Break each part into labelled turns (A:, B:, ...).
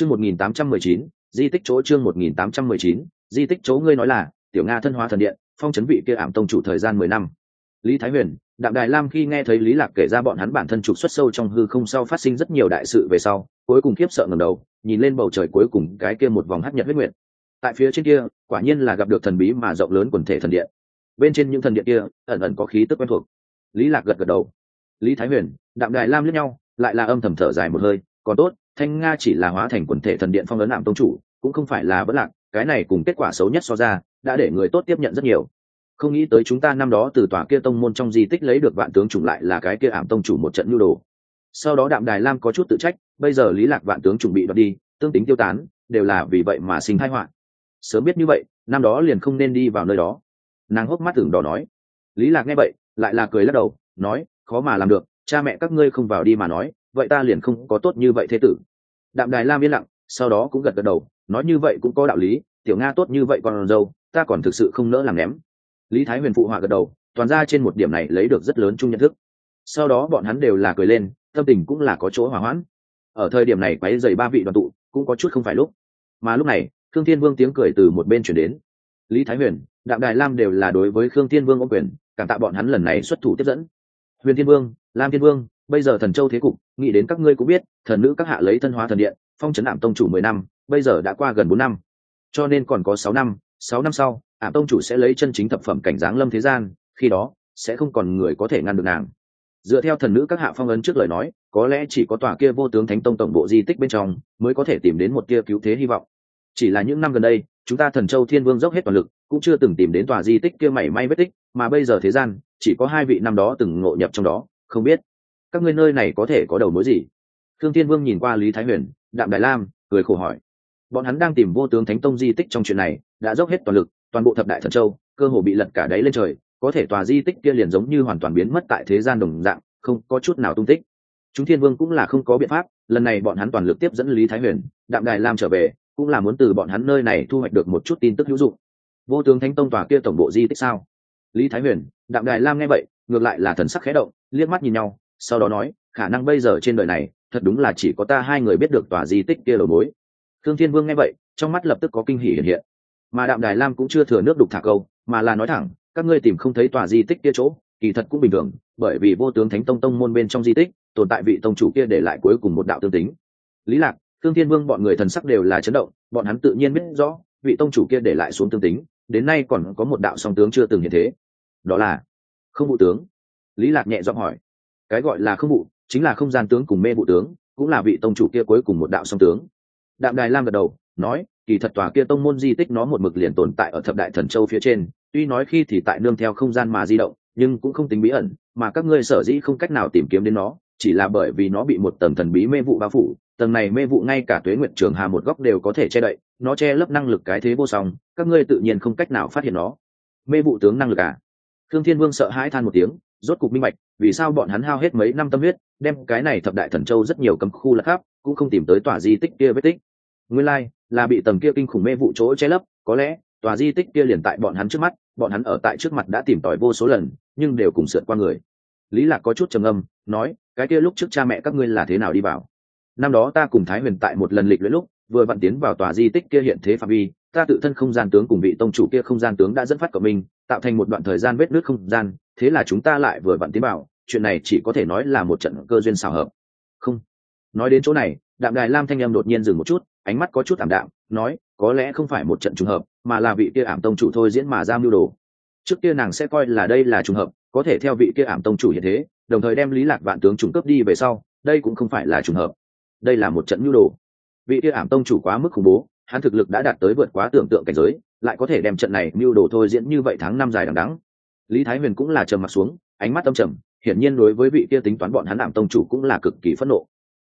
A: chương một nghìn tám trăm mười chín, di tích chỗ chương một nghìn tám trăm mười chín, di tích chỗ ngươi nói là, tiểu nga thân hóa thần điện, phong chấn vị kia ảm tông chủ thời gian mười năm. Lý thái huyền đạm đài lam khi nghe thấy lý lạc kể ra bọn hắn bản thân trục xuất sâu trong hư không sau phát sinh rất nhiều đại sự về sau, cuối cùng khiếp sợ ngầm đầu, nhìn lên bầu trời cuối cùng cái kia một vòng hắc nhật huyết nguyện tại phía trên kia, quả nhiên là gặp được thần bí mà rộng lớn quần thể thần điện. Bên trên những thần điện kia, ẩn ẩn có khí tức quen thuộc. Lý lạc gật gật đầu. Lý thái huyền đạm đài lam lướt nhau, lại là âm thầm thở dài một hơi, còn tốt thanh nga chỉ là hóa thành quần thể thần điện phong ấn ảm tông chủ, cũng không phải là vẫn lạc, cái này cùng kết quả xấu nhất so ra, đã để người tốt tiếp nhận rất nhiều. Không nghĩ tới chúng ta năm đó từ tòa kia tông môn trong di tích lấy được vạn tướng chủng lại là cái kia ảm tông chủ một trận nhu đồ. Sau đó đạm đài lam có chút tự trách, bây giờ lý lạc vạn tướng chuẩn bị đoạt đi, tương tính tiêu tán, đều là vì vậy mà sinh thái họa. Sớm biết như vậy, năm đó liền không nên đi vào nơi đó. Nàng hốc mắt tưởng đỏ nói. Lý lạc nghe vậy, lại là cười lắc đầu, nói, khó mà làm được, cha mẹ các ngươi không vào đi mà nói vậy ta liền không có tốt như vậy thế tử. Đạm đài lam yên lặng, sau đó cũng gật gật đầu, nói như vậy cũng có đạo lý, tiểu nga tốt như vậy còn dâu, ta còn thực sự không nỡ làm ném. Lý thái huyền phụ họa gật đầu, toàn ra trên một điểm này lấy được rất lớn chung nhận thức. Sau đó bọn hắn đều là cười lên, tâm tình cũng là có chỗ hỏa hoãn. Ở thời điểm này quáy dày ba vị đoàn tụ, cũng có chút không phải lúc. Mà lúc này, khương thiên vương tiếng cười từ một bên chuyển đến. Lý thái huyền, đạm đài lam đều là đối với khương thiên vương ô quyền, cảm tạ bọn hắn lần này xuất thủ tiếp dẫn. Huyền thiên vương, lam thiên vương bây giờ thần châu thế cục, nghĩ đến các ngươi cũng biết, thần nữ các hạ lấy thân hóa thần điện, phong trấn ảm tông chủ mười năm, bây giờ đã qua gần bốn năm. Cho nên còn có sáu năm sáu năm sau, ảm tông chủ sẽ lấy chân chính thập phẩm cảnh giáng lâm thế gian, khi đó, sẽ không còn người có thể ngăn được nàng. Dựa theo thần nữ các hạ phong ấn trước lời nói, có lẽ chỉ có tòa kia vô tướng thánh tông tổng bộ di tích bên trong, mới có thể tìm đến một kia cứu thế hy vọng. Chỉ là những năm gần đây, chúng ta thần châu thiên vương dốc hết toàn lực, cũng chưa từng tìm đến tòa di tích kia mảy may vết tích, mà bây giờ thế gian, chỉ có hai vị năm đó từng ngộ nhập trong đó, không biết các ngươi nơi này có thể có đầu mối gì? Thương thiên vương nhìn qua lý thái huyền, đạm đại lam, cười khổ hỏi. Bọn hắn đang tìm vô tướng thánh tông di tích trong chuyện này, đã dốc hết toàn lực, toàn bộ thập đại thần châu, cơ hồ bị lật cả đáy lên trời, có thể tòa di tích kia liền giống như hoàn toàn biến mất tại thế gian đồng dạng, không có chút nào tung tích. Chúng thiên vương cũng là không có biện pháp, lần này bọn hắn toàn lực tiếp dẫn lý thái huyền, đạm đài lam trở về, cũng là muốn từ bọn hắn nơi này thu hoạch được một chút tin tức hữu dụng. Vô tướng thánh tông tòa kia tổng bộ di tích sao? Lý thái huyền, đạm đài lam nghe vậy, ngược lại là thần sắc khẽ động, liếc mắt nhìn nhau sau đó nói, khả năng bây giờ trên đời này, thật đúng là chỉ có ta hai người biết được tòa di tích kia đầu mối. Thương thiên vương nghe vậy, trong mắt lập tức có kinh hỉ hiện hiện. Mà đạm đài lam cũng chưa thừa nước đục thả câu, mà là nói thẳng, các ngươi tìm không thấy tòa di tích kia chỗ, kỳ thật cũng bình thường, bởi vì vô tướng thánh tông tông môn bên trong di tích, tồn tại vị tông chủ kia để lại cuối cùng một đạo tương tính. Lý lạc thương thiên vương bọn người thần sắc đều là chấn động, bọn hắn tự nhiên biết rõ, vị tông chủ kia để lại xuống tương tính, đến nay còn có một đạo song tướng chưa từng hiện thế. Đó là không vụ tướng. Lý lạc nhẹ giọng hỏi cái gọi là không vụ, chính là không gian tướng cùng mê vụ tướng, cũng là vị tông chủ kia cuối cùng một đạo song tướng. Đạm đài lam gật đầu, nói, kỳ thật tòa kia tông môn di tích nó một mực liền tồn tại ở thập đại thần châu phía trên, tuy nói khi thì tại nương theo không gian mà di động, nhưng cũng không tính bí ẩn, mà các ngươi sở dĩ không cách nào tìm kiếm đến nó, chỉ là bởi vì nó bị một tầng thần bí mê vụ bao phủ, tầng này mê vụ ngay cả tuế nguyện trường hà một góc đều có thể che đậy, nó che lấp năng lực cái thế vô song, các ngươi tự nhiên không cách nào phát hiện nó. Mê vụ tướng năng lực à? Thương thiên vương sợ hãi than một tiếng rốt cục minh bạch vì sao bọn hắn hao hết mấy năm tâm huyết đem cái này thập đại thần châu rất nhiều cấm khu lật khắp cũng không tìm tới tòa di tích kia vết tích. Nguyên lai、like, là bị tầng kia kinh khủng mê vụ chỗ che lấp có lẽ tòa di tích kia liền tại bọn hắn trước mắt bọn hắn ở tại trước mặt đã tìm tòi vô số lần nhưng đều cùng sượt qua người. Lý lạc có chút trầm âm nói cái kia lúc trước cha mẹ các ngươi là thế nào đi vào? Năm đó ta cùng thái huyền tại một lần lịch luyện lúc vừa vặn tiến vào tòa di tích kia hiện thế phạm vi ta tự thân không gian tướng cùng vị tông chủ kia không gian tướng đã dẫn phát của mình tạo thành một đoạn thời gian vết nước không gian thế là chúng ta lại vừa vặn tiến vào, chuyện này chỉ có thể nói là một trận cơ duyên xào hợp. Không. Nói đến chỗ này, đạm đài lam thanh em đột nhiên dừng một chút, ánh mắt có chút ảm đạm, nói, có lẽ không phải một trận trùng hợp, mà là vị kia ảm tông chủ thôi diễn mà ra mưu đồ. Trước kia nàng sẽ coi là đây là trùng hợp, có thể theo vị kia ảm tông chủ hiện thế, đồng thời đem lý lạc vạn tướng trùng cấp đi về sau, đây cũng không phải là trùng hợp. Đây là một trận mưu đồ. Vị kia ảm tông chủ quá mức khủng bố, hắn thực lực đã đạt tới vượt quá tưởng tượng cảnh giới, lại có thể đem trận này mưu đồ thôi diễn như vậy tháng năm dài đằng đẵng lý thái huyền cũng là trầm mặc xuống, ánh mắt âm trầm, hiển nhiên đối với vị kia tính toán bọn hắn ảm tông chủ cũng là cực kỳ phẫn nộ.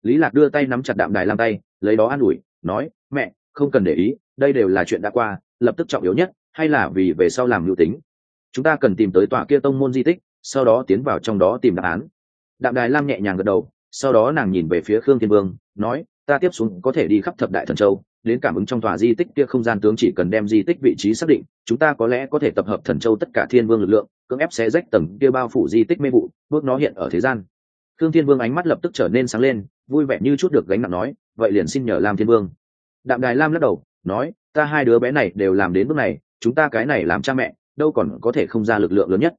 A: Lý lạc đưa tay nắm chặt đạm đài lam tay, lấy đó an ủi, nói, mẹ, không cần để ý, đây đều là chuyện đã qua, lập tức trọng yếu nhất, hay là vì về sau làm mưu tính. Chúng ta cần tìm tới tòa kia tông môn di tích, sau đó tiến vào trong đó tìm đáp án. Đạm đài lam nhẹ nhàng gật đầu, sau đó nàng nhìn về phía khương thiên vương, nói, ta tiếp xuống có thể đi khắp thập đại thần châu đến cảm ứng trong tòa di tích kia không gian tướng chỉ cần đem di tích vị trí xác định, chúng ta có lẽ có thể tập hợp thần châu tất cả thiên vương lực lượng, cưỡng ép xé rách tầng kia bao phủ di tích mê vụ, bước nó hiện ở thế gian. Khương thiên vương ánh mắt lập tức trở nên sáng lên, vui vẻ như chút được gánh nặng nói, vậy liền xin nhờ lam thiên vương. Đạm đài lam lắc đầu, nói, ta hai đứa bé này đều làm đến bước này, chúng ta cái này làm cha mẹ, đâu còn có thể không ra lực lượng lớn nhất.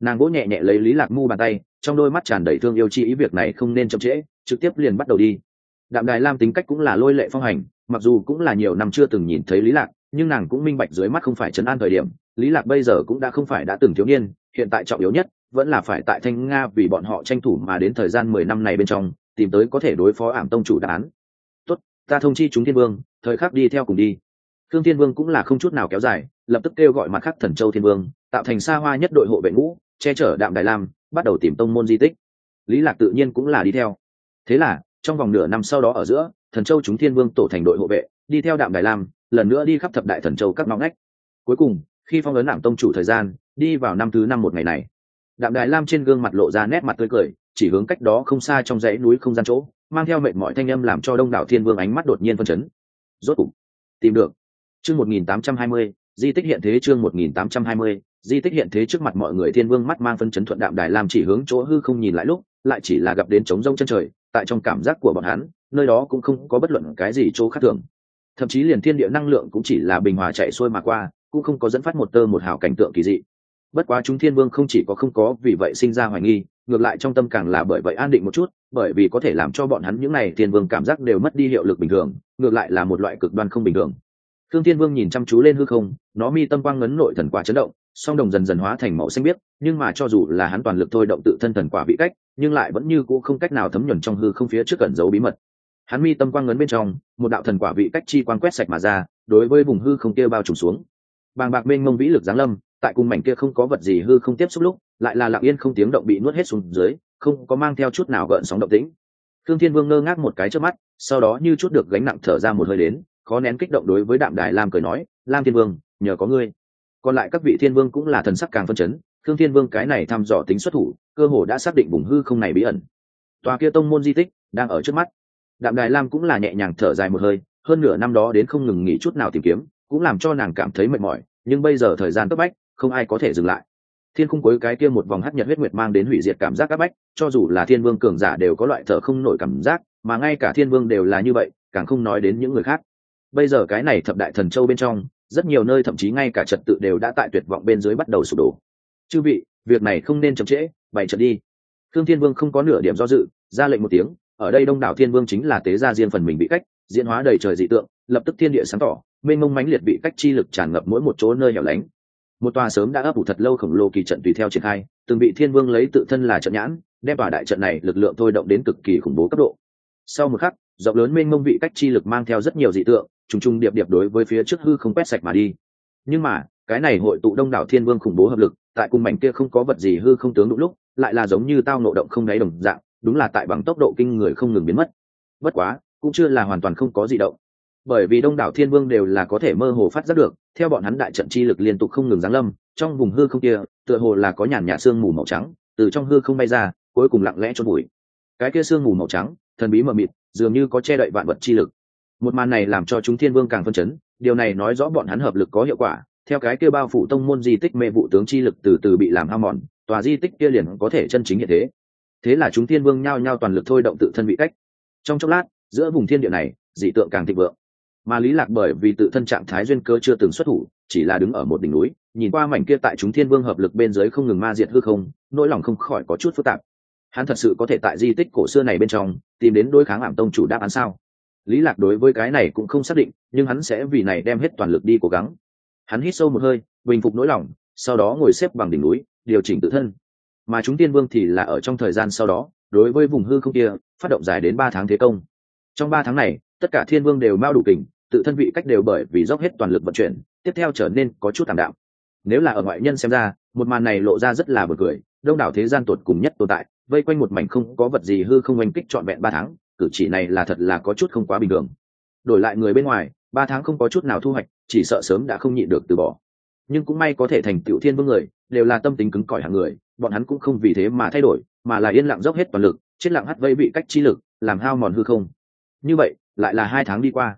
A: Nàng vỗ nhẹ nhẹ lấy lý lạc mu bàn tay, trong đôi mắt tràn đầy thương yêu chi ý việc này không nên chậm trễ, trực tiếp liền bắt đầu đi. Đạm đài lam tính cách cũng là lôi lệ phong hành mặc dù cũng là nhiều năm chưa từng nhìn thấy lý lạc, nhưng nàng cũng minh bạch dưới mắt không phải chấn an thời điểm, lý lạc bây giờ cũng đã không phải đã từng thiếu niên, hiện tại trọng yếu nhất vẫn là phải tại thanh nga vì bọn họ tranh thủ mà đến thời gian mười năm này bên trong, tìm tới có thể đối phó ảm tông chủ đáp án. Tốt, ta thông chi chúng thiên vương, thời khắc đi theo cùng đi. Thương thiên vương cũng là không chút nào kéo dài, lập tức kêu gọi mặt khắc thần châu thiên vương, tạo thành xa hoa nhất đội hộ vệ ngũ, che chở đạm đại lam, bắt đầu tìm tông môn di tích. Lý lạc tự nhiên cũng là đi theo. Thế là, trong vòng nửa năm sau đó ở giữa thần châu chúng thiên vương tổ thành đội hộ vệ, đi theo đạm đài lam, lần nữa đi khắp thập đại thần châu các ngõ ngách. Cuối cùng, khi phong ấn ảm tông chủ thời gian, đi vào năm thứ năm một ngày này. Đạm đài lam trên gương mặt lộ ra nét mặt tươi cười, chỉ hướng cách đó không xa trong dãy núi không gian chỗ, mang theo mệnh mọi thanh âm làm cho đông đảo thiên vương ánh mắt đột nhiên phân chấn. Rốt cục, tìm được. Chương một nghìn tám trăm hai mươi, di tích hiện thế chương một nghìn tám trăm hai mươi, di tích hiện thế trước mặt mọi người thiên vương mắt mang phân chấn thuận đạm đài lam chỉ hướng chỗ hư không nhìn lại lúc, lại chỉ là gặp đến trống rông chân trời, tại trong cảm giác của bọn hắn nơi đó cũng không có bất luận cái gì chỗ khác thường. Thậm chí liền thiên địa năng lượng cũng chỉ là bình hòa chạy xuôi mà qua, cũng không có dẫn phát một tơ một hào cảnh tượng kỳ dị. Bất quá chúng thiên vương không chỉ có không có vì vậy sinh ra hoài nghi, ngược lại trong tâm càng là bởi vậy an định một chút, bởi vì có thể làm cho bọn hắn những n à y thiên vương cảm giác đều mất đi hiệu lực bình thường, ngược lại là một loại cực đoan không bình thường. Thương thiên vương nhìn chăm chú lên hư không, nó mi tâm quang ngấn nội thần quả chấn động, song đồng dần dần hóa thành màu xanh biếc, nhưng mà cho dù là hắn toàn lực thôi động tự thân thần quả vị cách, nhưng lại vẫn như cũ không cách nào thấm nhuần trong hư không phía trước cẩn giấu bí mật hắn mi tâm quang ngấn bên trong, một đạo thần quả vị cách chi quang quét sạch mà ra, đối với vùng hư không kia bao trùm xuống. Bàng bạc mênh mông vĩ lực giáng lâm, tại cùng mảnh kia không có vật gì hư không tiếp xúc lúc, lại là lặng yên không tiếng động bị nuốt hết xuống dưới, không có mang theo chút nào gợn sóng động tĩnh. Thương thiên vương ngơ ngác một cái trước mắt, sau đó như chút được gánh nặng thở ra một hơi đến, khó nén kích động đối với đạm đài lam cười nói, lam thiên vương, nhờ có ngươi. Còn lại các vị thiên vương cũng là thần sắc càng phân chấn thương thiên vương cái này thăm dò tính xuất thủ, cơ hồ đã xác định vùng hư không này bí ẩn. Tòa kia tông môn di tích đang ở trước mắt đạm đài lam cũng là nhẹ nhàng thở dài một hơi, hơn nửa năm đó đến không ngừng nghỉ chút nào tìm kiếm, cũng làm cho nàng cảm thấy mệt mỏi, nhưng bây giờ thời gian cấp bách, không ai có thể dừng lại. Thiên khung cuối cái kia một vòng hắc nhật huyết nguyệt mang đến hủy diệt cảm giác áp bách, cho dù là thiên vương cường giả đều có loại thở không nổi cảm giác, mà ngay cả thiên vương đều là như vậy, càng không nói đến những người khác. Bây giờ cái này thập đại thần châu bên trong, rất nhiều nơi thậm chí ngay cả trật tự đều đã tại tuyệt vọng bên dưới bắt đầu sụp đổ. Chư vị, việc này không nên chậm trễ, bày trận đi. Thương thiên vương không có nửa điểm do dự, ra lệnh một tiếng ở đây đông đảo thiên vương chính là tế gia riêng phần mình bị cách, diễn hóa đầy trời dị tượng, lập tức thiên địa sáng tỏ, mênh mông mãnh liệt bị cách chi lực tràn ngập mỗi một chỗ nơi hẻo lánh. Một tòa sớm đã ấp ủ thật lâu khổng lồ kỳ trận tùy theo triển khai, từng bị thiên vương lấy tự thân là trận nhãn, đem tòa đại trận này lực lượng thôi động đến cực kỳ khủng bố cấp độ. Sau một khắc, rộng lớn mênh mông vị cách chi lực mang theo rất nhiều dị tượng, trùng trùng điệp điệp đối với phía trước hư không quét sạch mà đi. Nhưng mà, cái này hội tụ đông đảo thiên vương khủng bố hợp lực, tại cùng mảnh kia không có vật gì hư không tướng đúng lúc, lại là giống như tao nộ động không đáy đồng dạng đúng là tại bằng tốc độ kinh người không ngừng biến mất. Bất quá, cũng chưa là hoàn toàn không có gì động. Bởi vì đông đảo thiên vương đều là có thể mơ hồ phát giác được, theo bọn hắn đại trận chi lực liên tục không ngừng giáng lâm, trong vùng hư không kia, tựa hồ là có nhàn nhạt sương mù màu trắng, từ trong hư không bay ra, cuối cùng lặng lẽ cho bụi cái kia sương mù màu trắng, thần bí mờ mịt, dường như có che đậy vạn vật chi lực. Một màn này làm cho chúng thiên vương càng phân chấn, điều này nói rõ bọn hắn hợp lực có hiệu quả, theo cái kia bao phủ tông môn di tích mê vụ tướng chi lực từ từ bị làm hao mòn, tòa di tích kia liền có thể chân chính hiện thế thế là chúng thiên vương nhao nhao toàn lực thôi động tự thân bị cách. Trong chốc lát, giữa vùng thiên địa này, dị tượng càng thịnh vượng. Mà lý lạc bởi vì tự thân trạng thái duyên cơ chưa từng xuất thủ, chỉ là đứng ở một đỉnh núi, nhìn qua mảnh kia tại chúng thiên vương hợp lực bên dưới không ngừng ma diệt hư không, nỗi lòng không khỏi có chút phức tạp. Hắn thật sự có thể tại di tích cổ xưa này bên trong, tìm đến đối kháng ảm tông chủ đáp án sao? Lý lạc đối với cái này cũng không xác định, nhưng hắn sẽ vì này đem hết toàn lực đi cố gắng. Hắn hít sâu một hơi, bình phục nỗi lòng, sau đó ngồi xếp bằng đỉnh núi, điều chỉnh tự thân mà chúng tiên vương thì là ở trong thời gian sau đó, đối với vùng hư không kia, phát động dài đến ba tháng thế công. Trong ba tháng này, tất cả thiên vương đều mao đủ kình, tự thân vị cách đều bởi vì dốc hết toàn lực vận chuyển, tiếp theo trở nên có chút tạm đạo. Nếu là ở ngoại nhân xem ra, một màn này lộ ra rất là bực cười, đông đảo thế gian tột cùng nhất tồn tại, vây quanh một mảnh không có vật gì hư không oanh kích trọn vẹn ba tháng, cử chỉ này là thật là có chút không quá bình thường. Đổi lại người bên ngoài, ba tháng không có chút nào thu hoạch, chỉ sợ sớm đã không nhịn được từ bỏ. Nhưng cũng may có thể thành tiểu thiên vương người đều là tâm tính cứng cỏi hàng người, bọn hắn cũng không vì thế mà thay đổi, mà là yên lặng dốc hết toàn lực, chết lặng hắt vây bị cách chi lực, làm hao mòn hư không. Như vậy, lại là hai tháng đi qua.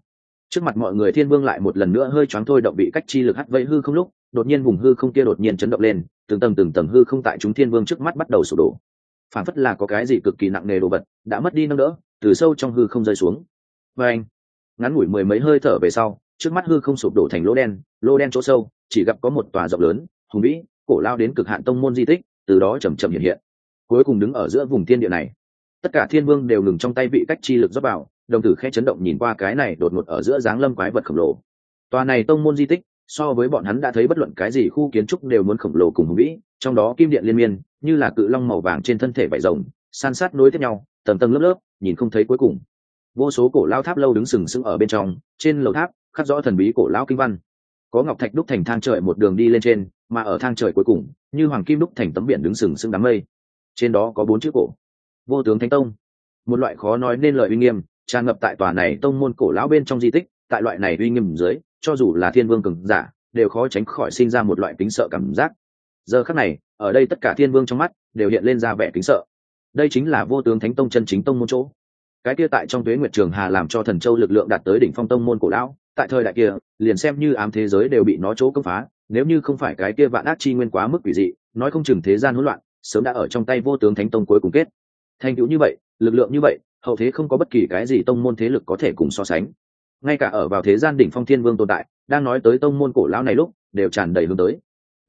A: Trước mặt mọi người thiên vương lại một lần nữa hơi choáng thôi động bị cách chi lực hắt vây hư không lúc, đột nhiên vùng hư không kia đột nhiên chấn động lên, từng tầng từng tầng hư không tại chúng thiên vương trước mắt bắt đầu sụp đổ. Phản phất là có cái gì cực kỳ nặng nề đồ vật, đã mất đi nâng đỡ, từ sâu trong hư không rơi xuống. Và anh, ngắn ngủi mười mấy hơi thở về sau, trước mắt hư không sụp đổ thành lỗ đen lỗ đen chỗ sâu, chỉ gặp có một tòa rộng lớn, hùng vĩ cổ lao đến cực hạn tông môn di tích, từ đó chầm chậm hiện hiện. Cuối cùng đứng ở giữa vùng thiên địa này. Tất cả thiên vương đều ngừng trong tay vị cách chi lực dốc vào, đồng tử khe chấn động nhìn qua cái này đột ngột ở giữa dáng lâm quái vật khổng lồ. Tòa này tông môn di tích, so với bọn hắn đã thấy bất luận cái gì khu kiến trúc đều muốn khổng lồ cùng hùng vĩ, trong đó kim điện liên miên, như là cự long màu vàng trên thân thể vải rồng, san sát nối tiếp nhau, tầng tầng lớp lớp, nhìn không thấy cuối cùng. Vô số cổ lao tháp lâu đứng sừng sững ở bên trong, trên lầu tháp, khắc rõ thần bí cổ lao kinh văn. Có ngọc thạch đúc thành thang trời một đường đi lên trên mà ở thang trời cuối cùng, như hoàng kim đúc thành tấm biển đứng sừng sững đám mây. Trên đó có bốn chữ cổ. Vô tướng thánh tông. Một loại khó nói nên lời uy nghiêm, tràn ngập tại tòa này tông môn cổ lão bên trong di tích, tại loại này uy nghiêm dưới, cho dù là thiên vương cường giả, đều khó tránh khỏi sinh ra một loại kính sợ cảm giác. Giờ khắc này, ở đây tất cả thiên vương trong mắt đều hiện lên ra vẻ kính sợ. Đây chính là vô tướng thánh tông chân chính tông môn chỗ. Cái kia tại trong tuế nguyệt trường hà làm cho thần châu lực lượng đạt tới đỉnh phong tông môn cổ lão, tại thời đại kia, liền xem như ám thế giới đều bị nó chỗ cấm phá nếu như không phải cái kia vạn ác chi nguyên quá mức quỷ dị, nói không chừng thế gian hỗn loạn, sớm đã ở trong tay vô tướng thánh tông cuối cùng kết. Thành tựu như vậy, lực lượng như vậy, hậu thế không có bất kỳ cái gì tông môn thế lực có thể cùng so sánh. Ngay cả ở vào thế gian đỉnh phong thiên vương tồn tại, đang nói tới tông môn cổ lão này lúc, đều tràn đầy hướng tới.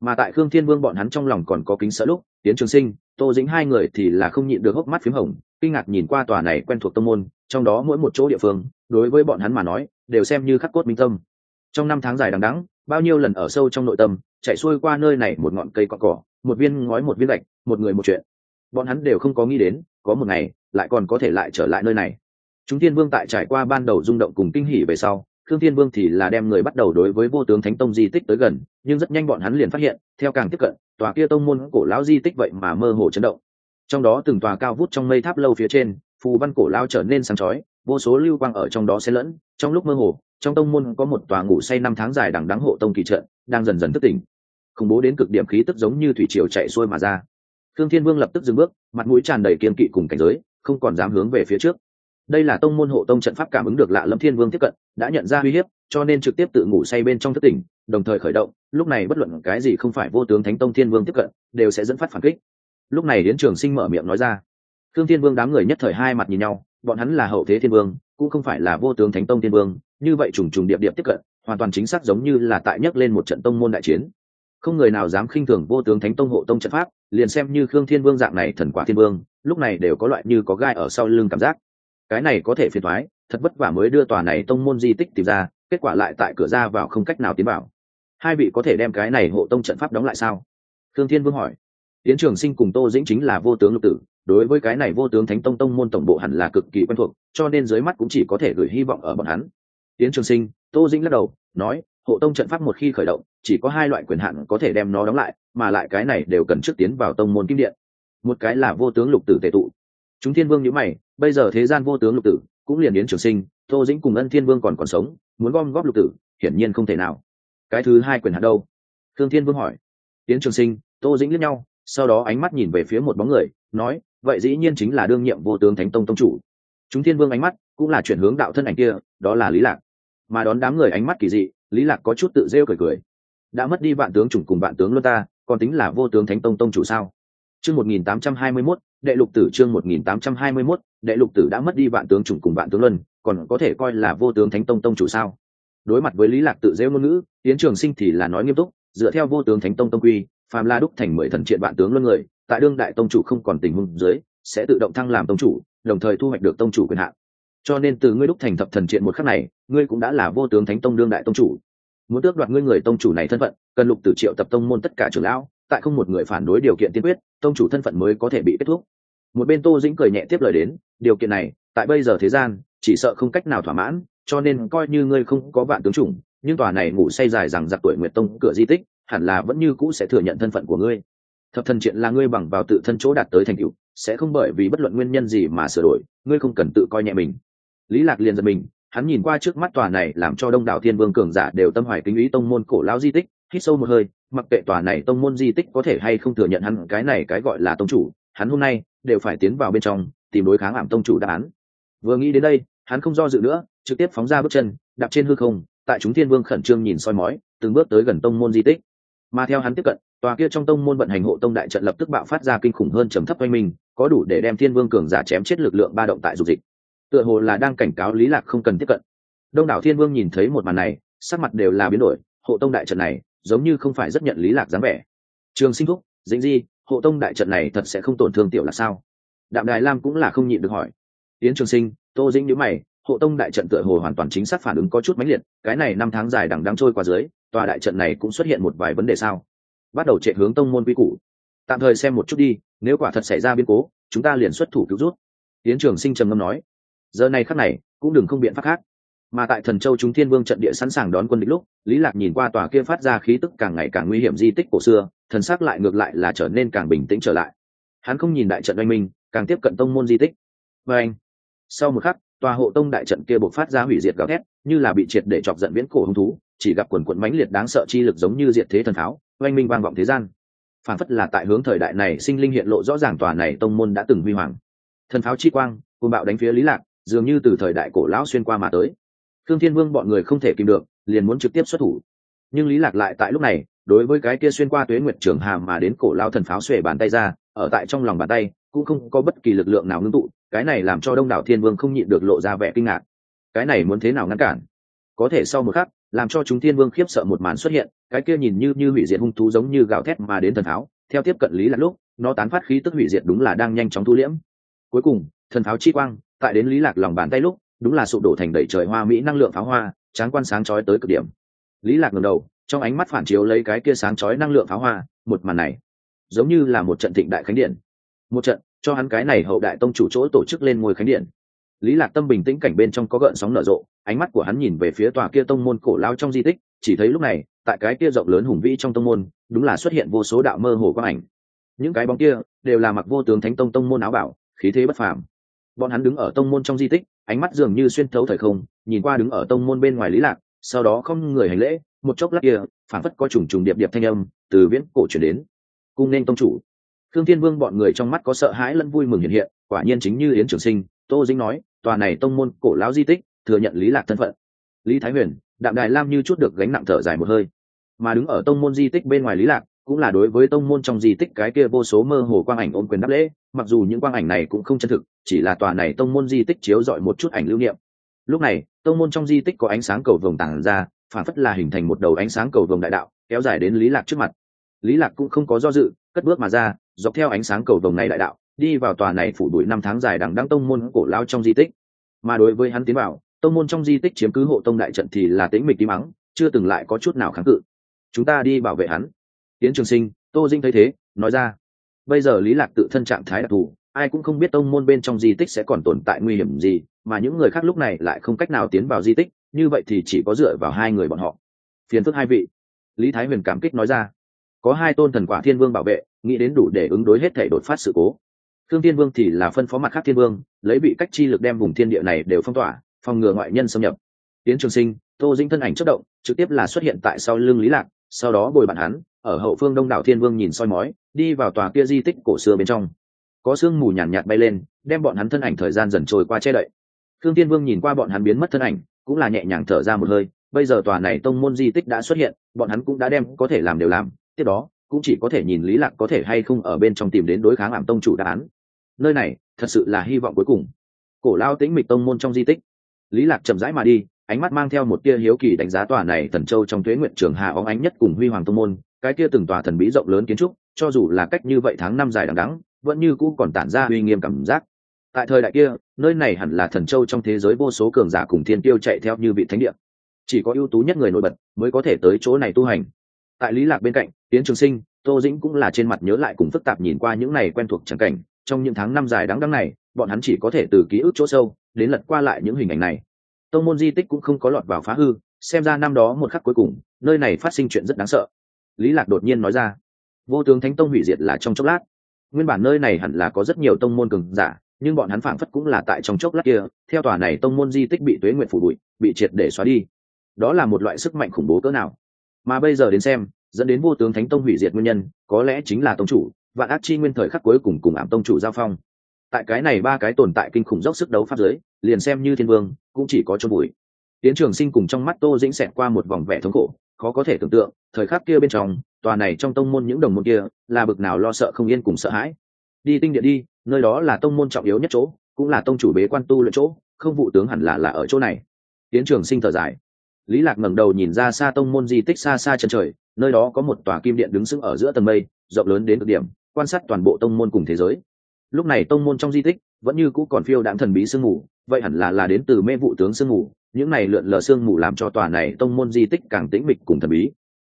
A: Mà tại khương thiên vương bọn hắn trong lòng còn có kính sợ lúc tiến trường sinh, tô dĩnh hai người thì là không nhịn được hốc mắt p h í m hồng, kinh ngạc nhìn qua tòa này quen thuộc tông môn, trong đó mỗi một chỗ địa phương, đối với bọn hắn mà nói, đều xem như khắc cốt minh tâm. Trong năm tháng dài đằng đắng bao nhiêu lần ở sâu trong nội tâm chạy xuôi qua nơi này một ngọn cây cọ cỏ một viên ngói một viên gạch một người một chuyện bọn hắn đều không có nghĩ đến có một ngày lại còn có thể lại trở lại nơi này chúng thiên vương tại trải qua ban đầu rung động cùng kinh hỉ về sau Khương Thiên Vương thì là đem người bắt đầu đối với vô tướng Thánh Tông di tích tới gần, nhưng rất nhanh bọn hắn liền phát hiện, theo càng tiếp cận, tòa kia tông môn cổ lão di tích vậy mà mơ hồ chấn động. Trong đó từng tòa cao vút trong mây tháp lâu phía trên, phù văn cổ lão trở nên sáng chói, vô số lưu quang ở trong đó xen lẫn, trong lúc mơ hồ, trong tông môn có một tòa ngủ say năm tháng dài đằng đắng hộ tông kỳ trận, đang dần dần thức tỉnh. Khủng bố đến cực điểm khí tức giống như thủy triều chạy xuôi mà ra. thương Thiên Vương lập tức dừng bước, mặt mũi tràn đầy kiên kỵ cùng cảnh giới, không còn dám hướng về phía trước đây là tông môn hộ tông trận pháp cảm ứng được lạ lâm thiên vương tiếp cận đã nhận ra uy hiếp cho nên trực tiếp tự ngủ say bên trong thất tỉnh đồng thời khởi động lúc này bất luận cái gì không phải vô tướng thánh tông thiên vương tiếp cận đều sẽ dẫn phát phản kích lúc này đến trường sinh mở miệng nói ra thương thiên vương đám người nhất thời hai mặt nhìn nhau bọn hắn là hậu thế thiên vương, cũng không phải là vô tướng thánh tông thiên vương, như vậy trùng trùng điệp điệp tiếp cận, hoàn toàn chính xác giống như là tại nhấc lên một trận tông môn đại chiến. Không người nào dám khinh thường vô tướng thánh tông hộ tông trận pháp, liền xem như khương thiên vương dạng này thần quả thiên vương, lúc này đều có loại như có gai ở sau lưng cảm giác. Cái này có thể phiền thoái thật vất vả mới đưa tòa này tông môn di tích tìm ra, kết quả lại tại cửa ra vào không cách nào tiến vào. Hai vị có thể đem cái này hộ tông trận pháp đóng lại sao? Thương thiên vương hỏi. Tiến trường sinh cùng tô dĩnh chính là vô tướng lục tử đối với cái này vô tướng thánh tông tông môn tổng bộ hẳn là cực kỳ quen thuộc, cho nên dưới mắt cũng chỉ có thể gửi hy vọng ở bọn hắn. Tiến trường sinh, tô dĩnh lắc đầu, nói, hộ tông trận pháp một khi khởi động, chỉ có hai loại quyền hạn có thể đem nó đóng lại, mà lại cái này đều cần trước tiến vào tông môn kim điện. Một cái là vô tướng lục tử tệ tụ. Chúng thiên vương nhữ mày, bây giờ thế gian vô tướng lục tử, cũng liền đến trường sinh, tô dĩnh cùng ân thiên vương còn còn sống, muốn gom góp lục tử, hiển nhiên không thể nào. Cái thứ hai quyền hạn đâu? Thương thiên vương hỏi. Tiến trường sinh, tô dĩnh lẫn nhau, sau đó ánh mắt nhìn về phía một bóng người, nói vậy dĩ nhiên chính là đương nhiệm vô tướng thánh tông tông chủ. Chúng thiên vương ánh mắt cũng là chuyển hướng đạo thân ảnh kia đó là lý lạc. Mà đón đám người ánh mắt kỳ dị lý lạc có chút tự rêu cười cười. Đã mất đi vạn tướng chủng cùng vạn tướng luân ta còn tính là vô tướng thánh tông tông chủ sao? Chương một nghìn tám trăm hai mươi 1821, đệ lục tử chương một nghìn tám trăm hai mươi 1821, đệ lục tử đã mất đi vạn tướng chủng cùng vạn tướng luân còn có thể coi là vô tướng thánh tông tông chủ sao? Đối mặt với lý lạc tự rêu ngôn ngữ tiến trường sinh thì là nói nghiêm túc dựa theo vô tướng thánh tông tông quy phàm la đúc thành mười thần triện vạn tướng luân người tại đương đại tông chủ không còn tình huống dưới, sẽ tự động thăng làm tông chủ, đồng thời thu hoạch được tông chủ quyền hạn. Cho nên từ ngươi đúc thành thập thần triện một khắc này, ngươi cũng đã là vô tướng thánh tông đương đại tông chủ. Muốn tước đoạt ngươi người tông chủ này thân phận, cần lục tử triệu tập tông môn tất cả trưởng lão, tại không một người phản đối điều kiện tiên quyết, tông chủ thân phận mới có thể bị kết thúc. Một bên tô dĩnh cười nhẹ tiếp lời đến, điều kiện này, tại bây giờ thế gian, chỉ sợ không cách nào thỏa mãn, cho nên coi như ngươi không có vạn tướng chủng, nhưng tòa này ngủ say dài rằng giặc tuổi nguyệt tông cửa di tích, hẳn là vẫn như cũ sẽ thừa nhận thân phận của ngươi thập thần triện là ngươi bằng vào tự thân chỗ đạt tới thành tựu, sẽ không bởi vì bất luận nguyên nhân gì mà sửa đổi, ngươi không cần tự coi nhẹ mình. Lý lạc liền giật mình, hắn nhìn qua trước mắt tòa này làm cho đông đảo thiên vương cường giả đều tâm hoài kính ý tông môn cổ lão di tích, hít sâu một hơi, mặc kệ tòa này tông môn di tích có thể hay không thừa nhận hắn cái này cái gọi là tông chủ, hắn hôm nay đều phải tiến vào bên trong, tìm đối kháng ảm tông chủ đáp án. Vừa nghĩ đến đây, hắn không do dự nữa, trực tiếp phóng ra bước chân, đạp trên hư không, tại chúng thiên vương khẩn trương nhìn soi mói, từng bước tới gần tông môn di tích. Mà theo hắn tiếp cận tòa kia trong tông môn vận hành hộ tông đại trận lập tức bạo phát ra kinh khủng hơn trầm thấp oanh minh, có đủ để đem thiên vương cường giả chém chết lực lượng ba động tại dục dịch. Tựa hồ là đang cảnh cáo lý lạc không cần tiếp cận. Đông đảo thiên vương nhìn thấy một màn này, sắc mặt đều là biến đổi, hộ tông đại trận này, giống như không phải rất nhận lý lạc dáng vẻ. Trường sinh thúc, dĩnh di, hộ tông đại trận này thật sẽ không tổn thương tiểu là sao? Đạm đài lam cũng là không nhịn được hỏi. Yến trường sinh, tô dĩnh nhữ mày, hộ tông đại trận tựa hồ hoàn toàn chính xác phản ứng có chút mãnh liệt, cái này năm tháng dài đằng đang trôi qua dưới, tòa đại trận này cũng xuất hiện một vài vấn đề sao? Bắt đầu chạy hướng tông môn quy củ. Tạm thời xem một chút đi, nếu quả thật xảy ra biến cố, chúng ta liền xuất thủ cứu rút. Tiến trường sinh trầm ngâm nói. Giờ này khắc này, cũng đừng không biện pháp khác. Mà tại thần châu chúng thiên vương trận địa sẵn sàng đón quân địch lúc, lý lạc nhìn qua tòa kia phát ra khí tức càng ngày càng nguy hiểm di tích cổ xưa, thần sắc lại ngược lại là trở nên càng bình tĩnh trở lại. Hắn không nhìn đại trận oanh minh, càng tiếp cận tông môn di tích. Và anh, sau một khắc, tòa hộ tông đại trận kia bộc phát ra hủy diệt gào thét, như là bị triệt để chọc giận viễn cổ hung thú chỉ gặp quần quận mãnh liệt đáng sợ chi lực giống như diệt thế thần tháo oanh minh vang vọng thế gian. Phản phất là tại hướng thời đại này sinh linh hiện lộ rõ ràng tòa này tông môn đã từng huy hoàng. Thần pháo chi quang côn bạo đánh phía lý lạc, dường như từ thời đại cổ lão xuyên qua mà tới. Thương thiên vương bọn người không thể kìm được, liền muốn trực tiếp xuất thủ. Nhưng lý lạc lại tại lúc này, đối với cái kia xuyên qua tuế nguyệt trường hàm mà đến cổ lao thần pháo xuề bàn tay ra, ở tại trong lòng bàn tay, cũng không có bất kỳ lực lượng nào ngưng tụ, cái này làm cho đông đảo thiên vương không nhịn được lộ ra vẻ kinh ngạc. Cái này muốn thế nào ngăn cản? Có thể sau một khắc, làm cho chúng thiên vương khiếp sợ một màn xuất hiện, cái kia nhìn như như hủy diệt hung thú giống như gào thét mà đến thần pháo, theo tiếp cận lý lạc lúc, nó tán phát khí tức hủy diệt đúng là đang nhanh chóng thu liễm. Cuối cùng, thần pháo chi quang, tại đến lý lạc lòng bàn tay lúc, đúng là sụp đổ thành đầy trời hoa mỹ năng lượng pháo hoa, tráng quan sáng chói tới cực điểm. Lý lạc ngẩng đầu, trong ánh mắt phản chiếu lấy cái kia sáng chói năng lượng pháo hoa, một màn này, giống như là một trận thịnh đại khánh điện. Một trận, cho hắn cái này hậu đại tông chủ chỗ tổ chức lên ngôi khánh điện lý lạc tâm bình tĩnh cảnh bên trong có gợn sóng nở rộ, ánh mắt của hắn nhìn về phía tòa kia tông môn cổ lao trong di tích, chỉ thấy lúc này, tại cái kia rộng lớn hùng vĩ trong tông môn, đúng là xuất hiện vô số đạo mơ hồ quang ảnh. Những cái bóng kia đều là mặc vô tướng thánh tông tông môn áo bảo, khí thế bất phàm. Bọn hắn đứng ở tông môn trong di tích, ánh mắt dường như xuyên thấu thời không, nhìn qua đứng ở tông môn bên ngoài lý lạc, sau đó không người hành lễ, một chốc lát kia phản phất có trùng trùng điệp điệp thanh âm từ viễn cổ chuyển đến. Cung nên tông chủ. Thương thiên vương bọn người trong mắt có sợ hãi lẫn vui mừng hiện hiện, quả nhiên chính như yến trường sinh, tô dĩnh nói tòa này tông môn cổ lão di tích, thừa nhận lý lạc thân phận. Lý thái huyền, đạm đài lam như chút được gánh nặng thở dài một hơi. Mà đứng ở tông môn di tích bên ngoài lý lạc, cũng là đối với tông môn trong di tích cái kia vô số mơ hồ quang ảnh ôm quyền đáp lễ, mặc dù những quang ảnh này cũng không chân thực, chỉ là tòa này tông môn di tích chiếu dọi một chút ảnh lưu niệm. Lúc này, tông môn trong di tích có ánh sáng cầu vồng tàng ra, phản phất là hình thành một đầu ánh sáng cầu vồng đại đạo, kéo dài đến lý lạc trước mặt. Lý lạc cũng không có do dự, cất bước mà ra, dọc theo ánh sáng cầu vồng này đại đạo đi vào tòa này phủ đuổi năm tháng dài đằng đăng tông môn cổ lao trong di tích. Mà đối với hắn tiến vào, tông môn trong di tích chiếm cứ hộ tông đại trận thì là tĩnh mịch tí mắng chưa từng lại có chút nào kháng cự. Chúng ta đi bảo vệ hắn. Tiến trường sinh, tô dinh thấy thế, nói ra. Bây giờ lý lạc tự thân trạng thái đặc thù, ai cũng không biết tông môn bên trong di tích sẽ còn tồn tại nguy hiểm gì, mà những người khác lúc này lại không cách nào tiến vào di tích, như vậy thì chỉ có dựa vào hai người bọn họ. Phiền phức hai vị. Lý thái huyền cảm kích nói ra. Có hai tôn thần quả thiên vương bảo vệ, nghĩ đến đủ để ứng đối hết thể đột phát sự cố thương thiên vương thì là phân phó mặt khác thiên vương lấy bị cách chi lực đem vùng thiên địa này đều phong tỏa phòng ngừa ngoại nhân xâm nhập. Tiến trường sinh tô dinh thân ảnh chất động trực tiếp là xuất hiện tại sau lưng lý lạc sau đó bồi bạn hắn ở hậu phương đông đảo thiên vương nhìn soi mói đi vào tòa kia di tích cổ xưa bên trong. Có sương mù nhàn nhạt, nhạt bay lên đem bọn hắn thân ảnh thời gian dần trôi qua che đậy. Thương Thiên vương nhìn qua bọn hắn biến mất thân ảnh cũng là nhẹ nhàng thở ra một hơi bây giờ tòa này tông môn di tích đã xuất hiện bọn hắn cũng đã đem có thể làm đều làm tiếp đó cũng chỉ có thể nhìn lý lạc có thể hay không ở bên trong tìm đến đối kháng ảm tông chủ đáp án nơi này thật sự là hy vọng cuối cùng. Cổ lao tĩnh mịch tông môn trong di tích. Lý lạc chậm rãi mà đi, ánh mắt mang theo một tia hiếu kỳ đánh giá tòa này thần châu trong thuế nguyện trường hà óng ánh nhất cùng huy hoàng tông môn, cái kia từng tòa thần bí rộng lớn kiến trúc, cho dù là cách như vậy tháng năm dài đằng đẵng, vẫn như cũ còn tản ra uy nghiêm cảm giác. Tại thời đại kia, nơi này hẳn là thần châu trong thế giới vô số cường giả cùng thiên tiêu chạy theo như vị thánh địa. Chỉ có ưu tú nhất người nổi bật mới có thể tới chỗ này tu hành. Tại lý lạc bên cạnh tiến trường sinh, tô dĩnh cũng là trên mặt nhớ lại cùng phức tạp nhìn qua những này quen thuộc chẳng cảnh trong những tháng năm dài đáng đắng này, bọn hắn chỉ có thể từ ký ức chỗ sâu đến lật qua lại những hình ảnh này. Tông môn di tích cũng không có lọt vào phá hư, xem ra năm đó một khắc cuối cùng, nơi này phát sinh chuyện rất đáng sợ. Lý lạc đột nhiên nói ra, vô tướng thánh tông hủy diệt là trong chốc lát. Nguyên bản nơi này hẳn là có rất nhiều tông môn cường giả, nhưng bọn hắn phảng phất cũng là tại trong chốc lát kia, theo tòa này tông môn di tích bị tuế nguyện phủ bụi, bị triệt để xóa đi. Đó là một loại sức mạnh khủng bố cỡ nào. Mà bây giờ đến xem, dẫn đến vô tướng thánh tông hủy diệt nguyên nhân, có lẽ chính là tông chủ vạn ác chi nguyên thời khắc cuối cùng cùng ảm tông chủ giao phong. Tại cái này ba cái tồn tại kinh khủng dốc sức đấu pháp giới, liền xem như thiên vương, cũng chỉ có chôn bụi. Tiến trường sinh cùng trong mắt tô dĩnh xẹt qua một vòng vẻ thống khổ, khó có thể tưởng tượng, thời khắc kia bên trong, tòa này trong tông môn những đồng môn kia, là bực nào lo sợ không yên cùng sợ hãi. Đi tinh điện đi, nơi đó là tông môn trọng yếu nhất chỗ, cũng là tông chủ bế quan tu luyện chỗ, không vụ tướng hẳn là là ở chỗ này. Tiến trường sinh thở dài. Lý lạc ngẩng đầu nhìn ra xa tông môn di tích xa xa chân trời, nơi đó có một tòa kim điện đứng sững ở giữa tầng mây, rộng lớn đến cực điểm quan sát toàn bộ tông môn cùng thế giới. Lúc này tông môn trong di tích vẫn như cũ còn phiêu đãng thần bí sương mù, vậy hẳn là là đến từ mê vụ tướng sương mù, những này lượn lờ sương mù làm cho tòa này tông môn di tích càng tĩnh mịch cùng thần bí.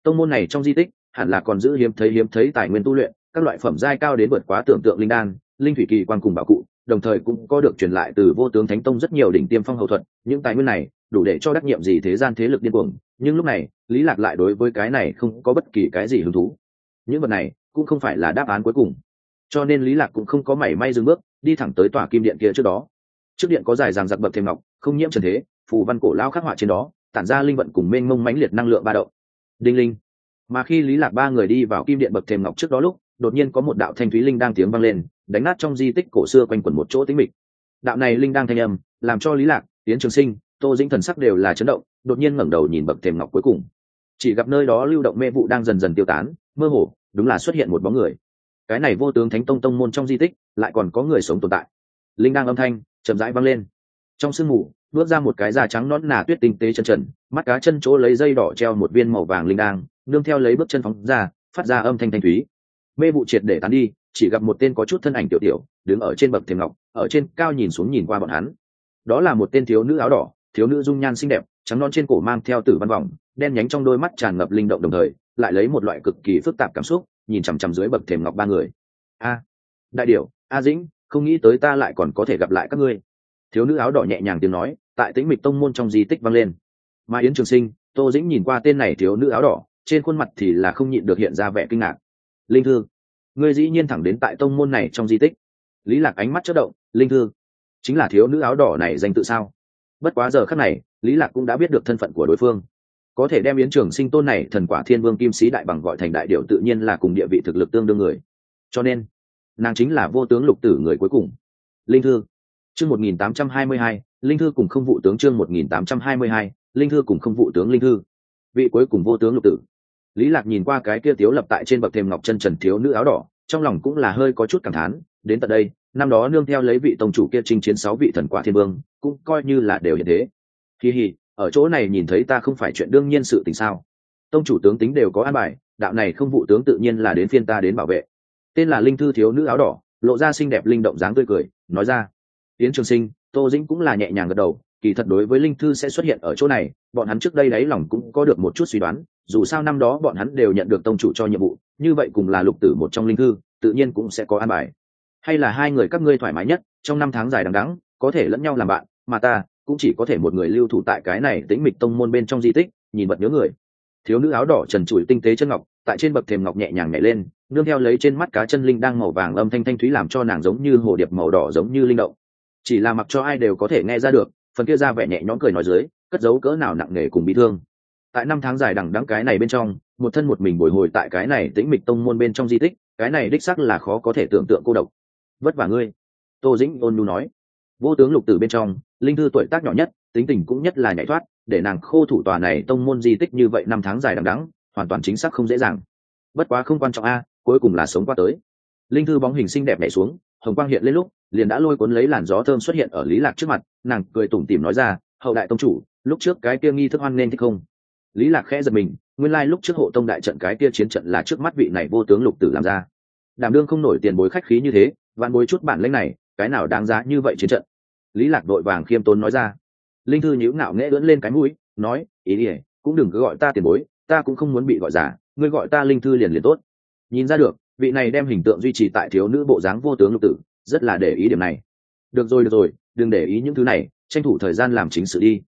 A: Tông môn này trong di tích hẳn là còn giữ hiếm thấy hiếm thấy tài nguyên tu luyện, các loại phẩm giai cao đến vượt quá tưởng tượng linh đan, linh thủy kỳ quan cùng bảo cụ, đồng thời cũng có được truyền lại từ vô tướng thánh tông rất nhiều đỉnh tiêm phong hậu thuật, những tài nguyên này đủ để cho đắc nhiệm gì thế gian thế lực điên cuồng, nhưng lúc này, lý lạc lại đối với cái này không có bất kỳ cái gì hứng thú. Những vật này cũng không phải là đáp án cuối cùng. Cho nên lý lạc cũng không có mảy may dừng bước, đi thẳng tới tòa kim điện kia trước đó. Trước điện có dài ràng giặc bậc thềm ngọc, không nhiễm trần thế, phù văn cổ lao khắc họa trên đó, tản ra linh vận cùng mênh mông mãnh liệt năng lượng ba động. Đinh linh. Mà khi lý lạc ba người đi vào kim điện bậc thềm ngọc trước đó lúc, đột nhiên có một đạo thanh thúy linh đang tiếng vang lên, đánh nát trong di tích cổ xưa quanh quẩn một chỗ tĩnh mịch. Đạo này linh đang thanh âm, làm cho lý lạc tiến trường sinh, tô dĩnh thần sắc đều là chấn động, đột nhiên ngẩng đầu nhìn bậc thềm ngọc cuối cùng chỉ gặp nơi đó lưu động mê vụ đang dần dần tiêu tán, mơ hồ, đúng là xuất hiện một bóng người. Cái này vô tướng thánh tông tông môn trong di tích, lại còn có người sống tồn tại. Linh đang âm thanh, chậm rãi vang lên. Trong sương mù, bước ra một cái da trắng nõn nà tuyết tinh tế chân trần, mắt cá chân chỗ lấy dây đỏ treo một viên màu vàng linh đang, nương theo lấy bước chân phóng ra, phát ra âm thanh thanh thúy. Mê vụ triệt để tán đi, chỉ gặp một tên có chút thân ảnh tiểu tiểu, đứng ở trên bậc thềm ngọc, ở trên cao nhìn xuống nhìn qua bọn hắn. Đó là một tên thiếu nữ áo đỏ, thiếu nữ dung nhan xinh đẹp trắng non trên cổ mang theo tử văn vòng, đen nhánh trong đôi mắt tràn ngập linh động đồng thời, lại lấy một loại cực kỳ phức tạp cảm xúc, nhìn chằm chằm dưới bậc thềm ngọc ba người. A, đại điểu, a dĩnh, không nghĩ tới ta lại còn có thể gặp lại các ngươi. Thiếu nữ áo đỏ nhẹ nhàng tiếng nói, tại tĩnh mịch tông môn trong di tích vang lên. Mà yến trường sinh, tô dĩnh nhìn qua tên này thiếu nữ áo đỏ, trên khuôn mặt thì là không nhịn được hiện ra vẻ kinh ngạc. Linh thư, ngươi dĩ nhiên thẳng đến tại tông môn này trong di tích. Lý lạc ánh mắt chất động, linh thư, chính là thiếu nữ áo đỏ này danh tự sao? Bất quá giờ khắc này, lý lạc cũng đã biết được thân phận của đối phương. Có thể đem yến trường sinh tôn này thần quả thiên vương kim sĩ đại bằng gọi thành đại điệu tự nhiên là cùng địa vị thực lực tương đương người. Cho nên, nàng chính là vô tướng lục tử người cuối cùng. Linh thư. Chương một nghìn tám trăm hai mươi hai, linh thư cùng không vụ tướng chương một nghìn tám trăm hai mươi hai, linh thư cùng không vụ tướng linh thư. Vị cuối cùng vô tướng lục tử. Lý lạc nhìn qua cái kia tiếu lập tại trên bậc thềm ngọc chân trần thiếu nữ áo đỏ, trong lòng cũng là hơi có chút cảm thán. Đến tận đây, năm đó nương theo lấy vị tông chủ kia chinh chiến sáu vị thần quả thiên vương cũng coi như là đều hiện thế. Kỳ hì ở chỗ này nhìn thấy ta không phải chuyện đương nhiên sự tình sao? Tông chủ tướng tính đều có an bài, đạo này không vụ tướng tự nhiên là đến phiên ta đến bảo vệ. Tên là linh thư thiếu nữ áo đỏ, lộ ra xinh đẹp linh động dáng tươi cười, nói ra. Tiến trường sinh, tô dĩnh cũng là nhẹ nhàng gật đầu, kỳ thật đối với linh thư sẽ xuất hiện ở chỗ này, bọn hắn trước đây đáy lòng cũng có được một chút suy đoán, dù sao năm đó bọn hắn đều nhận được tông chủ cho nhiệm vụ, như vậy cùng là lục tử một trong linh thư, tự nhiên cũng sẽ có an bài. Hay là hai người các ngươi thoải mái nhất, trong năm tháng dài đằng đắng có thể lẫn nhau làm bạn mà ta cũng chỉ có thể một người lưu thủ tại cái này tĩnh mịch tông môn bên trong di tích, nhìn vật nhớ người. Thiếu nữ áo đỏ trần trụi tinh tế chân ngọc, tại trên bậc thềm ngọc nhẹ nhàng nhảy lên, nương theo lấy trên mắt cá chân linh đang màu vàng âm thanh thanh thúy làm cho nàng giống như hồ điệp màu đỏ giống như linh động. Chỉ là mặc cho ai đều có thể nghe ra được, phần kia ra vẻ nhẹ nhõm cười nói dưới, cất giấu cỡ nào nặng nề cùng bị thương. Tại năm tháng dài đằng đắng cái này bên trong, một thân một mình bồi hồi tại cái này tĩnh mịch tông môn bên trong di tích, cái này đích sắc là khó có thể tưởng tượng cô độc. Vất vả ngươi, tô dĩnh ôn nhu nói. Vô tướng lục tử bên trong linh thư tuổi tác nhỏ nhất, tính tình cũng nhất là nhảy thoát, để nàng khô thủ tòa này tông môn di tích như vậy năm tháng dài đằng đắng hoàn toàn chính xác không dễ dàng. Bất quá không quan trọng a, cuối cùng là sống qua tới. Linh thư bóng hình xinh đẹp nhảy xuống, hồng quang hiện lên lúc, liền đã lôi cuốn lấy làn gió thơm xuất hiện ở lý lạc trước mặt, nàng cười tủm tỉm nói ra, hậu đại tông chủ, lúc trước cái kia nghi thức hoan nên thích không? Lý lạc khẽ giật mình, nguyên lai lúc trước hộ tông đại trận cái kia chiến trận là trước mắt vị này vô tướng lục tử làm ra. Đảm đương không nổi tiền bối khách khí như thế, vạn bối chút bản lĩnh này, cái nào đáng giá như vậy chiến trận? Lý lạc đội vàng khiêm tốn nói ra. Linh thư nhíu ngạo nghễ lưỡn lên cái mũi, nói, ý ỉa cũng đừng cứ gọi ta tiền bối, ta cũng không muốn bị gọi giả, ngươi gọi ta linh thư liền liền tốt. Nhìn ra được, vị này đem hình tượng duy trì tại thiếu nữ bộ dáng vô tướng lục tử, rất là để ý điểm này. Được rồi được rồi, đừng để ý những thứ này, tranh thủ thời gian làm chính sự đi.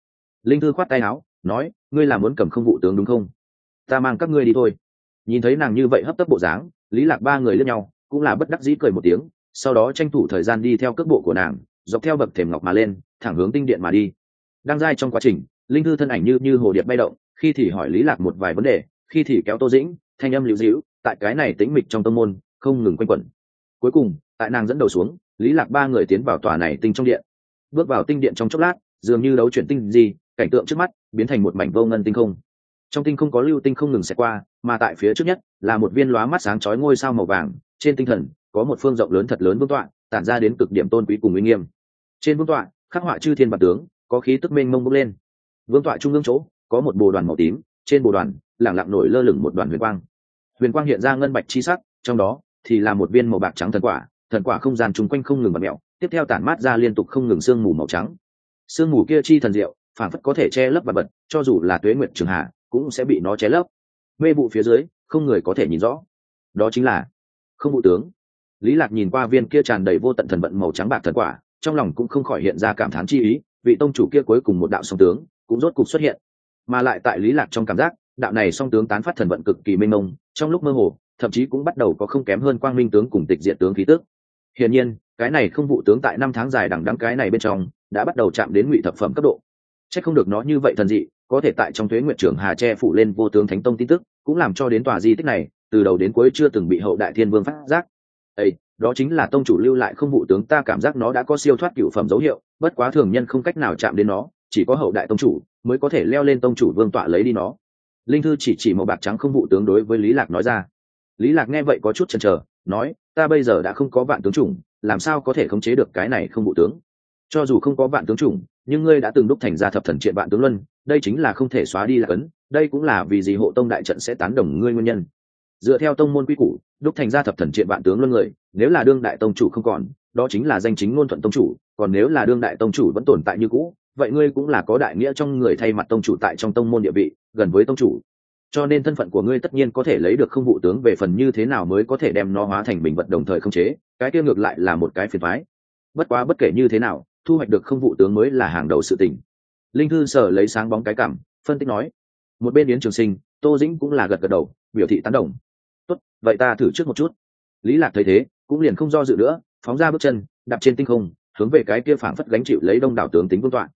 A: Linh thư khoát tay áo, nói, ngươi làm muốn cầm không vụ tướng đúng không? Ta mang các ngươi đi thôi. Nhìn thấy nàng như vậy hấp tấp bộ dáng, lý lạc ba người lẫn nhau, cũng là bất đắc dĩ cười một tiếng, sau đó tranh thủ thời gian đi theo cước bộ của nàng dọc theo bậc thềm ngọc mà lên, thẳng hướng tinh điện mà đi. Đang dai trong quá trình, linh thư thân ảnh như như hồ điệp bay động, khi thì hỏi lý lạc một vài vấn đề, khi thì kéo tô dĩnh, thanh âm lưu dĩu tại cái này tĩnh mịch trong tâm môn, không ngừng quanh quẩn. Cuối cùng, tại nàng dẫn đầu xuống, lý lạc ba người tiến vào tòa này tinh trong điện. Bước vào tinh điện trong chốc lát, dường như đấu chuyển tinh gì, cảnh tượng trước mắt biến thành một mảnh vô ngân tinh không. Trong tinh không có lưu tinh không ngừng xẹt qua, mà tại phía trước nhất là một viên lóa mắt sáng chói ngôi sao màu vàng, trên tinh thần có một phương rộng lớn thật lớn vương tọa, tản ra đến cực điểm tôn quý cùng uy nghiêm trên vương tọa, khắc họa chư thiên bản tướng, có khí tức mênh mông bốc lên. Vương tọa trung ương chỗ, có một bồ đoàn màu tím, trên bồ đoàn, lẳng lặng nổi lơ lửng một đoàn huyền quang. Huyền quang hiện ra ngân bạch chi sắc, trong đó thì là một viên màu bạc trắng thần quả thần quả không gian chung quanh không ngừng bật mẹo, tiếp theo tản mát ra liên tục không ngừng sương mù màu trắng. Sương mù kia chi thần diệu phản phất có thể che lấp và bật cho dù là tuế nguyện trường hạ, cũng sẽ bị nó che lấp. Mê vụ phía dưới, không người có thể nhìn rõ. Đó chính là không vụ tướng. Lý lạc nhìn qua viên kia tràn đầy vô tận thần vận màu trắng bạc thần quả trong lòng cũng không khỏi hiện ra cảm thán chi ý, vị tông chủ kia cuối cùng một đạo song tướng cũng rốt cục xuất hiện. Mà lại tại lý lạc trong cảm giác, đạo này song tướng tán phát thần vận cực kỳ mênh mông, trong lúc mơ hồ, thậm chí cũng bắt đầu có không kém hơn quang minh tướng cùng tịch diện tướng khí tức. Hiển nhiên, cái này không vụ tướng tại năm tháng dài đằng đẵng cái này bên trong, đã bắt đầu chạm đến ngụy thập phẩm cấp độ. Chắc không được nó như vậy thần dị, có thể tại trong thuế nguyện trưởng hà che phủ lên vô tướng thánh tông tin tức, cũng làm cho đến tòa di tích này, từ đầu đến cuối chưa từng bị hậu đại thiên vương phát giác. Ấy đó chính là tông chủ lưu lại không vụ tướng, ta cảm giác nó đã có siêu thoát cựu phẩm dấu hiệu, bất quá thường nhân không cách nào chạm đến nó, chỉ có hậu đại tông chủ mới có thể leo lên tông chủ vương tọa lấy đi nó. Linh thư chỉ chỉ màu bạc trắng không vụ tướng đối với lý lạc nói ra. Lý lạc nghe vậy có chút chần chờ, nói, ta bây giờ đã không có vạn tướng chủng, làm sao có thể khống chế được cái này không vụ tướng? Cho dù không có vạn tướng chủng, nhưng ngươi đã từng đúc thành ra thập thần triện vạn tướng luân, đây chính là không thể xóa đi là cấn đây cũng là vì gì hộ tông đại trận sẽ tán đồng ngươi nguyên nhân. Dựa theo tông môn quy củ đúc thành ra thập thần triện vạn tướng luân người, nếu là đương đại tông chủ không còn, đó chính là danh chính ngôn thuận tông chủ, còn nếu là đương đại tông chủ vẫn tồn tại như cũ, vậy ngươi cũng là có đại nghĩa trong người thay mặt tông chủ tại trong tông môn địa vị, gần với tông chủ. Cho nên thân phận của ngươi tất nhiên có thể lấy được không vụ tướng về phần như thế nào mới có thể đem nó hóa thành bình vật đồng thời không chế, cái kia ngược lại là một cái phiền thoái bất quá bất kể như thế nào, thu hoạch được không vụ tướng mới là hàng đầu sự tình. Linh thư sở lấy sáng bóng cái cảm, phân tích nói, một bên yến trường sinh, tô dĩnh cũng là gật gật đầu, biểu thị tán đồng vậy ta thử trước một chút. Lý lạc thấy thế, cũng liền không do dự nữa, phóng ra bước chân, đạp trên tinh không, hướng về cái kia phảng phất gánh chịu lấy đông đảo tướng tính vương tọa.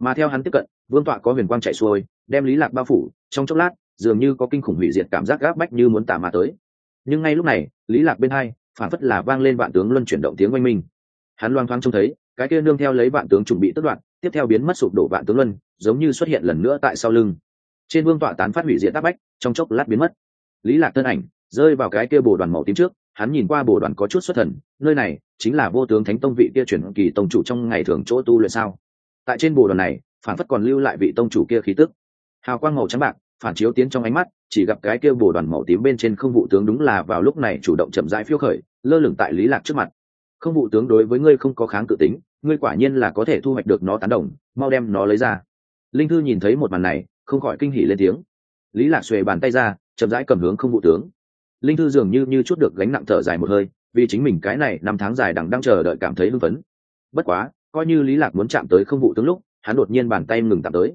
A: Mà theo hắn tiếp cận, vương tọa có huyền quang chạy xuôi, đem lý lạc bao phủ, trong chốc lát, dường như có kinh khủng hủy diệt cảm giác gáp bách như muốn tả mà tới. Nhưng ngay lúc này, lý lạc bên hai, phảng phất là vang lên vạn tướng luân chuyển động tiếng oanh minh. Hắn loang thoáng trông thấy, cái kia nương theo lấy vạn tướng chuẩn bị tất đoạn tiếp theo biến mất sụp đổ vạn tướng luân, giống như xuất hiện lần nữa tại sau lưng. Trên vương tọa tán phát hủy diệt áp bách, trong chốc lát biến mất. Lý lạc thân ảnh rơi vào cái kia bồ đoàn màu tím trước, hắn nhìn qua bồ đoàn có chút xuất thần, nơi này chính là vô tướng thánh tông vị kia chuyển kỳ tông chủ trong ngày thường chỗ tu luyện sao? Tại trên bồ đoàn này, phản phất còn lưu lại vị tông chủ kia khí tức. Hào quang màu trắng bạc, phản chiếu tiến trong ánh mắt, chỉ gặp cái kia bồ đoàn màu tím bên trên không vụ tướng đúng là vào lúc này chủ động chậm rãi phiêu khởi, lơ lửng tại lý lạc trước mặt. Không vụ tướng đối với ngươi không có kháng cự tính, ngươi quả nhiên là có thể thu hoạch được nó tán đồng, mau đem nó lấy ra. Linh thư nhìn thấy một màn này, không khỏi kinh hỉ lên tiếng. Lý lạc xuề bàn tay ra, chậm rãi cầm hướng không vụ tướng linh thư dường như như chút được gánh nặng thở dài một hơi, vì chính mình cái này năm tháng dài đằng đang chờ đợi cảm thấy hưng phấn. Bất quá, coi như lý lạc muốn chạm tới không vụ tướng lúc, hắn đột nhiên bàn tay ngừng tạm tới.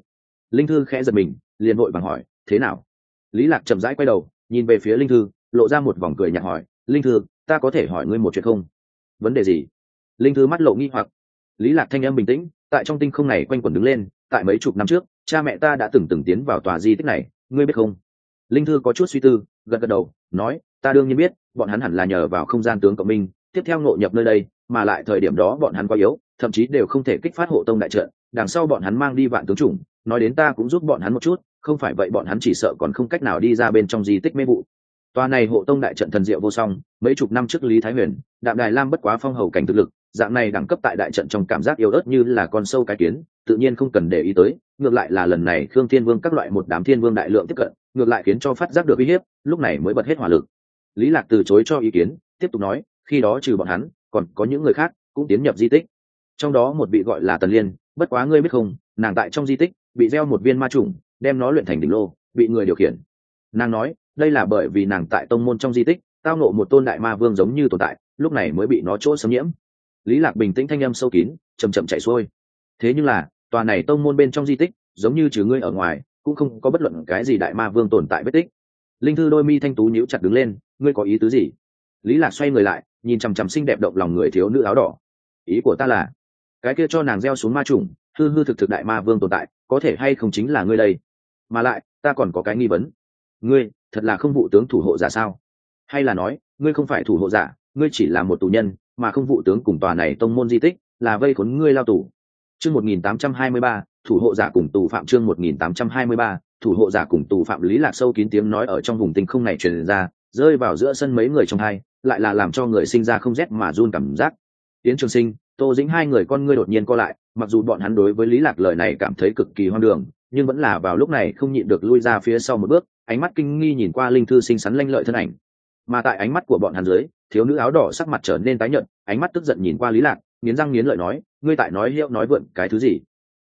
A: Linh thư khẽ giật mình, liền vội bằng hỏi, thế nào? Lý lạc chậm rãi quay đầu, nhìn về phía linh thư, lộ ra một vòng cười nhạt hỏi, linh thư, ta có thể hỏi ngươi một chuyện không? Vấn đề gì? Linh thư mắt lộ nghi hoặc. Lý lạc thanh âm bình tĩnh, tại trong tinh không này quanh quẩn đứng lên, tại mấy chục năm trước, cha mẹ ta đã từng từng tiến vào tòa di tích này, ngươi biết không? Linh thư có chút suy tư gật gật đầu, nói, ta đương nhiên biết, bọn hắn hẳn là nhờ vào không gian tướng cộng minh, tiếp theo ngộ nhập nơi đây, mà lại thời điểm đó bọn hắn quá yếu, thậm chí đều không thể kích phát hộ tông đại trận, đằng sau bọn hắn mang đi vạn tướng chủng, nói đến ta cũng giúp bọn hắn một chút, không phải vậy bọn hắn chỉ sợ còn không cách nào đi ra bên trong di tích mê vụ. Tòa này hộ tông đại trận thần diệu vô song, mấy chục năm trước lý thái huyền, đạm đài lam bất quá phong hầu cảnh thực lực, dạng này đẳng cấp tại đại trận trong cảm giác yếu ớt như là con sâu cái kiến, tự nhiên không cần để ý tới, ngược lại là lần này khương thiên vương các loại một đám thiên vương đại lượng tiếp cận ngược lại khiến cho phát giác được uy hiếp, lúc này mới bật hết hỏa lực. Lý lạc từ chối cho ý kiến, tiếp tục nói, khi đó trừ bọn hắn, còn có những người khác cũng tiến nhập di tích. Trong đó một vị gọi là tần liên, bất quá ngươi biết không, nàng tại trong di tích, bị gieo một viên ma trùng đem nó luyện thành đỉnh lô, bị người điều khiển. Nàng nói, đây là bởi vì nàng tại tông môn trong di tích, tao nộ một tôn đại ma vương giống như tồn tại, lúc này mới bị nó chỗ xâm nhiễm. Lý lạc bình tĩnh thanh âm sâu kín chầm chậm chạy xuôi. Thế nhưng là, tòa này tông môn bên trong di tích, giống như trừ ngươi ở ngoài cũng không có bất luận cái gì đại ma vương tồn tại vết tích. Linh thư đôi mi thanh tú nhíu chặt đứng lên, ngươi có ý tứ gì? Lý lạc xoay người lại, nhìn chằm chằm xinh đẹp động lòng người thiếu nữ áo đỏ. Ý của ta là, cái kia cho nàng gieo xuống ma trùng hư hư thực thực đại ma vương tồn tại, có thể hay không chính là ngươi đây? Mà lại, ta còn có cái nghi vấn. Ngươi, thật là không vụ tướng thủ hộ giả sao? Hay là nói, ngươi không phải thủ hộ giả, ngươi chỉ là một tù nhân, mà không vụ tướng cùng tòa này tông môn di tích, là vây khốn ngươi lao tù. Chương một nghìn tám trăm hai mươi ba thủ hộ giả cùng tù phạm chương một nghìn tám trăm hai mươi ba, thủ hộ giả cùng tù phạm lý lạc sâu kín tiếng nói ở trong vùng tinh không này truyền ra, rơi vào giữa sân mấy người trong hai, lại là làm cho người sinh ra không rét mà run cảm giác. Tiến trường sinh, tô dĩnh hai người con ngươi đột nhiên co lại, mặc dù bọn hắn đối với lý lạc lời này cảm thấy cực kỳ hoang đường, nhưng vẫn là vào lúc này không nhịn được lui ra phía sau một bước, ánh mắt kinh nghi nhìn qua linh thư sinh sắn lanh lợi thân ảnh. Mà tại ánh mắt của bọn hắn dưới, thiếu nữ áo đỏ sắc mặt trở nên tái nhợt, ánh mắt tức giận nhìn qua lý lạc, nghiến răng nghiến lợi nói, ngươi tại nói hiệu nói vượn cái thứ gì?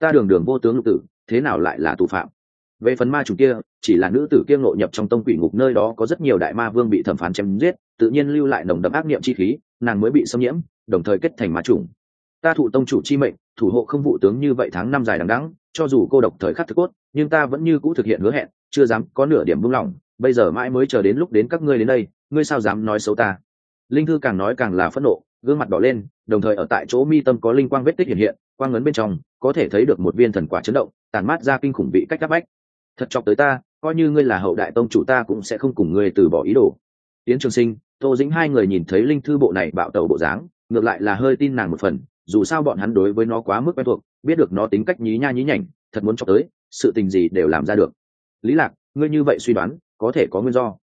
A: Ta đường đường vô tướng lục tử, thế nào lại là tù phạm? Về phần ma chủ kia, chỉ là nữ tử kia nội nhập trong tông quỷ ngục nơi đó có rất nhiều đại ma vương bị thẩm phán chém giết, tự nhiên lưu lại nồng đậm ác niệm chi khí, nàng mới bị xâm nhiễm, đồng thời kết thành ma chủng. Ta thụ tông chủ chi mệnh, thủ hộ không vụ tướng như vậy tháng năm dài đằng đẵng, cho dù cô độc thời khắc thực cốt, nhưng ta vẫn như cũ thực hiện hứa hẹn, chưa dám có nửa điểm buông lỏng. Bây giờ mãi mới chờ đến lúc đến các ngươi đến đây, ngươi sao dám nói xấu ta? Linh thư càng nói càng là phẫn nộ, gương mặt đỏ lên, đồng thời ở tại chỗ mi tâm có linh quang vết tích hiện hiện, quang ngấn bên trong có thể thấy được một viên thần quả chấn động, tàn mát ra kinh khủng bị cách đắp bách. Thật chọc tới ta, coi như ngươi là hậu đại tông chủ ta cũng sẽ không cùng ngươi từ bỏ ý đồ. Tiến trường sinh, tô dĩnh hai người nhìn thấy linh thư bộ này bạo tẩu bộ dáng, ngược lại là hơi tin nàng một phần, dù sao bọn hắn đối với nó quá mức quen thuộc, biết được nó tính cách nhí nha nhí nhảnh, thật muốn chọc tới, sự tình gì đều làm ra được. Lý lạc, ngươi như vậy suy đoán, có thể có nguyên do.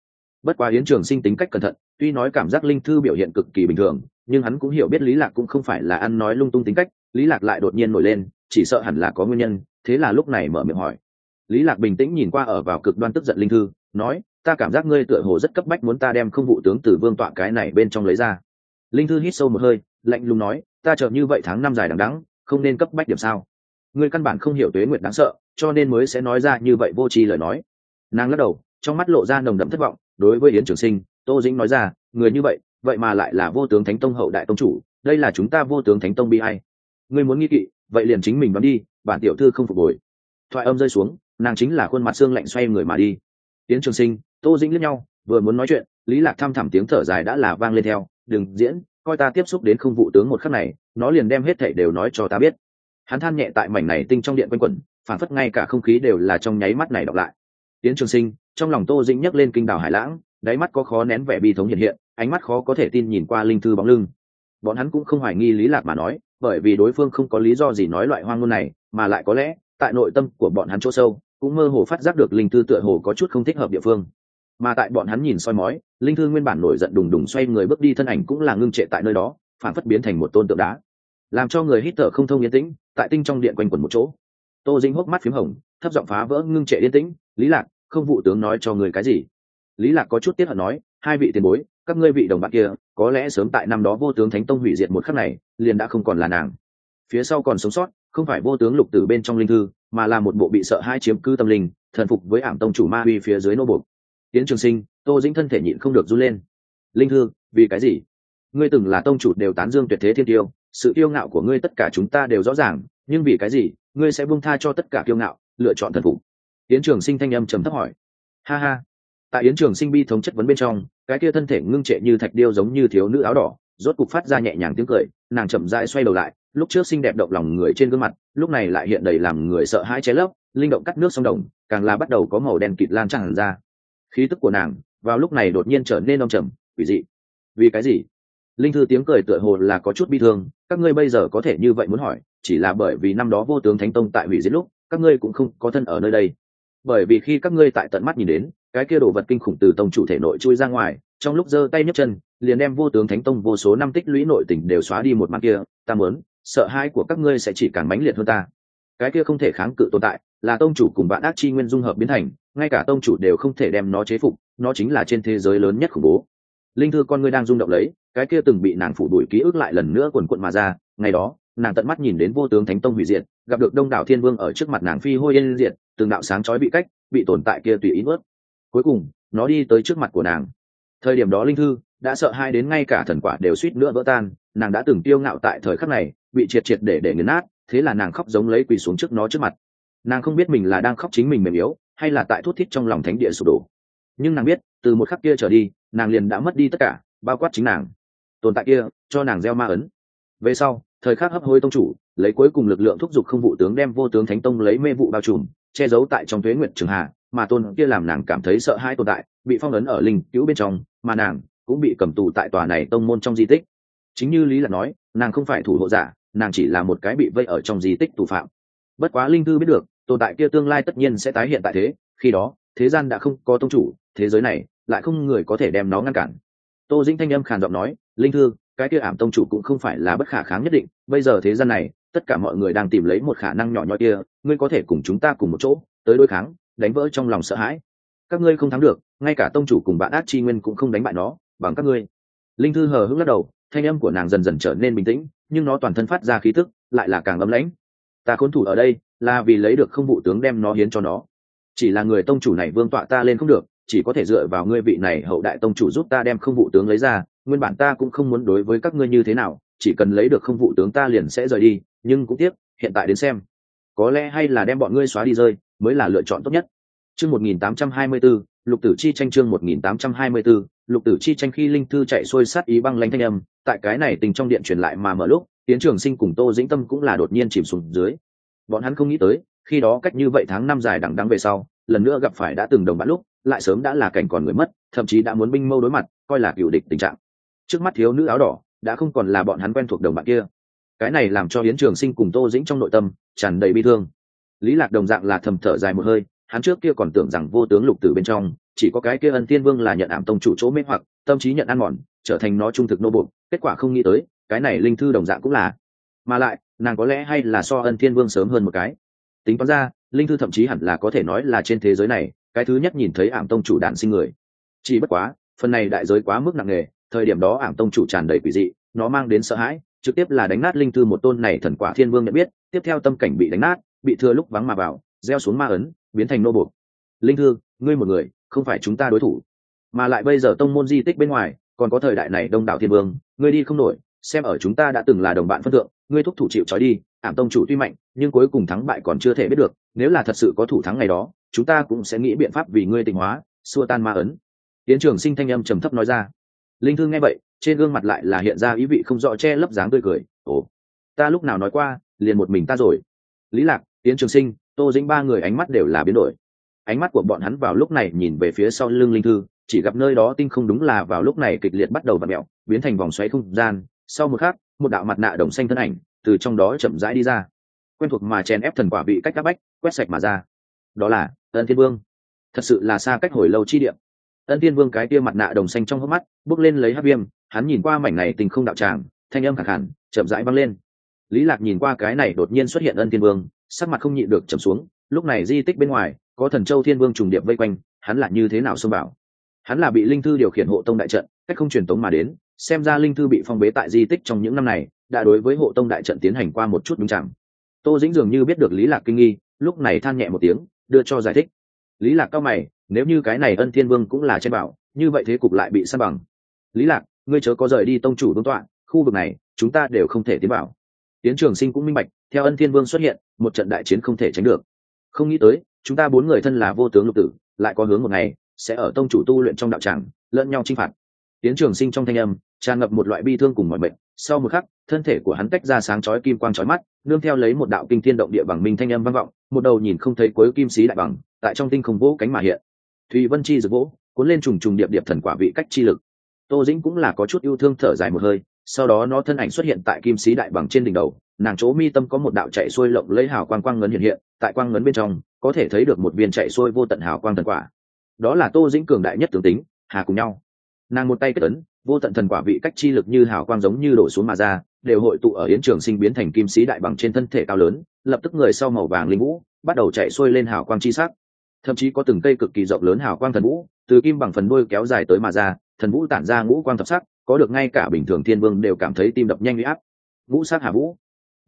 A: Bất quá yến trường sinh tính cách cẩn thận, tuy nói cảm giác linh thư biểu hiện cực kỳ bình thường, nhưng hắn cũng hiểu biết lý lạc cũng không phải là ăn nói lung tung tính cách, lý lạc lại đột nhiên nổi lên chỉ sợ hẳn là có nguyên nhân, thế là lúc này mở miệng hỏi. Lý lạc bình tĩnh nhìn qua ở vào cực đoan tức giận linh thư, nói, ta cảm giác ngươi tựa hồ rất cấp bách muốn ta đem không vụ tướng từ vương tọa cái này bên trong lấy ra. Linh thư hít sâu một hơi, lạnh lùng nói, ta chờ như vậy tháng năm dài đằng đẵng, không nên cấp bách điểm sao? Ngươi căn bản không hiểu tuế nguyệt đáng sợ, cho nên mới sẽ nói ra như vậy vô tri lời nói. Nàng lắc đầu, trong mắt lộ ra nồng đậm thất vọng, đối với yến trường sinh, tô dĩnh nói ra, người như vậy vậy mà lại là vô tướng thánh tông hậu đại tông chủ, đây là chúng ta vô tướng thánh tông bi ai? Ngươi muốn nghi kỵ, vậy liền chính mình đoán đi, bản tiểu thư không phục hồi. Thoại âm rơi xuống, nàng chính là khuôn mặt xương lạnh xoay người mà đi. Tiến trường sinh, tô dĩnh lẫn nhau, vừa muốn nói chuyện, lý lạc thăm thẳm tiếng thở dài đã là vang lên theo, đừng, diễn, coi ta tiếp xúc đến không vụ tướng một khắc này, nó liền đem hết thảy đều nói cho ta biết. Hắn than nhẹ tại mảnh này tinh trong điện quanh quẩn, phản phất ngay cả không khí đều là trong nháy mắt này đọc lại. Tiến trường sinh, trong lòng tô dĩnh nhấc lên kinh đảo hải lãng, đáy mắt có khó nén vẻ bi thống hiện hiện, ánh mắt khó có thể tin nhìn qua linh thư bóng lưng bọn hắn cũng không hoài nghi lý lạc mà nói, bởi vì đối phương không có lý do gì nói loại hoang ngôn này, mà lại có lẽ, tại nội tâm của bọn hắn chỗ sâu, cũng mơ hồ phát giác được linh thư tựa hồ có chút không thích hợp địa phương. Mà tại bọn hắn nhìn soi mói, linh thư nguyên bản nổi giận đùng đùng xoay người bước đi thân ảnh cũng là ngưng trệ tại nơi đó phản phất biến thành một tôn tượng đá. Làm cho người hít thở không thông yên tĩnh, tại tinh trong điện quanh quẩn một chỗ. Tô dính hốc mắt p h í m hồng, thấp giọng phá vỡ ngưng trệ yên tĩnh, lý lạc, không vụ tướng nói cho người cái gì? Lý lạc có chút tiết hận nói, hai vị tiền bối các ngươi vị đồng bạn kia, có lẽ sớm tại năm đó vô tướng thánh tông hủy diệt một khắc này, liền đã không còn là nàng. Phía sau còn sống sót, không phải vô tướng lục tử bên trong linh thư, mà là một bộ bị sợ hai chiếm cư tâm linh, thần phục với ảm tông chủ ma uy phía dưới nô bục tiến trường sinh, tô dĩnh thân thể nhịn không được run lên. Linh thư, vì cái gì? Ngươi từng là tông chủ đều tán dương tuyệt thế thiên tiêu, sự yêu ngạo của ngươi tất cả chúng ta đều rõ ràng, nhưng vì cái gì, ngươi sẽ buông tha cho tất cả kiêu ngạo, lựa chọn thần phục? Yến trường sinh thanh âm trầm thấp hỏi. Ha ha. Tại yến trường sinh bi thống chất vấn bên trong cái kia thân thể ngưng trệ như thạch điêu giống như thiếu nữ áo đỏ, rốt cục phát ra nhẹ nhàng tiếng cười, nàng chậm rãi xoay đầu lại, lúc trước xinh đẹp động lòng người trên gương mặt, lúc này lại hiện đầy làm người sợ hãi cháy lấp, linh động cắt nước sông đồng, càng là bắt đầu có màu đen kịt lan tràn ra. Khí tức của nàng vào lúc này đột nhiên trở nên đông trầm, quỷ dị. Vì cái gì? Linh thư tiếng cười tựa hồ là có chút bi thương, các ngươi bây giờ có thể như vậy muốn hỏi, chỉ là bởi vì năm đó vô tướng thánh tông tại hủy diệt lúc, các ngươi cũng không có thân ở nơi đây. Bởi vì khi các ngươi tại tận mắt nhìn đến cái kia đồ vật kinh khủng từ tông chủ thể nội chui ra ngoài, trong lúc giơ tay nhấc chân, liền đem vô tướng thánh tông vô số năm tích lũy nội tình đều xóa đi một mặt kia, ta muốn, sợ hãi của các ngươi sẽ chỉ càng mãnh liệt hơn ta. Cái kia không thể kháng cự tồn tại, là tông chủ cùng bạn ác chi nguyên dung hợp biến thành, ngay cả tông chủ đều không thể đem nó chế phục, nó chính là trên thế giới lớn nhất khủng bố. Linh thư con ngươi đang rung động lấy, cái kia từng bị nàng phủ đuổi ký ức lại lần nữa quần quận mà ra, ngày đó, nàng tận mắt nhìn đến vô tướng thánh tông hủy diệt, gặp được đông đảo thiên vương ở trước mặt nàng phi hôi yên diệt, từng đạo sáng chói bị cách, bị tồn tại kia tùy ý nuốt cuối cùng, nó đi tới trước mặt của nàng. Thời điểm đó linh thư đã sợ hai đến ngay cả thần quả đều suýt nữa vỡ tan, nàng đã từng tiêu ngạo tại thời khắc này, bị triệt triệt để để nghiền nát, thế là nàng khóc giống lấy quỳ xuống trước nó trước mặt. Nàng không biết mình là đang khóc chính mình mềm yếu, hay là tại thút thít trong lòng thánh địa sụp đổ. Nhưng nàng biết, từ một khắc kia trở đi, nàng liền đã mất đi tất cả, bao quát chính nàng. Tồn tại kia, cho nàng gieo ma ấn. Về sau, thời khắc hấp hối tông chủ, lấy cuối cùng lực lượng thúc giục không vụ tướng đem vô tướng thánh tông lấy mê vụ bao trùm, che giấu tại trong thuế nguyện trường hạ mà tôn kia làm nàng cảm thấy sợ hãi tồn tại, bị phong ấn ở linh cứu bên trong, mà nàng cũng bị cầm tù tại tòa này tông môn trong di tích. Chính như lý là nói, nàng không phải thủ hộ giả, nàng chỉ là một cái bị vây ở trong di tích tù phạm. Bất quá linh thư biết được, tồn tại kia tương lai tất nhiên sẽ tái hiện tại thế, khi đó, thế gian đã không có tông chủ, thế giới này lại không người có thể đem nó ngăn cản. Tô dĩnh thanh âm khàn giọng nói, linh thư cái kia ảm tông chủ cũng không phải là bất khả kháng nhất định, bây giờ thế gian này, tất cả mọi người đang tìm lấy một khả năng nhỏ nhoi kia, ngươi có thể cùng chúng ta cùng một chỗ, tới đối kháng đánh vỡ trong lòng sợ hãi. Các ngươi không thắng được, ngay cả tông chủ cùng bạn ác chi nguyên cũng không đánh bại nó, bằng các ngươi. Linh thư hờ hững lắc đầu, thanh âm của nàng dần dần trở nên bình tĩnh, nhưng nó toàn thân phát ra khí tức, lại là càng ấm lãnh. Ta khốn thủ ở đây, là vì lấy được không vụ tướng đem nó hiến cho nó. Chỉ là người tông chủ này vương tọa ta lên không được, chỉ có thể dựa vào ngươi vị này hậu đại tông chủ giúp ta đem không vụ tướng lấy ra, nguyên bản ta cũng không muốn đối với các ngươi như thế nào, chỉ cần lấy được không vụ tướng ta liền sẽ rời đi, nhưng cũng tiếc, hiện tại đến xem. Có lẽ hay là đem bọn ngươi xóa đi rơi mới là lựa chọn tốt nhất. Chương 1824, lục tử chi tranh chương 1824, lục tử chi tranh khi linh thư chạy xuôi sát ý băng lãnh thanh âm tại cái này tình trong điện truyền lại mà mở lúc tiến trường sinh cùng tô dĩnh tâm cũng là đột nhiên chìm xuống dưới. Bọn hắn không nghĩ tới khi đó cách như vậy tháng năm dài đằng đắng về sau lần nữa gặp phải đã từng đồng bạn lúc lại sớm đã là cảnh còn người mất thậm chí đã muốn binh mâu đối mặt coi là cựu địch tình trạng. Trước mắt thiếu nữ áo đỏ đã không còn là bọn hắn quen thuộc đồng bạn kia. Cái này làm cho hiến trường sinh cùng tô dĩnh trong nội tâm tràn đầy bi thương lý lạc đồng dạng là thầm thở dài một hơi, hắn trước kia còn tưởng rằng vô tướng lục tử bên trong, chỉ có cái kia ân tiên vương là nhận ảm tông chủ chỗ mê hoặc, tâm trí nhận ăn mòn, trở thành nó trung thực nô bục kết quả không nghĩ tới, cái này linh thư đồng dạng cũng là. Mà lại, nàng có lẽ hay là so ân thiên vương sớm hơn một cái. Tính toán ra, linh thư thậm chí hẳn là có thể nói là trên thế giới này, cái thứ nhất nhìn thấy ảm tông chủ đạn sinh người. Chỉ bất quá, phần này đại giới quá mức nặng nề, thời điểm đó ảm tông chủ tràn đầy quỷ dị, nó mang đến sợ hãi, trực tiếp là đánh nát linh thư một tôn này thần quả thiên vương nhận biết, tiếp theo tâm cảnh bị đánh nát bị thừa lúc vắng mà vào, gieo xuống ma ấn, biến thành nô buộc. Linh thư, ngươi một người, không phải chúng ta đối thủ. Mà lại bây giờ tông môn di tích bên ngoài, còn có thời đại này đông đảo thiên vương, ngươi đi không nổi, xem ở chúng ta đã từng là đồng bạn phân thượng, ngươi thúc thủ chịu trói đi, ảm tông chủ tuy mạnh, nhưng cuối cùng thắng bại còn chưa thể biết được, nếu là thật sự có thủ thắng ngày đó, chúng ta cũng sẽ nghĩ biện pháp vì ngươi tình hóa, xua tan ma ấn. Tiến trường sinh thanh âm trầm thấp nói ra. Linh thương nghe vậy, trên gương mặt lại là hiện ra ý vị không rõ che lấp dáng tươi cười. Ồ, ta lúc nào nói qua, liền một mình ta rồi. Lý lạc tiến trường sinh, tô dĩnh ba người ánh mắt đều là biến đổi. Ánh mắt của bọn hắn vào lúc này nhìn về phía sau lưng linh thư, chỉ gặp nơi đó tinh không đúng là vào lúc này kịch liệt bắt đầu v ặ mẹo, biến thành vòng xoáy không gian. Sau một khắc, một đạo mặt nạ đồng xanh thân ảnh từ trong đó chậm rãi đi ra. Quen thuộc mà chèn ép thần quả bị cách áp bách, quét sạch mà ra. Đó là ân thiên vương. Thật sự là xa cách hồi lâu chi điểm ân thiên vương cái kia mặt nạ đồng xanh trong hốc mắt, bước lên lấy hát viêm, hắn nhìn qua mảnh này tình không đạo tràng, thanh âm khẳng hẳn chậm rãi văng lên. Lý lạc nhìn qua cái này đột nhiên xuất hiện ân thiên vương sắc mặt không nhịn được trầm xuống, lúc này di tích bên ngoài, có thần châu thiên vương trùng điệp vây quanh, hắn là như thế nào xông vào? Hắn là bị linh thư điều khiển hộ tông đại trận, cách không truyền tống mà đến, xem ra linh thư bị phong bế tại di tích trong những năm này, đã đối với hộ tông đại trận tiến hành qua một chút đúng chẳng tô dĩnh dường như biết được lý lạc kinh nghi, lúc này than nhẹ một tiếng, đưa cho giải thích. Lý lạc cao mày, nếu như cái này ân thiên vương cũng là trên bảo, như vậy thế cục lại bị sa bằng. Lý lạc, ngươi chớ có rời đi tông chủ vương tọa, khu vực này, chúng ta đều không thể tiến bảo tiến trường sinh cũng minh bạch theo ân thiên vương xuất hiện, một trận đại chiến không thể tránh được. Không nghĩ tới, chúng ta bốn người thân là vô tướng lục tử, lại có hướng một ngày, sẽ ở tông chủ tu luyện trong đạo tràng, lẫn nhau chinh phạt. Tiến trường sinh trong thanh âm, tràn ngập một loại bi thương cùng mọi mệnh. Sau một khắc, thân thể của hắn tách ra sáng chói kim quang chói mắt, nương theo lấy một đạo kinh thiên động địa bằng minh thanh âm vang vọng, một đầu nhìn không thấy cuối kim sĩ đại bằng, tại trong tinh không vỗ cánh mà hiện. Thùy vân chi rực vỗ, cuốn lên trùng trùng điệp điệp thần quả vị cách chi lực. Tô dĩnh cũng là có chút yêu thương thở dài một hơi sau đó nó thân ảnh xuất hiện tại kim sĩ đại bằng trên đỉnh đầu, nàng chỗ mi tâm có một đạo chạy xuôi lộng lấy hào quang quang ngấn hiện hiện, tại quang ngấn bên trong, có thể thấy được một viên chạy xuôi vô tận hào quang thần quả. Đó là tô dĩnh cường đại nhất tướng tính, hà cùng nhau. Nàng một tay kết ấn, vô tận thần quả vị cách chi lực như hào quang giống như đổ xuống mà ra, đều hội tụ ở hiến trường sinh biến thành kim sĩ đại bằng trên thân thể cao lớn, lập tức người sau màu vàng linh vũ, bắt đầu chạy xuôi lên hào quang chi sắc. Thậm chí có từng cây cực kỳ rộng lớn hào quang thần vũ, từ kim bằng phần đuôi kéo dài tới mà ra, thần vũ tản ra ngũ quang thập sắc có được ngay cả bình thường thiên vương đều cảm thấy tim đập nhanh huy áp. Vũ sát hà vũ.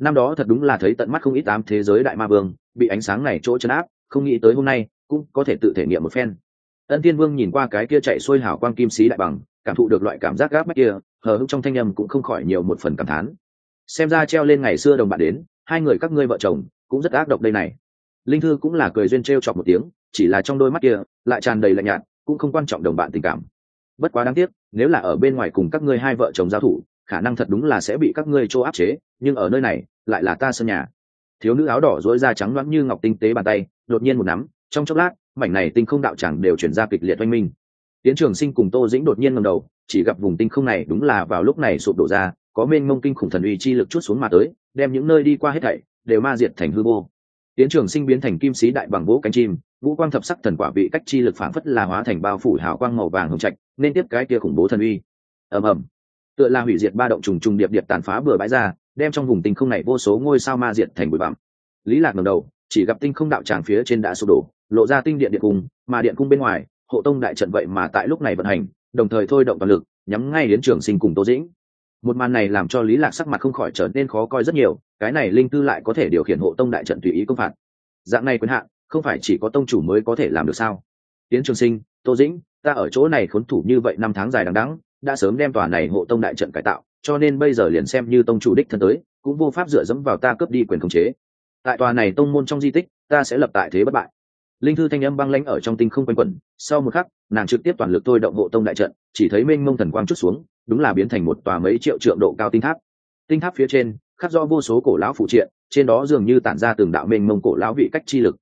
A: Năm đó thật đúng là thấy tận mắt không ít tám thế giới đại ma vương, bị ánh sáng này chỗ chấn áp, không nghĩ tới hôm nay cũng có thể tự thể nghiệm một phen. Ân thiên vương nhìn qua cái kia chạy xuôi hào quang kim sĩ đại bằng, cảm thụ được loại cảm giác gáp mắt kia, hờ hững trong thanh âm cũng không khỏi nhiều một phần cảm thán. Xem ra treo lên ngày xưa đồng bạn đến, hai người các ngươi vợ chồng cũng rất ác độc đây này. Linh thư cũng là cười duyên t r e o chọc một tiếng, chỉ là trong đôi mắt kia lại tràn đầy lạnh nhạt, cũng không quan trọng đồng bạn tình cảm bất quá đáng tiếc, nếu là ở bên ngoài cùng các ngươi hai vợ chồng giao thủ, khả năng thật đúng là sẽ bị các ngươi chỗ áp chế, nhưng ở nơi này, lại là ta sân nhà. Thiếu nữ áo đỏ dối da trắng loãng như ngọc tinh tế bàn tay, đột nhiên một nắm, trong chốc lát, mảnh này tinh không đạo chẳng đều chuyển ra kịch liệt oanh minh. Tiến trường sinh cùng tô dĩnh đột nhiên ngầm đầu, chỉ gặp vùng tinh không này đúng là vào lúc này sụp đổ ra, có mênh mông kinh khủng thần uy chi lực chút xuống mà tới, đem những nơi đi qua hết thảy, đều ma diệt thành hư vô tiến trường sinh biến thành kim sĩ đại bằng vỗ cánh chim, vũ quang thập sắc thần quả vị cách chi lực phản phất là hóa thành bao phủ hào quang màu vàng hồng trạch, nên tiếp cái kia khủng bố thần uy. Ầm ầm. Tựa là hủy diệt ba động trùng trùng điệp điệp tàn phá bừa bãi ra, đem trong vùng tinh không này vô số ngôi sao ma diệt thành bụi bặm. Lý lạc ngẩng đầu, chỉ gặp tinh không đạo tràng phía trên đã sụp đổ, lộ ra tinh điện điện cung, mà điện cung bên ngoài, hộ tông đại trận vậy mà tại lúc này vận hành, đồng thời thôi động toàn lực, nhắm ngay đến trường sinh cùng tô dĩnh một màn này làm cho lý lạc sắc mặt không khỏi trở nên khó coi rất nhiều, cái này linh tư lại có thể điều khiển hộ tông đại trận tùy ý công phạt. Dạng này quyền hạn, không phải chỉ có tông chủ mới có thể làm được sao? Tiến trường sinh, tô dĩnh, ta ở chỗ này khốn thủ như vậy năm tháng dài đằng đẵng, đã sớm đem tòa này hộ tông đại trận cải tạo, cho nên bây giờ liền xem như tông chủ đích thân tới, cũng vô pháp dựa dẫm vào ta cướp đi quyền khống chế. Tại tòa này tông môn trong di tích, ta sẽ lập tại thế bất bại. Linh thư thanh âm băng lãnh ở trong tinh không quanh quẩn, sau một khắc, nàng trực tiếp toàn lực thôi động hộ tông đại trận, chỉ thấy mênh mông thần quang chút xuống đúng là biến thành một tòa mấy triệu trượng độ cao tinh tháp. Tinh tháp phía trên, khắc do vô số cổ lão phụ triện, trên đó dường như tản ra từng đạo mênh mông cổ lão vị cách chi lực.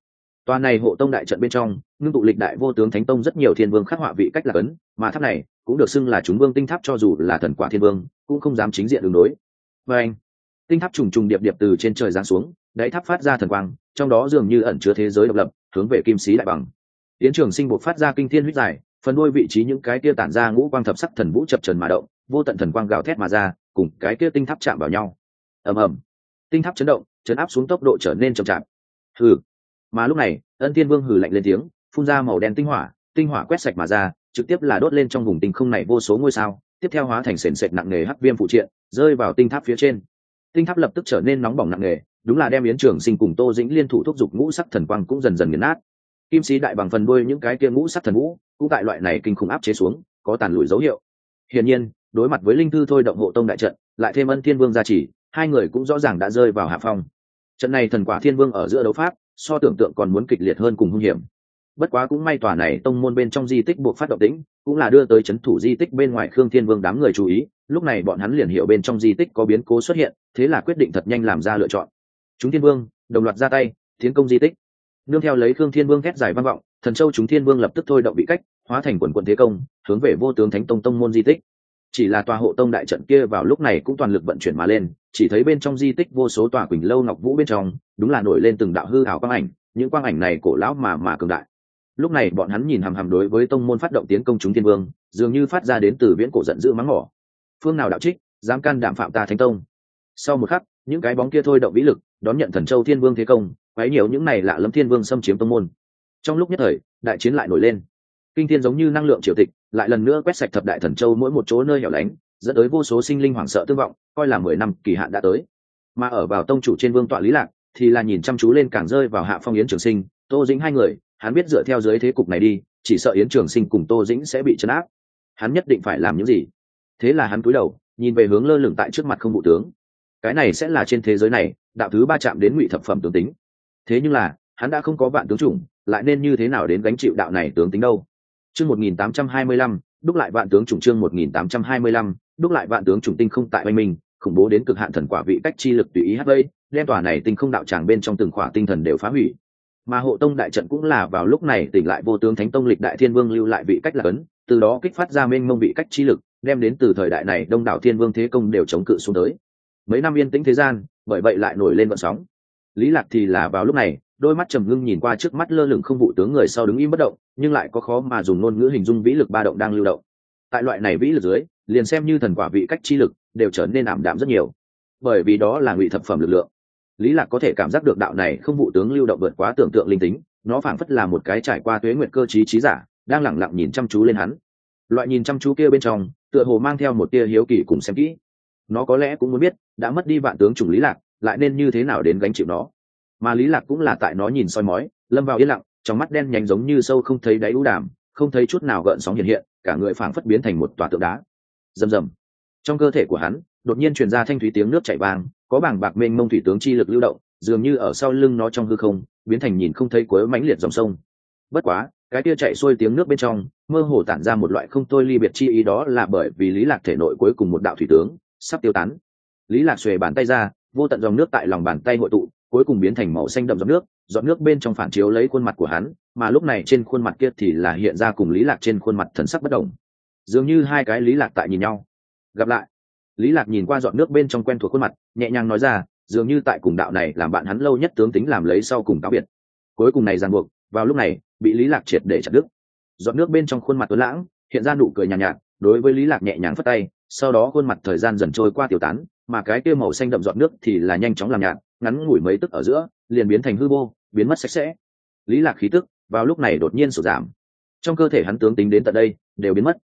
A: Toàn này hộ tông đại trận bên trong, ngưng tụ lịch đại vô tướng thánh tông rất nhiều thiên vương khắc họa vị cách là ấn mà tháp này cũng được xưng là chúng vương tinh tháp cho dù là thần quả thiên vương, cũng không dám chính diện đường đối. Và anh, tinh tháp trùng trùng điệp điệp từ trên trời giáng xuống, đáy tháp phát ra thần quang, trong đó dường như ẩn chứa thế giới độc lập, hướng về kim sĩ đại bằng. Tiến trường sinh buộc phát ra kinh thiên huyết dài phần đôi vị trí những cái kia tản ra ngũ quang thập sắc thần vũ chập trần mà động vô tận thần quang gào thét mà ra, cùng cái kia tinh tháp chạm vào nhau. Ầm ầm. Tinh tháp chấn động, chấn áp xuống tốc độ trở nên chậm chạp. Hừ. Mà lúc này, ân tiên vương hừ lạnh lên tiếng, phun ra màu đen tinh hỏa tinh hỏa quét sạch mà ra, trực tiếp là đốt lên trong vùng tinh không này vô số ngôi sao, tiếp theo hóa thành sền sệt nặng nề hắc viêm phụ triện, rơi vào tinh tháp phía trên. Tinh tháp lập tức trở nên nóng bỏng nặng nề, đúng là đem yến trường sinh cùng tô dĩnh liên thủ thúc giục ngũ sắc thần quang cũng dần dần nghiền nát. Kim sĩ đại bằng phần đuôi những cái kia ngũ sắc thần vũ, cũng tại loại này kinh khủng áp chế xuống, có tàn lùi dấu hiệu. Hiển nhiên đối mặt với linh thư thôi động hộ tông đại trận, lại thêm ân thiên vương gia trì, hai người cũng rõ ràng đã rơi vào hạ phong. Trận này thần quả thiên vương ở giữa đấu pháp, so tưởng tượng còn muốn kịch liệt hơn cùng hung hiểm. Bất quá cũng may tòa này tông môn bên trong di tích buộc phát động tĩnh, cũng là đưa tới c h ấ n thủ di tích bên ngoài khương thiên vương đám người chú ý, lúc này bọn hắn liền hiểu bên trong di tích có biến cố xuất hiện, thế là quyết định thật nhanh làm ra lựa chọn. Chúng thiên vương, đồng loạt ra tay, tiến công di tích. Nương theo lấy khương thiên vương thét dài văn vọng, thần châu chúng thiên vương lập tức thôi động bị cách, hóa thành quần quận thế công, hướng về vô tướng thánh tông tông môn di tích chỉ là tòa hộ tông đại trận kia vào lúc này cũng toàn lực vận chuyển mà lên, chỉ thấy bên trong di tích vô số tòa quỳnh lâu ngọc vũ bên trong, đúng là nổi lên từng đạo hư hào quang ảnh, những quang ảnh này cổ lão mà mà cường đại. Lúc này bọn hắn nhìn hằm hằm đối với tông môn phát động tiến công chúng thiên vương, dường như phát ra đến từ viễn cổ giận dữ mắng mỏ. Phương nào đạo trích, dám can đảm phạm ta thánh tông. Sau một khắc, những cái bóng kia thôi động vĩ lực, đón nhận thần châu thiên vương thế công, quấy nhiều những này lạ lẫm thiên vương xâm chiếm tông môn. Trong lúc nhất thời, đại chiến lại nổi lên kinh thiên giống như năng lượng triều tịch, lại lần nữa quét sạch thập đại thần châu mỗi một chỗ nơi hẻo lánh, dẫn tới vô số sinh linh hoảng sợ tương vọng, coi là mười năm kỳ hạn đã tới. Mà ở vào tông chủ trên vương tọa lý lạc, thì là nhìn chăm chú lên càng rơi vào hạ phong yến trường sinh, tô dĩnh hai người, hắn biết dựa theo dưới thế cục này đi, chỉ sợ yến trường sinh cùng tô dĩnh sẽ bị chấn áp. Hắn nhất định phải làm những gì? Thế là hắn cúi đầu, nhìn về hướng lơ lửng tại trước mặt không vụ tướng. Cái này sẽ là trên thế giới này, đạo thứ ba chạm đến ngụy thập phẩm tướng tính. Thế nhưng là, hắn đã không có vạn tướng chủng, lại nên như thế nào đến gánh chịu đạo này tướng tính đâu? Chương một nghìn tám trăm hai mươi lăm đúc lại vạn tướng chủng chương một nghìn tám trăm hai mươi lăm đúc lại vạn tướng chủng tinh không tại bên mình, khủng bố đến cực hạn thần quả vị cách chi lực tùy ý hấp vây đem tòa này tinh không đạo tràng bên trong từng khỏa tinh thần đều phá hủy. Mà hộ tông đại trận cũng là vào lúc này tỉnh lại vô tướng thánh tông lịch đại thiên vương lưu lại vị cách là ấn từ đó kích phát ra mênh mông vị cách chi lực đem đến từ thời đại này đông đảo thiên vương thế công đều chống cự xuống tới. Mấy năm yên tĩnh thế gian bởi vậy lại nổi lên vận sóng. Lý lạc thì là vào lúc này đôi mắt trầm ngưng nhìn qua trước mắt lơ lửng không vụ tướng người sau đứng im bất động, nhưng lại có khó mà dùng ngôn ngữ hình dung vĩ lực ba động đang lưu động. Tại loại này vĩ lực dưới, liền xem như thần quả vị cách chi lực, đều trở nên ảm đạm rất nhiều. Bởi vì đó là ngụy thập phẩm lực lượng. Lý lạc có thể cảm giác được đạo này không vụ tướng lưu động vượt quá tưởng tượng linh tính, nó phảng phất là một cái trải qua tuế nguyện cơ trí trí giả, đang lẳng lặng nhìn chăm chú lên hắn. Loại nhìn chăm chú kia bên trong, tựa hồ mang theo một tia hiếu kỳ cùng xem kỹ. Nó có lẽ cũng muốn biết, đã mất đi vạn tướng chủng lý lạc, lại nên như thế nào đến gánh chịu nó mà lý lạc cũng là tại nó nhìn soi mói, lâm vào yên lặng, trong mắt đen nhánh giống như sâu không thấy đáy u đàm, không thấy chút nào gợn sóng hiện hiện, cả người phảng phất biến thành một tòa tượng đá. Rầm rầm. Trong cơ thể của hắn, đột nhiên truyền ra thanh thúy tiếng nước chảy vàng có bảng bạc mênh mông thủy tướng chi lực lưu động, dường như ở sau lưng nó trong hư không, biến thành nhìn không thấy cuối mãnh liệt dòng sông. Bất quá, cái kia chạy xuôi tiếng nước bên trong, mơ hồ tản ra một loại không tôi ly biệt chi ý đó là bởi vì lý lạc thể nội cuối cùng một đạo thủy tướng sắp tiêu tán. Lý lạc xuề bàn tay ra, vô tận dòng nước tại lòng bàn tay hội tụ cuối cùng biến thành màu xanh đậm giọt nước giọt nước bên trong phản chiếu lấy khuôn mặt của hắn mà lúc này trên khuôn mặt kia thì là hiện ra cùng lý lạc trên khuôn mặt thần sắc bất động dường như hai cái lý lạc tại nhìn nhau. Gặp lại lý lạc nhìn qua giọt nước bên trong quen thuộc khuôn mặt nhẹ nhàng nói ra dường như tại cùng đạo này làm bạn hắn lâu nhất tướng tính làm lấy sau cùng cáo biệt. Cuối cùng này ràng buộc vào lúc này bị lý lạc triệt để chặt đứt. Giọt nước bên trong khuôn mặt tuấn lãng hiện ra nụ cười nhàn nhạt, nhạt đối với lý lạc nhẹ nhàng phất tay sau đó khuôn mặt thời gian dần trôi qua tiêu tán mà cái kia màu xanh đậm giọt nước thì là nhanh chóng làm nhạt ngắn ngủi mấy tức ở giữa, liền biến thành hư vô, biến mất sạch sẽ. Lý lạc khí tức vào lúc này đột nhiên sụt giảm. Trong cơ thể hắn tướng tính đến tận đây, đều biến mất.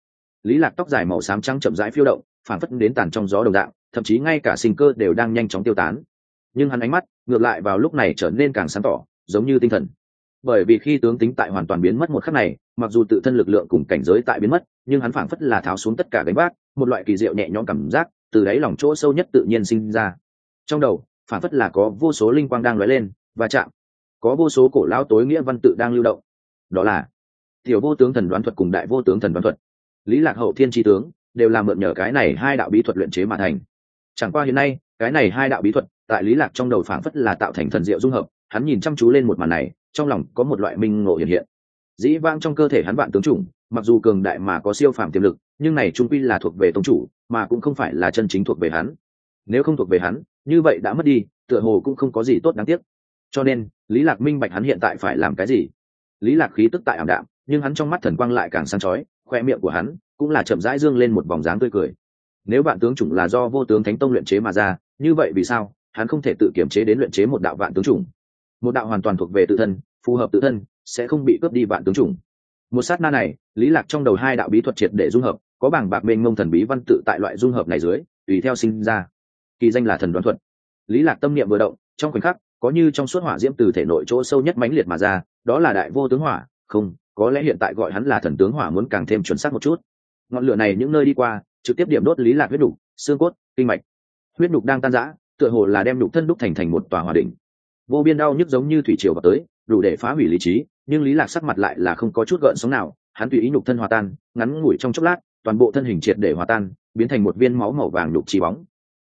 A: Lý lạc tóc dài màu xám trắng chậm rãi phiêu động phản phất đến tàn trong gió đồng dạng, thậm chí ngay cả sinh cơ đều đang nhanh chóng tiêu tán. Nhưng hắn ánh mắt, ngược lại vào lúc này trở nên càng sáng tỏ, giống như tinh thần. Bởi vì khi tướng tính tại hoàn toàn biến mất một khắc này, mặc dù tự thân lực lượng cùng cảnh giới tại biến mất, nhưng hắn phảng phất là tháo xuống tất cả gánh vác, một loại kỳ diệu nhẹ nhõm cảm giác, từ đáy lòng chỗ sâu nhất tự nhiên sinh ra. Trong đầu phảng phất là có vô số linh quang đang lóe lên và chạm. Có vô số cổ lao tối nghĩa văn tự đang lưu động. Đó là tiểu vô tướng thần đoán thuật cùng đại vô tướng thần đoán thuật. Lý lạc hậu thiên tri tướng đều là mượn nhờ cái này hai đạo bí thuật luyện chế mà thành. Chẳng qua hiện nay, cái này hai đạo bí thuật tại lý lạc trong đầu phảng phất là tạo thành thần diệu dung hợp, hắn nhìn chăm chú lên một màn này, trong lòng có một loại minh ngộ hiện hiện. Dĩ vang trong cơ thể hắn vạn tướng chủng, mặc dù cường đại mà có siêu phàm tiềm lực, nhưng này trung quy là thuộc về tông chủ, mà cũng không phải là chân chính thuộc về hắn. Nếu không thuộc về hắn như vậy đã mất đi, tựa hồ cũng không có gì tốt đáng tiếc. Cho nên, lý lạc minh bạch hắn hiện tại phải làm cái gì. Lý lạc khí tức tại ảm đạm, nhưng hắn trong mắt thần quang lại càng sáng chói, khoe miệng của hắn cũng là chậm rãi dương lên một vòng dáng tươi cười. Nếu vạn tướng chủng là do vô tướng thánh tông luyện chế mà ra, như vậy vì sao hắn không thể tự kiểm chế đến luyện chế một đạo vạn tướng chủng? Một đạo hoàn toàn thuộc về tự thân, phù hợp tự thân, sẽ không bị cướp đi vạn tướng chủng. Một sát na này, lý lạc trong đầu hai đạo bí thuật triệt để dung hợp, có bảng bạc mênh mông thần bí văn tự tại loại dung hợp này dưới, tùy theo sinh ra kỳ danh là thần đoán thuật. Lý lạc tâm niệm vừa động, trong khoảnh khắc, có như trong suốt hỏa diễm từ thể nội chỗ sâu nhất mãnh liệt mà ra, đó là đại vô tướng hỏa. Không, có lẽ hiện tại gọi hắn là thần tướng hỏa muốn càng thêm chuẩn xác một chút. Ngọn lửa này những nơi đi qua, trực tiếp điểm đốt lý lạc huyết đục, xương cốt, kinh mạch. Huyết đục đang tan rã, tựa hồ là đem đục thân đúc thành thành một tòa hòa đỉnh. Vô biên đau nhức giống như thủy triều vào tới, đủ để phá hủy lý trí, nhưng lý lạc sắc mặt lại là không có chút gợn sóng nào, hắn tùy ý nhục thân hòa tan, ngắn ngủi trong chốc lát, toàn bộ thân hình triệt để hòa tan, biến thành một viên máu màu vàng nhục chi bóng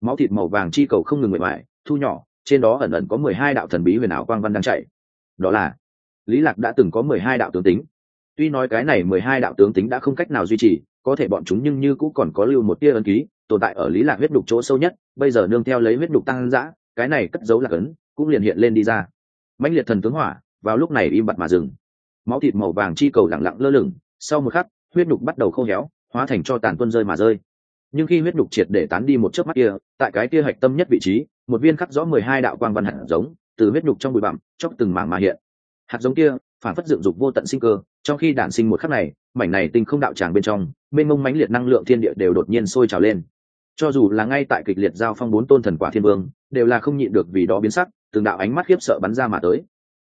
A: máu thịt màu vàng chi cầu không ngừng mệt mỏi, thu nhỏ, trên đó ẩn ẩn có mười hai đạo thần bí huyền ảo quang văn đang chạy. Đó là, lý lạc đã từng có mười hai đạo tướng tính. Tuy nói cái này mười hai đạo tướng tính đã không cách nào duy trì, có thể bọn chúng nhưng như cũng còn có lưu một tia ấn ký, tồn tại ở lý lạc huyết đục chỗ sâu nhất, bây giờ nương theo lấy huyết đục tăng dã, cái này cất giấu lạc ấn, cũng liền hiện lên đi ra. Mãnh liệt thần tướng hỏa, vào lúc này im bặt mà dừng. Máu thịt màu vàng chi cầu lặng lặng lơ lửng, sau một khắc, huyết đục bắt đầu khô héo, hóa thành cho tàn tuân rơi mà rơi nhưng khi huyết nhục triệt để tán đi một chớp mắt kia, tại cái kia hạch tâm nhất vị trí, một viên khắc rõ mười hai đạo quang văn hạt giống, từ huyết nhục trong bụi bặm chóc từng mảng mà hiện. Hạt giống kia, phản phất dựng dục vô tận sinh cơ, trong khi đản sinh một khắc này, mảnh này tinh không đạo tràng bên trong, mênh mông mãnh liệt năng lượng thiên địa đều đột nhiên sôi trào lên. Cho dù là ngay tại kịch liệt giao phong bốn tôn thần quả thiên vương, đều là không nhịn được vì đó biến sắc, từng đạo ánh mắt khiếp sợ bắn ra mà tới.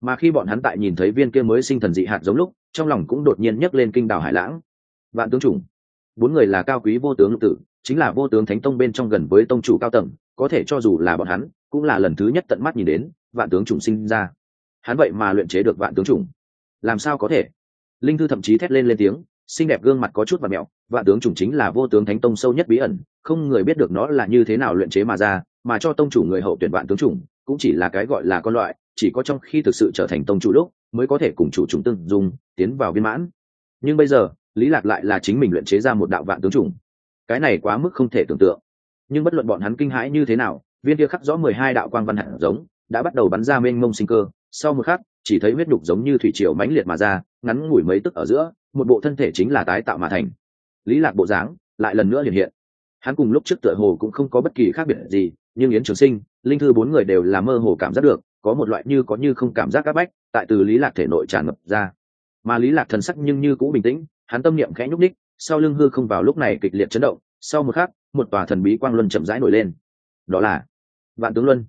A: Mà khi bọn hắn tại nhìn thấy viên kia mới sinh thần dị hạt giống lúc, trong lòng cũng đột nhiên nhấc lên kinh đảo hải lãng. Vạn tướng chủng bốn người là cao quý vô tướng lục tử, chính là vô tướng thánh tông bên trong gần với tông chủ cao tầng, có thể cho dù là bọn hắn, cũng là lần thứ nhất tận mắt nhìn đến vạn tướng chủng sinh ra. Hắn vậy mà luyện chế được vạn tướng chủng. Làm sao có thể? Linh thư thậm chí thét lên lên tiếng, xinh đẹp gương mặt có chút và mẹo, vạn tướng chủng chính là vô tướng thánh tông sâu nhất bí ẩn, không người biết được nó là như thế nào luyện chế mà ra, mà cho tông chủ người hậu tuyển vạn tướng chủng, cũng chỉ là cái gọi là con loại, chỉ có trong khi thực sự trở thành tông chủ lúc, mới có thể cùng chủ chúng tương dùng tiến vào viên mãn. Nhưng bây giờ lý lạc lại là chính mình luyện chế ra một đạo vạn tướng chủng. Cái này quá mức không thể tưởng tượng. Nhưng bất luận bọn hắn kinh hãi như thế nào, viên kia khắc rõ mười hai đạo quang văn hạt giống, đã bắt đầu bắn ra mênh mông sinh cơ. Sau một khắc, chỉ thấy huyết đục giống như thủy triều mãnh liệt mà ra, ngắn ngủi mấy tức ở giữa, một bộ thân thể chính là tái tạo mà thành. Lý lạc bộ dáng lại lần nữa hiện hiện. Hắn cùng lúc trước tựa hồ cũng không có bất kỳ khác biệt gì, nhưng yến trường sinh, linh thư bốn người đều là mơ hồ cảm giác được, có một loại như có như không cảm giác áp bách, tại từ lý lạc thể nội tràn ngập ra. Mà lý lạc thần sắc nhưng như cũ bình tĩnh hắn tâm niệm khẽ nhúc ních sau lưng hư không vào lúc này kịch liệt chấn động, sau một khắc, một tòa thần bí quang luân chậm rãi nổi lên. Đó là vạn tướng luân.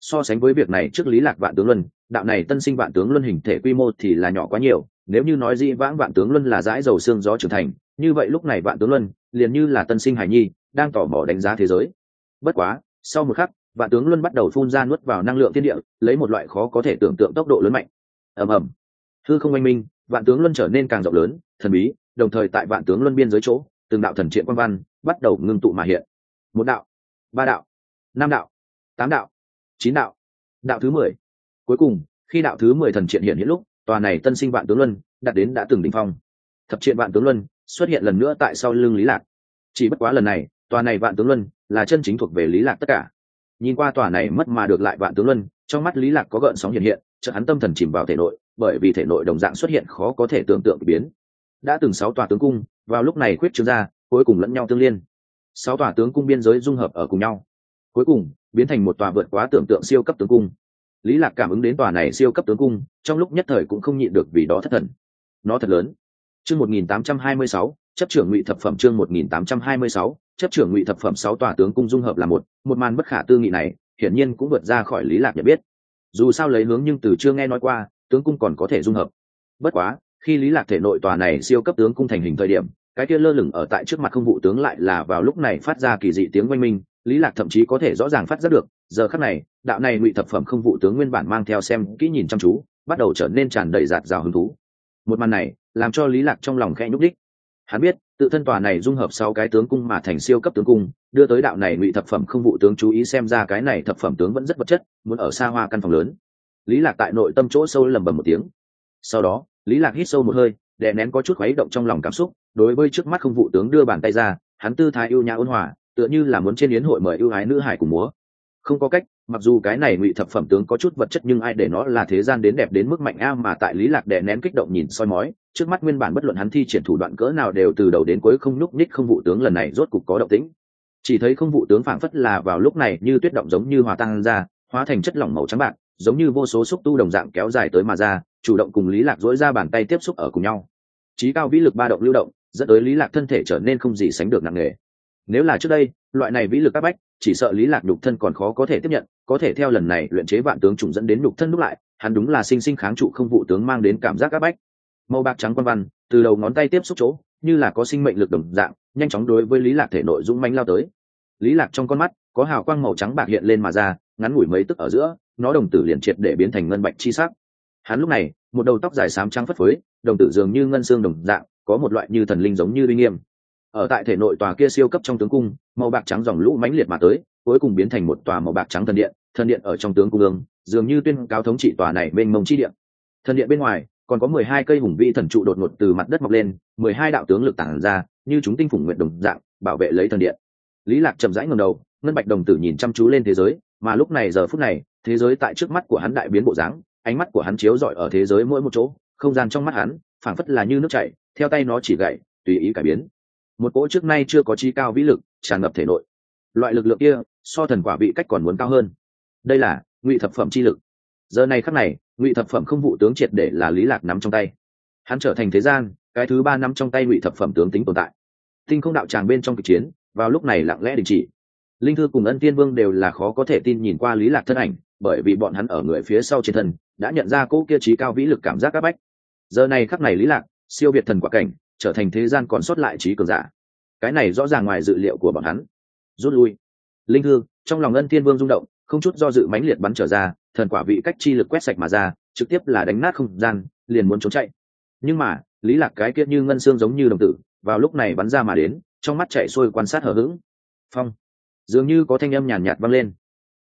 A: So sánh với việc này trước lý lạc vạn tướng luân, đạo này tân sinh vạn tướng luân hình thể quy mô thì là nhỏ quá nhiều, nếu như nói di vãng vạn tướng luân là dãi dầu xương gió trưởng thành, như vậy lúc này vạn tướng luân liền như là tân sinh hải nhi, đang tỏ mò đánh giá thế giới. Bất quá, sau một khắc, vạn tướng luân bắt đầu phun ra nuốt vào năng lượng thiên địa, lấy một loại khó có thể tưởng tượng tốc độ lớn mạnh. Ầm ầm. Hư không oanh minh, vạn tướng luân trở nên càng rộng lớn, thần bí đồng thời tại vạn tướng luân biên giới chỗ, từng đạo thần triện quan văn bắt đầu ngưng tụ mà hiện. Một đạo, ba đạo, năm đạo, tám đạo, chín đạo đạo thứ mười. Cuối cùng, khi đạo thứ mười thần triện hiện hiện lúc, tòa này tân sinh vạn tướng luân đạt đến đã từng đỉnh phong. Thập triện vạn tướng luân xuất hiện lần nữa tại sau lưng lý lạc. Chỉ bất quá lần này, tòa này vạn tướng luân là chân chính thuộc về lý lạc tất cả. Nhìn qua tòa này mất mà được lại vạn tướng luân, trong mắt lý lạc có gợn sóng hiện hiện chợ hắn tâm thần chìm vào thể nội, bởi vì thể nội đồng dạng xuất hiện khó có thể tưởng tượng biến đã từng sáu tòa tướng cung vào lúc này khuyết trương ra cuối cùng lẫn nhau tương liên. Sáu tòa tướng cung biên giới dung hợp ở cùng nhau. Cuối cùng biến thành một tòa vượt quá tưởng tượng siêu cấp tướng cung. Lý lạc cảm ứng đến tòa này siêu cấp tướng cung trong lúc nhất thời cũng không nhịn được vì đó thất thần. Nó thật lớn. Chương 1826, chấp trưởng ngụy thập phẩm chương 1826, chấp trưởng ngụy thập phẩm sáu tòa tướng cung dung hợp là một. Một màn bất khả tư nghị này hiển nhiên cũng vượt ra khỏi lý lạc nhận biết. Dù sao lấy hướng nhưng từ chưa nghe nói qua tướng cung còn có thể dung hợp. Bất quá khi lý lạc thể nội tòa này siêu cấp tướng cung thành hình thời điểm, cái kia lơ lửng ở tại trước mặt không vụ tướng lại là vào lúc này phát ra kỳ dị tiếng oanh minh, lý lạc thậm chí có thể rõ ràng phát giác được, giờ khắc này, đạo này ngụy thập phẩm không vụ tướng nguyên bản mang theo xem kỹ nhìn chăm chú, bắt đầu trở nên tràn đầy giạt rào hứng thú. Một màn này, làm cho lý lạc trong lòng khẽ nhúc đích hắn biết, tự thân tòa này dung hợp sau cái tướng cung mà thành siêu cấp tướng cung, đưa tới đạo này ngụy thập phẩm không vụ tướng chú ý xem ra cái này thập phẩm tướng vẫn rất vật chất, muốn ở xa hoa căn phòng lớn. Lý lạc tại nội tâm chỗ sâu lầm bầm một tiếng. Sau đó lý lạc hít sâu một hơi, đè nén có chút khuấy động trong lòng cảm xúc, đối với trước mắt không vụ tướng đưa bàn tay ra, hắn tư thái ưu nhã ôn hòa, tựa như là muốn trên yến hội mời ưu ái nữ hải cùng múa. Không có cách, mặc dù cái này ngụy thập phẩm tướng có chút vật chất nhưng ai để nó là thế gian đến đẹp đến mức mạnh a mà tại lý lạc đè nén kích động nhìn soi mói, trước mắt nguyên bản bất luận hắn thi triển thủ đoạn cỡ nào đều từ đầu đến cuối không nhúc nhích không vụ tướng lần này rốt cục có động tĩnh. Chỉ thấy không vụ tướng phảng phất là vào lúc này như tuyết động giống như hòa tan ra, hóa thành chất lỏng màu trắng bạc, giống như vô số xúc tu đồng dạng kéo dài tới mà ra chủ động cùng lý lạc dỗi ra bàn tay tiếp xúc ở cùng nhau. Trí cao vĩ lực ba động lưu động, dẫn tới lý lạc thân thể trở nên không gì sánh được nặng nề. Nếu là trước đây, loại này vĩ lực áp bách, chỉ sợ lý lạc đục thân còn khó có thể tiếp nhận, có thể theo lần này luyện chế vạn tướng trùng dẫn đến đục thân lúc lại, hắn đúng là sinh sinh kháng trụ không vụ tướng mang đến cảm giác áp bách. Màu bạc trắng quan văn, từ đầu ngón tay tiếp xúc chỗ, như là có sinh mệnh lực đồng dạng, nhanh chóng đối với lý lạc thể nội dũng manh lao tới. Lý lạc trong con mắt, có hào quang màu trắng bạc hiện lên mà ra, ngắn ngủi mấy tức ở giữa, nó đồng tử liền triệt để biến thành ngân bạch chi sắc hắn lúc này, một đầu tóc dài xám trắng phất phới, đồng tử dường như ngân xương đồng dạng, có một loại như thần linh giống như uy nghiêm. Ở tại thể nội tòa kia siêu cấp trong tướng cung, màu bạc trắng dòng lũ mãnh liệt mà tới, cuối cùng biến thành một tòa màu bạc trắng thần điện thần điện ở trong tướng cung ương dường như tuyên cáo thống trị tòa này mênh mông chi điện thần điện bên ngoài, còn có mười hai cây hùng vĩ thần trụ đột ngột từ mặt đất mọc lên, mười hai đạo tướng lực tản ra, như chúng tinh phủng nguyện đồng dạng, bảo vệ lấy thần điện. Lý lạc chậm rãi ngẩng đầu, ngân bạch đồng tử nhìn chăm chú lên thế giới, mà lúc này giờ phút này, thế giới tại trước mắt của hắn đại biến bộ dáng ánh mắt của hắn chiếu rọi ở thế giới mỗi một chỗ, không gian trong mắt hắn, phảng phất là như nước chảy, theo tay nó chỉ gậy tùy ý cải biến. Một cỗ trước nay chưa có chi cao vĩ lực tràn ngập thể nội. Loại lực lượng kia, so thần quả vị cách còn muốn cao hơn. Đây là ngụy thập phẩm chi lực. Giờ này khắc này, ngụy thập phẩm không vụ tướng triệt để là lý lạc nắm trong tay. Hắn trở thành thế gian, cái thứ ba nắm trong tay ngụy thập phẩm tướng tính tồn tại. Tinh không đạo tràng bên trong kịch chiến, vào lúc này lặng lẽ đình chỉ linh thư cùng ân tiên vương đều là khó có thể tin nhìn qua lý lạc thân ảnh, bởi vì bọn hắn ở người phía sau trên thân, đã nhận ra cỗ kia trí cao vĩ lực cảm giác áp bách. Giờ này khắc này lý lạc, siêu việt thần quả cảnh, trở thành thế gian còn sót lại trí cường giả. Cái này rõ ràng ngoài dự liệu của bọn hắn. Rút lui. Linh thư, trong lòng ân thiên vương rung động, không chút do dự mãnh liệt bắn trở ra, thần quả vị cách chi lực quét sạch mà ra, trực tiếp là đánh nát không gian, liền muốn trốn chạy. Nhưng mà, lý lạc cái kiết như ngân xương giống như đồng tử, vào lúc này bắn ra mà đến, trong mắt chạy xuôi quan sát hở hững. Phong dường như có thanh âm nhàn nhạt vang lên.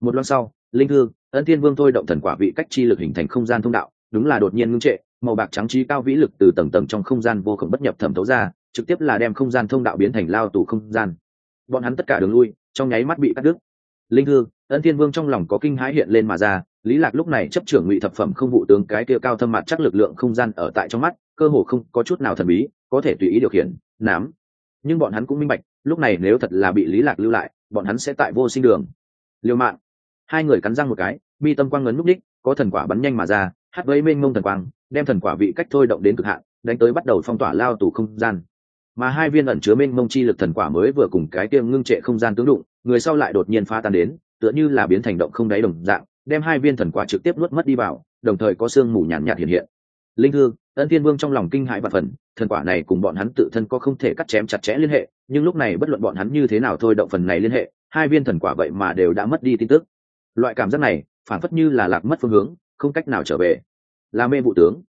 A: Một loan sau, linh thư, ân thiên vương thôi động thần quả vị cách chi lực hình thành không gian thông đạo, đúng là đột nhiên ngưng trệ, màu bạc trắng trí cao vĩ lực từ tầng tầng trong không gian vô khổng bất nhập thẩm thấu ra, trực tiếp là đem không gian thông đạo biến thành lao tù không gian. Bọn hắn tất cả đường lui, trong nháy mắt bị cắt đứt. Linh thư, ân thiên vương trong lòng có kinh hãi hiện lên mà ra, lý lạc lúc này chấp trưởng ngụy thập phẩm không vụ tướng cái kia cao thâm mặt chắc lực lượng không gian ở tại trong mắt, cơ hồ không có chút nào thần bí, có thể tùy ý điều khiển, nám. Nhưng bọn hắn cũng minh bạch, lúc này nếu thật là bị lý lạc lưu lại bọn hắn sẽ tại vô sinh đường. Liều mạng hai người cắn răng một cái mi tâm quang ngấn núp đích có thần quả bắn nhanh mà ra hát với mênh mông thần quang đem thần quả vị cách thôi động đến cực hạn đánh tới bắt đầu phong tỏa lao tù không gian. Mà hai viên ẩn chứa mênh mông chi lực thần quả mới vừa cùng cái tiêm ngưng trệ không gian tướng đụng người sau lại đột nhiên phá tan đến tựa như là biến thành động không đáy đồng dạng đem hai viên thần quả trực tiếp nuốt mất đi vào đồng thời có sương mù nhàn nhạt, hiện hiện. Linh hương ân thiên vương trong lòng kinh hãi và phần, thần quả này cùng bọn hắn tự thân có không thể cắt chém chặt chẽ liên hệ, nhưng lúc này bất luận bọn hắn như thế nào thôi động phần này liên hệ, hai viên thần quả vậy mà đều đã mất đi tin tức. Loại cảm giác này, phản phất như là lạc mất phương hướng, không cách nào trở về. Là mê vụ tướng.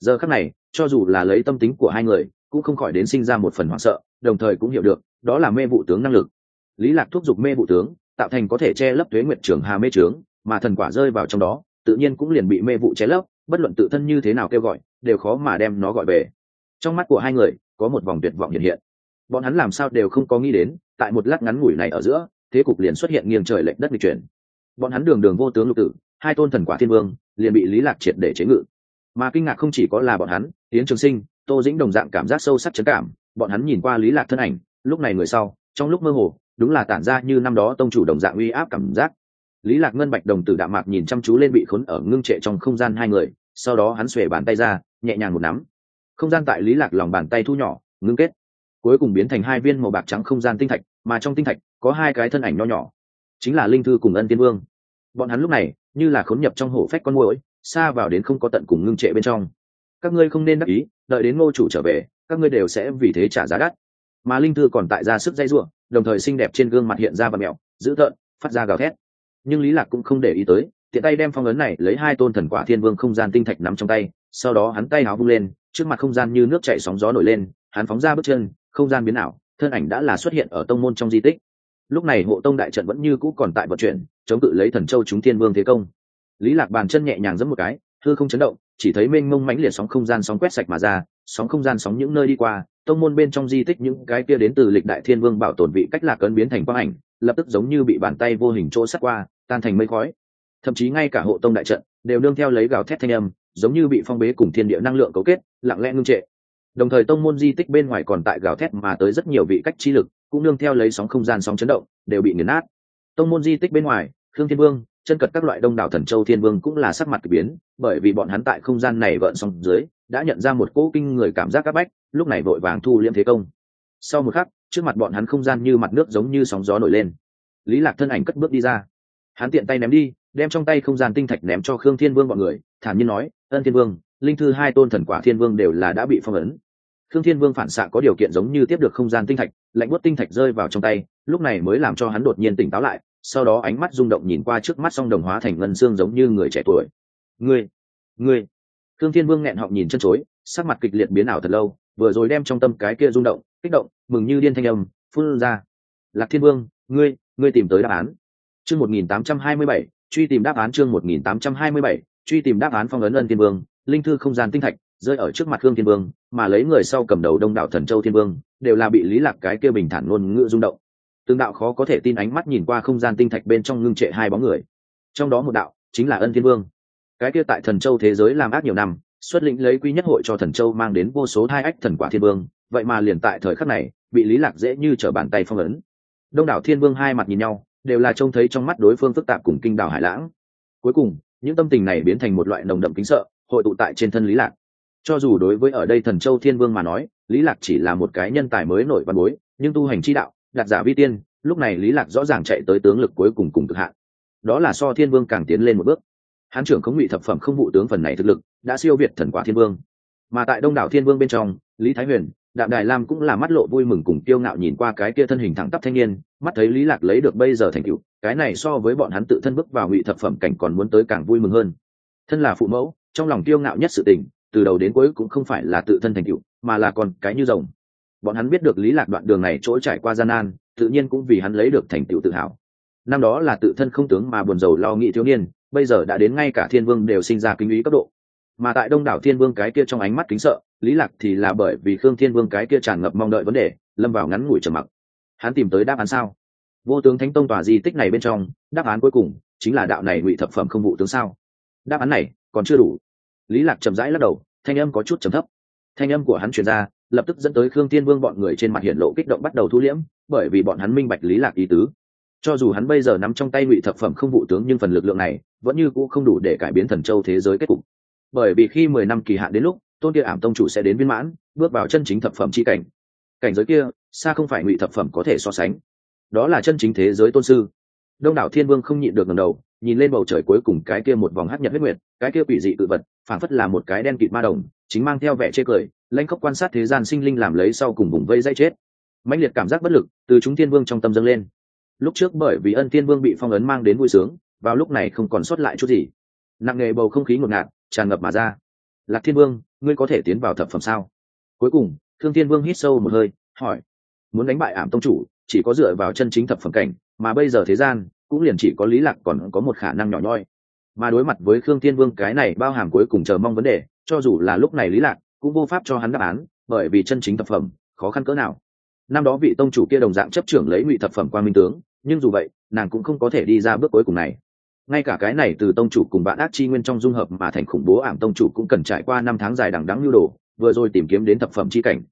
A: Giờ khắc này, cho dù là lấy tâm tính của hai người, cũng không khỏi đến sinh ra một phần hoảng sợ, đồng thời cũng hiểu được, đó là mê vụ tướng năng lực. Lý lạc thúc giục mê vụ tướng, tạo thành có thể che lấp thuế nguyện trưởng hà mê trướng, mà thần quả rơi vào trong đó, tự nhiên cũng liền bị mê vụ che lấp bất luận tự thân như thế nào kêu gọi, đều khó mà đem nó gọi về. Trong mắt của hai người, có một vòng tuyệt vọng hiện hiện. Bọn hắn làm sao đều không có nghĩ đến, tại một lát ngắn ngủi này ở giữa, thế cục liền xuất hiện nghiêng trời lệch đất lịch chuyển. Bọn hắn đường đường vô tướng lục tử, hai tôn thần quả thiên vương, liền bị lý lạc triệt để chế ngự. Mà kinh ngạc không chỉ có là bọn hắn tiến trường sinh, tô dĩnh đồng dạng cảm giác sâu sắc chấn cảm, bọn hắn nhìn qua lý lạc thân ảnh, lúc này người sau, trong lúc mơ hồ, đúng là tản ra như năm đó tông chủ đồng dạng uy áp cảm giác lý lạc ngân bạch đồng tử đạm mạc nhìn chăm chú lên bị khốn ở ngưng trệ trong không gian hai người, sau đó hắn xuề bàn tay ra, nhẹ nhàng một nắm. Không gian tại lý lạc lòng bàn tay thu nhỏ, ngưng kết. Cuối cùng biến thành hai viên màu bạc trắng không gian tinh thạch, mà trong tinh thạch có hai cái thân ảnh nho nhỏ, chính là linh thư cùng ân tiên vương. Bọn hắn lúc này như là khốn nhập trong hổ phách con muỗi, xa vào đến không có tận cùng ngưng trệ bên trong. Các ngươi không nên đắc ý, đợi đến ngô chủ trở về, các ngươi đều sẽ vì thế trả giá đắt. Mà linh thư còn tại ra sức dây ruộng đồng thời xinh đẹp trên gương mặt hiện ra và mẹo dữ tợn, phát ra gào thét nhưng lý lạc cũng không để ý tới, tiện tay đem phong ấn này lấy hai tôn thần quả thiên vương không gian tinh thạch nắm trong tay, sau đó hắn tay áo vung lên, trước mặt không gian như nước chảy sóng gió nổi lên, hắn phóng ra bước chân, không gian biến ảo, thân ảnh đã là xuất hiện ở tông môn trong di tích. Lúc này hộ tông đại trận vẫn như cũ còn tại vận chuyển, chống cự lấy thần châu chúng thiên vương thế công. Lý lạc bàn chân nhẹ nhàng giẫm một cái, hư không chấn động, chỉ thấy mênh mông mãnh liệt sóng không gian sóng quét sạch mà ra, sóng không gian sóng những nơi đi qua, tông môn bên trong di tích những cái kia đến từ lịch đại thiên vương bảo tồn vị cách lạc ấn biến thành quang ảnh lập tức giống như bị bàn tay vô hình chỗ sát qua, tan thành mây khói. Thậm chí ngay cả hộ tông đại trận đều nương theo lấy gào thét thanh âm, giống như bị phong bế cùng thiên địa năng lượng cấu kết, lặng lẽ ngưng trệ. Đồng thời tông môn di tích bên ngoài còn tại gào thét mà tới rất nhiều vị cách chi lực, cũng nương theo lấy sóng không gian sóng chấn động, đều bị nghiền nát. Tông môn di tích bên ngoài, khương thiên vương, chân cật các loại đông đảo thần châu thiên vương cũng là sắc mặt k ỳ biến, bởi vì bọn hắn tại không gian này gợn sóng dưới, đã nhận ra một cỗ kinh người cảm giác áp bách, lúc này vội vàng thu liễm thế công. Sau một khắc trước mặt bọn hắn không gian như mặt nước giống như sóng gió nổi lên. Lý lạc thân ảnh cất bước đi ra. Hắn tiện tay ném đi, đem trong tay không gian tinh thạch ném cho khương thiên vương bọn người, thản nhiên nói, ân thiên vương, linh thư hai tôn thần quả thiên vương đều là đã bị phong ấn. Khương thiên vương phản xạ có điều kiện giống như tiếp được không gian tinh thạch, lạnh bút tinh thạch rơi vào trong tay, lúc này mới làm cho hắn đột nhiên tỉnh táo lại, sau đó ánh mắt rung động nhìn qua trước mắt song đồng hóa thành ngân xương giống như người trẻ tuổi. Ngươi ngươi. Khương thiên vương nghẹn họng nhìn chân chối, sắc mặt kịch liệt biến ảo thật lâu, vừa rồi đem trong tâm cái kia rung động kích động, mừng như điên thanh âm, phun ra. Lạc thiên vương, ngươi ngươi tìm tới đáp án. Chương một nghìn tám trăm hai mươi bảy, truy tìm đáp án chương một nghìn tám trăm hai mươi bảy, truy tìm đáp án phong ấn ân thiên vương, linh thư không gian tinh thạch, rơi ở trước mặt hương thiên vương, mà lấy người sau cầm đầu đông đảo thần châu thiên vương, đều là bị lý lạc cái kia bình thản ngôn ngữ rung động. Tương đạo khó có thể tin ánh mắt nhìn qua không gian tinh thạch bên trong ngưng trệ hai bóng người. Trong đó một đạo chính là ân thiên vương. Cái kia tại thần châu thế giới làm ác nhiều năm, xuất lĩnh lấy quy nhất hội cho thần châu mang đến vô số hai ách thần quả thiên vương vậy mà liền tại thời khắc này, bị lý lạc dễ như trở bàn tay phong ấn. Đông đảo thiên vương hai mặt nhìn nhau, đều là trông thấy trong mắt đối phương phức tạp cùng kinh đảo hải lãng. Cuối cùng, những tâm tình này biến thành một loại nồng đậm kính sợ, hội tụ tại trên thân lý lạc. Cho dù đối với ở đây thần châu thiên vương mà nói, lý lạc chỉ là một cái nhân tài mới nổi văn bối, nhưng tu hành chi đạo đặt giả vi tiên, lúc này lý lạc rõ ràng chạy tới tướng lực cuối cùng cùng cực hạn. Đó là so thiên vương càng tiến lên một bước. Hán trưởng không ngụy thập phẩm không vụ tướng phần này thực lực, đã siêu việt thần quả thiên vương. Mà tại đông đảo thiên vương bên trong, lý thái huyền đạm đài lam cũng là mắt lộ vui mừng cùng tiêu ngạo nhìn qua cái kia thân hình thẳng tắp thanh niên, mắt thấy lý lạc lấy được bây giờ thành tựu, cái này so với bọn hắn tự thân bước vào ngụy thập phẩm cảnh còn muốn tới càng vui mừng hơn. Thân là phụ mẫu, trong lòng tiêu ngạo nhất sự tình, từ đầu đến cuối cũng không phải là tự thân thành tựu, mà là còn cái như rồng. Bọn hắn biết được lý lạc đoạn đường này chỗ trải qua gian nan, tự nhiên cũng vì hắn lấy được thành tựu tự hào. Năm đó là tự thân không tướng mà buồn rầu lo nghĩ thiếu niên, bây giờ đã đến ngay cả thiên vương đều sinh ra kính ý cấp độ. Mà tại đông đảo thiên vương cái kia trong ánh mắt kính sợ lý lạc thì là bởi vì khương thiên vương cái kia tràn ngập mong đợi vấn đề, lâm vào ngắn ngủi trầm mặc. Hắn tìm tới đáp án sao? Vô tướng thánh tông tòa di tích này bên trong, đáp án cuối cùng chính là đạo này ngụy thập phẩm không vụ tướng sao? Đáp án này còn chưa đủ. Lý lạc chậm rãi lắc đầu, thanh âm có chút trầm thấp. Thanh âm của hắn truyền ra, lập tức dẫn tới khương thiên vương bọn người trên mặt hiện lộ kích động bắt đầu thu liễm, bởi vì bọn hắn minh bạch lý lạc ý tứ. Cho dù hắn bây giờ nắm trong tay ngụy thập phẩm không vụ tướng nhưng phần lực lượng này vẫn như cũ không đủ để cải biến thần châu thế giới kết cục bởi vì khi mười năm kỳ hạn đến lúc, tôn kia ảm tông chủ sẽ đến viên mãn, bước vào chân chính thập phẩm chi cảnh. Cảnh giới kia, xa không phải ngụy thập phẩm có thể so sánh. Đó là chân chính thế giới tôn sư. Đông đảo thiên vương không nhịn được ngầm đầu, nhìn lên bầu trời cuối cùng cái kia một vòng hát nhật huyết nguyệt, cái kia quỷ dị tự vật, phảng phất là một cái đen kịt ma đồng, chính mang theo vẻ chê cười, lanh khóc quan sát thế gian sinh linh làm lấy sau cùng vùng vây dây chết. Mãnh liệt cảm giác bất lực từ chúng thiên vương trong tâm dâng lên. Lúc trước bởi vì ân thiên vương bị phong ấn mang đến vui sướng, vào lúc này không còn sót lại chút gì. Nặng nề bầu không khí ngột ngạt tràn ngập mà ra. Lạc thiên vương, ngươi có thể tiến vào thập phẩm sao? Cuối cùng, thương thiên vương hít sâu một hơi, hỏi. Muốn đánh bại ảm tông chủ, chỉ có dựa vào chân chính thập phẩm cảnh, mà bây giờ thế gian, cũng liền chỉ có lý lạc còn có một khả năng nhỏ nhoi. Mà đối mặt với khương thiên vương cái này bao hàm cuối cùng chờ mong vấn đề, cho dù là lúc này lý lạc, cũng vô pháp cho hắn đáp án, bởi vì chân chính thập phẩm, khó khăn cỡ nào. Năm đó vị tông chủ kia đồng dạng chấp trưởng lấy ngụy thập phẩm quan minh tướng, nhưng dù vậy, nàng cũng không có thể đi ra bước cuối cùng này ngay cả cái này từ tông chủ cùng bạn ác chi nguyên trong dung hợp mà thành khủng bố ảm tông chủ cũng cần trải qua năm tháng dài đằng đắng lưu đồ, vừa rồi tìm kiếm đến thập phẩm chi cảnh.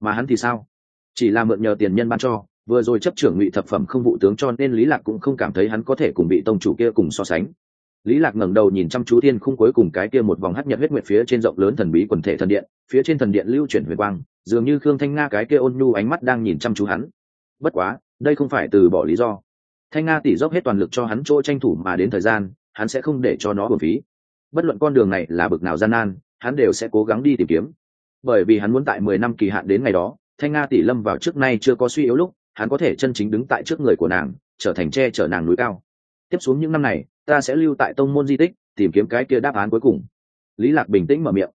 A: Mà hắn thì sao? Chỉ là mượn nhờ tiền nhân ban cho, vừa rồi chấp trưởng ngụy thập phẩm không vụ tướng cho nên lý lạc cũng không cảm thấy hắn có thể cùng bị tông chủ kia cùng so sánh. Lý lạc ngẩng đầu nhìn chăm chú thiên khung cuối cùng cái kia một vòng hắt nhật huyết nguyệt phía trên rộng lớn thần bí quần thể thần điện, phía trên thần điện lưu chuyển huyền quang, dường như khương thanh nga cái kia ôn nhu ánh mắt đang nhìn chăm chú hắn. Bất quá, đây không phải từ bỏ lý do thanh nga tỉ dốc hết toàn lực cho hắn chỗ tranh thủ mà đến thời gian, hắn sẽ không để cho nó bổn phí. Bất luận con đường này là bực nào gian nan, hắn đều sẽ cố gắng đi tìm kiếm. Bởi vì hắn muốn tại mười năm kỳ hạn đến ngày đó, thanh nga tỷ lâm vào trước nay chưa có suy yếu lúc, hắn có thể chân chính đứng tại trước người của nàng, trở thành tre chở nàng núi cao. Tiếp xuống những năm này, ta sẽ lưu tại tông môn di tích, tìm kiếm cái kia đáp án cuối cùng. Lý lạc bình tĩnh mở miệng.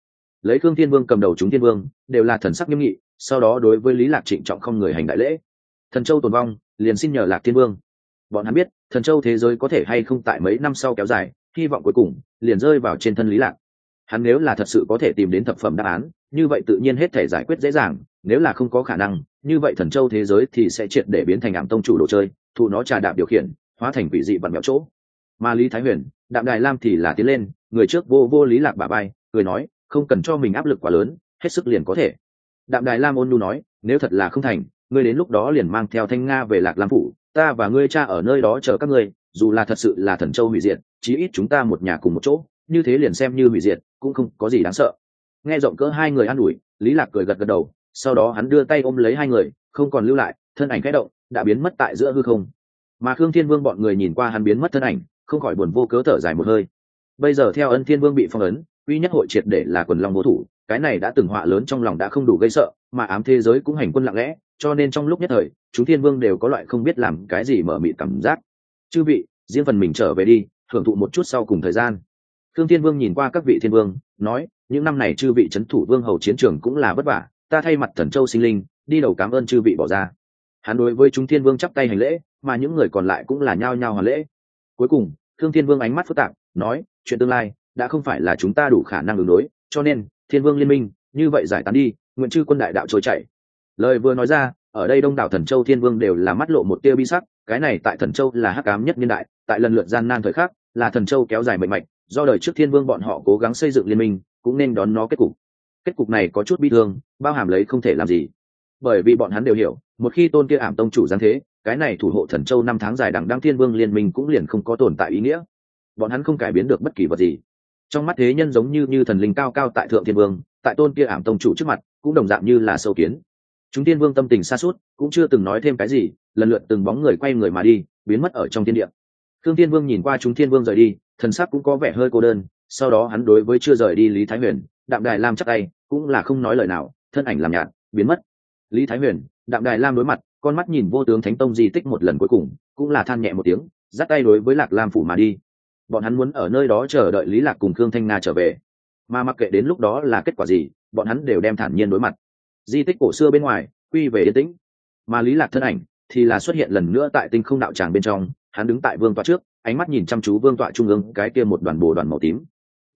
A: Lấy khương thiên vương cầm đầu chúng thiên vương, đều là thần sắc nghiêm nghị, sau đó đối với lý lạc trịnh trọng không người hành đại lễ. Thần châu tồn vong, liền xin nhờ lạc thiên vương bọn hắn biết, thần châu thế giới có thể hay không tại mấy năm sau kéo dài, hy vọng cuối cùng, liền rơi vào trên thân lý lạc. Hắn nếu là thật sự có thể tìm đến thập phẩm đáp án, như vậy tự nhiên hết thể giải quyết dễ dàng, nếu là không có khả năng, như vậy thần châu thế giới thì sẽ triệt để biến thành ảm tông chủ đồ chơi, thụ nó trà đạp điều khiển, hóa thành vị dị vặn mẹo chỗ. Mà lý thái huyền, đạm đài lam thì là tiến lên, người trước vô vô lý lạc bà bay người nói, không cần cho mình áp lực quá lớn, hết sức liền có thể. Đạm đài lam ôn nhu nói, nếu thật là không thành, ngươi đến lúc đó liền mang theo thanh nga về lạc lam phủ ta và ngươi cha ở nơi đó chờ các ngươi, dù là thật sự là thần châu hủy diệt, chí ít chúng ta một nhà cùng một chỗ, như thế liền xem như hủy diệt, cũng không có gì đáng sợ. Nghe rộng cỡ hai người an ủi, lý lạc cười gật gật đầu, sau đó hắn đưa tay ôm lấy hai người, không còn lưu lại, thân ảnh khẽ động, đã biến mất tại giữa hư không. Mà khương thiên vương bọn người nhìn qua hắn biến mất thân ảnh, không khỏi buồn vô cớ thở dài một hơi. Bây giờ theo ân thiên vương bị phong ấn, uy nhất hội triệt để là quần long vô thủ, cái này đã từng họa lớn trong lòng đã không đủ gây sợ, mà ám thế giới cũng hành quân lặng lẽ, cho nên trong lúc nhất thời chúng thiên vương đều có loại không biết làm cái gì mở mịt cảm giác. Chư vị, riêng phần mình trở về đi hưởng thụ một chút sau cùng thời gian. Thương thiên vương nhìn qua các vị thiên vương, nói, những năm này chư vị c h ấ n thủ vương hầu chiến trường cũng là vất vả, ta thay mặt thần châu sinh linh, đi đầu cảm ơn chư vị bỏ ra. Hắn đối với chúng thiên vương chắp tay hành lễ, mà những người còn lại cũng là nhao nhao hoàn lễ. Cuối cùng thương thiên vương ánh mắt phức tạp, nói, chuyện tương lai đã không phải là chúng ta đủ khả năng ứng đối, cho nên, thiên vương liên minh, như vậy giải tán đi, nguyện chư quân đại đạo trôi chảy. Lời vừa nói ra ở đây đông đảo thần châu thiên vương đều là mắt lộ một tia bi sắc, cái này tại thần châu là hắc ám nhất niên đại, tại lần lượt gian nan thời khắc, là thần châu kéo dài mệnh mạnh do đời trước thiên vương bọn họ cố gắng xây dựng liên minh, cũng nên đón nó kết cục. Kết cục này có chút bi thương, bao hàm lấy không thể làm gì. Bởi vì bọn hắn đều hiểu, một khi tôn kia ảm tông chủ giáng thế, cái này thủ hộ thần châu năm tháng dài đằng đăng thiên vương liên minh cũng liền không có tồn tại ý nghĩa. Bọn hắn không cải biến được bất kỳ vật gì. Trong mắt thế nhân giống như như thần linh cao cao tại thượng thiên vương, tại tôn kia ảm tông chủ trước mặt, cũng đồng dạng như là sâu kiến chúng tiên vương tâm tình xa suốt, cũng chưa từng nói thêm cái gì, lần lượt từng bóng người quay người mà đi, biến mất ở trong thiên địa. Thương tiên vương nhìn qua chúng thiên vương rời đi, thần sắc cũng có vẻ hơi cô đơn, sau đó hắn đối với chưa rời đi lý thái huyền, đạm đài lam chắc tay, cũng là không nói lời nào, thân ảnh làm nhạt, biến mất. Lý thái huyền, đạm đài lam đối mặt, con mắt nhìn vô tướng thánh tông di tích một lần cuối cùng, cũng là than nhẹ một tiếng, dắt tay đối với lạc lam phủ mà đi. Bọn hắn muốn ở nơi đó chờ đợi lý lạc cùng khương thanh nga trở về. Mà mặc kệ đến lúc đó là kết quả gì, bọn hắn đều đem thản nhiên đối mặt di tích cổ xưa bên ngoài, quy về yên tĩnh. Mà lý lạc thân ảnh thì là xuất hiện lần nữa tại tinh không đạo tràng bên trong, hắn đứng tại vương tọa trước, ánh mắt nhìn chăm chú vương tọa trung ương, cái kia một đoàn bồ đoàn màu tím.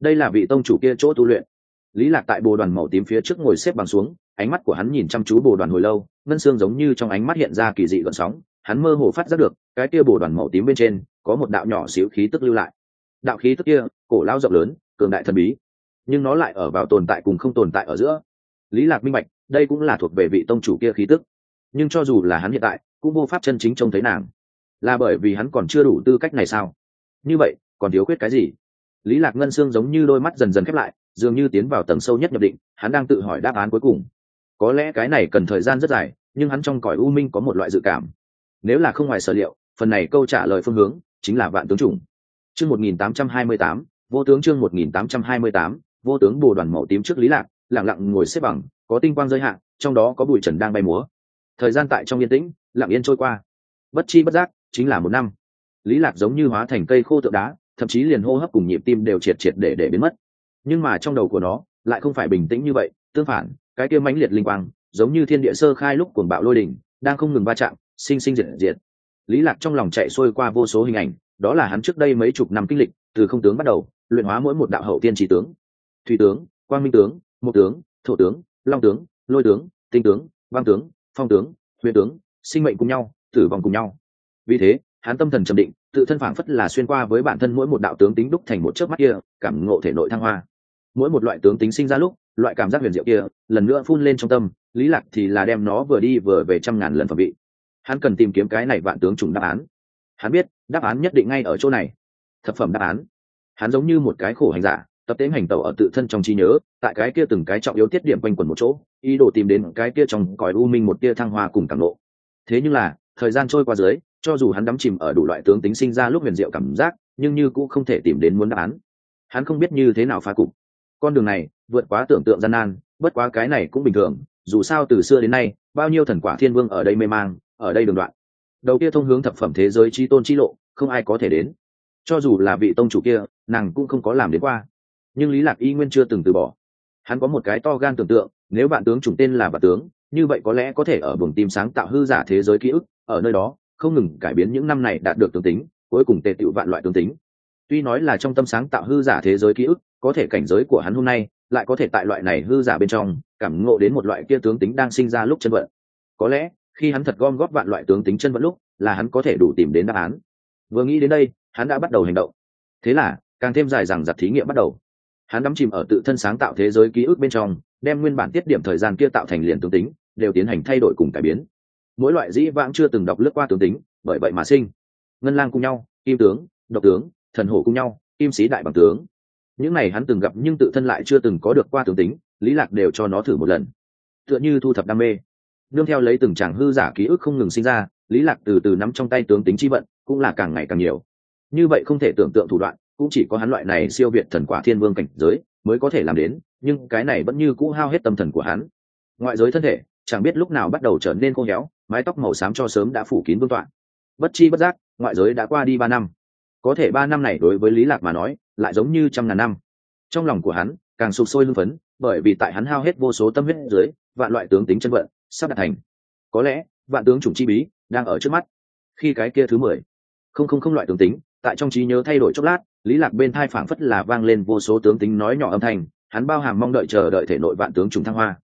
A: Đây là vị tông chủ kia chỗ tu luyện. Lý lạc tại bồ đoàn màu tím phía trước ngồi xếp bằng xuống, ánh mắt của hắn nhìn chăm chú bồ đoàn hồi lâu, ngân xương giống như trong ánh mắt hiện ra kỳ dị gợn sóng, hắn mơ hồ phát giác được, cái kia bồ đoàn màu tím bên trên có một đạo nhỏ xíu khí tức lưu lại. Đạo khí tức kia, cổ lao rộng lớn, cường đại thần bí, nhưng nó lại ở vào tồn tại cùng không tồn tại ở giữa. Lý lạc minh bạch đây cũng là thuộc về vị tông chủ kia khí tức. Nhưng cho dù là hắn hiện tại cũng vô pháp chân chính trông thấy nàng. Là bởi vì hắn còn chưa đủ tư cách này sao? Như vậy còn thiếu khuyết cái gì? Lý lạc ngân xương giống như đôi mắt dần dần khép lại dường như tiến vào tầng sâu nhất nhập định hắn đang tự hỏi đáp án cuối cùng. Có lẽ cái này cần thời gian rất dài nhưng hắn trong cõi u minh có một loại dự cảm. Nếu là không ngoài sở liệu phần này câu trả lời phương hướng chính là vạn tướng chủng. Chương 1828, vô tướng chương 1828, vô tướng bồ đoàn màu tím trước lý lạc lặng lặng ngồi xếp bằng có tinh quang rơi hạ, trong đó có bụi trần đang bay múa. Thời gian tại trong yên tĩnh lặng yên trôi qua. Bất chi bất giác chính là một năm. Lý lạc giống như hóa thành cây khô tượng đá thậm chí liền hô hấp cùng nhịp tim đều triệt triệt để để biến mất. Nhưng mà trong đầu của nó lại không phải bình tĩnh như vậy tương phản cái kia mãnh liệt linh quang giống như thiên địa sơ khai lúc cuồng bạo lôi đỉnh đang không ngừng va chạm sinh sinh diệt diệt. Lý lạc trong lòng chạy xuôi qua vô số hình ảnh đó là hắn trước đây mấy chục năm kinh lịch từ không tướng bắt đầu luyện hóa mỗi một đạo hậu tiên chỉ tướng. Thủy tướng quang minh tướng một tướng thổ tướng long tướng, lôi tướng, tinh tướng băng tướng, phong tướng, huyền tướng, sinh mệnh cùng nhau, tử vong cùng nhau. Vì thế, hắn tâm thần trầm định, tự thân phảng phất là xuyên qua với bản thân mỗi một đạo tướng tính đúc thành một chớp mắt kia, cảm ngộ thể nội thăng hoa. Mỗi một loại tướng tính sinh ra lúc, loại cảm giác huyền diệu kia, lần nữa phun lên trong tâm, lý lạc thì là đem nó vừa đi vừa về trăm ngàn lần phẩm vị. Hắn cần tìm kiếm cái này vạn tướng trùng đáp án. Hắn biết, đáp án nhất định ngay ở chỗ này. Thập phẩm đáp án. Hắn giống như một cái khổ hành giả tập tế hành tẩu ở tự thân trong trí nhớ, tại cái kia từng cái trọng yếu tiết điểm quanh quẩn một chỗ, ý đồ tìm đến cái kia trong cõi u minh một tia thăng hoa cùng cảm lộ thế nhưng là, thời gian trôi qua dưới, cho dù hắn đắm chìm ở đủ loại tướng tính sinh ra lúc huyền diệu cảm giác, nhưng như cũng không thể tìm đến muốn đáp án. Hắn không biết như thế nào phá cục. Con đường này, vượt quá tưởng tượng gian nan, bất quá cái này cũng bình thường, dù sao từ xưa đến nay, bao nhiêu thần quả thiên vương ở đây mê mang, ở đây đường đoạn. Đầu kia thông hướng thập phẩm thế giới chi tôn chi lộ, không ai có thể đến. Cho dù là vị tông chủ kia, nàng cũng không có làm đến qua nhưng lý lạc y nguyên chưa từng từ bỏ. Hắn có một cái to gan tưởng tượng, nếu bạn tướng chủng tên là bạn tướng, như vậy có lẽ có thể ở buồng tim sáng tạo hư giả thế giới ký ức, ở nơi đó, không ngừng cải biến những năm này đạt được tướng tính, cuối cùng tề tựu vạn loại tướng tính. Tuy nói là trong tâm sáng tạo hư giả thế giới ký ức, có thể cảnh giới của hắn hôm nay lại có thể tại loại này hư giả bên trong, cảm ngộ đến một loại kia tướng tính đang sinh ra lúc chân vận. Có lẽ, khi hắn thật gom góp vạn loại tướng tính chân vận lúc, là hắn có thể đủ tìm đến đáp án. Vừa nghĩ đến đây, hắn đã bắt đầu hành động. Thế là, càng thêm dài dằng dặc thí nghiệm bắt đầu hắn đắm chìm ở tự thân sáng tạo thế giới ký ức bên trong, đem nguyên bản tiết điểm thời gian kia tạo thành liền tướng tính, đều tiến hành thay đổi cùng cải biến. Mỗi loại dĩ vãng chưa từng đọc lướt qua tướng tính, bởi vậy mà sinh. Ngân lang cùng nhau, kim tướng, độc tướng, thần hổ cùng nhau, kim sĩ đại bằng tướng. Những này hắn từng gặp nhưng tự thân lại chưa từng có được qua tướng tính, lý lạc đều cho nó thử một lần. Tựa như thu thập đam mê. Nương theo lấy từng tràng hư giả ký ức không ngừng sinh ra, lý lạc từ từ nắm trong tay tướng tính chi vận, cũng là càng ngày càng nhiều. Như vậy không thể tưởng tượng thủ đoạn cũng chỉ có hắn loại này siêu việt thần quả thiên vương cảnh giới mới có thể làm đến, nhưng cái này vẫn như cũ hao hết tâm thần của hắn. Ngoại giới thân thể, chẳng biết lúc nào bắt đầu trở nên khô héo, mái tóc màu xám cho sớm đã phủ kín vương toạn bất chi bất giác, ngoại giới đã qua đi ba năm. Có thể ba năm này đối với lý lạc mà nói, lại giống như trăm ngàn năm. Trong lòng của hắn, càng sụp sôi hưng phấn, bởi vì tại hắn hao hết vô số tâm huyết dưới, vạn loại tướng tính chân vận sắp đạt thành. Có lẽ, vạn tướng chủng chi bí đang ở trước mắt. Khi cái kia thứ mười, không không không loại tướng tính, tại trong trí nhớ thay đổi chốc lát lý lạc bên thai phảng phất là vang lên vô số tướng tính nói nhỏ âm thanh, hắn bao hàm mong đợi chờ đợi thể nội vạn tướng trùng thăng hoa.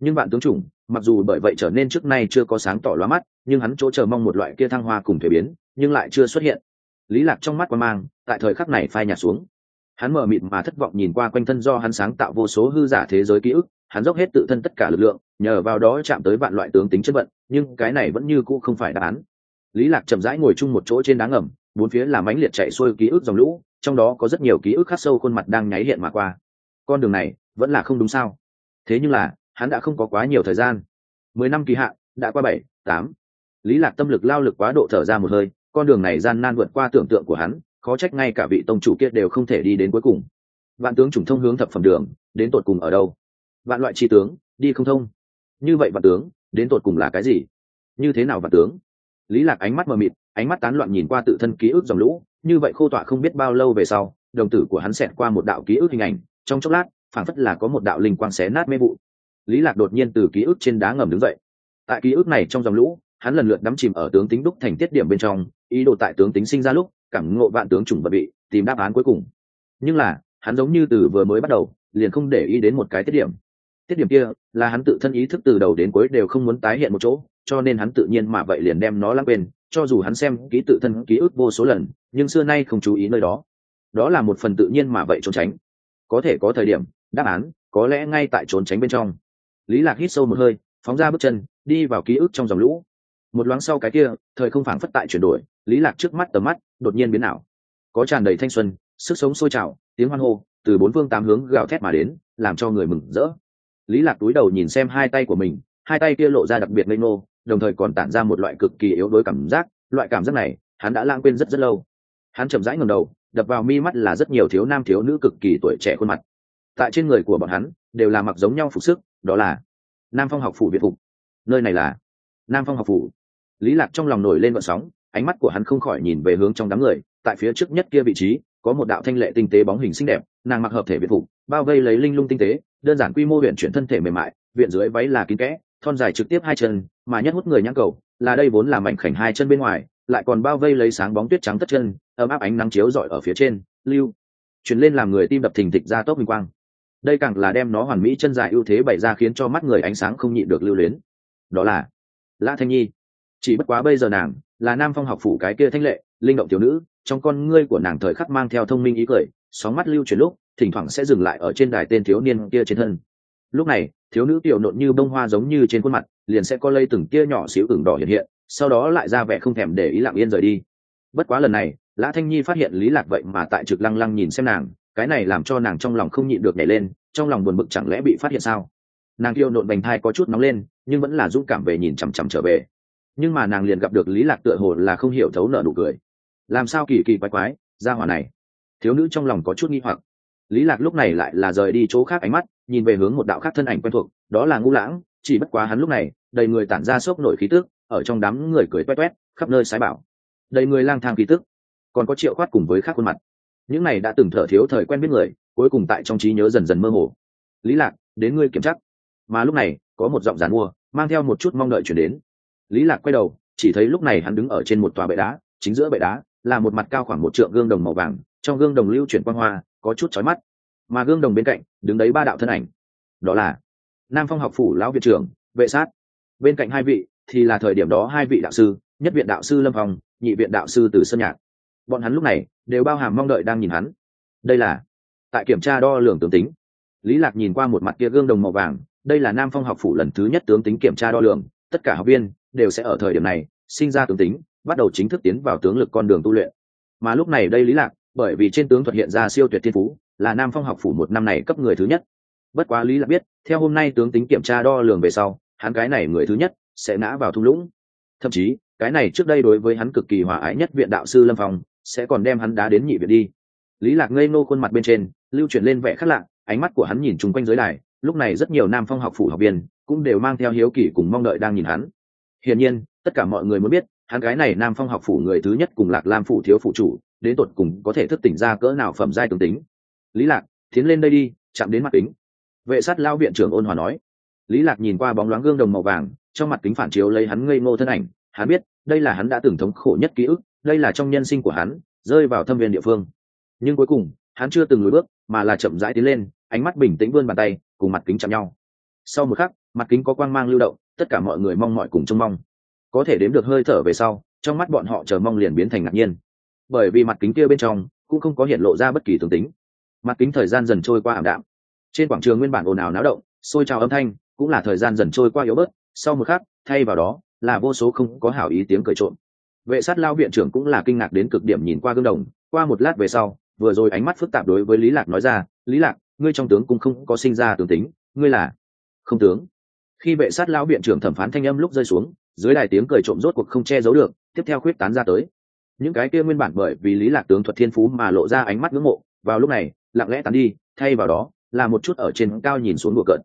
A: Nhưng vạn tướng trùng, mặc dù bởi vậy trở nên trước nay chưa có sáng tỏ lóa mắt, nhưng hắn chỗ chờ mong một loại kia thăng hoa cùng thể biến, nhưng lại chưa xuất hiện. Lý lạc trong mắt quan mang, tại thời khắc này phai nhạt xuống. Hắn mở mịt mà thất vọng nhìn qua quanh thân do hắn sáng tạo vô số hư giả thế giới ký ức, hắn dốc hết tự thân tất cả lực lượng, nhờ vào đó chạm tới vạn loại tướng tính chất vận, nhưng cái này vẫn như cũ không phải đáp án. Lý lạc chậm rãi ngồi chung một chỗ trên đá ngầm bốn phía là mãnh liệt chạy xuôi ký ức dòng lũ, trong đó có rất nhiều ký ức khắc sâu khuôn mặt đang nháy hiện mà qua. Con đường này vẫn là không đúng sao? Thế nhưng là, hắn đã không có quá nhiều thời gian. Mười năm kỳ hạn, đã qua bảy, tám. Lý lạc tâm lực lao lực quá độ thở ra một hơi, con đường này gian nan vượt qua tưởng tượng của hắn, khó trách ngay cả vị tông chủ kia đều không thể đi đến cuối cùng. Vạn tướng chủng thông hướng thập phẩm đường, đến tột cùng ở đâu? Vạn loại chi tướng, đi không thông. Như vậy vạn tướng, đến tột cùng là cái gì? Như thế nào vạn tướng? Lý lạc ánh mắt mờ mịt, ánh mắt tán loạn nhìn qua tự thân ký ức dòng lũ, như vậy khô tọa không biết bao lâu về sau, đồng tử của hắn xẹt qua một đạo ký ức hình ảnh, trong chốc lát, phảng phất là có một đạo linh quang xé nát mê vụ. Lý lạc đột nhiên từ ký ức trên đá ngầm đứng dậy. Tại ký ức này trong dòng lũ, hắn lần lượt đắm chìm ở tướng tính đúc thành tiết điểm bên trong, ý đồ tại tướng tính sinh ra lúc, cảm ngộ vạn tướng trùng vật bị, tìm đáp án cuối cùng. Nhưng là, hắn giống như từ vừa mới bắt đầu, liền không để ý đến một cái tiết điểm. Tiết điểm kia là hắn tự thân ý thức từ đầu đến cuối đều không muốn tái hiện một chỗ cho nên hắn tự nhiên mà vậy liền đem nó lãng quên, cho dù hắn xem ký tự thân ký ức vô số lần, nhưng xưa nay không chú ý nơi đó. Đó là một phần tự nhiên mà vậy trốn tránh. Có thể có thời điểm, đáp án, có lẽ ngay tại trốn tránh bên trong. Lý lạc hít sâu một hơi, phóng ra bước chân, đi vào ký ức trong dòng lũ. Một loáng sau cái kia, thời không phảng phất tại chuyển đổi, lý lạc trước mắt tầm mắt, đột nhiên biến ảo. Có tràn đầy thanh xuân, sức sống sôi trào, tiếng hoan hô, từ bốn phương tám hướng gào thét mà đến, làm cho người mừng rỡ. Lý lạc túi đầu nhìn xem hai tay của mình, hai tay kia lộ ra đặc biệt ngây ngô đồng thời còn tản ra một loại cực kỳ yếu đuối cảm giác, loại cảm giác này, hắn đã lãng quên rất rất lâu. Hắn chậm rãi ngẩng đầu, đập vào mi mắt là rất nhiều thiếu nam thiếu nữ cực kỳ tuổi trẻ khuôn mặt. Tại trên người của bọn hắn, đều là mặc giống nhau phục sức, đó là nam phong học phủ biệt phục. Nơi này là nam phong học phủ. Lý lạc trong lòng nổi lên vận sóng, ánh mắt của hắn không khỏi nhìn về hướng trong đám người, tại phía trước nhất kia vị trí, có một đạo thanh lệ tinh tế bóng hình xinh đẹp, nàng mặc hợp thể biệt phục, bao vây lấy linh lung tinh tế, đơn giản quy mô huyện chuyển thân thể mềm mại, viện dưới váy là kín kẽ thon dài trực tiếp hai chân, mà nhất hút người nhãn cầu, là đây vốn là mảnh khảnh hai chân bên ngoài, lại còn bao vây lấy sáng bóng tuyết trắng tất chân, ấm áp ánh nắng chiếu rọi ở phía trên, lưu, chuyển lên làm người tim đập thình thịch ra tốc minh quang. Đây càng là đem nó hoàn mỹ chân dài ưu thế bày ra khiến cho mắt người ánh sáng không nhịn được lưu luyến. Đó là, lã thanh nhi. Chỉ bất quá bây giờ nàng, là nam phong học phủ cái kia thanh lệ, linh động thiếu nữ, trong con ngươi của nàng thời khắc mang theo thông minh ý cười, sóng mắt lưu chuyển lúc, thỉnh thoảng sẽ dừng lại ở trên đài tên thiếu niên kia trên thân lúc này, thiếu nữ tiểu nộn như bông hoa giống như trên khuôn mặt, liền sẽ có lây từng kia nhỏ xíu ửng đỏ hiện hiện, sau đó lại ra vẻ không thèm để ý lặng yên rời đi. Bất quá lần này, lã thanh nhi phát hiện lý lạc vậy mà tại trực lăng lăng nhìn xem nàng, cái này làm cho nàng trong lòng không nhịn được nhảy lên, trong lòng buồn bực chẳng lẽ bị phát hiện sao? Nàng tiểu nộn bành thai có chút nóng lên, nhưng vẫn là dũng cảm về nhìn chằm chằm trở về. Nhưng mà nàng liền gặp được lý lạc tựa hồ là không hiểu thấu nợ nụ cười. Làm sao kỳ kỳ quái quái ra hỏa này? Thiếu nữ trong lòng có chút nghi hoặc lý lạc lúc này lại là rời đi chỗ khác ánh mắt, nhìn về hướng một đạo khác thân ảnh quen thuộc, đó là Ngũ lãng, chỉ bất quá hắn lúc này, đầy người tản ra sốc nổi khí tức, ở trong đám người cười toét toét, khắp nơi sái bảo. Đầy người lang thang khí tức, còn có triệu khoát cùng với khác khuôn mặt. Những này đã từng thở thiếu thời quen biết người, cuối cùng tại trong trí nhớ dần dần mơ hồ. Lý lạc, đến ngươi kiểm chắc mà lúc này, có một giọng giàn mua, mang theo một chút mong đợi chuyển đến. Lý lạc quay đầu, chỉ thấy lúc này hắn đứng ở trên một tòa bệ đá, chính giữa bệ đá, là một mặt cao khoảng một trượng gương đồng màu vàng, trong gương đồng lưu chuyển quang hoa có chút chói mắt. Mà gương đồng bên cạnh, đứng đấy ba đạo thân ảnh. Đó là nam phong học phủ lão viện trưởng, vệ sát. Bên cạnh hai vị, thì là thời điểm đó hai vị đạo sư, nhất viện đạo sư lâm phong, nhị viện đạo sư từ sơn nhạc. Bọn hắn lúc này, đều bao hàm mong đợi đang nhìn hắn. Đây là tại kiểm tra đo lường tướng tính. Lý lạc nhìn qua một mặt kia gương đồng màu vàng, đây là nam phong học phủ lần thứ nhất tướng tính kiểm tra đo lường. Tất cả học viên đều sẽ ở thời điểm này, sinh ra tướng tính, bắt đầu chính thức tiến vào tướng lực con đường tu luyện. Mà lúc này đây lý lạc bởi vì trên tướng thuật hiện ra siêu tuyệt thiên phú, là nam phong học phủ một năm này cấp người thứ nhất. Bất quá lý lạc biết, theo hôm nay tướng tính kiểm tra đo lường về sau, hắn cái này người thứ nhất sẽ ngã vào thung lũng. Thậm chí, cái này trước đây đối với hắn cực kỳ hòa ái nhất viện đạo sư lâm phong, sẽ còn đem hắn đá đến nhị viện đi. Lý lạc ngây nô khuôn mặt bên trên, lưu chuyển lên vẻ khác lạ, ánh mắt của hắn nhìn chung quanh giới đài, lúc này rất nhiều nam phong học phủ học viên cũng đều mang theo hiếu kỳ cùng mong đợi đang nhìn hắn. Hiển nhiên, tất cả mọi người muốn biết, hắn gái này nam phong học phủ người thứ nhất cùng lạc lam phủ thiếu phụ chủ đến tột cùng có thể thức tỉnh ra cỡ nào phẩm giai tướng tính. Lý lạc, tiến lên đây đi, chạm đến mặt kính. Vệ sát lao viện trưởng ôn hòa nói. Lý lạc nhìn qua bóng loáng gương đồng màu vàng, trong mặt kính phản chiếu lấy hắn ngây ngô thân ảnh. Hắn biết, đây là hắn đã từng thống khổ nhất ký ức, đây là trong nhân sinh của hắn, rơi vào thâm viên địa phương. Nhưng cuối cùng, hắn chưa từng lùi bước, mà là chậm rãi tiến lên, ánh mắt bình tĩnh vươn bàn tay, cùng mặt kính chạm nhau. Sau một khắc, mặt kính có quang mang lưu động, tất cả mọi người mong mọi cùng trông mong. Có thể đếm được hơi thở về sau, trong mắt bọn họ chờ mong liền biến thành ngạc nhiên bởi vì mặt kính kia bên trong cũng không có hiện lộ ra bất kỳ tướng tính. Mặt kính thời gian dần trôi qua ảm đạm. Trên quảng trường nguyên bản ồn ào náo động xôi trào âm thanh cũng là thời gian dần trôi qua yếu bớt, sau một khắc, thay vào đó là vô số không có hảo ý tiếng cười trộm. Vệ sát lao viện trưởng cũng là kinh ngạc đến cực điểm nhìn qua gương đồng, qua một lát về sau, vừa rồi ánh mắt phức tạp đối với lý lạc nói ra, lý lạc, ngươi trong tướng cũng không có sinh ra tướng tính, ngươi là không tướng. Khi vệ sát lão viện trưởng thẩm phán thanh âm lúc rơi xuống, dưới đài tiếng cười trộm rốt cuộc không che giấu được, tiếp theo khuyết tán ra tới những cái kia nguyên bản bởi vì lý lạc tướng thuật thiên phú mà lộ ra ánh mắt ngưỡng mộ, vào lúc này, lặng lẽ tán đi, thay vào đó, là một chút ở trên cao nhìn xuống đùa cợt.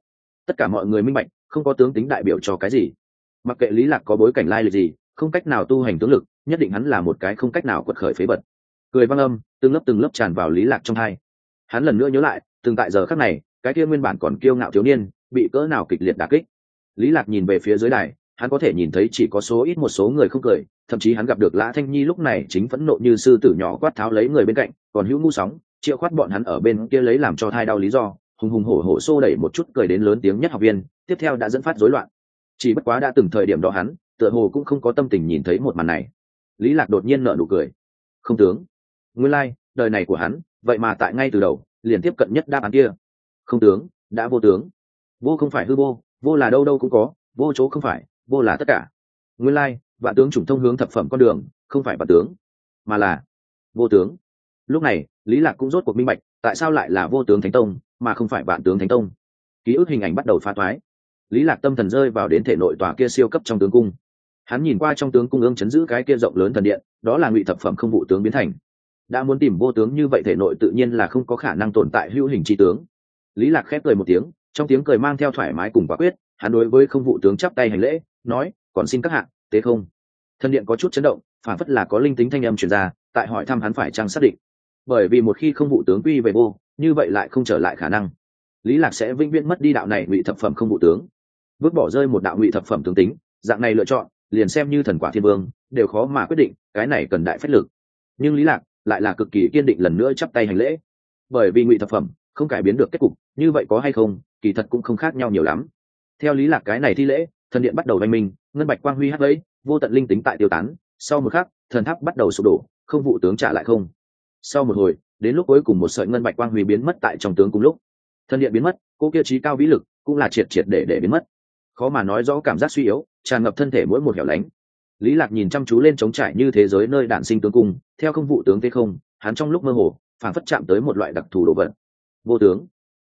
A: Tất cả mọi người minh bạch, không có tướng tính đại biểu cho cái gì. Mặc kệ lý lạc có bối cảnh lai lịch gì, không cách nào tu hành tướng lực, nhất định hắn là một cái không cách nào quật khởi phế bật cười vang âm, từng lớp từng lớp tràn vào lý lạc trong hai. Hắn lần nữa nhớ lại, từng tại giờ khắc này, cái kia nguyên bản còn kiêu ngạo thiếu niên, bị cỡ nào kịch liệt đả kích. Lý lạc nhìn về phía dưới đài, hắn có thể nhìn thấy chỉ có số ít một số người không cười thậm chí hắn gặp được lã thanh nhi lúc này chính phẫn nộ như sư tử nhỏ quát tháo lấy người bên cạnh còn hữu ngu sóng triệu khoát bọn hắn ở bên kia lấy làm cho thai đau lý do hùng hùng hổ hổ xô đẩy một chút cười đến lớn tiếng nhất học viên tiếp theo đã dẫn phát rối loạn. Chỉ bất quá đã từng thời điểm đó hắn tựa hồ cũng không có tâm tình nhìn thấy một màn này. Lý lạc đột nhiên nở nụ cười. Không tướng. Nguyên lai like, đời này của hắn vậy mà tại ngay từ đầu liền tiếp cận nhất đáp án kia. Không tướng đã vô tướng. Vô không phải hư vô vô là đâu đâu cũng có vô chỗ không phải vô là tất cả. Nguyên lai vạn tướng chủng thông hướng thập phẩm con đường, không phải vạn tướng, mà là vô tướng. Lúc này, lý lạc cũng rốt cuộc minh bạch, tại sao lại là vô tướng thánh tông, mà không phải vạn tướng thánh tông. Ký ức hình ảnh bắt đầu phá thoái. Lý lạc tâm thần rơi vào đến thể nội tòa kia siêu cấp trong tướng cung. Hắn nhìn qua trong tướng cung ương chấn giữ cái kia rộng lớn thần điện, đó là ngụy thập phẩm không vụ tướng biến thành. Đã muốn tìm vô tướng như vậy thể nội tự nhiên là không có khả năng tồn tại hữu hình chi tướng. Lý lạc khép cười một tiếng, trong tiếng cười mang theo thoải mái cùng quả quyết, hắn đối với không vụ tướng chắp tay hành lễ, nói, còn xin các hạng tế không? Thần điện có chút chấn động, phản phất là có linh tính thanh âm truyền ra, tại hỏi thăm hắn phải chăng xác định. Bởi vì một khi không vụ tướng quy về vô, như vậy lại không trở lại khả năng. Lý lạc sẽ vĩnh viễn mất đi đạo này ngụy thập phẩm không vụ tướng. Vứt bỏ rơi một đạo ngụy thập phẩm tướng tính, dạng này lựa chọn, liền xem như thần quả thiên vương, đều khó mà quyết định, cái này cần đại phách lực. Nhưng lý lạc lại là cực kỳ kiên định lần nữa chắp tay hành lễ. Bởi vì ngụy thập phẩm không cải biến được kết cục, như vậy có hay không, kỳ thật cũng không khác nhau nhiều lắm. Theo lý lạc cái này thi lễ thần điện bắt đầu oanh minh, ngân bạch quang huy hắt vẫy vô tận linh tính tại tiêu tán. Sau một khắc, thần tháp bắt đầu sụp đổ, không vụ tướng trả lại không. Sau một hồi, đến lúc cuối cùng một sợi ngân bạch quang huy biến mất tại trong tướng cùng lúc. Thần điện biến mất cô kia trí cao vĩ lực cũng là triệt triệt để để biến mất. Khó mà nói rõ cảm giác suy yếu, tràn ngập thân thể mỗi một hẻo lánh. Lý lạc nhìn chăm chú lên trống trải như thế giới nơi đản sinh tướng cung, theo không vụ tướng thế không, hắn trong lúc mơ hồ phản phất chạm tới một loại đặc thù đồ vật. Vô tướng.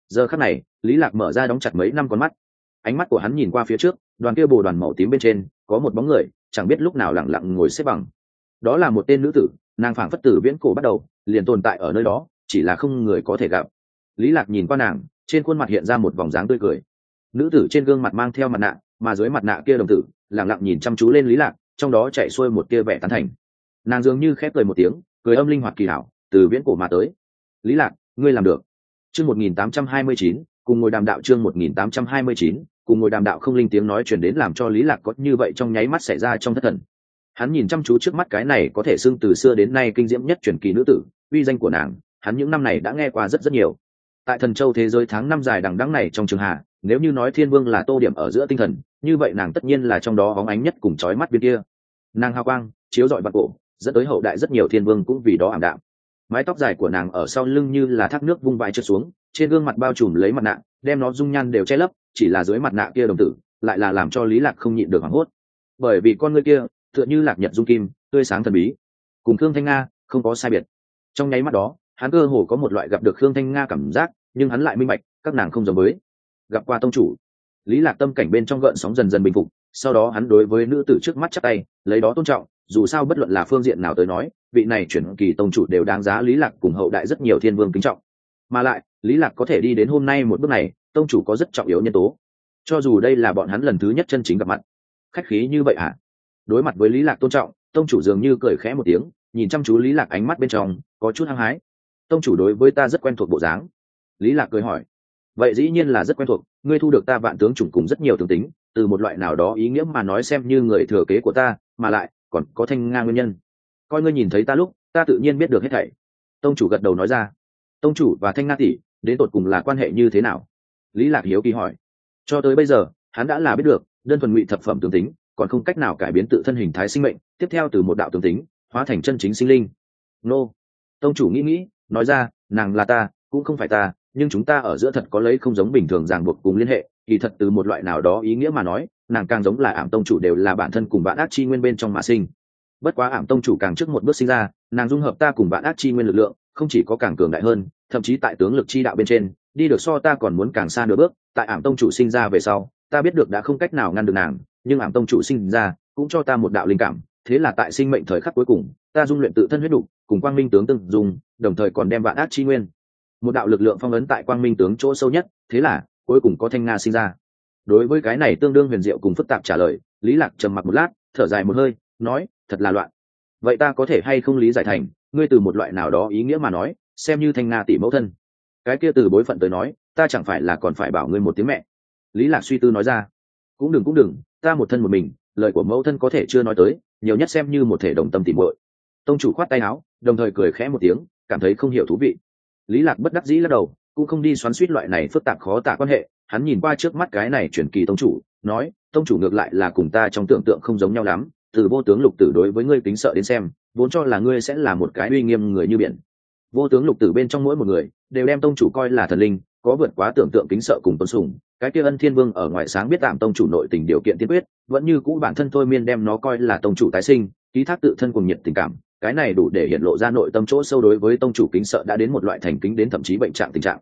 A: Giờ khắc này, lý lạc mở ra đóng chặt mấy năm con mắt. Ánh mắt của hắn nhìn qua phía trước đoàn kia bồ đoàn màu tím bên trên có một bóng người chẳng biết lúc nào lặng lặng ngồi xếp bằng. Đó là một tên nữ tử nàng phảng phất tử viễn cổ bắt đầu liền tồn tại ở nơi đó chỉ là không người có thể gặp. Lý lạc nhìn qua nàng trên khuôn mặt hiện ra một vòng dáng tươi cười. Nữ tử trên gương mặt mang theo mặt nạ mà dưới mặt nạ kia đồng tử lặng lặng nhìn chăm chú lên lý lạc trong đó chạy xuôi một tia vẻ tán thành. Nàng dường như khép cười một tiếng cười âm linh hoạt kỳ hảo từ viễn cổ mà tới. Lý lạc ngươi làm được. Chương 1829, cùng ngồi đàm đạo chương 1829, cùng ngồi đàm đạo không linh tiếng nói truyền đến làm cho lý lạc có như vậy trong nháy mắt xảy ra trong thất thần. Hắn nhìn chăm chú trước mắt cái này có thể xưng từ xưa đến nay kinh diễm nhất truyền kỳ nữ tử, uy danh của nàng, hắn những năm này đã nghe qua rất rất nhiều. Tại thần châu thế giới tháng năm dài đằng đẵng này trong trường hạ, nếu như nói thiên vương là tô điểm ở giữa tinh thần, như vậy nàng tất nhiên là trong đó bóng ánh nhất cùng chói mắt bên kia. Nàng hào quang, chiếu rọi bạc cổ, dẫn tới hậu đại rất nhiều thiên vương cũng vì đó ảm đạm. Mái tóc dài của nàng ở sau lưng như là thác nước vung vãi trượt xuống, trên gương mặt bao trùm lấy mặt nạ, đem nó dung nhan đều che lấp chỉ là dưới mặt nạ kia đồng tử, lại là làm cho lý lạc không nhịn được hoảng hốt. Bởi vì con ngươi kia, tựa như lạc nhật dung kim, tươi sáng thần bí. Cùng khương thanh nga không có sai biệt. Trong nháy mắt đó, hắn cơ hồ có một loại gặp được khương thanh nga cảm giác, nhưng hắn lại minh bạch, các nàng không giống với. Gặp qua tông chủ. Lý lạc tâm cảnh bên trong gợn sóng dần dần bình phục, sau đó hắn đối với nữ tử trước mắt chắc tay, lấy đó tôn trọng, dù sao bất luận là phương diện nào tới nói, vị này chuyển kỳ tông chủ đều đáng giá lý lạc cùng hậu đại rất nhiều thiên vương kính trọng. Mà lại, lý lạc có thể đi đến hôm nay một bước này tông chủ có rất trọng yếu nhân tố. Cho dù đây là bọn hắn lần thứ nhất chân chính gặp mặt, khách khí như vậy à đối mặt với lý lạc tôn trọng, tông chủ dường như cười khẽ một tiếng, nhìn chăm chú lý lạc ánh mắt bên trong, có chút hăng hái. Tông chủ đối với ta rất quen thuộc bộ dáng. Lý lạc cười hỏi, vậy dĩ nhiên là rất quen thuộc, ngươi thu được ta vạn tướng chủng cùng rất nhiều tướng tính, từ một loại nào đó ý nghĩa mà nói xem như người thừa kế của ta, mà lại, còn có thanh nga nguyên nhân. Coi ngươi nhìn thấy ta lúc, ta tự nhiên biết được hết thảy. Tông chủ gật đầu nói ra, tông chủ và thanh nga tỷ, đến tột cùng là quan hệ như thế nào? Lý lạc hiếu kỳ hỏi. Cho tới bây giờ, hắn đã là biết được, đơn thuần ngụy thập phẩm tướng tính, còn không cách nào cải biến tự thân hình thái sinh mệnh, tiếp theo từ một đạo tướng tính, hóa thành chân chính sinh linh. Nô. Tông chủ nghĩ nghĩ, nói ra, nàng là ta, cũng không phải ta, nhưng chúng ta ở giữa thật có lấy không giống bình thường ràng buộc cùng liên hệ, kỳ thật từ một loại nào đó ý nghĩa mà nói, nàng càng giống là ảm tông chủ đều là bản thân cùng bạn ác chi nguyên bên trong mà sinh. Bất quá ảm tông chủ càng trước một bước sinh ra, nàng dung hợp ta cùng bạn ác chi nguyên lực lượng, không chỉ có càng cường đại hơn, thậm chí tại tướng lực chi đạo bên trên đi được so ta còn muốn càng xa nửa bước, tại ảm tông chủ sinh ra về sau, ta biết được đã không cách nào ngăn được nàng, nhưng ảm tông chủ sinh ra cũng cho ta một đạo linh cảm, thế là tại sinh mệnh thời khắc cuối cùng, ta dung luyện tự thân huyết đủ cùng quang minh tướng từng dùng đồng thời còn đem vạn ác chi nguyên. Một đạo lực lượng phong ấn tại quang minh tướng chỗ sâu nhất, thế là cuối cùng có thanh nga sinh ra. Đối với cái này tương đương huyền diệu cùng phức tạp trả lời, lý lạc trầm mặc một lát, thở dài một hơi, nói, thật là loạn. Vậy ta có thể hay không lý giải thành, ngươi từ một loại nào đó ý nghĩa mà nói, xem như thanh nga tỷ mẫu thân cái kia từ bối phận tới nói, ta chẳng phải là còn phải bảo ngươi một tiếng mẹ. Lý lạc suy tư nói ra, cũng đừng cũng đừng, ta một thân một mình, lời của mẫu thân có thể chưa nói tới, nhiều nhất xem như một thể đồng tâm tìm muội. Tông chủ khoát tay áo, đồng thời cười khẽ một tiếng, cảm thấy không hiểu thú vị. Lý lạc bất đắc dĩ lắc đầu, cũng không đi xoắn suýt loại này phức tạp khó tả quan hệ, hắn nhìn qua trước mắt cái này chuyển kỳ tông chủ, nói, tông chủ ngược lại là cùng ta trong tưởng tượng không giống nhau lắm, từ vô tướng lục tử đối với ngươi kính sợ đến xem, vốn cho là ngươi sẽ là một cái uy nghiêm người như biển vô tướng lục tử bên trong mỗi một người đều đem tông chủ coi là thần linh, có vượt quá tưởng tượng kính sợ cùng tôn sùng. Cái kia ân thiên vương ở ngoài sáng biết tạm tông chủ nội tình điều kiện tiên quyết, vẫn như cũ bản thân thôi miên đem nó coi là tông chủ tái sinh, ký thác tự thân cùng nhiệt tình cảm. Cái này đủ để hiện lộ ra nội tâm chỗ sâu đối với tông chủ kính sợ đã đến một loại thành kính đến thậm chí bệnh trạng tình trạng.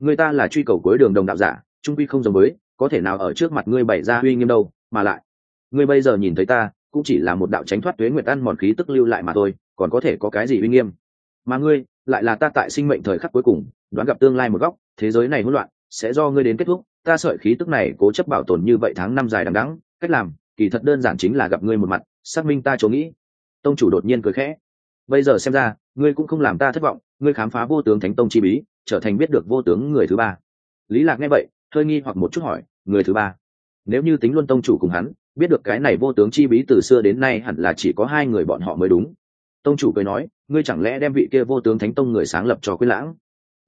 A: Người ta là truy cầu cuối đường đồng đạo giả, trung quy không giống với, có thể nào ở trước mặt ngươi bày ra uy nghiêm đâu, mà lại, ngươi bây giờ nhìn thấy ta, cũng chỉ là một đạo tránh thoát tuế nguyệt ăn mòn khí tức lưu lại mà thôi, còn có thể có cái gì uy nghiêm? Mà ngươi lại là ta tại sinh mệnh thời khắc cuối cùng, đoán gặp tương lai một góc, thế giới này hỗn loạn, sẽ do ngươi đến kết thúc. Ta sợi khí tức này cố chấp bảo tồn như vậy tháng năm dài đằng đẵng, cách làm, kỳ thật đơn giản chính là gặp ngươi một mặt, xác minh ta chỗ nghĩ. Tông chủ đột nhiên cười khẽ. Bây giờ xem ra, ngươi cũng không làm ta thất vọng, ngươi khám phá vô tướng thánh tông chi bí, trở thành biết được vô tướng người thứ ba. Lý lạc nghe vậy, hơi nghi hoặc một chút hỏi, người thứ ba? Nếu như tính luôn tông chủ cùng hắn, biết được cái này vô tướng chi bí từ xưa đến nay hẳn là chỉ có hai người bọn họ mới đúng tông chủ cười nói, ngươi chẳng lẽ đem vị kia vô tướng thánh tông người sáng lập cho quyết lãng?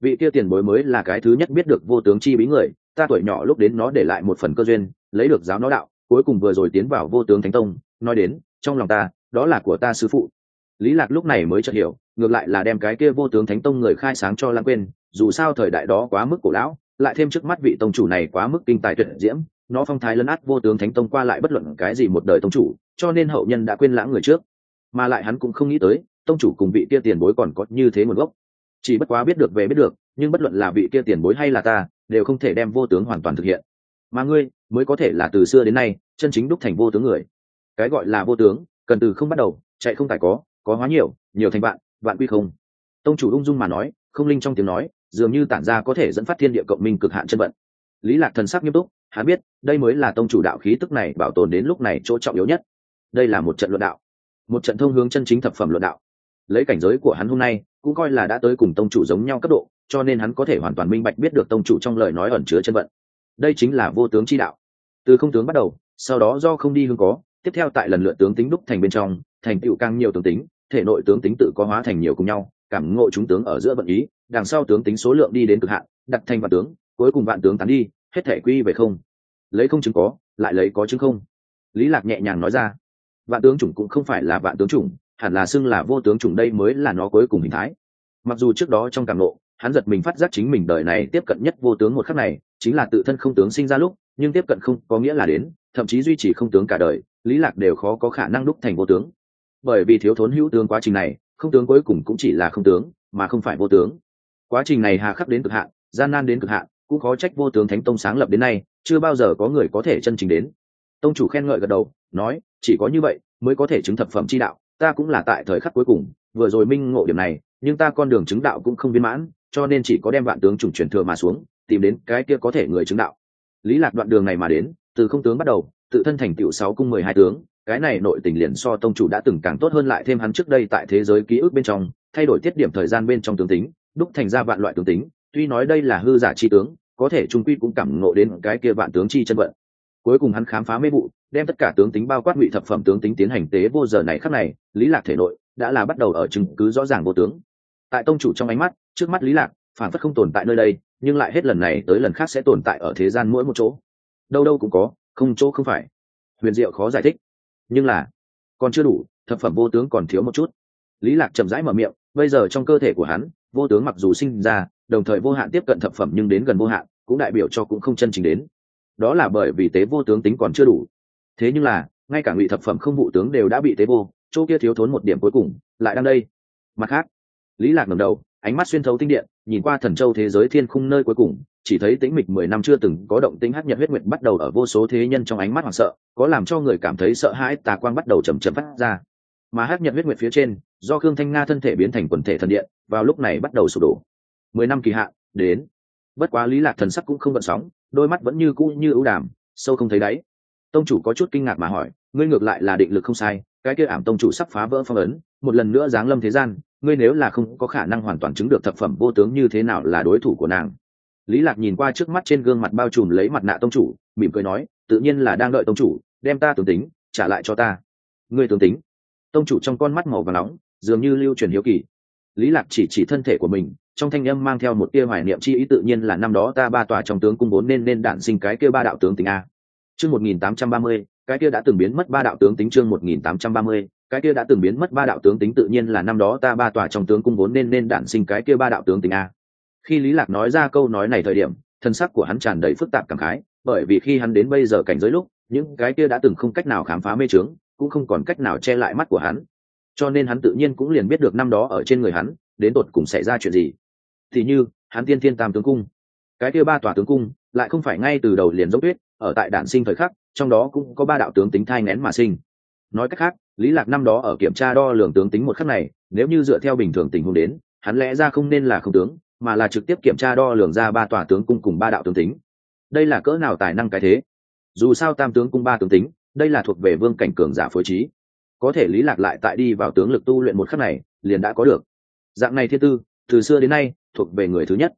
A: Vị kia tiền bối mới là cái thứ nhất biết được vô tướng chi bí người, ta tuổi nhỏ lúc đến nó để lại một phần cơ duyên, lấy được giáo nó đạo, cuối cùng vừa rồi tiến vào vô tướng thánh tông, nói đến, trong lòng ta, đó là của ta sư phụ. Lý lạc lúc này mới chợt hiểu, ngược lại là đem cái kia vô tướng thánh tông người khai sáng cho lãng quên dù sao thời đại đó quá mức cổ lão, lại thêm trước mắt vị tông chủ này quá mức kinh tài tuyệt diễm, nó phong thái lấn át vô tướng thánh tông qua lại bất luận cái gì một đời tông chủ, cho nên hậu nhân đã quên lãng người trước mà lại hắn cũng không nghĩ tới tông chủ cùng vị kia tiền bối còn có như thế nguồn gốc. Chỉ bất quá biết được về biết được nhưng bất luận là vị kia tiền bối hay là ta đều không thể đem vô tướng hoàn toàn thực hiện. Mà ngươi mới có thể là từ xưa đến nay chân chính đúc thành vô tướng người. Cái gọi là vô tướng cần từ không bắt đầu chạy không tài có có hóa nhiều nhiều thành bạn, bạn quy không. Tông chủ ung dung mà nói không linh trong tiếng nói dường như tản ra có thể dẫn phát thiên địa cộng minh cực hạn chân vận. Lý lạc thần sắc nghiêm túc hắn biết đây mới là tông chủ đạo khí tức này bảo tồn đến lúc này chỗ trọng yếu nhất. Đây là một trận luận đạo một trận thông hướng chân chính thập phẩm luận đạo. Lấy cảnh giới của hắn hôm nay, cũng coi là đã tới cùng tông chủ giống nhau cấp độ, cho nên hắn có thể hoàn toàn minh bạch biết được tông chủ trong lời nói ẩn chứa chân vận. Đây chính là vô tướng chi đạo. Từ không tướng bắt đầu, sau đó do không đi hướng có, tiếp theo tại lần lượt tướng tính đúc thành bên trong, thành tựu càng nhiều tướng tính, thể nội tướng tính tự có hóa thành nhiều cùng nhau, cảm ngộ chúng tướng ở giữa vận ý, đằng sau tướng tính số lượng đi đến cực hạn, đặt thành vạn tướng, cuối cùng vạn tướng tán đi, hết thể quy về không. Lấy không chứng có, lại lấy có chứng không. Lý lạc nhẹ nhàng nói ra vạn tướng chủng cũng không phải là vạn tướng chủng hẳn là xưng là vô tướng chủng đây mới là nó cuối cùng hình thái. Mặc dù trước đó trong cảm lộ, hắn giật mình phát giác chính mình đời này tiếp cận nhất vô tướng một khắc này chính là tự thân không tướng sinh ra lúc nhưng tiếp cận không có nghĩa là đến thậm chí duy trì không tướng cả đời lý lạc đều khó có khả năng đúc thành vô tướng. Bởi vì thiếu thốn hữu tướng quá trình này không tướng cuối cùng cũng chỉ là không tướng mà không phải vô tướng. Quá trình này hà khắc đến cực hạn gian nan đến cực hạn cũng khó trách vô tướng thánh tông sáng lập đến nay chưa bao giờ có người có thể chân chính đến. Tông chủ khen ngợi gật đầu nói chỉ có như vậy mới có thể chứng thập phẩm chi đạo, ta cũng là tại thời khắc cuối cùng, vừa rồi minh ngộ điểm này, nhưng ta con đường chứng đạo cũng không viên mãn, cho nên chỉ có đem vạn tướng chủng truyền thừa mà xuống, tìm đến cái kia có thể người chứng đạo. Lý lạc đoạn đường này mà đến, từ không tướng bắt đầu, tự thân thành tựu sáu cung mười hai tướng, cái này nội tình liền so tông chủ đã từng càng tốt hơn lại thêm hắn trước đây tại thế giới ký ức bên trong, thay đổi tiết điểm thời gian bên trong tướng tính, đúc thành ra vạn loại tướng tính, tuy nói đây là hư giả chi tướng, có thể trung quy cũng cảm ngộ đến cái kia vạn tướng chi chân vận. Cuối cùng hắn khám phá mê vụ đem tất cả tướng tính bao quát ngụy thập phẩm tướng tính tiến hành tế vô giờ này khắc này, lý lạc thể nội đã là bắt đầu ở chứng cứ rõ ràng vô tướng. Tại tông chủ trong ánh mắt, trước mắt lý lạc, phản phất không tồn tại nơi đây, nhưng lại hết lần này tới lần khác sẽ tồn tại ở thế gian mỗi một chỗ. Đâu đâu cũng có, không chỗ không phải. Huyền diệu khó giải thích. Nhưng là, còn chưa đủ, thập phẩm vô tướng còn thiếu một chút. Lý lạc chậm rãi mở miệng, bây giờ trong cơ thể của hắn, vô tướng mặc dù sinh ra, đồng thời vô hạn tiếp cận thập phẩm nhưng đến gần vô hạn, cũng đại biểu cho cũng không chân chính đến. Đó là bởi vì tế vô tướng tính còn chưa đủ thế nhưng là, ngay cả ngụy thập phẩm không vụ tướng đều đã bị tế vô, chỗ kia thiếu thốn một điểm cuối cùng, lại đang đây. Mặt khác, lý lạc ngẩng đầu, ánh mắt xuyên thấu tinh điện, nhìn qua thần châu thế giới thiên khung nơi cuối cùng, chỉ thấy tĩnh mịch mười năm chưa từng có động tĩnh hắc nhật huyết nguyệt bắt đầu ở vô số thế nhân trong ánh mắt hoảng sợ, có làm cho người cảm thấy sợ hãi tà quang bắt đầu chầm chậm phát ra. Mà hắc nhật huyết nguyệt phía trên, do khương thanh nga thân thể biến thành quần thể thần điện, vào lúc này bắt đầu sụp đổ. Mười năm kỳ hạn, đến. Bất quá lý lạc thần sắc cũng không gợn sóng, đôi mắt vẫn như cũ như ưu đàm, sâu không thấy đáy tông chủ có chút kinh ngạc mà hỏi, ngươi ngược lại là định lực không sai, cái kia ảm tông chủ sắp phá vỡ phong ấn, một lần nữa giáng lâm thế gian, ngươi nếu là không có khả năng hoàn toàn chứng được thập phẩm vô tướng như thế nào là đối thủ của nàng. Lý lạc nhìn qua trước mắt trên gương mặt bao trùm lấy mặt nạ tông chủ, mỉm cười nói, tự nhiên là đang đợi tông chủ, đem ta tướng tính trả lại cho ta. Ngươi tướng tính. Tông chủ trong con mắt màu và nóng, dường như lưu truyền hiếu kỳ. Lý lạc chỉ chỉ thân thể của mình, trong thanh âm mang theo một tia hoài niệm chi ý tự nhiên là năm đó ta ba tòa trong tướng cung bốn nên nên đản sinh cái kia ba đạo tướng tính a chương một nghìn tám trăm ba mươi, cái kia đã từng biến mất ba đạo tướng tính chương một nghìn tám trăm ba mươi, cái kia đã từng biến mất ba đạo tướng tính tự nhiên là năm đó ta ba tòa trong tướng cung vốn nên nên đản sinh cái kia ba đạo tướng tính a. Khi lý lạc nói ra câu nói này thời điểm, thân sắc của hắn tràn đầy phức tạp cảm khái, bởi vì khi hắn đến bây giờ cảnh giới lúc, những cái kia đã từng không cách nào khám phá mê trướng cũng không còn cách nào che lại mắt của hắn. Cho nên hắn tự nhiên cũng liền biết được năm đó ở trên người hắn, đến tột cùng xảy ra chuyện gì. Thì như, hắn tiên thiên tam tướng cung. Cái kia ba tòa tướng cung, lại không phải ngay từ đầu liền dốc tuyết ở tại đản sinh thời khắc, trong đó cũng có ba đạo tướng tính thai ngén mà sinh. Nói cách khác, lý lạc năm đó ở kiểm tra đo lường tướng tính một khắc này, nếu như dựa theo bình thường tình huống đến, hắn lẽ ra không nên là không tướng, mà là trực tiếp kiểm tra đo lường ra ba tòa tướng cung cùng ba đạo tướng tính. Đây là cỡ nào tài năng cái thế? Dù sao tam tướng cung ba tướng tính, đây là thuộc về vương cảnh cường giả phối trí. Có thể lý lạc lại tại đi vào tướng lực tu luyện một khắc này, liền đã có được. Dạng này thiên tư, từ xưa đến nay, thuộc về người thứ nhất.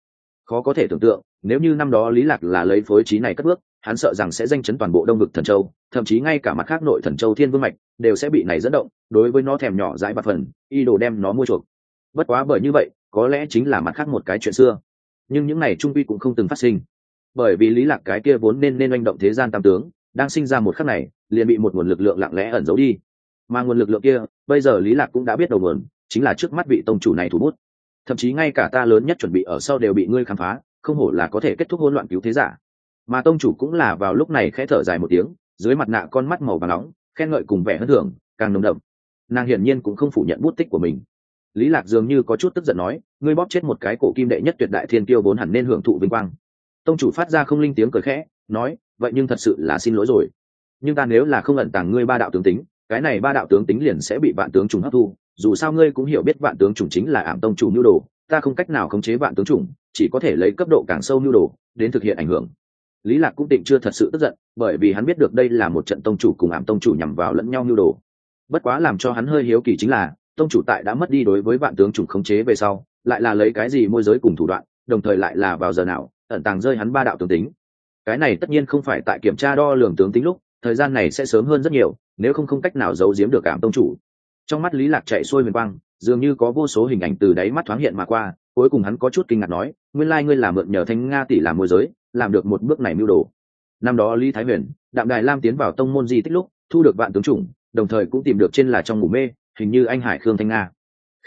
A: Khó có thể tưởng tượng, nếu như năm đó lý lạc là lấy phối trí này cất bước hắn sợ rằng sẽ danh chấn toàn bộ đông vực thần châu, thậm chí ngay cả mặt khác nội thần châu thiên vương mạch đều sẽ bị này dẫn động, đối với nó thèm nhỏ dãi bạc phần y đồ đem nó mua chuộc. Bất quá bởi như vậy, có lẽ chính là mặt khác một cái chuyện xưa. Nhưng những này trung vi cũng không từng phát sinh. Bởi vì lý lạc cái kia vốn nên nên oanh động thế gian tam tướng, đang sinh ra một khắc này, liền bị một nguồn lực lượng lặng lẽ ẩn giấu đi. Mà nguồn lực lượng kia, bây giờ lý lạc cũng đã biết đầu nguồn, chính là trước mắt vị tông chủ này thủ bút. Thậm chí ngay cả ta lớn nhất chuẩn bị ở sau đều bị ngươi khám phá, không hổ là có thể kết thúc hỗn loạn cứu thế giả mà tông chủ cũng là vào lúc này khẽ thở dài một tiếng, dưới mặt nạ con mắt màu và nóng, khen ngợi cùng vẻ hơn thường càng nồng đậm. Nàng hiển nhiên cũng không phủ nhận bút tích của mình. Lý lạc dường như có chút tức giận nói, ngươi bóp chết một cái cổ kim đệ nhất tuyệt đại thiên tiêu vốn hẳn nên hưởng thụ vinh quang. Tông chủ phát ra không linh tiếng cười khẽ, nói, vậy nhưng thật sự là xin lỗi rồi. Nhưng ta nếu là không ẩn tàng ngươi ba đạo tướng tính, cái này ba đạo tướng tính liền sẽ bị vạn tướng trùng hấp thu. Dù sao ngươi cũng hiểu biết vạn tướng trùng chính là ảm tông chủ nhu đồ, ta không cách nào khống chế vạn tướng trùng, chỉ có thể lấy cấp độ càng sâu nhu đồ đến thực hiện ảnh hưởng lý lạc cũng định chưa thật sự tức giận, bởi vì hắn biết được đây là một trận tông chủ cùng ảm tông chủ nhằm vào lẫn nhau nhu đồ. Bất quá làm cho hắn hơi hiếu kỳ chính là, tông chủ tại đã mất đi đối với vạn tướng chủ khống chế về sau, lại là lấy cái gì môi giới cùng thủ đoạn, đồng thời lại là vào giờ nào, ẩn tàng rơi hắn ba đạo tướng tính. Cái này tất nhiên không phải tại kiểm tra đo lường tướng tính lúc, thời gian này sẽ sớm hơn rất nhiều, nếu không không cách nào giấu giếm được cảm tông chủ. Trong mắt lý lạc chạy xuôi huyền quang, dường như có vô số hình ảnh từ đáy mắt thoáng hiện mà qua, cuối cùng hắn có chút kinh ngạc nói nguyên lai ngươi là mượn nhờ thanh nga tỷ làm môi giới, làm được một bước này mưu đồ. Năm đó lý thái huyền đạm đài lam tiến vào tông môn di tích lúc, thu được vạn tướng chủng, đồng thời cũng tìm được trên là trong ngủ mê, hình như anh hải khương thanh nga.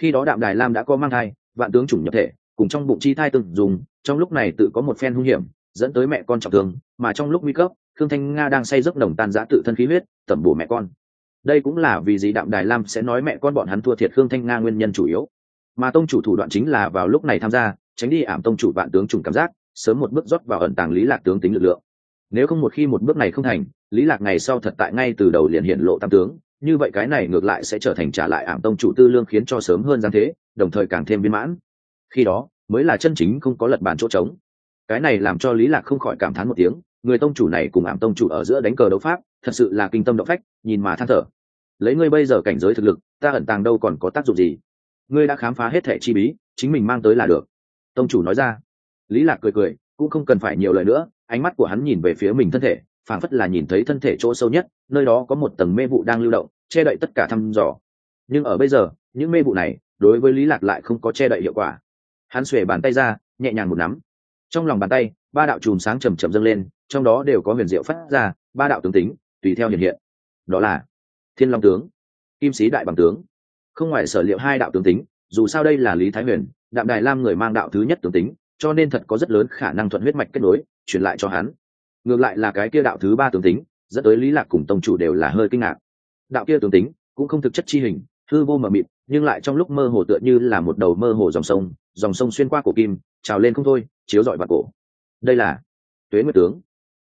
A: Khi đó đạm đài lam đã có mang thai, vạn tướng chủng nhập thể, cùng trong bụng chi thai từng dùng, trong lúc này tự có một phen hung hiểm, dẫn tới mẹ con trọng thương, mà trong lúc nguy cấp, khương thanh nga đang say giấc đồng tan giã tự thân khí huyết, tẩm bổ mẹ con. Đây cũng là vì gì đạm đài lam sẽ nói mẹ con bọn hắn thua thiệt khương thanh nga nguyên nhân chủ yếu. Mà tông chủ thủ đoạn chính là vào lúc này tham gia tránh đi ảm tông chủ vạn tướng trùng cảm giác, sớm một bước rót vào ẩn tàng lý lạc tướng tính lực lượng. Nếu không một khi một bước này không thành, lý lạc ngày sau thật tại ngay từ đầu liền hiện lộ tam tướng, như vậy cái này ngược lại sẽ trở thành trả lại ảm tông chủ tư lương khiến cho sớm hơn giáng thế, đồng thời càng thêm viên mãn. Khi đó, mới là chân chính không có lật bàn chỗ trống. Cái này làm cho lý lạc không khỏi cảm thán một tiếng, người tông chủ này cùng ảm tông chủ ở giữa đánh cờ đấu pháp, thật sự là kinh tâm động phách, nhìn mà than thở. Lấy ngươi bây giờ cảnh giới thực lực, ta ẩn tàng đâu còn có tác dụng gì? Ngươi đã khám phá hết thẻ chi bí, chính mình mang tới là được tông chủ nói ra. Lý lạc cười cười, cũng không cần phải nhiều lời nữa, ánh mắt của hắn nhìn về phía mình thân thể, phảng phất là nhìn thấy thân thể chỗ sâu nhất, nơi đó có một tầng mê vụ đang lưu động, che đậy tất cả thăm dò. Nhưng ở bây giờ, những mê vụ này, đối với lý lạc lại không có che đậy hiệu quả. Hắn xuề bàn tay ra, nhẹ nhàng một nắm. Trong lòng bàn tay, ba đạo chùm sáng chầm chậm dâng lên, trong đó đều có huyền diệu phát ra, ba đạo tướng tính, tùy theo hiện hiện. Đó là thiên long tướng, kim sĩ đại bằng tướng. Không ngoài sở liệu hai đạo tướng tính dù sao đây là lý thái huyền, đạm đài lam người mang đạo thứ nhất tướng tính, cho nên thật có rất lớn khả năng thuận huyết mạch kết nối, truyền lại cho hắn. Ngược lại là cái kia đạo thứ ba tướng tính, dẫn tới lý lạc cùng tông chủ đều là hơi kinh ngạc. Đạo kia tướng tính, cũng không thực chất chi hình, hư vô mờ mịt, nhưng lại trong lúc mơ hồ tựa như là một đầu mơ hồ dòng sông dòng sông xuyên qua cổ kim, trào lên không thôi, chiếu rọi vào cổ. Đây là tuế nguyệt tướng.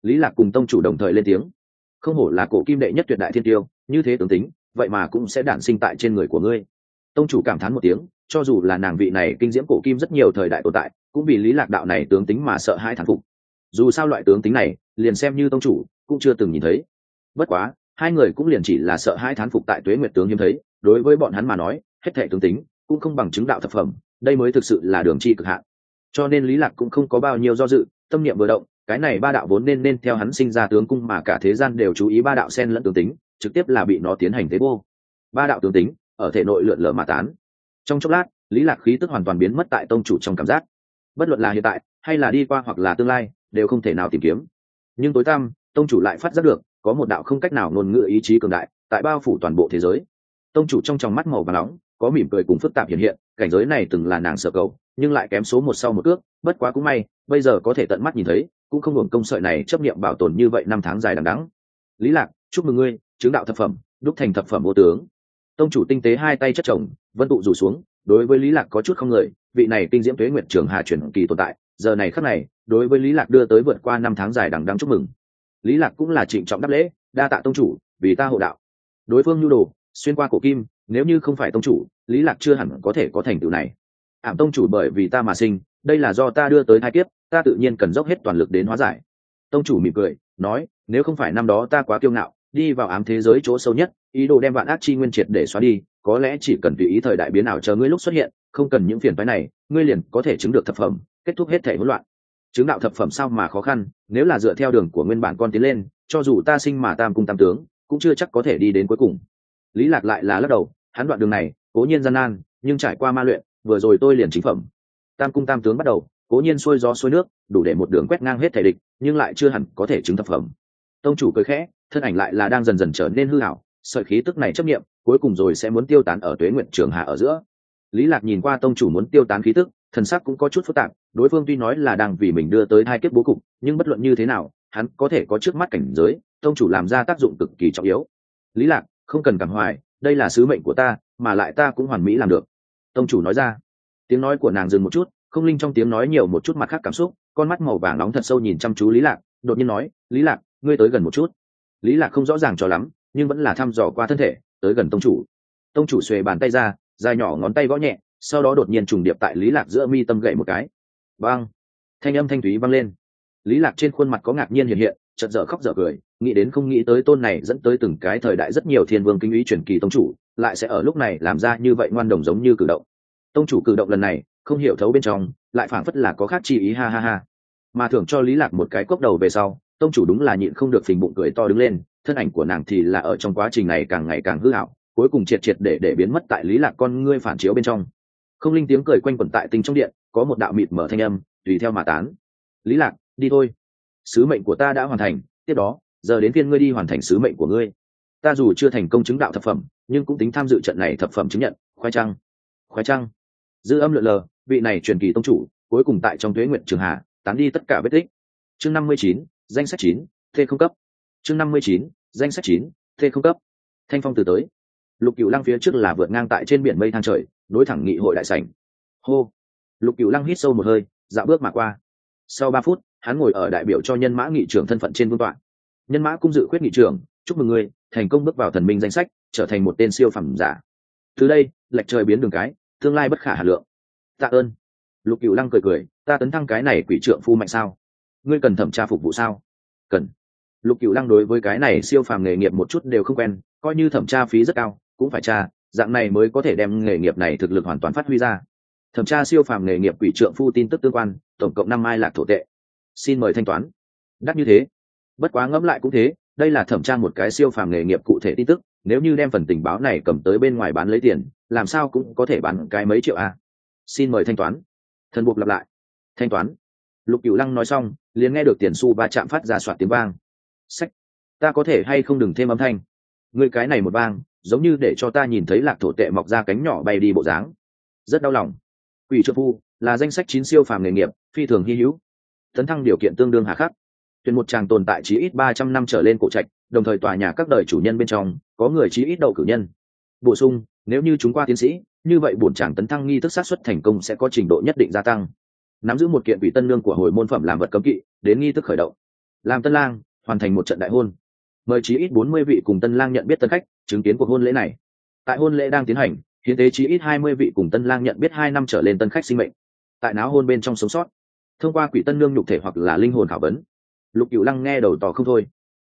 A: Lý lạc cùng tông chủ đồng thời lên tiếng. Không hổ là cổ kim đệ nhất tuyệt đại thiên tiêu, như thế tướng tính, vậy mà cũng sẽ đản sinh tại trên người của ngươi tông chủ cảm thán một tiếng, cho dù là nàng vị này kinh diễm cổ kim rất nhiều thời đại tồn tại, cũng vì lý lạc đạo này tướng tính mà sợ hãi thán phục. Dù sao loại tướng tính này, liền xem như tông chủ, cũng chưa từng nhìn thấy. Bất quá, hai người cũng liền chỉ là sợ hãi thán phục tại tuế nguyệt tướng hiếm thấy, đối với bọn hắn mà nói, hết thệ tướng tính, cũng không bằng chứng đạo thập phẩm, đây mới thực sự là đường chi cực hạn. Cho nên lý lạc cũng không có bao nhiêu do dự, tâm niệm vừa động, cái này ba đạo vốn nên nên theo hắn sinh ra tướng cung mà cả thế gian đều chú ý ba đạo sen lẫn tướng tính, trực tiếp là bị nó tiến hành tế vô. Ba đạo tướng tính ở thể nội lượn lờ mà tán. Trong chốc lát, lý lạc khí tức hoàn toàn biến mất tại tông chủ trong cảm giác. Bất luận là hiện tại, hay là đi qua hoặc là tương lai, đều không thể nào tìm kiếm. Nhưng tối tăm, tông chủ lại phát giác được, có một đạo không cách nào ngôn ngữ ý chí cường đại, tại bao phủ toàn bộ thế giới. Tông chủ trong tròng mắt màu và nóng, có mỉm cười cùng phức tạp hiện hiện, cảnh giới này từng là nàng sợ cầu, nhưng lại kém số một sau một cước, bất quá cũng may, bây giờ có thể tận mắt nhìn thấy, cũng không hưởng công sợi này chấp niệm bảo tồn như vậy năm tháng dài đằng đẵng. Lý lạc, chúc mừng ngươi, chứng đạo thập phẩm, đúc thành thập phẩm vô tướng tông chủ tinh tế hai tay chất chồng, vân tụ rủ xuống, đối với lý lạc có chút không lời vị này kinh diễm tuế nguyệt trường hà chuyển kỳ tồn tại, giờ này khắc này, đối với lý lạc đưa tới vượt qua năm tháng dài đằng đẵng chúc mừng. Lý lạc cũng là trịnh trọng đáp lễ, đa tạ tông chủ, vì ta hộ đạo. Đối phương nhu đồ, xuyên qua cổ kim, nếu như không phải tông chủ, lý lạc chưa hẳn có thể có thành tựu này. Ảm tông chủ bởi vì ta mà sinh, đây là do ta đưa tới hai kiếp, ta tự nhiên cần dốc hết toàn lực đến hóa giải. Tông chủ mỉm cười, nói, nếu không phải năm đó ta quá kiêu ngạo, đi vào ám thế giới chỗ sâu nhất ý đồ đem vạn ác chi nguyên triệt để xóa đi, có lẽ chỉ cần tùy ý thời đại biến nào chờ ngươi lúc xuất hiện, không cần những phiền phái này, ngươi liền có thể chứng được thập phẩm, kết thúc hết thể hỗn loạn. Chứng đạo thập phẩm sao mà khó khăn, nếu là dựa theo đường của nguyên bản con tiến lên, cho dù ta sinh mà tam cung tam tướng, cũng chưa chắc có thể đi đến cuối cùng. Lý lạc lại là lắc đầu, hắn đoạn đường này, cố nhiên gian nan, nhưng trải qua ma luyện, vừa rồi tôi liền chính phẩm. Tam cung tam tướng bắt đầu, cố nhiên xuôi gió xuôi nước, đủ để một đường quét ngang hết thể địch, nhưng lại chưa hẳn có thể chứng thập phẩm. Tông chủ cười khẽ, thân ảnh lại là đang dần dần trở nên hư hảo sợi khí tức này chấp nghiệm cuối cùng rồi sẽ muốn tiêu tán ở tuế nguyện trường hạ ở giữa. Lý lạc nhìn qua tông chủ muốn tiêu tán khí tức, thần sắc cũng có chút phức tạp, đối phương tuy nói là đang vì mình đưa tới hai kiếp bố cục, nhưng bất luận như thế nào, hắn có thể có trước mắt cảnh giới, tông chủ làm ra tác dụng cực kỳ trọng yếu. Lý lạc, không cần cảm hoài, đây là sứ mệnh của ta, mà lại ta cũng hoàn mỹ làm được. Tông chủ nói ra. Tiếng nói của nàng dừng một chút, không linh trong tiếng nói nhiều một chút mặt khác cảm xúc, con mắt màu vàng nóng thật sâu nhìn chăm chú lý lạc, đột nhiên nói, lý lạc, ngươi tới gần một chút. Lý lạc không rõ ràng cho lắm nhưng vẫn là thăm dò qua thân thể, tới gần tông chủ. Tông chủ xuề bàn tay ra, dài nhỏ ngón tay gõ nhẹ, sau đó đột nhiên trùng điệp tại lý lạc giữa mi tâm gậy một cái. Băng thanh âm thanh thúy vang lên. Lý lạc trên khuôn mặt có ngạc nhiên hiện hiện, chợt dở khóc dở cười, nghĩ đến không nghĩ tới tôn này dẫn tới từng cái thời đại rất nhiều thiên vương kinh ý truyền kỳ tông chủ, lại sẽ ở lúc này làm ra như vậy ngoan đồng giống như cử động. Tông chủ cử động lần này, không hiểu thấu bên trong, lại phảng phất là có khác chi ý, ha ha ha. Mà thưởng cho lý lạc một cái cốc đầu về sau, tông chủ đúng là nhịn không được phình bụng cười to đứng lên thân ảnh của nàng thì là ở trong quá trình này càng ngày càng hư hảo, cuối cùng triệt triệt để để biến mất tại lý lạc con ngươi phản chiếu bên trong. Không linh tiếng cười quanh quẩn tại tinh trong điện, có một đạo mịt mở thanh âm, tùy theo mà tán. Lý lạc, đi thôi. Sứ mệnh của ta đã hoàn thành, tiếp đó, giờ đến phiên ngươi đi hoàn thành sứ mệnh của ngươi. Ta dù chưa thành công chứng đạo thập phẩm, nhưng cũng tính tham dự trận này thập phẩm chứng nhận, khoai trăng khoai trăng dư âm lượn lờ, vị này truyền kỳ tông chủ, cuối cùng tại trong tuế nguyện trường hà tán đi tất cả vết tích. Chương năm mươi chín, danh sách chín, thê không cấp chương năm mươi chín, danh sách chín, t không cấp. Thanh phong từ tới. Lục cựu lăng phía trước là vượt ngang tại trên biển mây thang trời nối thẳng nghị hội đại sảnh. Hô. Lục cựu lăng hít sâu một hơi dạo bước mà qua. Sau ba phút, hắn ngồi ở đại biểu cho nhân mã nghị trưởng thân phận trên vương tọa. Nhân mã cung dự khuyết nghị trưởng, chúc mừng ngươi, thành công bước vào thần minh danh sách, trở thành một tên siêu phẩm giả. Từ đây, lệch trời biến đường cái, tương lai bất khả hà lượng. Tạ ơn. Lục cựu lăng cười cười, ta tấn thăng cái này quỷ trượng phu mạnh sao? Ngươi cần thẩm tra phục vụ sao? Cần lục cựu lăng đối với cái này siêu phàm nghề nghiệp một chút đều không quen, coi như thẩm tra phí rất cao, cũng phải tra, dạng này mới có thể đem nghề nghiệp này thực lực hoàn toàn phát huy ra. Thẩm tra siêu phàm nghề nghiệp quỷ trượng phu tin tức tương quan, tổng cộng năm mai lạc thổ tệ. Xin mời thanh toán. Đắt như thế. Bất quá ngẫm lại cũng thế, đây là thẩm tra một cái siêu phàm nghề nghiệp cụ thể tin tức, nếu như đem phần tình báo này cầm tới bên ngoài bán lấy tiền, làm sao cũng có thể bán cái mấy triệu a. Xin mời thanh toán. Thần buộc lặp lại. Thanh toán. Lục cửu lăng nói xong, liền nghe được tiền su va chạm phát ra soạt tiếng vang sách. Ta có thể hay không đừng thêm âm thanh? Người cái này một vang giống như để cho ta nhìn thấy lạc thổ tệ mọc ra cánh nhỏ bay đi bộ dáng. Rất đau lòng. Quỷ trợ phu, là danh sách chín siêu phàm nghề nghiệp, phi thường hy hữu. Tấn thăng điều kiện tương đương hà khắc. Tuyển một chàng tồn tại chí ít ba trăm năm trở lên cổ trạch, đồng thời tòa nhà các đời chủ nhân bên trong, có người chí ít đậu cử nhân. Bổ sung, nếu như chúng qua tiến sĩ, như vậy bổn chàng tấn thăng nghi thức sát xuất thành công sẽ có trình độ nhất định gia tăng. Nắm giữ một kiện vị tân lương của hồi môn phẩm làm vật cấm kỵ, đến nghi thức khởi động. Làm tân lang hoàn thành một trận đại hôn. Mời chí ít bốn mươi vị cùng tân lang nhận biết tân khách, chứng kiến cuộc hôn lễ này. Tại hôn lễ đang tiến hành, hiến tế chí ít hai mươi vị cùng tân lang nhận biết hai năm trở lên tân khách sinh mệnh. Tại náo hôn bên trong sống sót. Thông qua quỷ tân lương nhục thể hoặc là linh hồn khảo vấn. Lục cựu lăng nghe đầu tỏ không thôi.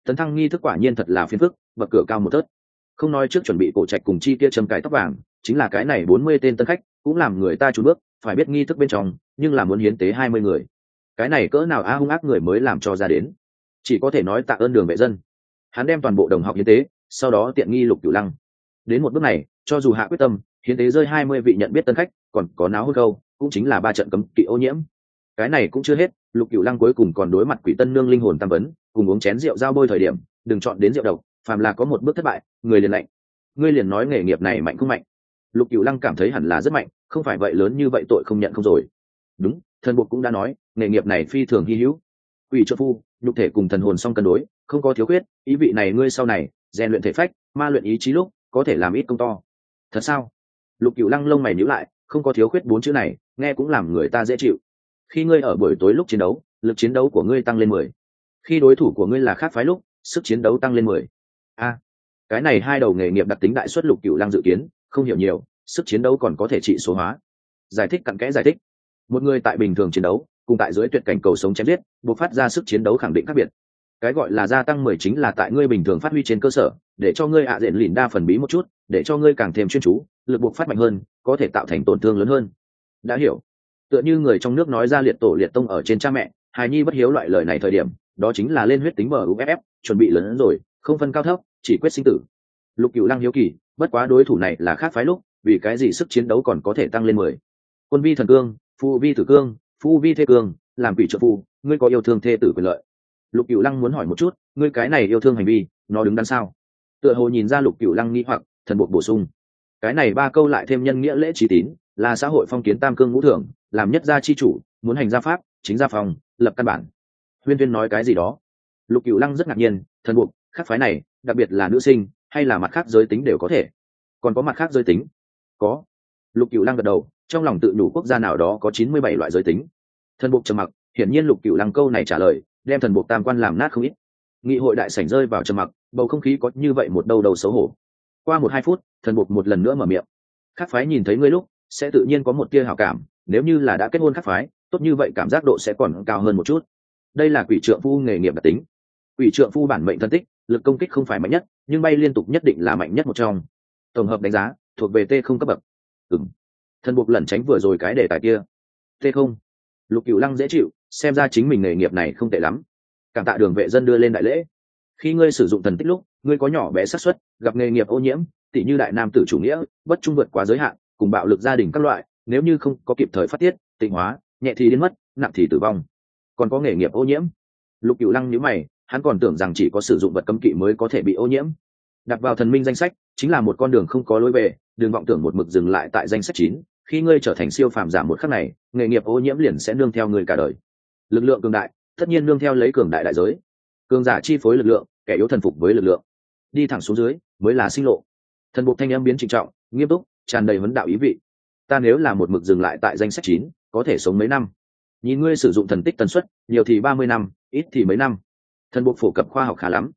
A: Tấn thăng nghi thức quả nhiên thật là phiền phức, bậc cửa cao một tớt không nói trước chuẩn bị cổ trạch cùng chi kia châm cài tóc vàng, chính là cái này bốn mươi tên tân khách cũng làm người ta trú bước, phải biết nghi thức bên trong, nhưng là muốn hiến tế hai mươi người. Cái này cỡ nào a hung ác người mới làm cho ra đến? Chỉ có thể nói tạ ơn đường vệ dân. Hắn đem toàn bộ đồng học hiến tế, sau đó tiện nghi lục cửu lăng. Đến một bước này, cho dù hạ quyết tâm, hiến tế rơi hai mươi vị nhận biết tân khách, còn có náo hư câu, cũng chính là ba trận cấm kỵ ô nhiễm. Cái này cũng chưa hết, lục cửu lăng cuối cùng còn đối mặt quỷ tân nương linh hồn tam vấn, cùng uống chén rượu giao bôi thời điểm, đừng chọn đến rượu độc, phàm là có một bước thất bại, người liền lạnh. Ngươi liền nói nghề nghiệp này mạnh không mạnh? Lục cửu lăng cảm thấy hẳn là rất mạnh, không phải vậy lớn như vậy tội không nhận không rồi. Đúng, thần buộc cũng đã nói, nghề nghiệp này phi thường hy hữu quỷ trợ phu, nhục thể cùng thần hồn song cân đối, không có thiếu khuyết, ý vị này ngươi sau này, rèn luyện thể phách, ma luyện ý chí lúc, có thể làm ít công to. Thật sao? Lục cựu lăng lông mày nhíu lại, không có thiếu khuyết bốn chữ này, nghe cũng làm người ta dễ chịu. Khi ngươi ở buổi tối lúc chiến đấu, lực chiến đấu của ngươi tăng lên mười. Khi đối thủ của ngươi là khác phái lúc, sức chiến đấu tăng lên mười. A, cái này hai đầu nghề nghiệp đặc tính đại xuất lục cựu lăng dự kiến, không hiểu nhiều, sức chiến đấu còn có thể trị số hóa. Giải thích cặn kẽ giải thích. Một người tại bình thường chiến đấu cùng tại dưới tuyệt cảnh cầu sống chém giết, buộc phát ra sức chiến đấu khẳng định khác biệt. Cái gọi là gia tăng mười chính là tại ngươi bình thường phát huy trên cơ sở, để cho ngươi ạ à diện lìn đa phần bí một chút, để cho ngươi càng thêm chuyên chú, lực buộc phát mạnh hơn, có thể tạo thành tổn thương lớn hơn. Đã hiểu. Tựa như người trong nước nói ra liệt tổ liệt tông ở trên cha mẹ, hài nhi bất hiếu loại lời này thời điểm, đó chính là lên huyết tính mở uff chuẩn bị lớn hơn rồi, không phân cao thấp, chỉ quyết sinh tử. Lục cựu lăng hiếu kỳ, bất quá đối thủ này là khác phái lúc, vì cái gì sức chiến đấu còn có thể tăng lên mười? Quân vi thần cương, phu vi tử cương phu vi thê cương, làm quỷ trợ phu, ngươi có yêu thương thê tử quyền lợi. Lục cựu lăng muốn hỏi một chút, ngươi cái này yêu thương hành vi, nó đứng đằng sau tựa hồ nhìn ra lục cựu lăng nghĩ hoặc, thần buộc bổ sung. Cái này ba câu lại thêm nhân nghĩa lễ trí tín, là xã hội phong kiến tam cương ngũ thường làm nhất gia chi chủ, muốn hành gia pháp, chính gia phòng lập căn bản. Huyên viên nói cái gì đó? Lục cựu lăng rất ngạc nhiên, thần buộc khắc phái này, đặc biệt là nữ sinh, hay là mặt khác giới tính đều có thể. Còn có mặt khác giới tính? Có lục cựu lăng gật đầu, trong lòng tự nhủ quốc gia nào đó có chín mươi bảy loại giới tính. Thần buộc trầm mặc, hiển nhiên lục cựu lăng câu này trả lời, đem thần buộc tam quan làm nát không ít. Nghị hội đại sảnh rơi vào trầm mặc, bầu không khí có như vậy một đầu đầu xấu hổ. Qua một hai phút, thần buộc một lần nữa mở miệng. Khác phái nhìn thấy ngươi lúc, sẽ tự nhiên có một tia hảo cảm, nếu như là đã kết hôn khác phái, tốt như vậy cảm giác độ sẽ còn cao hơn một chút. Đây là quỷ trượng phu nghề nghiệp đặc tính. Quỷ trượng phu bản mệnh thân tích, lực công kích không phải mạnh nhất, nhưng bay liên tục nhất định là mạnh nhất một trong. Tổng hợp đánh giá, thuộc về t không cấp bậc ừng thần buộc lẩn tránh vừa rồi cái đề tài kia. T không? Lục cựu lăng dễ chịu, xem ra chính mình nghề nghiệp này không tệ lắm. Cảm tạ đường vệ dân đưa lên đại lễ. Khi ngươi sử dụng thần tích lúc, ngươi có nhỏ bé xác suất, gặp nghề nghiệp ô nhiễm, tỉ như đại nam tử chủ nghĩa, bất trung vượt quá giới hạn, cùng bạo lực gia đình các loại, nếu như không có kịp thời phát tiết, tịnh hóa, nhẹ thì đến mất, nặng thì tử vong. Còn có nghề nghiệp ô nhiễm? Lục cựu lăng nhữ mày, hắn còn tưởng rằng chỉ có sử dụng vật cấm kỵ mới có thể bị ô nhiễm. Đặt vào thần minh danh sách, chính là một con đường không có lối về đừng vọng tưởng một mực dừng lại tại danh sách chín, khi ngươi trở thành siêu phàm giả một khắc này, nghề nghiệp ô nhiễm liền sẽ nương theo ngươi cả đời. Lực lượng cường đại, tất nhiên nương theo lấy cường đại đại giới. Cường giả chi phối lực lượng, kẻ yếu thần phục với lực lượng. Đi thẳng xuống dưới, mới là sinh lộ. Thần buộc thanh âm biến trịnh trọng, nghiêm túc, tràn đầy vấn đạo ý vị. Ta nếu là một mực dừng lại tại danh sách chín, có thể sống mấy năm? Nhìn ngươi sử dụng thần tích tần suất, nhiều thì ba mươi năm, ít thì mấy năm. Thần buộc phổ cập khoa học khá lắm.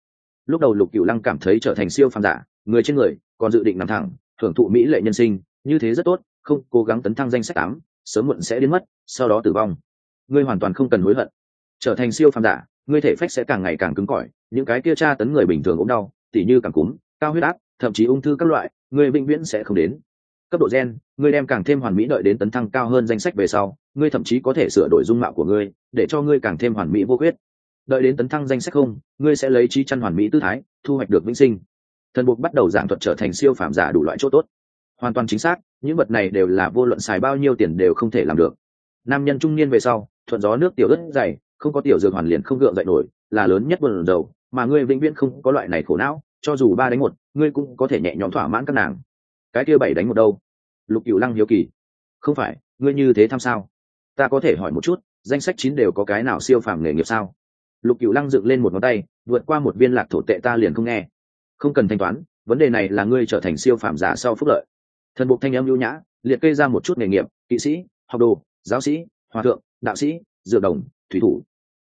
A: Lúc đầu lục cựu lăng cảm thấy trở thành siêu phàm giả, người trên người còn dự định nằm thẳng thưởng thụ mỹ lệ nhân sinh, như thế rất tốt, không cố gắng tấn thăng danh sách tám, sớm muộn sẽ đến mất, sau đó tử vong. Ngươi hoàn toàn không cần hối hận. Trở thành siêu phàm giả, ngươi thể phách sẽ càng ngày càng cứng cỏi, những cái kia tra tấn người bình thường ốm đau, tỉ như càng cúm, cao huyết áp, thậm chí ung thư các loại, ngươi vĩnh viễn sẽ không đến. Cấp độ gen, ngươi đem càng thêm hoàn mỹ đợi đến tấn thăng cao hơn danh sách về sau, ngươi thậm chí có thể sửa đổi dung mạo của ngươi, để cho ngươi càng thêm hoàn mỹ vô quyết đợi đến tấn thăng danh sách không, ngươi sẽ lấy trí chăn hoàn mỹ tư thái, thu hoạch được vĩnh sinh thần buộc bắt đầu giảng thuật trở thành siêu phạm giả đủ loại chỗ tốt. Hoàn toàn chính xác, những vật này đều là vô luận xài bao nhiêu tiền đều không thể làm được. Nam nhân trung niên về sau, thuận gió nước tiểu đất dày, không có tiểu dược hoàn liền không gượng dậy nổi, là lớn nhất vườn đầu, mà ngươi vĩnh viễn không có loại này khổ não, cho dù ba đánh một, ngươi cũng có thể nhẹ nhõm thỏa mãn các nàng. Cái kia bảy đánh một đâu? Lục cựu lăng hiếu kỳ. Không phải, ngươi như thế tham sao? Ta có thể hỏi một chút, danh sách chín đều có cái nào siêu phàm nghề nghiệp sao? Lục cựu lăng dựng lên một ngón tay, vượt qua một viên lạc thổ tệ ta liền không nghe không cần thanh toán, vấn đề này là ngươi trở thành siêu phàm giả sau phúc lợi. Thần buộc thanh âm lưu nhã, liệt kê ra một chút nghề nghiệp, kỵ sĩ, học đồ, giáo sĩ, hòa thượng, đạo sĩ, dược đồng, thủy thủ.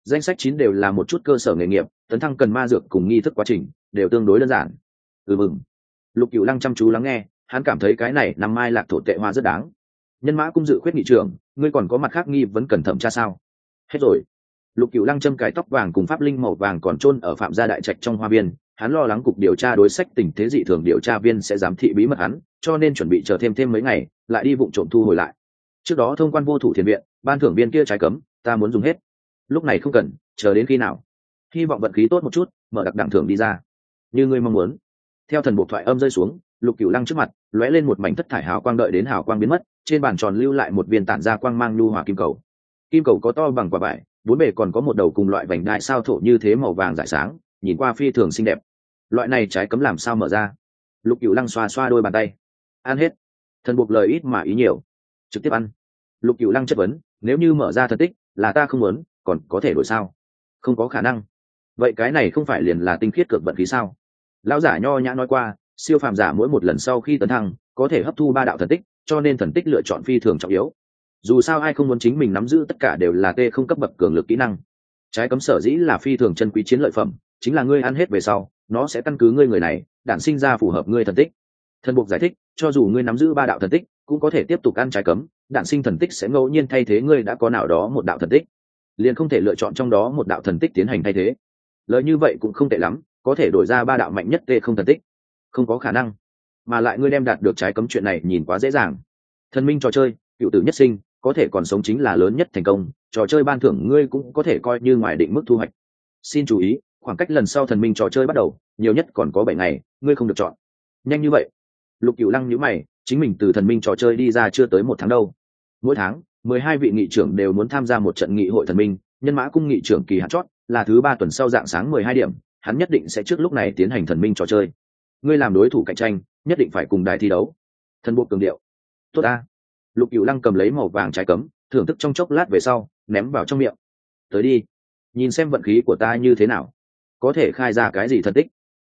A: Danh sách chín đều là một chút cơ sở nghề nghiệp, tấn thăng cần ma dược cùng nghi thức quá trình đều tương đối đơn giản. Ừ mừng. Lục cựu lăng chăm chú lắng nghe, hắn cảm thấy cái này năm mai lạc thổ tệ hoa rất đáng. Nhân mã cung dự khuyết nghị trưởng ngươi còn có mặt khác nghi vẫn cần thẩm tra sao? Hết rồi. Lục cựu lăng châm cái tóc vàng cùng pháp linh màu vàng còn trôn ở phạm gia đại trạch trong hoa viên hắn lo lắng cục điều tra đối sách tình thế dị thường điều tra viên sẽ giám thị bí mật hắn, cho nên chuẩn bị chờ thêm thêm mấy ngày, lại đi vụ trộm thu hồi lại. Trước đó thông quan vô thủ thiền viện, ban thưởng viên kia trái cấm, ta muốn dùng hết. Lúc này không cần, chờ đến khi nào? Hy vọng vận khí tốt một chút, mở đặc đẳng thưởng đi ra. Như ngươi mong muốn. Theo thần buộc thoại âm rơi xuống, lục cửu lăng trước mặt, lóe lên một mảnh thất thải hào quang đợi đến hào quang biến mất, trên bàn tròn lưu lại một viên tản ra quang mang lưu hòa kim cầu. Kim cầu có to bằng quả vải, bốn bề còn có một đầu cùng loại vành đại sao thổ như thế màu vàng rải sáng, nhìn qua phi thường xinh đẹp loại này trái cấm làm sao mở ra? Lục cựu lăng xoa xoa đôi bàn tay. Ăn hết. Thần buộc lời ít mà ý nhiều. Trực tiếp ăn. Lục cựu lăng chất vấn, nếu như mở ra thần tích, là ta không muốn, còn có thể đổi sao? Không có khả năng. Vậy cái này không phải liền là tinh khiết cực vận khí sao? Lão giả nho nhã nói qua, siêu phàm giả mỗi một lần sau khi tấn thăng, có thể hấp thu ba đạo thần tích, cho nên thần tích lựa chọn phi thường trọng yếu. Dù sao ai không muốn chính mình nắm giữ tất cả đều là tê không cấp bậc cường lực kỹ năng. Trái cấm sở dĩ là phi thường chân quý chiến lợi phẩm, chính là ngươi ăn hết về sau nó sẽ căn cứ ngươi người này, đản sinh ra phù hợp ngươi thần tích. Thần buộc giải thích, cho dù ngươi nắm giữ ba đạo thần tích, cũng có thể tiếp tục ăn trái cấm, đản sinh thần tích sẽ ngẫu nhiên thay thế ngươi đã có nào đó một đạo thần tích. Liền không thể lựa chọn trong đó một đạo thần tích tiến hành thay thế. Lời như vậy cũng không tệ lắm, có thể đổi ra ba đạo mạnh nhất tê không thần tích. Không có khả năng. Mà lại ngươi đem đạt được trái cấm chuyện này nhìn quá dễ dàng. Thần minh trò chơi, cựu tử nhất sinh, có thể còn sống chính là lớn nhất thành công, trò chơi ban thưởng ngươi cũng có thể coi như ngoài định mức thu hoạch. Xin chú ý khoảng cách lần sau thần minh trò chơi bắt đầu, nhiều nhất còn có bảy ngày, ngươi không được chọn. Nhanh như vậy. Lục cựu lăng nhữ mày, chính mình từ thần minh trò chơi đi ra chưa tới một tháng đâu. Mỗi tháng, mười hai vị nghị trưởng đều muốn tham gia một trận nghị hội thần minh, nhân mã cung nghị trưởng kỳ hạn chót, là thứ ba tuần sau dạng sáng mười hai điểm, hắn nhất định sẽ trước lúc này tiến hành thần minh trò chơi. Ngươi làm đối thủ cạnh tranh, nhất định phải cùng đài thi đấu. Thần bộ cường điệu. Tốt ta. Lục cựu lăng cầm lấy màu vàng trái cấm, thưởng thức trong chốc lát về sau, ném vào trong miệng. Tới đi. Nhìn xem vận khí của ta như thế nào có thể khai ra cái gì thần tích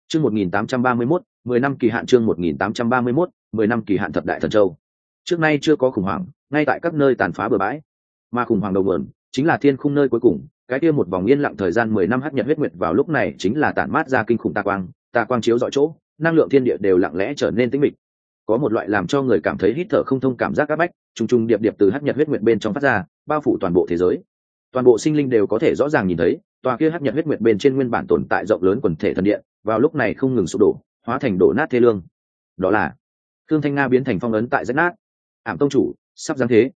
A: chương một nghìn tám trăm ba mươi mốt, mười năm kỳ hạn chương một nghìn tám trăm ba mươi mốt, mười năm kỳ hạn thập đại thần châu. Trước nay chưa có khủng hoảng, ngay tại các nơi tàn phá bừa bãi. Mà khủng hoảng đầu nguồn chính là thiên khung nơi cuối cùng, cái kia một vòng yên lặng thời gian mười năm hắc nhật huyết nguyệt vào lúc này chính là tản mát ra kinh khủng tà quang tà quang chiếu dọi chỗ, năng lượng thiên địa đều lặng lẽ trở nên tĩnh mịch. Có một loại làm cho người cảm thấy hít thở không thông cảm giác áp bách, trùng trùng điệp điệp từ hắc nhật huyết nguyệt bên trong phát ra, bao phủ toàn bộ thế giới toàn bộ sinh linh đều có thể rõ ràng nhìn thấy, tòa kia hấp nhật huyết nguyệt bên trên nguyên bản tồn tại rộng lớn quần thể thần điện, vào lúc này không ngừng sụp đổ, hóa thành đổ nát thê lương. Đó là thương thanh nga biến thành phong ấn tại rách nát. Ảm tông chủ, sắp giáng thế.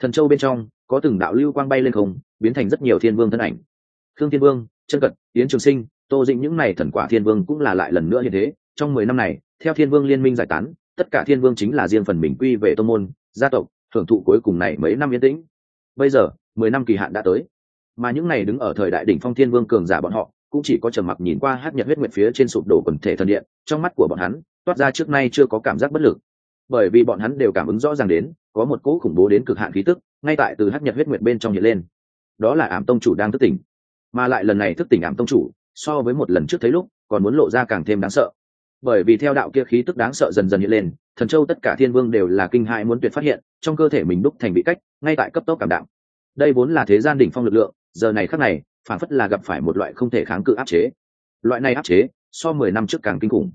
A: Thần châu bên trong, có từng đạo lưu quang bay lên không, biến thành rất nhiều thiên vương thân ảnh. Khương thiên vương, chân cật, yến trường sinh, tô dĩnh những n à y thần quả thiên vương cũng là lại lần nữa như thế. Trong mười năm này, theo thiên vương liên minh giải tán, tất cả thiên vương chính là riêng phần mình quy về tô môn, gia tộc, hưởng thụ cuối cùng này mấy năm yên tĩnh. Bây giờ mười năm kỳ hạn đã tới. Mà những này đứng ở thời đại đỉnh phong thiên vương cường giả bọn họ, cũng chỉ có trầm mặc nhìn qua hát nhật huyết nguyệt phía trên sụp đổ quần thể thần điện, trong mắt của bọn hắn, toát ra trước nay chưa có cảm giác bất lực. Bởi vì bọn hắn đều cảm ứng rõ ràng đến, có một cỗ khủng bố đến cực hạn khí tức, ngay tại từ hát nhật huyết nguyệt bên trong hiện lên. Đó là ảm tông chủ đang thức tỉnh. Mà lại lần này thức tỉnh ảm tông chủ, so với một lần trước thấy lúc, còn muốn lộ ra càng thêm đáng sợ. Bởi vì theo đạo kia khí tức đáng sợ dần dần hiện lên, thần châu tất cả thiên vương đều là kinh hại muốn tuyệt phát hiện, trong cơ thể mình đúc thành bị cách, ngay tại cấp tốc cảm đạo đây vốn là thế gian đỉnh phong lực lượng, giờ này khắc này, phản phất là gặp phải một loại không thể kháng cự áp chế. Loại này áp chế, so mười năm trước càng kinh khủng.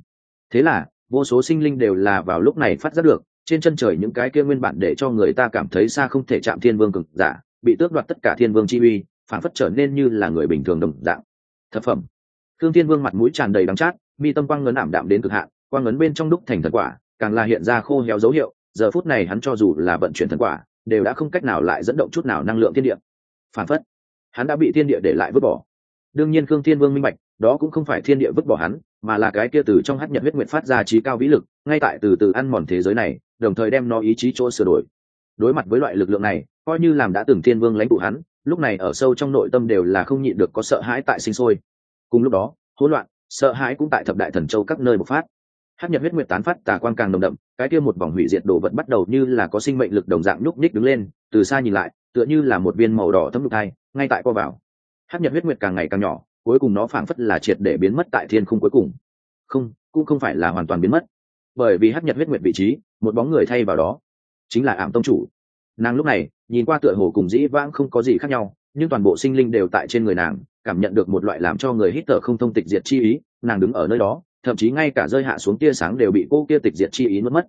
A: Thế là, vô số sinh linh đều là vào lúc này phát giác được, trên chân trời những cái kia nguyên bản để cho người ta cảm thấy xa không thể chạm thiên vương cực giả, bị tước đoạt tất cả thiên vương chi uy, phản phất trở nên như là người bình thường đồng dạng. Thập phẩm. Thương thiên vương mặt mũi tràn đầy đắng chát, mi tâm quang ngấn ảm đạm đến cực hạn, quang ngấn bên trong đúc thành thần quả, càng là hiện ra khô héo dấu hiệu, giờ phút này hắn cho dù là vận chuyển thần quả đều đã không cách nào lại dẫn động chút nào năng lượng thiên địa. Phản phất, hắn đã bị thiên địa để lại vứt bỏ. Đương nhiên khương thiên vương minh bạch, đó cũng không phải thiên địa vứt bỏ hắn, mà là cái kia từ trong hát nhật huyết nguyện phát ra trí cao vĩ lực, ngay tại từ từ ăn mòn thế giới này, đồng thời đem nó ý chí chỗ sửa đổi. Đối mặt với loại lực lượng này, coi như làm đã từng thiên vương lãnh tụ hắn, lúc này ở sâu trong nội tâm đều là không nhịn được có sợ hãi tại sinh sôi. Cùng lúc đó, hỗn loạn, sợ hãi cũng tại thập đại thần châu các nơi bộc phát hát nhật huyết nguyệt tán phát, tà quang càng nồng đậm, cái kia một vòng hủy diệt đồ vật bắt đầu như là có sinh mệnh lực đồng dạng nhúc ních đứng lên, từ xa nhìn lại, tựa như là một viên màu đỏ thấm đục thai, ngay tại co vào. Hát nhật huyết nguyệt càng ngày càng nhỏ, cuối cùng nó phảng phất là triệt để biến mất tại thiên khung cuối cùng. Không, cũng không phải là hoàn toàn biến mất. Bởi vì hát nhật huyết nguyệt vị trí, một bóng người thay vào đó, chính là ảm tông chủ. Nàng lúc này, nhìn qua tựa hồ cùng dĩ vãng không có gì khác nhau, nhưng toàn bộ sinh linh đều tại trên người nàng, cảm nhận được một loại làm cho người hít thở không thông tịch diệt chi ý, nàng đứng ở nơi đó thậm chí ngay cả rơi hạ xuống tia sáng đều bị cô kia tịch diệt chi ý nuốt mất.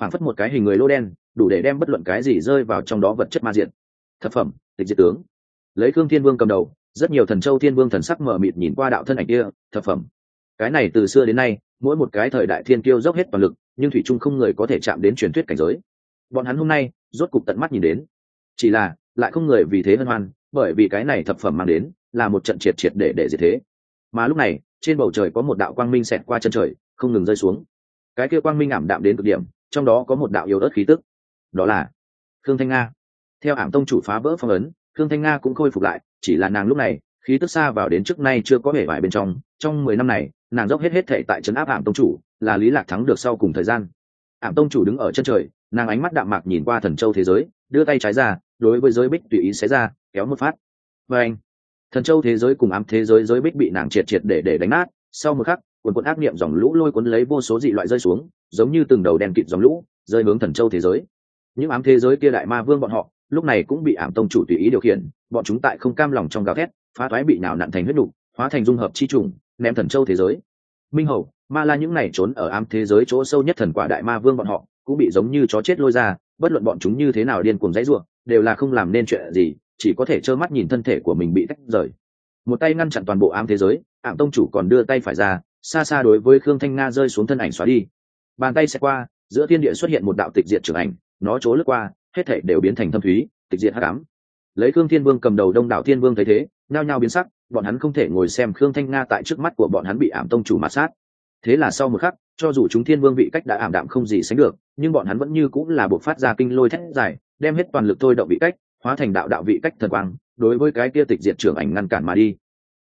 A: Phảng phất một cái hình người lô đen, đủ để đem bất luận cái gì rơi vào trong đó vật chất ma diện. Thập phẩm, tịch diệt tướng. Lấy thương thiên vương cầm đầu, rất nhiều thần châu thiên vương thần sắc mở mịt nhìn qua đạo thân ảnh kia, thập phẩm. Cái này từ xưa đến nay, mỗi một cái thời đại thiên kiêu dốc hết toàn lực, nhưng thủy trung không người có thể chạm đến truyền thuyết cảnh giới. Bọn hắn hôm nay, rốt cục tận mắt nhìn đến. Chỉ là, lại không người vì thế hân hoan, bởi vì cái này thập phẩm mang đến, là một trận triệt triệt để để diệt thế. Mà lúc này trên bầu trời có một đạo quang minh xẹt qua chân trời, không ngừng rơi xuống. Cái kia quang minh ảm đạm đến cực điểm, trong đó có một đạo yếu ớt khí tức. Đó là khương thanh nga. Theo ảm tông chủ phá vỡ phong ấn, khương thanh nga cũng khôi phục lại, chỉ là nàng lúc này, khí tức xa vào đến trước nay chưa có hề vải bên trong. Trong mười năm này, nàng dốc hết hết thệ tại trấn áp ảm tông chủ, là lý lạc thắng được sau cùng thời gian. Ảm tông chủ đứng ở chân trời, nàng ánh mắt đạm mạc nhìn qua thần châu thế giới, đưa tay trái ra, đối với giới bích tùy ý xé ra, kéo một phát. Và anh thần châu thế giới cùng ám thế giới giới bích bị nàng triệt triệt để để đánh nát, sau một khắc, quần quần ác niệm dòng lũ lôi cuốn lấy vô số dị loại rơi xuống, giống như từng đầu đèn kịt dòng lũ, rơi hướng thần châu thế giới. Những ám thế giới kia đại ma vương bọn họ, lúc này cũng bị ảm tông chủ tùy ý điều khiển, bọn chúng tại không cam lòng trong gào thét, phá thoái bị nào nặn thành huyết đục hóa thành dung hợp chi trùng, ném thần châu thế giới. Minh hầu, ma la những này trốn ở ám thế giới chỗ sâu nhất thần quả đại ma vương bọn họ, cũng bị giống như chó chết lôi ra, bất luận bọn chúng như thế nào điên cuồng dãy ruộng đều là không làm nên chuyện gì chỉ có thể trơ mắt nhìn thân thể của mình bị tách rời. Một tay ngăn chặn toàn bộ ám thế giới, ảm tông chủ còn đưa tay phải ra, xa xa đối với khương thanh nga rơi xuống thân ảnh xóa đi. Bàn tay sẽ qua, giữa thiên địa xuất hiện một đạo tịch diệt trưởng ảnh, nó trố lướt qua, hết thể đều biến thành thâm thúy, tịch diệt hắc ám. Lấy khương thiên vương cầm đầu đông đảo thiên vương thấy thế, nhao nhao biến sắc, bọn hắn không thể ngồi xem khương thanh nga tại trước mắt của bọn hắn bị ảm tông chủ mạt sát. Thế là sau một khắc, cho dù chúng thiên vương vị cách đã ảm đạm không gì sánh được, nhưng bọn hắn vẫn như cũng là buộc phát ra kinh lôi thét dài, đem hết toàn lực thôi động vị cách hóa thành đạo đạo vị cách thần quang, đối với cái kia tịch diệt trưởng ảnh ngăn cản mà đi.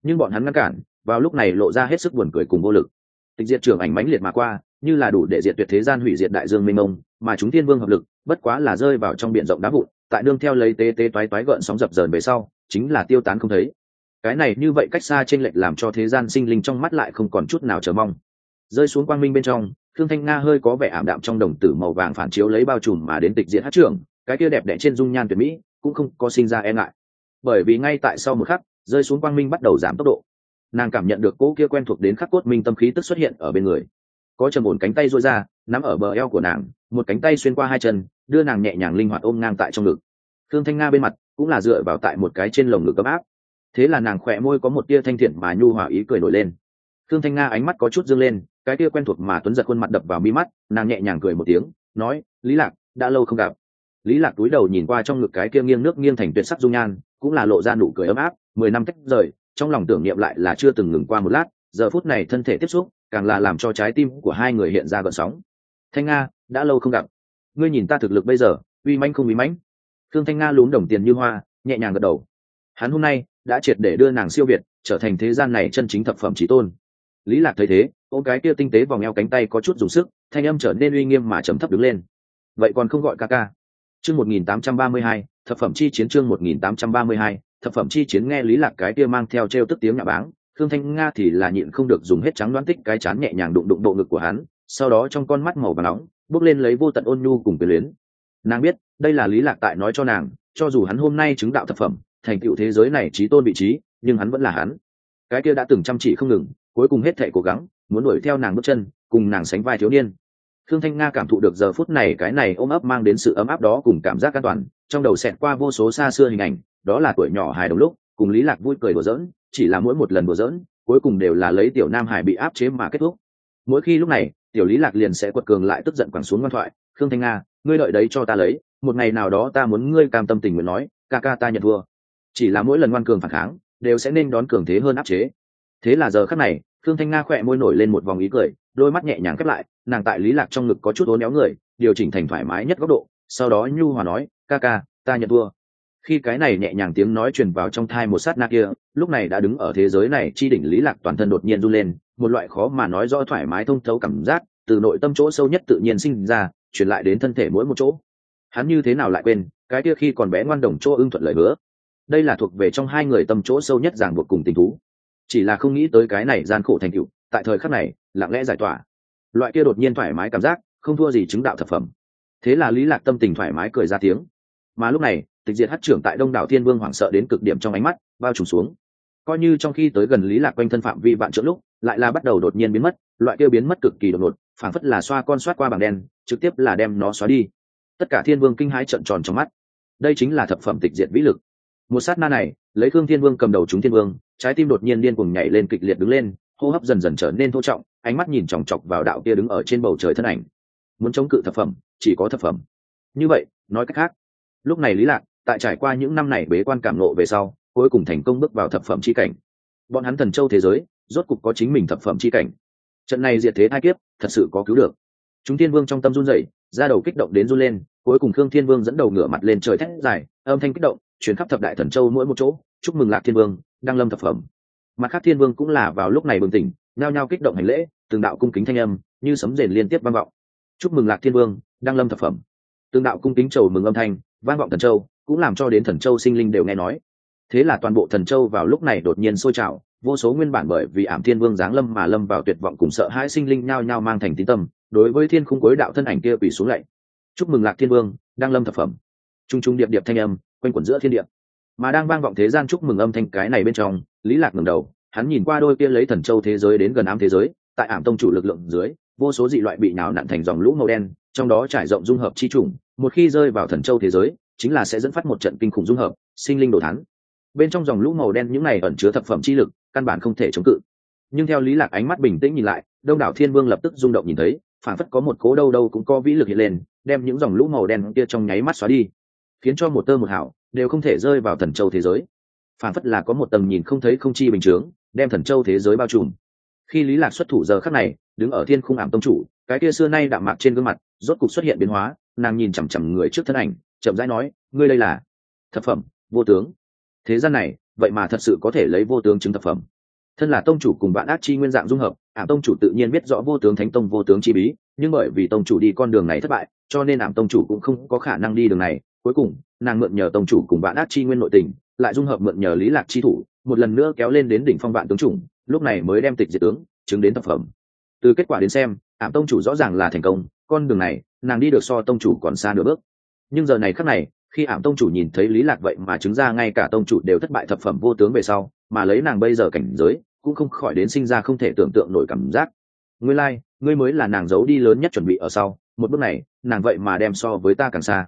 A: Nhưng bọn hắn ngăn cản, vào lúc này lộ ra hết sức buồn cười cùng vô lực. Tịch diệt trưởng ảnh mãnh liệt mà qua, như là đủ để diệt tuyệt thế gian hủy diệt đại dương mênh mông, mà chúng thiên vương hợp lực, bất quá là rơi vào trong biển rộng đá vụn, tại đương theo lấy tế tế toái toái gợn sóng dập dờn về sau, chính là tiêu tán không thấy. Cái này như vậy cách xa trên lệch làm cho thế gian sinh linh trong mắt lại không còn chút nào chờ mong. Rơi xuống quang minh bên trong thương thanh nga hơi có vẻ ảm đạm trong đồng tử màu vàng phản chiếu lấy bao trùm mà đến tịch diện hát trưởng, cái kia đẹp đẽ trên dung nhan tuyệt mỹ cũng không có sinh ra e ngại. Bởi vì ngay tại sau một khắc, rơi xuống quang minh bắt đầu giảm tốc độ. Nàng cảm nhận được cỗ kia quen thuộc đến khắc cốt minh tâm khí tức xuất hiện ở bên người. Có trầm ổn cánh tay rối ra, nắm ở bờ eo của nàng, một cánh tay xuyên qua hai chân, đưa nàng nhẹ nhàng linh hoạt ôm ngang tại trong ngực. Thương thanh nga bên mặt cũng là dựa vào tại một cái trên lồng ngực ấm áp. Thế là nàng khỏe môi có một tia thanh thiện mà nhu hòa ý cười nổi lên. Thương thanh nga ánh mắt có chút dương lên, cái tia quen thuộc mà tuấn giật khuôn mặt đập vào mi mắt, nàng nhẹ nhàng cười một tiếng, nói, lý lạc, đã lâu không gặp lý lạc túi đầu nhìn qua trong ngực cái kia nghiêng nước nghiêng thành tuyệt sắc dung nhan, cũng là lộ ra nụ cười ấm áp, mười năm tách rời, trong lòng tưởng niệm lại là chưa từng ngừng qua một lát, giờ phút này thân thể tiếp xúc, càng là làm cho trái tim của hai người hiện ra gợn sóng. Thanh nga, đã lâu không gặp. Ngươi nhìn ta thực lực bây giờ, uy mãnh không uy mãnh? Thương thanh nga lún đồng tiền như hoa, nhẹ nhàng gật đầu. Hắn hôm nay đã triệt để đưa nàng siêu việt, trở thành thế gian này chân chính thập phẩm trí tôn. Lý lạc thấy thế ô cái kia tinh tế vòng eo cánh tay có chút dùng sức, thanh âm trở nên uy nghiêm mà trầm thấp đứng lên. Vậy còn không gọi ca ca? Chương một nghìn tám trăm ba mươi hai, thập phẩm chi chiến chương một nghìn tám trăm ba mươi hai, thập phẩm chi chiến nghe lý lạc cái kia mang theo treo tức tiếng nhà báng. Thương thanh nga thì là nhịn không được dùng hết trắng đoán tích cái chán nhẹ nhàng đụng đụng bộ ngực của hắn, sau đó trong con mắt màu vàng nóng, bước lên lấy vô tận ôn nhu cùng quyền luyến. Nàng biết, đây là lý lạc tại nói cho nàng, cho dù hắn hôm nay chứng đạo thập phẩm, thành tựu thế giới này trí tôn vị trí, nhưng hắn vẫn là hắn. Cái kia đã từng chăm chỉ không ngừng, cuối cùng hết thảy cố gắng, muốn đuổi theo nàng bước chân, cùng nàng sánh vai thiếu niên thương thanh nga cảm thụ được giờ phút này cái này ôm ấp mang đến sự ấm áp đó cùng cảm giác an toàn, trong đầu xẹt qua vô số xa xưa hình ảnh, đó là tuổi nhỏ hài đồng lúc, cùng lý lạc vui cười đùa giỡn, chỉ là mỗi một lần đùa giỡn, cuối cùng đều là lấy tiểu nam hải bị áp chế mà kết thúc. Mỗi khi lúc này, tiểu lý lạc liền sẽ quật cường lại tức giận quẳng xuống ngoan thoại "Thương thanh nga, ngươi đợi đấy cho ta lấy, một ngày nào đó ta muốn ngươi cam tâm tình nguyện nói, ca ca ta nhận thua. Chỉ là mỗi lần ngoan cường phản kháng, đều sẽ nên đón cường thế hơn áp chế. Thế là giờ khắc này Thương thanh nga khẽ môi nổi lên một vòng ý cười, đôi mắt nhẹ nhàng khép lại nàng tại lý lạc trong ngực có chút ố néo người, điều chỉnh thành thoải mái nhất góc độ, sau đó nhu hòa nói, ca ca, ta nhận thua. Khi cái này nhẹ nhàng tiếng nói truyền vào trong thai một sát na kia, lúc này đã đứng ở thế giới này, chi đỉnh lý lạc toàn thân đột nhiên run lên, một loại khó mà nói rõ thoải mái thông thấu cảm giác từ nội tâm chỗ sâu nhất tự nhiên sinh ra, truyền lại đến thân thể mỗi một chỗ. Hắn như thế nào lại quên, cái kia khi còn bé ngoan đồng chỗ ưng thuận lời hứa. Đây là thuộc về trong hai người tâm chỗ sâu nhất ràng buộc cùng tình thú. Chỉ là không nghĩ tới cái này gian khổ thành tựu, tại thời khắc này, lặng lẽ giải tỏa loại kia đột nhiên thoải mái cảm giác, không thua gì chứng đạo thập phẩm. Thế là lý lạc tâm tình thoải mái cười ra tiếng. Mà lúc này, tịch diệt hát trưởng tại đông đảo thiên vương hoảng sợ đến cực điểm trong ánh mắt, bao trùm xuống. Coi như trong khi tới gần lý lạc quanh thân phạm vi vạn trượng lúc, lại là bắt đầu đột nhiên biến mất, loại kia biến mất cực kỳ đột ngột, phảng phất là xoa con xoát qua bảng đen, trực tiếp là đem nó xóa đi. Tất cả thiên vương kinh hãi trợn tròn trong mắt. Đây chính là thập phẩm tịch diệt vĩ lực. Một sát na này, lấy thương thiên vương cầm đầu chúng thiên vương, trái tim đột nhiên điên cuồng nhảy lên kịch liệt đứng lên, hô hấp dần dần trở nên thô trọng ánh mắt nhìn chòng chọc vào đạo kia đứng ở trên bầu trời thân ảnh. Muốn chống cự thập phẩm, chỉ có thập phẩm. Như vậy, nói cách khác, lúc này lý lạc, tại trải qua những năm này bế quan cảm nộ về sau, cuối cùng thành công bước vào thập phẩm chi cảnh. Bọn hắn thần châu thế giới, rốt cục có chính mình thập phẩm chi cảnh. Trận này diệt thế hai kiếp, thật sự có cứu được. Chúng thiên vương trong tâm run rẩy ra đầu kích động đến run lên, cuối cùng khương thiên vương dẫn đầu ngửa mặt lên trời thét dài, âm thanh kích động chuyển khắp thập đại thần châu mỗi một chỗ, chúc mừng lạc thiên vương, đăng lâm thập phẩm. Mặt khác thiên vương cũng là vào lúc này bừng tỉnh nhao nhao kích động hành lễ, từng đạo cung kính thanh âm, như sấm rền liên tiếp vang vọng. Chúc mừng lạc thiên vương đăng lâm thập phẩm. Từng đạo cung kính chầu mừng âm thanh, vang vọng thần châu, cũng làm cho đến thần châu sinh linh đều nghe nói. Thế là toàn bộ thần châu vào lúc này đột nhiên sôi trào, vô số nguyên bản bởi vì ảm thiên vương giáng lâm mà lâm vào tuyệt vọng cùng sợ hãi sinh linh nhao nhao mang thành tín tâm, đối với thiên khung cuối đạo thân ảnh kia quỳ xuống lạy. Chúc mừng lạc thiên vương, đang lâm thập phẩm. Trung trung điệp điệp thanh âm, quanh quẩn giữa thiên điệp mà đang vang vọng thế gian chúc mừng âm thanh cái này bên trong, lý lạc ngẩng đầu hắn nhìn qua đôi kia lấy thần châu thế giới đến gần ám thế giới, tại ảm tông chủ lực lượng dưới, vô số dị loại bị nhào nặn thành dòng lũ màu đen, trong đó trải rộng dung hợp chi trùng một khi rơi vào thần châu thế giới, chính là sẽ dẫn phát một trận kinh khủng dung hợp, sinh linh đồ thắng bên trong dòng lũ màu đen những này ẩn chứa thập phẩm chi lực, căn bản không thể chống cự. Nhưng theo lý lạc ánh mắt bình tĩnh nhìn lại, đông đảo thiên vương lập tức rung động nhìn thấy phản phất có một cố đâu đâu cũng có vĩ lực hiện lên, đem những dòng lũ màu đen kia trong nháy mắt xóa đi, khiến cho một tơ một hảo đều không thể rơi vào thần châu thế giới. Phản phất là có một tầm nhìn không thấy không chi bình chướng đem thần châu thế giới bao trùm. Khi lý lạc xuất thủ giờ khắc này, đứng ở thiên khung ảm tông chủ, cái kia xưa nay đạm mạc trên gương mặt, rốt cục xuất hiện biến hóa, nàng nhìn chằm chằm người trước thân ảnh, chậm rãi nói, ngươi đây là thập phẩm, vô tướng. Thế gian này, vậy mà thật sự có thể lấy vô tướng chứng thập phẩm. Thân là tông chủ cùng bạn ác chi nguyên dạng dung hợp, ảm tông chủ tự nhiên biết rõ vô tướng thánh tông vô tướng chi bí, nhưng bởi vì tông chủ đi con đường này thất bại, cho nên ảm tông chủ cũng không có khả năng đi đường này. Cuối cùng, nàng mượn nhờ tông chủ cùng bạn ác chi nguyên nội tình, lại dung hợp mượn nhờ lý lạc chi thủ một lần nữa kéo lên đến đỉnh phong vạn tướng chủng lúc này mới đem tịch diệt tướng chứng đến thập phẩm. Từ kết quả đến xem ảm tông chủ rõ ràng là thành công con đường này nàng đi được so tông chủ còn xa nửa bước. Nhưng giờ này khắc này khi ảm tông chủ nhìn thấy lý lạc vậy mà chứng ra ngay cả tông chủ đều thất bại thập phẩm vô tướng về sau mà lấy nàng bây giờ cảnh giới cũng không khỏi đến sinh ra không thể tưởng tượng nổi cảm giác. Ngươi lai、like, ngươi mới là nàng giấu đi lớn nhất chuẩn bị ở sau một bước này nàng vậy mà đem so với ta càng xa.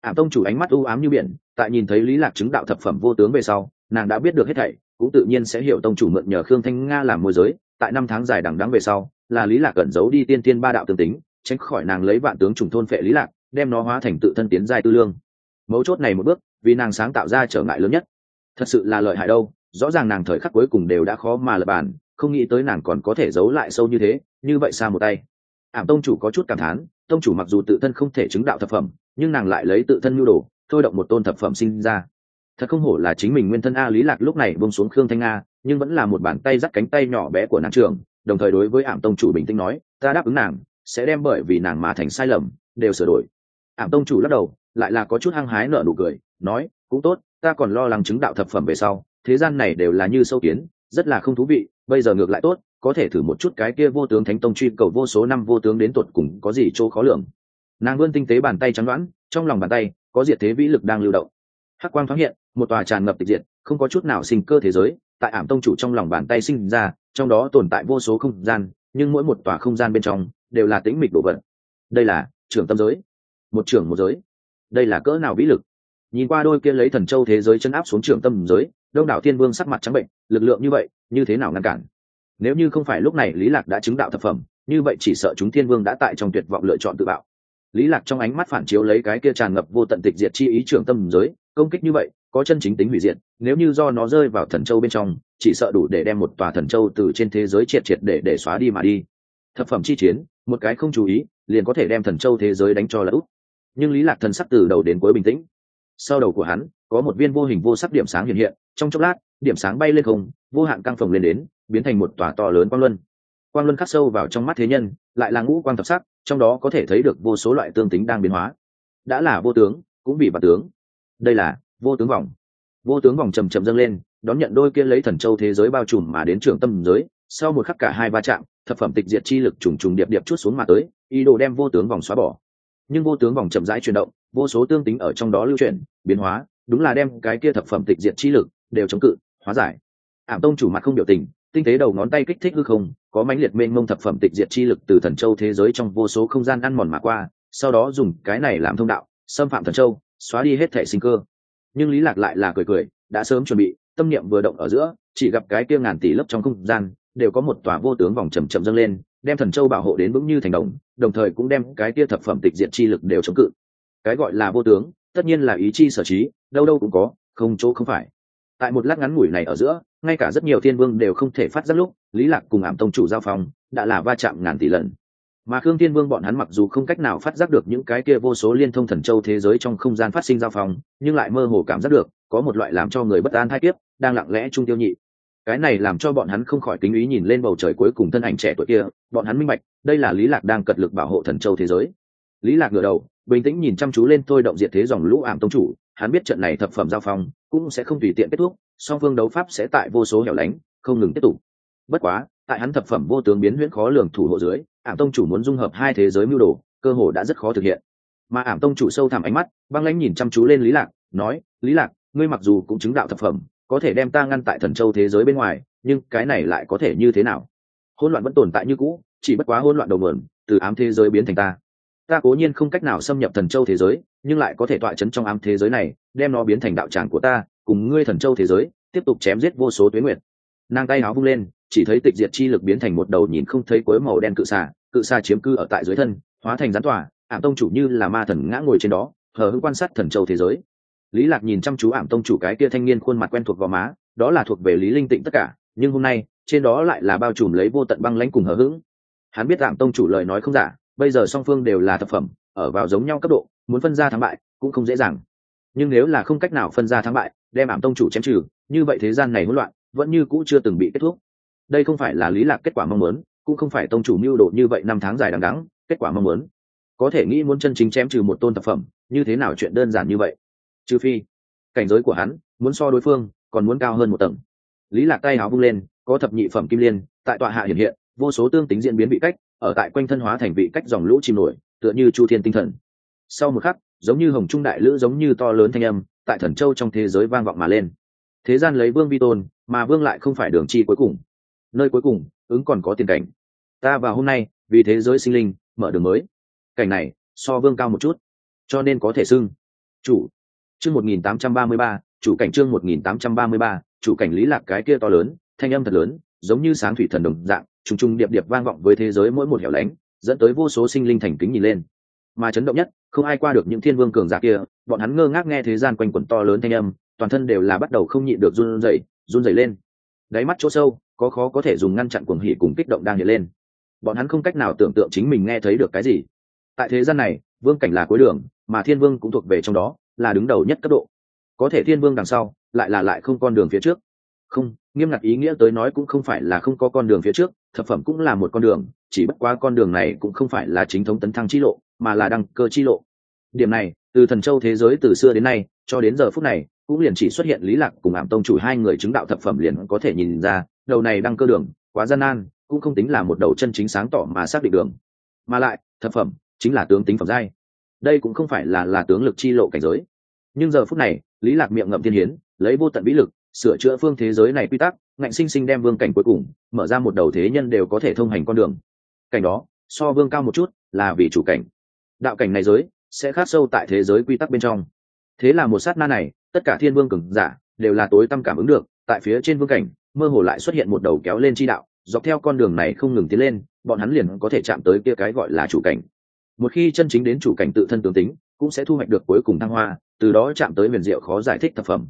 A: Ảm tông chủ ánh mắt u ám như biển tại nhìn thấy lý lạc chứng đạo thập phẩm vô tướng về sau nàng đã biết được hết thảy, cũng tự nhiên sẽ hiểu tông chủ mượn nhờ khương thanh nga làm môi giới, tại năm tháng dài đằng đẵng về sau, là lý lạc cẩn giấu đi tiên tiên ba đạo tương tính, tránh khỏi nàng lấy vạn tướng trùng thôn phệ lý lạc, đem nó hóa thành tự thân tiến giai tư lương. Mấu chốt này một bước, vì nàng sáng tạo ra trở ngại lớn nhất. Thật sự là lợi hại đâu, rõ ràng nàng thời khắc cuối cùng đều đã khó mà lập bàn không nghĩ tới nàng còn có thể giấu lại sâu như thế, như vậy xa một tay. Ảm tông chủ có chút cảm thán, tông chủ mặc dù tự thân không thể chứng đạo thập phẩm, nhưng nàng lại lấy tự thân nhu đồ, thôi động một tôn thập phẩm sinh ra thật không hổ là chính mình nguyên thân a lý lạc lúc này buông xuống khương thanh a, nhưng vẫn là một bàn tay dắt cánh tay nhỏ bé của nàng trường đồng thời đối với ảm tông chủ bình tĩnh nói, ta đáp ứng nàng, sẽ đem bởi vì nàng mà thành sai lầm, đều sửa đổi. Ảm tông chủ lắc đầu, lại là có chút hăng hái nở nụ cười, nói, cũng tốt, ta còn lo lắng chứng đạo thập phẩm về sau, thế gian này đều là như sâu kiến, rất là không thú vị, bây giờ ngược lại tốt, có thể thử một chút cái kia vô tướng thánh tông truy cầu vô số năm vô tướng đến tuột cùng có gì chỗ khó lường. Nàng vươn tinh tế bàn tay trắng đoán trong lòng bàn tay, có diệt thế vĩ lực đang lưu động. Hắc quang thoáng hiện một tòa tràn ngập tịch diệt, không có chút nào sinh cơ thế giới, tại ảm tông chủ trong lòng bàn tay sinh ra, trong đó tồn tại vô số không gian, nhưng mỗi một tòa không gian bên trong đều là tĩnh mịch đồ vật. Đây là trưởng tâm giới. Một trưởng một giới. Đây là cỡ nào vĩ lực? Nhìn qua đôi kia lấy thần châu thế giới chân áp xuống trưởng tâm giới, đông đảo thiên vương sắc mặt trắng bệnh, lực lượng như vậy, như thế nào ngăn cản? Nếu như không phải lúc này lý lạc đã chứng đạo thập phẩm, như vậy chỉ sợ chúng thiên vương đã tại trong tuyệt vọng lựa chọn tự bạo. Lý lạc trong ánh mắt phản chiếu lấy cái kia tràn ngập vô tận tịch diệt chi ý trưởng tâm giới, công kích như vậy có chân chính tính hủy diệt, nếu như do nó rơi vào thần châu bên trong, chỉ sợ đủ để đem một tòa thần châu từ trên thế giới triệt triệt để để xóa đi mà đi. Thập phẩm chi chiến, một cái không chú ý, liền có thể đem thần châu thế giới đánh cho là út nhưng lý lạc thần sắc từ đầu đến cuối bình tĩnh. Sau đầu của hắn, có một viên vô hình vô sắc điểm sáng hiện hiện, trong chốc lát, điểm sáng bay lên không, vô hạn căng phồng lên đến, biến thành một tòa to lớn quang luân. Quang luân khắc sâu vào trong mắt thế nhân, lại là ngũ quang thập sắc, trong đó có thể thấy được vô số loại tương tính đang biến hóa. Đã là vô tướng, cũng bị bản tướng. Đây là vô tướng vòng. Vô tướng vòng chầm chầm dâng lên, đón nhận đôi kia lấy thần châu thế giới bao trùm mà đến trường tâm giới, sau một khắc cả hai va chạm, thập phẩm tịch diệt chi lực trùng trùng điệp điệp chút xuống mà tới, ý đồ đem vô tướng vòng xóa bỏ. Nhưng vô tướng vòng chậm rãi chuyển động, vô số tương tính ở trong đó lưu chuyển, biến hóa, đúng là đem cái kia thập phẩm tịch diệt chi lực đều chống cự, hóa giải. Ảm tông chủ mặt không biểu tình, tinh tế đầu ngón tay kích thích hư không, có mãnh liệt mênh mông thập phẩm tịch diệt chi lực từ thần châu thế giới trong vô số không gian ăn mòn mà qua, sau đó dùng cái này làm thông đạo, xâm phạm thần châu, xóa đi hết thể sinh cơ nhưng lý lạc lại là cười cười, đã sớm chuẩn bị, tâm niệm vừa động ở giữa, chỉ gặp cái kia ngàn tỷ lớp trong không gian, đều có một tòa vô tướng vòng chậm chậm dâng lên, đem thần châu bảo hộ đến vững như thành đồng đồng thời cũng đem cái kia thập phẩm tịch diệt chi lực đều chống cự. Cái gọi là vô tướng, tất nhiên là ý chi sở trí, đâu đâu cũng có, không chỗ không phải. Tại một lát ngắn ngủi này ở giữa, ngay cả rất nhiều thiên vương đều không thể phát giác lúc, lý lạc cùng ảm tông chủ giao phong, đã là va chạm ngàn tỷ lần mà khương thiên vương bọn hắn mặc dù không cách nào phát giác được những cái kia vô số liên thông thần châu thế giới trong không gian phát sinh giao phong, nhưng lại mơ hồ cảm giác được, có một loại làm cho người bất an thai tiếp đang lặng lẽ trung tiêu nhị. Cái này làm cho bọn hắn không khỏi kính ý nhìn lên bầu trời cuối cùng thân ảnh trẻ tuổi kia, bọn hắn minh bạch, đây là lý lạc đang cật lực bảo hộ thần châu thế giới. Lý lạc ngửa đầu, bình tĩnh nhìn chăm chú lên tôi động diệt thế dòng lũ ảm tông chủ, hắn biết trận này thập phẩm giao phong cũng sẽ không tùy tiện kết thúc, song phương đấu pháp sẽ tại vô số hẻo lánh, không ngừng tiếp tục. Bất quá, tại hắn thập phẩm vô tướng biến huyễn khó lường thủ hộ dưới ảm tông chủ muốn dung hợp hai thế giới mưu đồ, cơ hồ đã rất khó thực hiện. Mà ảm tông chủ sâu thẳm ánh mắt, băng lãnh nhìn chăm chú lên lý lạc, nói, lý lạc, ngươi mặc dù cũng chứng đạo thập phẩm, có thể đem ta ngăn tại thần châu thế giới bên ngoài, nhưng cái này lại có thể như thế nào? Hỗn loạn vẫn tồn tại như cũ, chỉ bất quá hỗn loạn đầu mượn từ ám thế giới biến thành ta. Ta cố nhiên không cách nào xâm nhập thần châu thế giới, nhưng lại có thể tọa chấn trong ám thế giới này, đem nó biến thành đạo tràng của ta, cùng ngươi thần châu thế giới, tiếp tục chém giết vô số tuyến nguyệt. Nàng tay áo vung lên chỉ thấy tịch diệt chi lực biến thành một đầu nhìn không thấy cuối màu đen cự xà cự xà chiếm cư ở tại dưới thân, hóa thành gián tỏa ảm tông chủ như là ma thần ngã ngồi trên đó, hờ hững quan sát thần châu thế giới. Lý lạc nhìn chăm chú ảm tông chủ cái kia thanh niên khuôn mặt quen thuộc vào má, đó là thuộc về lý linh tịnh tất cả, nhưng hôm nay, trên đó lại là bao trùm lấy vô tận băng lãnh cùng hờ hững. Hắn biết ảm tông chủ lời nói không giả, bây giờ song phương đều là thập phẩm, ở vào giống nhau cấp độ, muốn phân ra thắng bại, cũng không dễ dàng. Nhưng nếu là không cách nào phân ra thắng bại, đem ảm tông chủ chém trừ, như vậy thế gian này hỗn loạn, vẫn như cũ chưa từng bị kết thúc đây không phải là lý lạc kết quả mong muốn, cũng không phải tông chủ mưu đồ như vậy năm tháng dài đằng đẵng, kết quả mong muốn. Có thể nghĩ muốn chân chính chém trừ một tôn tập phẩm, như thế nào chuyện đơn giản như vậy? Trừ phi, cảnh giới của hắn muốn so đối phương còn muốn cao hơn một tầng. Lý lạc tay áo vung lên, có thập nhị phẩm kim liên, tại tọa hạ hiện hiện, vô số tương tính diễn biến vị cách, ở tại quanh thân hóa thành vị cách dòng lũ chìm nổi, tựa như chu thiên tinh thần. Sau một khắc, giống như hồng trung đại lữ giống như to lớn thanh âm, tại thần châu trong thế giới vang vọng mà lên. Thế gian lấy vương vi tôn, mà vương lại không phải đường chi cuối cùng nơi cuối cùng, ứng còn có tiền cảnh. Ta vào hôm nay, vì thế giới sinh linh, mở đường mới. Cảnh này, so vương cao một chút, cho nên có thể xưng chủ. Chương một nghìn tám trăm ba mươi ba, chủ cảnh chương một nghìn tám trăm ba mươi ba, chủ cảnh lý lạc cái kia to lớn, thanh âm thật lớn, giống như sáng thủy thần đồng dạng, trùng trùng điệp điệp vang vọng với thế giới mỗi một hẻo lánh, dẫn tới vô số sinh linh thành kính nhìn lên. Mà chấn động nhất, không ai qua được những thiên vương cường giả kia, bọn hắn ngơ ngác nghe thế gian quanh quẩn to lớn thanh âm, toàn thân đều là bắt đầu không nhịn được run rẩy run rẩy lên. Đáy mắt chỗ sâu có khó có thể dùng ngăn chặn cuồng hỉ cùng kích động đang hiện lên. Bọn hắn không cách nào tưởng tượng chính mình nghe thấy được cái gì. Tại thế gian này, vương cảnh là cuối đường, mà thiên vương cũng thuộc về trong đó, là đứng đầu nhất cấp độ. Có thể thiên vương đằng sau, lại là lại không con đường phía trước. Không, nghiêm ngặt ý nghĩa tới nói cũng không phải là không có con đường phía trước, thập phẩm cũng là một con đường, chỉ bất quá con đường này cũng không phải là chính thống tấn thăng chi lộ, mà là đăng cơ chi lộ. Điểm này, từ thần châu thế giới từ xưa đến nay, cho đến giờ phút này, cũng liền chỉ xuất hiện lý lạc cùng ảm tông chủ hai người chứng đạo thập phẩm liền có thể nhìn ra đầu này đăng cơ đường, quá gian nan, cũng không tính là một đầu chân chính sáng tỏ mà xác định đường. Mà lại, thập phẩm, chính là tướng tính phẩm giai. Đây cũng không phải là là tướng lực chi lộ cảnh giới. Nhưng giờ phút này, lý lạc miệng ngậm thiên hiến, lấy vô tận vĩ lực, sửa chữa phương thế giới này quy tắc, ngạnh sinh sinh đem vương cảnh cuối cùng, mở ra một đầu thế nhân đều có thể thông hành con đường. Cảnh đó, so vương cao một chút, là vì chủ cảnh. Đạo cảnh này giới, sẽ khát sâu tại thế giới quy tắc bên trong. Thế là một sát na này, tất cả thiên vương cường giả, đều là tối tâm cảm ứng được, tại phía trên vương cảnh mơ hồ lại xuất hiện một đầu kéo lên chi đạo, dọc theo con đường này không ngừng tiến lên, bọn hắn liền có thể chạm tới kia cái gọi là chủ cảnh. Một khi chân chính đến chủ cảnh tự thân tướng tính, cũng sẽ thu hoạch được cuối cùng thăng hoa, từ đó chạm tới huyền diệu khó giải thích thập phẩm.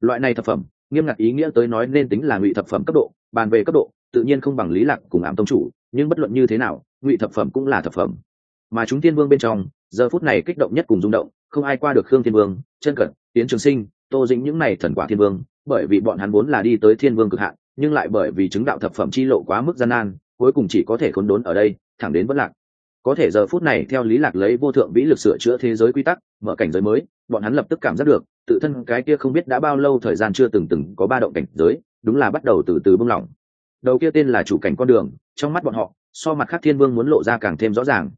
A: Loại này thập phẩm, nghiêm ngặt ý nghĩa tới nói nên tính là ngụy thập phẩm cấp độ, bàn về cấp độ, tự nhiên không bằng lý lạc cùng ám tông chủ, nhưng bất luận như thế nào, ngụy thập phẩm cũng là thập phẩm. Mà chúng tiên vương bên trong, giờ phút này kích động nhất cùng rung động, không ai qua được khương thiên vương, chân cận tiến trường sinh, tô dĩnh những này thần quả thiên vương bởi vì bọn hắn vốn là đi tới thiên vương cực hạn, nhưng lại bởi vì chứng đạo thập phẩm chi lộ quá mức gian nan, cuối cùng chỉ có thể khốn đốn ở đây, thẳng đến bất lạc. Có thể giờ phút này, theo lý lạc lấy vô thượng vĩ lực sửa chữa thế giới quy tắc, mở cảnh giới mới, bọn hắn lập tức cảm giác được, tự thân cái kia không biết đã bao lâu thời gian chưa từng từng có ba động cảnh giới, đúng là bắt đầu từ từ bung lỏng. Đầu kia tên là chủ cảnh con đường, trong mắt bọn họ, so mặt khác thiên vương muốn lộ ra càng thêm rõ ràng.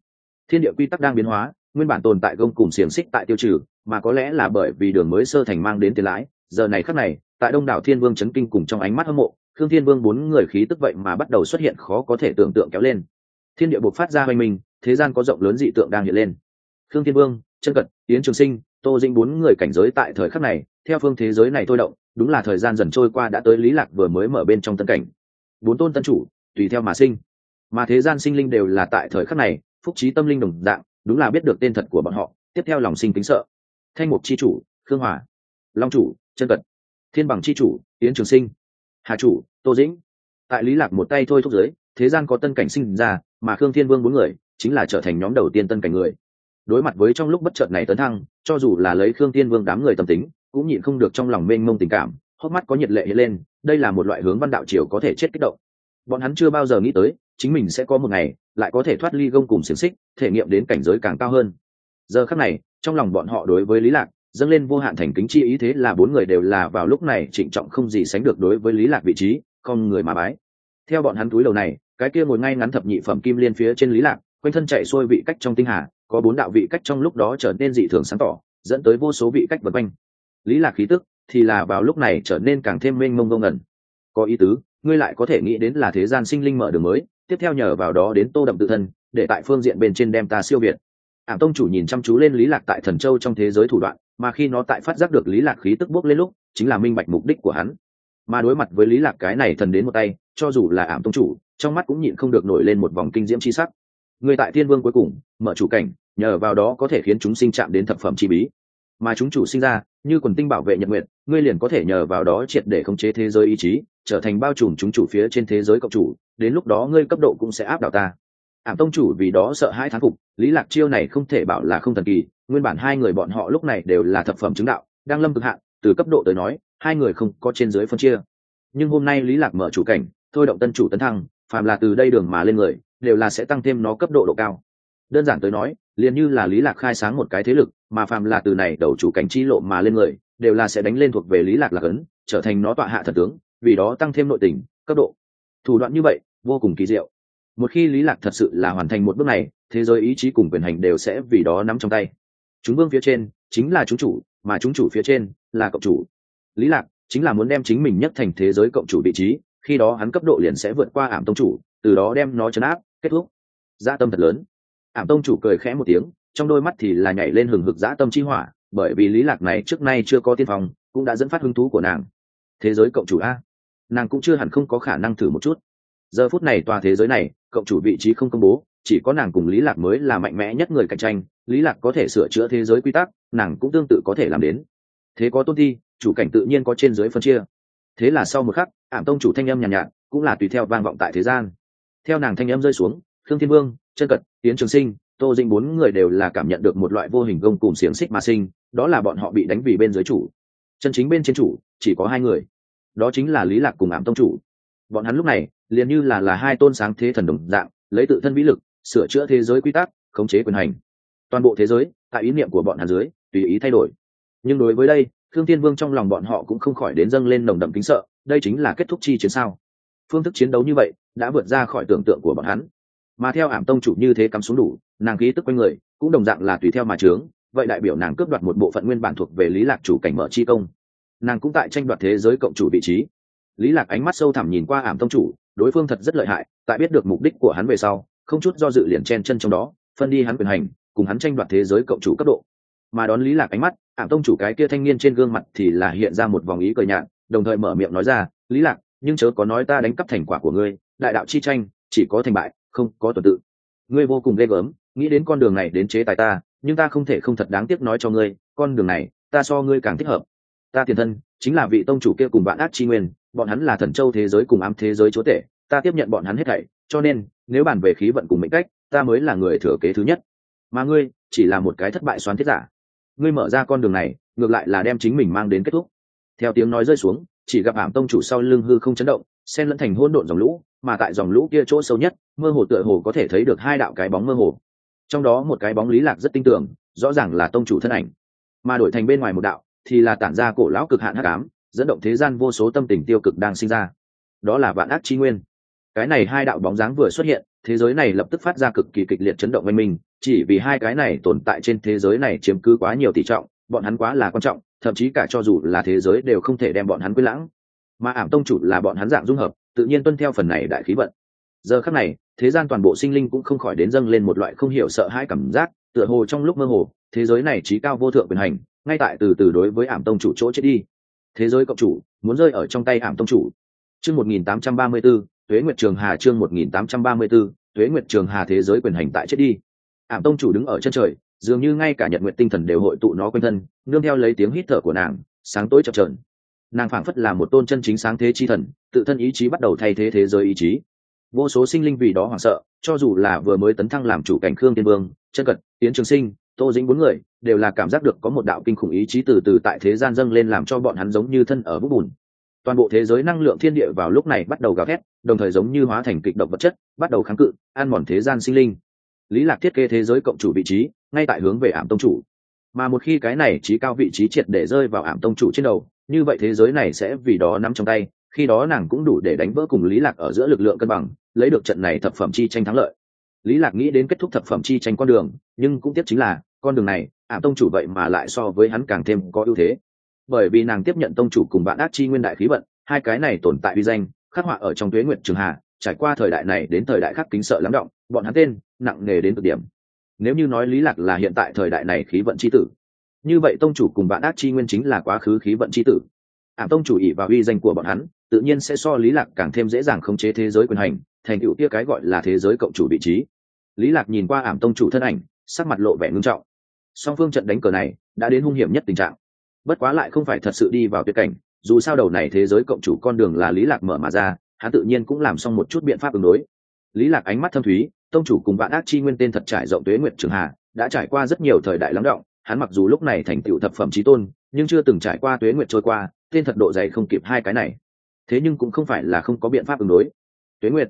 A: Thiên địa quy tắc đang biến hóa, nguyên bản tồn tại gông cùng xiềng xích tại tiêu trừ, mà có lẽ là bởi vì đường mới sơ thành mang đến tiền lãi, giờ này khắc này tại đông đảo thiên vương chấn kinh cùng trong ánh mắt hâm mộ thương thiên vương bốn người khí tức vậy mà bắt đầu xuất hiện khó có thể tưởng tượng kéo lên. Thiên địa buộc phát ra hoành minh, thế gian có rộng lớn dị tượng đang hiện lên. Thương thiên vương, chân cật, yến trường sinh, tô dinh bốn người cảnh giới tại thời khắc này, theo phương thế giới này thôi động, đúng là thời gian dần trôi qua đã tới lý lạc vừa mới mở bên trong tân cảnh. Bốn tôn tân chủ, tùy theo mà sinh. Mà thế gian sinh linh đều là tại thời khắc này, phúc trí tâm linh đồng dạng, đúng là biết được tên thật của bọn họ, tiếp theo lòng sinh kính sợ. Thanh mục chi chủ, khương hòa. Long chủ, chân cật thiên bằng chi chủ, yến trường sinh. Hà chủ, tô dĩnh. Tại lý lạc một tay thôi thúc giới, thế gian có tân cảnh sinh ra, mà khương thiên vương bốn người chính là trở thành nhóm đầu tiên tân cảnh người. Đối mặt với trong lúc bất chợt này tấn thăng, cho dù là lấy khương thiên vương đám người tâm tính, cũng nhịn không được trong lòng mênh mông tình cảm, hốc mắt có nhiệt lệ hiện lên, đây là một loại hướng văn đạo triều có thể chết kích động. Bọn hắn chưa bao giờ nghĩ tới, chính mình sẽ có một ngày lại có thể thoát ly gông cùng xiềng xích, thể nghiệm đến cảnh giới càng cao hơn. Giờ khắc này, trong lòng bọn họ đối với lý lạc dâng lên vô hạn thành kính chi ý thế là bốn người đều là vào lúc này trịnh trọng không gì sánh được đối với lý lạc vị trí, không người mà bái. Theo bọn hắn túi đầu này, cái kia ngồi ngay ngắn thập nhị phẩm kim liên phía trên lý lạc, quanh thân chạy xuôi vị cách trong tinh hà, có bốn đạo vị cách trong lúc đó trở nên dị thường sáng tỏ, dẫn tới vô số vị cách vượt quanh. Lý lạc khí tức thì là vào lúc này trở nên càng thêm mênh mông ngông ngẩn. Có ý tứ, ngươi lại có thể nghĩ đến là thế gian sinh linh mở đường mới, tiếp theo nhờ vào đó đến tô đậm tự thân, để tại phương diện bên trên đem ta siêu việt ảm tông chủ nhìn chăm chú lên lý lạc tại thần châu trong thế giới thủ đoạn, mà khi nó tại phát giác được lý lạc khí tức bước lên lúc, chính là minh bạch mục đích của hắn. Mà đối mặt với lý lạc cái này thần đến một tay, cho dù là ảm tông chủ, trong mắt cũng nhịn không được nổi lên một vòng kinh diễm chi sắc. Người tại thiên vương cuối cùng, mở chủ cảnh, nhờ vào đó có thể khiến chúng sinh chạm đến thập phẩm chi bí. Mà chúng chủ sinh ra, như quần tinh bảo vệ nhật nguyện ngươi liền có thể nhờ vào đó triệt để khống chế thế giới ý chí, trở thành bao trùm chúng chủ phía trên thế giới cộng chủ, đến lúc đó ngươi cấp độ cũng sẽ áp đảo ta ảm tông chủ vì đó sợ hai thán phục, lý lạc chiêu này không thể bảo là không thần kỳ, nguyên bản hai người bọn họ lúc này đều là thập phẩm chứng đạo, đang lâm cực hạn, từ cấp độ tới nói, hai người không có trên dưới phân chia. Nhưng hôm nay lý lạc mở chủ cảnh, thôi động tân chủ tấn thăng, phàm là từ đây đường mà lên người, đều là sẽ tăng thêm nó cấp độ độ cao. Đơn giản tới nói, liền như là lý lạc khai sáng một cái thế lực, mà phàm là từ này đầu chủ cảnh chi lộ mà lên người, đều là sẽ đánh lên thuộc về lý lạc lạc ấn, trở thành nó tọa hạ thần tướng, vì đó tăng thêm nội tình, cấp độ. Thủ đoạn như vậy, vô cùng kỳ diệu một khi lý lạc thật sự là hoàn thành một bước này, thế giới ý chí cùng quyền hành đều sẽ vì đó nắm trong tay. Chúng vương phía trên chính là chúng chủ, mà chúng chủ phía trên là cộng chủ. Lý lạc chính là muốn đem chính mình nhất thành thế giới cộng chủ vị trí, khi đó hắn cấp độ liền sẽ vượt qua ảm tông chủ, từ đó đem nó chấn áp, kết thúc. Dã tâm thật lớn. Ảm tông chủ cười khẽ một tiếng, trong đôi mắt thì là nhảy lên hừng hực dã tâm chi hỏa, bởi vì lý lạc này trước nay chưa có tiên phong, cũng đã dẫn phát hứng thú của nàng. Thế giới cộng chủ a. Nàng cũng chưa hẳn không có khả năng thử một chút. Giờ phút này tòa thế giới này cộng chủ vị trí không công bố chỉ có nàng cùng lý lạc mới là mạnh mẽ nhất người cạnh tranh lý lạc có thể sửa chữa thế giới quy tắc nàng cũng tương tự có thể làm đến. Thế có tôn thi chủ cảnh tự nhiên có trên dưới phân chia. Thế là sau một khắc ảm tông chủ thanh âm nhàn nhạt, nhạt cũng là tùy theo vang vọng tại thế gian. Theo nàng thanh âm rơi xuống thương thiên vương chân cật tiến trường sinh tô dinh bốn người đều là cảm nhận được một loại vô hình gông cùng xiềng xích mà sinh đó là bọn họ bị đánh vì bên dưới chủ. Chân chính bên trên chủ chỉ có hai người. Đó chính là lý lạc cùng ảm tông chủ. Bọn hắn lúc này liền như là là hai tôn sáng thế thần đồng dạng, lấy tự thân vĩ lực, sửa chữa thế giới quy tắc, khống chế quyền hành. Toàn bộ thế giới, tại ý niệm của bọn hàn dưới, tùy ý thay đổi. Nhưng đối với đây thương thiên vương trong lòng bọn họ cũng không khỏi đến dâng lên nồng đậm kính sợ, đây chính là kết thúc chi chiến sao. Phương thức chiến đấu như vậy, đã vượt ra khỏi tưởng tượng của bọn hắn. Mà theo ảm tông chủ như thế cắm xuống đủ, nàng khí tức quanh người, cũng đồng dạng là tùy theo mà trướng vậy đại biểu nàng cướp đoạt một bộ phận nguyên bản thuộc về lý lạc chủ cảnh mở chi công. Nàng cũng tại tranh đoạt thế giới cộng chủ vị trí lý lạc ánh mắt sâu thẳm nhìn qua ảm tông chủ, đối phương thật rất lợi hại, tại biết được mục đích của hắn về sau, không chút do dự liền chen chân trong đó, phân đi hắn quyền hành, cùng hắn tranh đoạt thế giới cộng chủ cấp độ. Mà đón lý lạc ánh mắt, ảm tông chủ cái kia thanh niên trên gương mặt thì là hiện ra một vòng ý cười nhạt, đồng thời mở miệng nói ra, lý lạc, nhưng chớ có nói ta đánh cắp thành quả của ngươi, đại đạo chi tranh, chỉ có thành bại, không có tuần tự. Ngươi vô cùng ghê gớm, nghĩ đến con đường này đến chế tài ta, nhưng ta không thể không thật đáng tiếc nói cho ngươi, con đường này, ta so ngươi càng thích hợp ta tiền thân, chính là vị tông chủ kia cùng bạn ác chi nguyên, bọn hắn là thần châu thế giới cùng ám thế giới chúa tể, ta tiếp nhận bọn hắn hết thảy, cho nên, nếu bàn về khí vận cùng mệnh cách, ta mới là người thừa kế thứ nhất. Mà ngươi, chỉ là một cái thất bại xoán thiết giả. Ngươi mở ra con đường này, ngược lại là đem chính mình mang đến kết thúc. Theo tiếng nói rơi xuống, chỉ gặp ảm tông chủ sau lưng hư không chấn động, xen lẫn thành hỗn độn dòng lũ, mà tại dòng lũ kia chỗ sâu nhất, mơ hồ tựa hồ có thể thấy được hai đạo cái bóng mơ hồ. Trong đó một cái bóng lý lạc rất tinh tường rõ ràng là tông chủ thân ảnh. Mà đổi thành bên ngoài một đạo thì là tản ra cổ lão cực hạn hắc ám dẫn động thế gian vô số tâm tình tiêu cực đang sinh ra. Đó là vạn ác chi nguyên. Cái này hai đạo bóng dáng vừa xuất hiện thế giới này lập tức phát ra cực kỳ kịch liệt chấn động mênh mình, chỉ vì hai cái này tồn tại trên thế giới này chiếm cứ quá nhiều tỷ trọng bọn hắn quá là quan trọng thậm chí cả cho dù là thế giới đều không thể đem bọn hắn quên lãng. Mà ảm tông chủ là bọn hắn dạng dung hợp tự nhiên tuân theo phần này đại khí vận. Giờ khắc này thế gian toàn bộ sinh linh cũng không khỏi đến dâng lên một loại không hiểu sợ hãi cảm giác tựa hồ trong lúc mơ hồ thế giới này trí cao vô thượng quyền hành ngay tại từ từ đối với ảm tông chủ chỗ chết đi. Thế giới cộng chủ, muốn rơi ở trong tay ảm tông chủ. Chương một nghìn tám trăm ba mươi b ố thuế nguyệt trường hà chương một nghìn tám trăm ba mươi b ố thuế nguyệt trường hà thế giới quyền hành tại chết đi. Ảm tông chủ đứng ở chân trời, dường như ngay cả nhật nguyện tinh thần đều hội tụ nó quanh thân, nương theo lấy tiếng hít thở của nàng, sáng tối chập trờn nàng phảng phất là một tôn chân chính sáng thế chi thần, tự thân ý chí bắt đầu thay thế thế giới ý chí. Vô số sinh linh vì đó hoảng sợ, cho dù là vừa mới tấn thăng làm chủ cảnh khương tiên vương, chân cật tiến trường sinh tô dĩnh bốn người đều là cảm giác được có một đạo kinh khủng ý chí từ từ tại thế gian dâng lên làm cho bọn hắn giống như thân ở vũng bùn. Toàn bộ thế giới năng lượng thiên địa vào lúc này bắt đầu gào thét, đồng thời giống như hóa thành kịch động vật chất, bắt đầu kháng cự, an mòn thế gian sinh linh. Lý lạc thiết kế thế giới cộng chủ vị trí, ngay tại hướng về ảm tông chủ. Mà một khi cái này trí cao vị trí triệt để rơi vào ảm tông chủ trên đầu, như vậy thế giới này sẽ vì đó nắm trong tay, khi đó nàng cũng đủ để đánh vỡ cùng lý lạc ở giữa lực lượng cân bằng, lấy được trận này thập phẩm chi tranh thắng lợi. Lý lạc nghĩ đến kết thúc thập phẩm chi tranh con đường, nhưng cũng tiếc chính là con đường này ảm tông chủ vậy mà lại so với hắn càng thêm có ưu thế. Bởi vì nàng tiếp nhận tông chủ cùng bạn ác chi nguyên đại khí vận, hai cái này tồn tại uy danh, khắc họa ở trong tuế nguyện trường hà, trải qua thời đại này đến thời đại khác kính sợ lắng động, bọn hắn tên, nặng nề đến cực điểm. Nếu như nói lý lạc là hiện tại thời đại này khí vận chi tử, như vậy tông chủ cùng bạn ác chi nguyên chính là quá khứ khí vận chi tử. Ảm tông chủ ỷ và uy danh của bọn hắn, tự nhiên sẽ so lý lạc càng thêm dễ dàng khống chế thế giới quyền hành, thành tựu kia cái gọi là thế giới cộng chủ vị trí. Lý lạc nhìn qua ảm tông chủ thân ảnh sắc mặt lộ vẻ ngưng trọng. Song phương trận đánh cờ này đã đến hung hiểm nhất tình trạng. Bất quá lại không phải thật sự đi vào tuyệt cảnh, dù sao đầu này thế giới cộng chủ con đường là lý lạc mở mà ra, hắn tự nhiên cũng làm xong một chút biện pháp ứng đối. Lý lạc ánh mắt thâm thúy, tông chủ cùng bạn ác chi nguyên tên thật trải rộng tuế nguyệt trường hà đã trải qua rất nhiều thời đại lắng động, hắn mặc dù lúc này thành tựu thập phẩm trí tôn, nhưng chưa từng trải qua tuế nguyệt trôi qua, tên thật độ dày không kịp hai cái này. Thế nhưng cũng không phải là không có biện pháp ứng đối. Tuế nguyệt,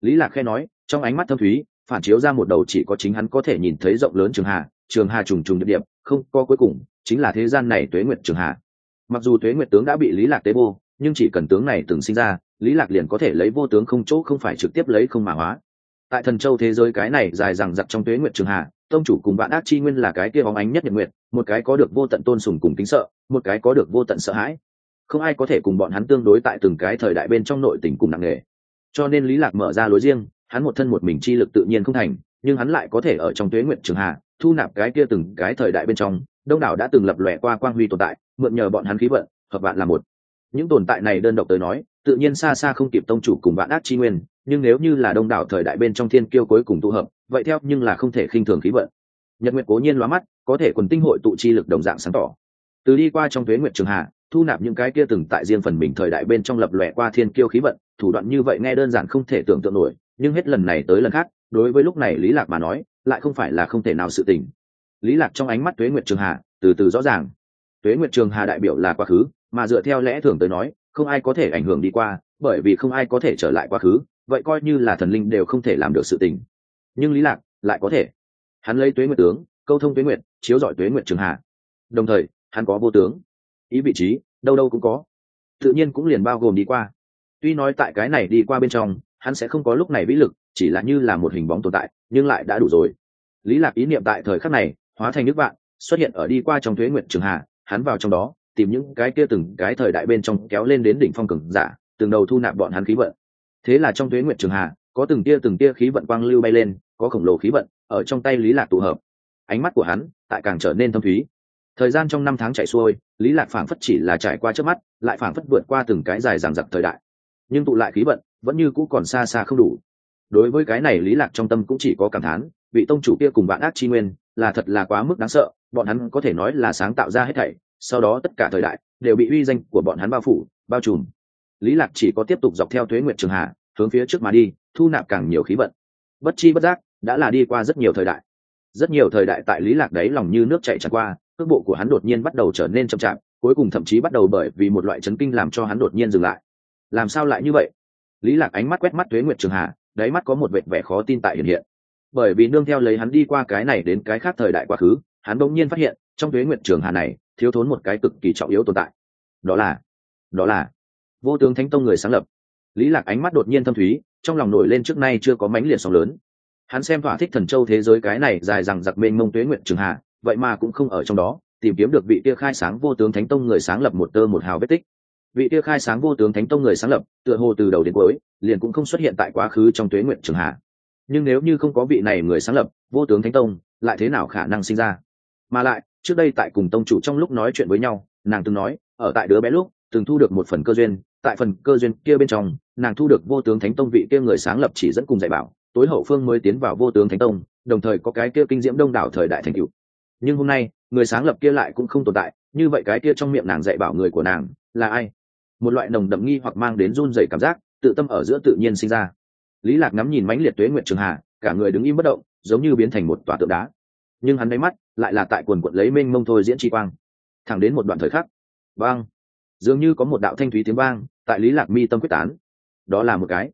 A: lý lạc khe nói, trong ánh mắt thâm thúy phản chiếu ra một đầu chỉ có chính hắn có thể nhìn thấy rộng lớn trường hà trường hà trùng trùng địa điểm, không, có cuối cùng, chính là thế gian này tuế nguyệt trường hà. Mặc dù tuế nguyệt tướng đã bị lý lạc tế vô, nhưng chỉ cần tướng này từng sinh ra, lý lạc liền có thể lấy vô tướng không chỗ không phải trực tiếp lấy không mà hóa. Tại thần châu thế giới cái này dài rằng giặc trong tuế nguyệt trường hà, tông chủ cùng bạn ác chi nguyên là cái kia bóng ánh nhất nhật nguyệt, một cái có được vô tận tôn sùng cùng kính sợ, một cái có được vô tận sợ hãi. Không ai có thể cùng bọn hắn tương đối tại từng cái thời đại bên trong nội tình cùng nặng nghề cho nên lý lạc mở ra lối riêng hắn một thân một mình chi lực tự nhiên không thành, nhưng hắn lại có thể ở trong tuế nguyện trường hạ, thu nạp cái kia từng cái thời đại bên trong, đông đảo đã từng lập lòe qua quang huy tồn tại, mượn nhờ bọn hắn khí vận, hợp bạn là một. Những tồn tại này đơn độc tới nói, tự nhiên xa xa không kịp tông chủ cùng bạn ác chi nguyên, nhưng nếu như là đông đảo thời đại bên trong thiên kiêu cuối cùng tụ hợp, vậy theo nhưng là không thể khinh thường khí vận. Nhật nguyện cố nhiên lóa mắt, có thể quần tinh hội tụ chi lực đồng dạng sáng tỏ. Từ đi qua trong tuế nguyện trường hạ, thu nạp những cái kia từng tại riêng phần mình thời đại bên trong lập lòe qua thiên kiêu khí vận, thủ đoạn như vậy nghe đơn giản không thể tưởng tượng nổi nhưng hết lần này tới lần khác, đối với lúc này lý lạc mà nói, lại không phải là không thể nào sự tình. Lý lạc trong ánh mắt tuế nguyệt trường hà, từ từ rõ ràng. Tuế nguyệt trường hà đại biểu là quá khứ, mà dựa theo lẽ thường tới nói, không ai có thể ảnh hưởng đi qua, bởi vì không ai có thể trở lại quá khứ, vậy coi như là thần linh đều không thể làm được sự tình. Nhưng lý lạc lại có thể. Hắn lấy tuế nguyệt tướng, câu thông tuế nguyệt, chiếu dọi tuế nguyệt trường hà. Đồng thời, hắn có vô tướng. Ý vị trí, đâu đâu cũng có. Tự nhiên cũng liền bao gồm đi qua. Tuy nói tại cái này đi qua bên trong hắn sẽ không có lúc này vĩ lực, chỉ là như là một hình bóng tồn tại, nhưng lại đã đủ rồi. Lý lạc ý niệm tại thời khắc này, hóa thành nước bạn, xuất hiện ở đi qua trong thuế nguyện trường hà, hắn vào trong đó, tìm những cái kia từng cái thời đại bên trong kéo lên đến đỉnh phong cường giả, từng đầu thu nạp bọn hắn khí vận. Thế là trong thuế nguyện trường hà, có từng tia từng tia khí vận quang lưu bay lên, có khổng lồ khí vận ở trong tay lý lạc tụ hợp. Ánh mắt của hắn tại càng trở nên thâm thúy. Thời gian trong năm tháng chạy xuôi, lý lạc phảng phất chỉ là trải qua trước mắt, lại phảng phất vượt qua từng cái dài dằng dặc thời đại nhưng tụ lại khí vận vẫn như cũ còn xa xa không đủ. Đối với cái này lý lạc trong tâm cũng chỉ có cảm thán, vị tông chủ kia cùng bạn ác chi nguyên là thật là quá mức đáng sợ, bọn hắn có thể nói là sáng tạo ra hết thảy, sau đó tất cả thời đại đều bị uy danh của bọn hắn bao phủ, bao trùm. Lý lạc chỉ có tiếp tục dọc theo thuế nguyệt trường hà, hướng phía trước mà đi, thu nạp càng nhiều khí vận. Bất chi bất giác, đã là đi qua rất nhiều thời đại. Rất nhiều thời đại tại lý lạc đấy lòng như nước chảy tràn qua, cước bộ của hắn đột nhiên bắt đầu trở nên chậm chạp, cuối cùng thậm chí bắt đầu bởi vì một loại chấn kinh làm cho hắn đột nhiên dừng lại làm sao lại như vậy? Lý lạc ánh mắt quét mắt tuế nguyệt trường hà, đáy mắt có một vệt vẻ khó tin tại hiện hiện. Bởi vì nương theo lấy hắn đi qua cái này đến cái khác thời đại quá khứ, hắn đột nhiên phát hiện, trong tuế nguyệt trường hà này, thiếu thốn một cái cực kỳ trọng yếu tồn tại. Đó là đó là, vô tướng thánh tông người sáng lập. Lý lạc ánh mắt đột nhiên thâm thúy, trong lòng nổi lên trước nay chưa có mánh liệt sóng lớn. Hắn xem thỏa thích thần châu thế giới cái này dài rằng giặc mênh mông tuế nguyệt trường hà, vậy mà cũng không ở trong đó, tìm kiếm được vị kia khai sáng vô tướng thánh tông người sáng lập một tơ một hào vết tích vị kia khai sáng vô tướng thánh tông người sáng lập, tựa hồ từ đầu đến cuối, liền cũng không xuất hiện tại quá khứ trong tuế nguyện trường hạ. Nhưng nếu như không có vị này người sáng lập, vô tướng thánh tông, lại thế nào khả năng sinh ra? Mà lại, trước đây tại cùng tông chủ trong lúc nói chuyện với nhau, nàng từng nói, ở tại đứa bé lúc, từng thu được một phần cơ duyên, tại phần cơ duyên kia bên trong, nàng thu được vô tướng thánh tông vị kia người sáng lập chỉ dẫn cùng dạy bảo, tối hậu phương mới tiến vào vô tướng thánh tông, đồng thời có cái kia kinh diễm đông đảo thời đại thành cựu nhưng hôm nay, người sáng lập kia lại cũng không tồn tại, như vậy cái kia trong miệng nàng dạy bảo người của nàng, là ai? Một loại nồng đậm nghi hoặc mang đến run rẩy cảm giác, tự tâm ở giữa tự nhiên sinh ra. Lý lạc ngắm nhìn mãnh liệt tuế nguyệt trường hà cả người đứng im bất động, giống như biến thành một tòa tượng đá. Nhưng hắn đáy mắt lại là tại quần quận lấy mênh mông thôi diễn chi quang. Thẳng đến một đoạn thời khắc vang dường như có một đạo thanh thúy tiếng vang tại lý lạc mi tâm quyết tán. Đó là một cái,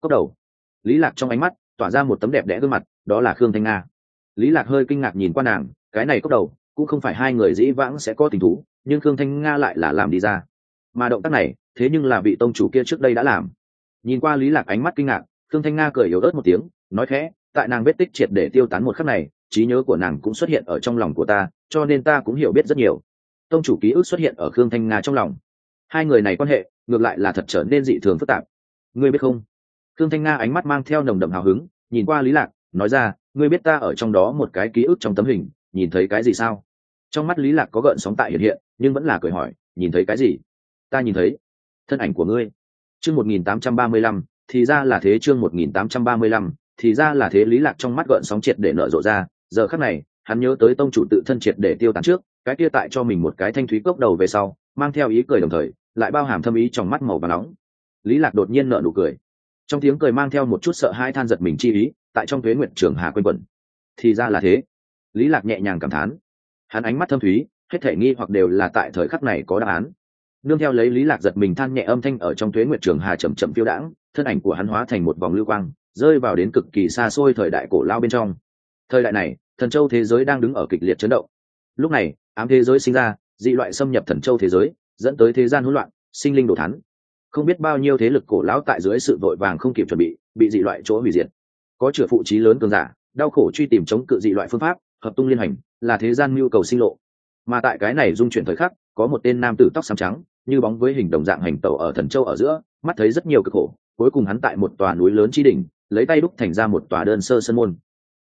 A: cốc đầu. Lý lạc trong ánh mắt tỏa ra một tấm đẹp đẽ gương mặt, đó là khương thanh nga. Lý lạc hơi kinh ngạc nhìn qua nàng, cái này cốc đầu, cũng không phải hai người dĩ vãng sẽ có tình thú, nhưng khương thanh nga lại là làm đi ra mà động tác này, thế nhưng là vị tông chủ kia trước đây đã làm. Nhìn qua lý lạc ánh mắt kinh ngạc thương thanh nga cười yếu ớt một tiếng, nói khẽ, tại nàng vết tích triệt để tiêu tán một khắc này, trí nhớ của nàng cũng xuất hiện ở trong lòng của ta, cho nên ta cũng hiểu biết rất nhiều. Tông chủ ký ức xuất hiện ở khương thanh nga trong lòng. Hai người này quan hệ, ngược lại là thật trở nên dị thường phức tạp. Ngươi biết không? Khương thanh nga ánh mắt mang theo nồng đậm hào hứng, nhìn qua lý lạc, nói ra, ngươi biết ta ở trong đó một cái ký ức trong tấm hình, nhìn thấy cái gì sao? Trong mắt lý lạc có gợn sóng tại hiện hiện, nhưng vẫn là cười hỏi, nhìn thấy cái gì? Ta nhìn thấy. Thân ảnh của ngươi. Chương một nghìn tám trăm ba mươi lăm, thì ra là thế chương một nghìn tám trăm ba mươi lăm, thì ra là thế lý lạc trong mắt gợn sóng triệt để nở rộ ra. Giờ khắc này, hắn nhớ tới tông chủ tự thân triệt để tiêu tán trước, cái kia tại cho mình một cái thanh thúy cốc đầu về sau, mang theo ý cười đồng thời, lại bao hàm thâm ý trong mắt màu và nóng. Lý lạc đột nhiên nở nụ cười. Trong tiếng cười mang theo một chút sợ hai than giật mình chi ý, tại trong thuế nguyện trường hà quên quẩn. Thì ra là thế. Lý lạc nhẹ nhàng cảm thán. Hắn ánh mắt thâm thúy, hết thể nghi hoặc đều là tại thời khắc này có đáp án nương theo lấy lý lạc giật mình than nhẹ âm thanh ở trong thuế nguyệt trường hà chậm chậm phiêu đãng, thân ảnh của hắn hóa thành một vòng lưu quang, rơi vào đến cực kỳ xa xôi thời đại cổ lao bên trong. Thời đại này, thần châu thế giới đang đứng ở kịch liệt chấn động. Lúc này, ám thế giới sinh ra, dị loại xâm nhập thần châu thế giới, dẫn tới thế gian hỗn loạn, sinh linh đổ thắn không biết bao nhiêu thế lực cổ lão tại dưới sự vội vàng không kịp chuẩn bị bị dị loại chỗ hủy diệt. Có chửa phụ trí lớn cường giả, đau khổ truy tìm chống cự dị loại phương pháp, hợp tung liên hành, là thế gian nhu cầu sinh lộ. Mà tại cái này dung chuyển thời khắc, có một tên nam tử tóc xám trắng như bóng với hình đồng dạng hành tẩu ở thần châu ở giữa, mắt thấy rất nhiều cực khổ, cuối cùng hắn tại một tòa núi lớn chi đỉnh, lấy tay đúc thành ra một tòa đơn sơ sân môn.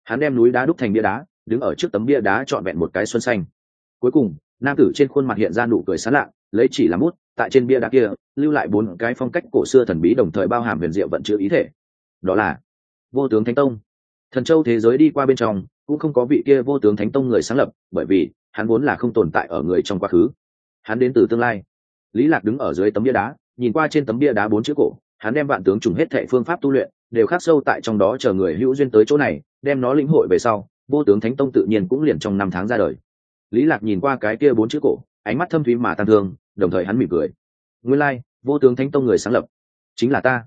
A: Hắn đem núi đá đúc thành bia đá, đứng ở trước tấm bia đá trọn vẹn một cái xuân xanh. Cuối cùng, nam tử trên khuôn mặt hiện ra nụ cười sán lạ, lấy chỉ làm bút, tại trên bia đá kia, lưu lại bốn cái phong cách cổ xưa thần bí đồng thời bao hàm huyền diệu vận chứa ý thể. Đó là vô tướng thánh tông. Thần châu thế giới đi qua bên trong, cũng không có vị kia vô tướng thánh tông người sáng lập, bởi vì hắn vốn là không tồn tại ở người trong quá khứ. Hắn đến từ tương lai lý lạc đứng ở dưới tấm bia đá, nhìn qua trên tấm bia đá bốn chữ cổ, hắn đem vạn tướng trùng hết thệ phương pháp tu luyện, đều khắc sâu tại trong đó chờ người hữu duyên tới chỗ này, đem nó lĩnh hội về sau, vô tướng thánh tông tự nhiên cũng liền trong năm tháng ra đời. Lý lạc nhìn qua cái kia bốn chữ cổ, ánh mắt thâm thúy mà tăng thương, đồng thời hắn mỉm cười. Nguyên lai, vô tướng thánh tông người sáng lập, chính là ta.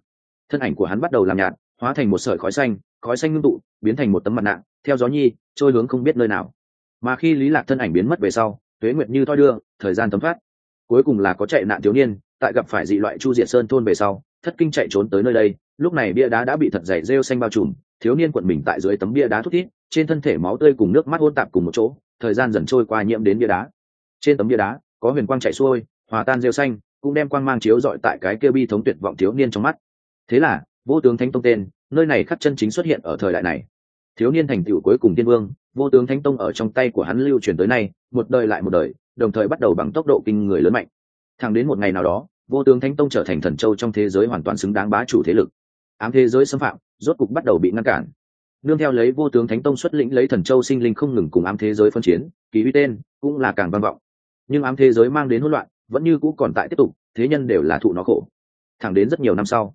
A: Thân ảnh của hắn bắt đầu làm nhạt, hóa thành một sợi khói xanh khói xanh ngưng tụ, biến thành một tấm mặt nạ, theo gió nhi, trôi hướng không biết nơi nào. Mà khi lý lạc thân ảnh biến mất về sau, tuế nguyệt như thoi đưa, thời gian tấm phát cuối cùng là có chạy nạn thiếu niên, tại gặp phải dị loại chu diệt sơn thôn về sau, thất kinh chạy trốn tới nơi đây, lúc này bia đá đã bị thật dày rêu xanh bao trùm, thiếu niên quận mình tại dưới tấm bia đá thút thít, trên thân thể máu tươi cùng nước mắt hôn tạp cùng một chỗ, thời gian dần trôi qua nhiễm đến bia đá. Trên tấm bia đá, có huyền quang chạy xuôi, hòa tan rêu xanh, cũng đem quang mang chiếu dọi tại cái kia bi thống tuyệt vọng thiếu niên trong mắt. Thế là, vô tướng thánh tông tên, nơi này khắc chân chính xuất hiện ở thời đại này. Thiếu niên thành tựu cuối cùng tiên vương, vô tướng thánh tông ở trong tay của hắn lưu truyền tới nay, một đời lại một đời đồng thời bắt đầu bằng tốc độ kinh người lớn mạnh. Thẳng đến một ngày nào đó, vô tướng thánh tông trở thành thần châu trong thế giới hoàn toàn xứng đáng bá chủ thế lực. Ám thế giới xâm phạm, rốt cục bắt đầu bị ngăn cản. Nương theo lấy vô tướng thánh tông xuất lĩnh lấy thần châu sinh linh không ngừng cùng ám thế giới phân chiến, kỳ uy tên cũng là càng vang vọng. Nhưng ám thế giới mang đến hỗn loạn, vẫn như cũ còn tại tiếp tục, thế nhân đều là thụ nó khổ. Thẳng đến rất nhiều năm sau,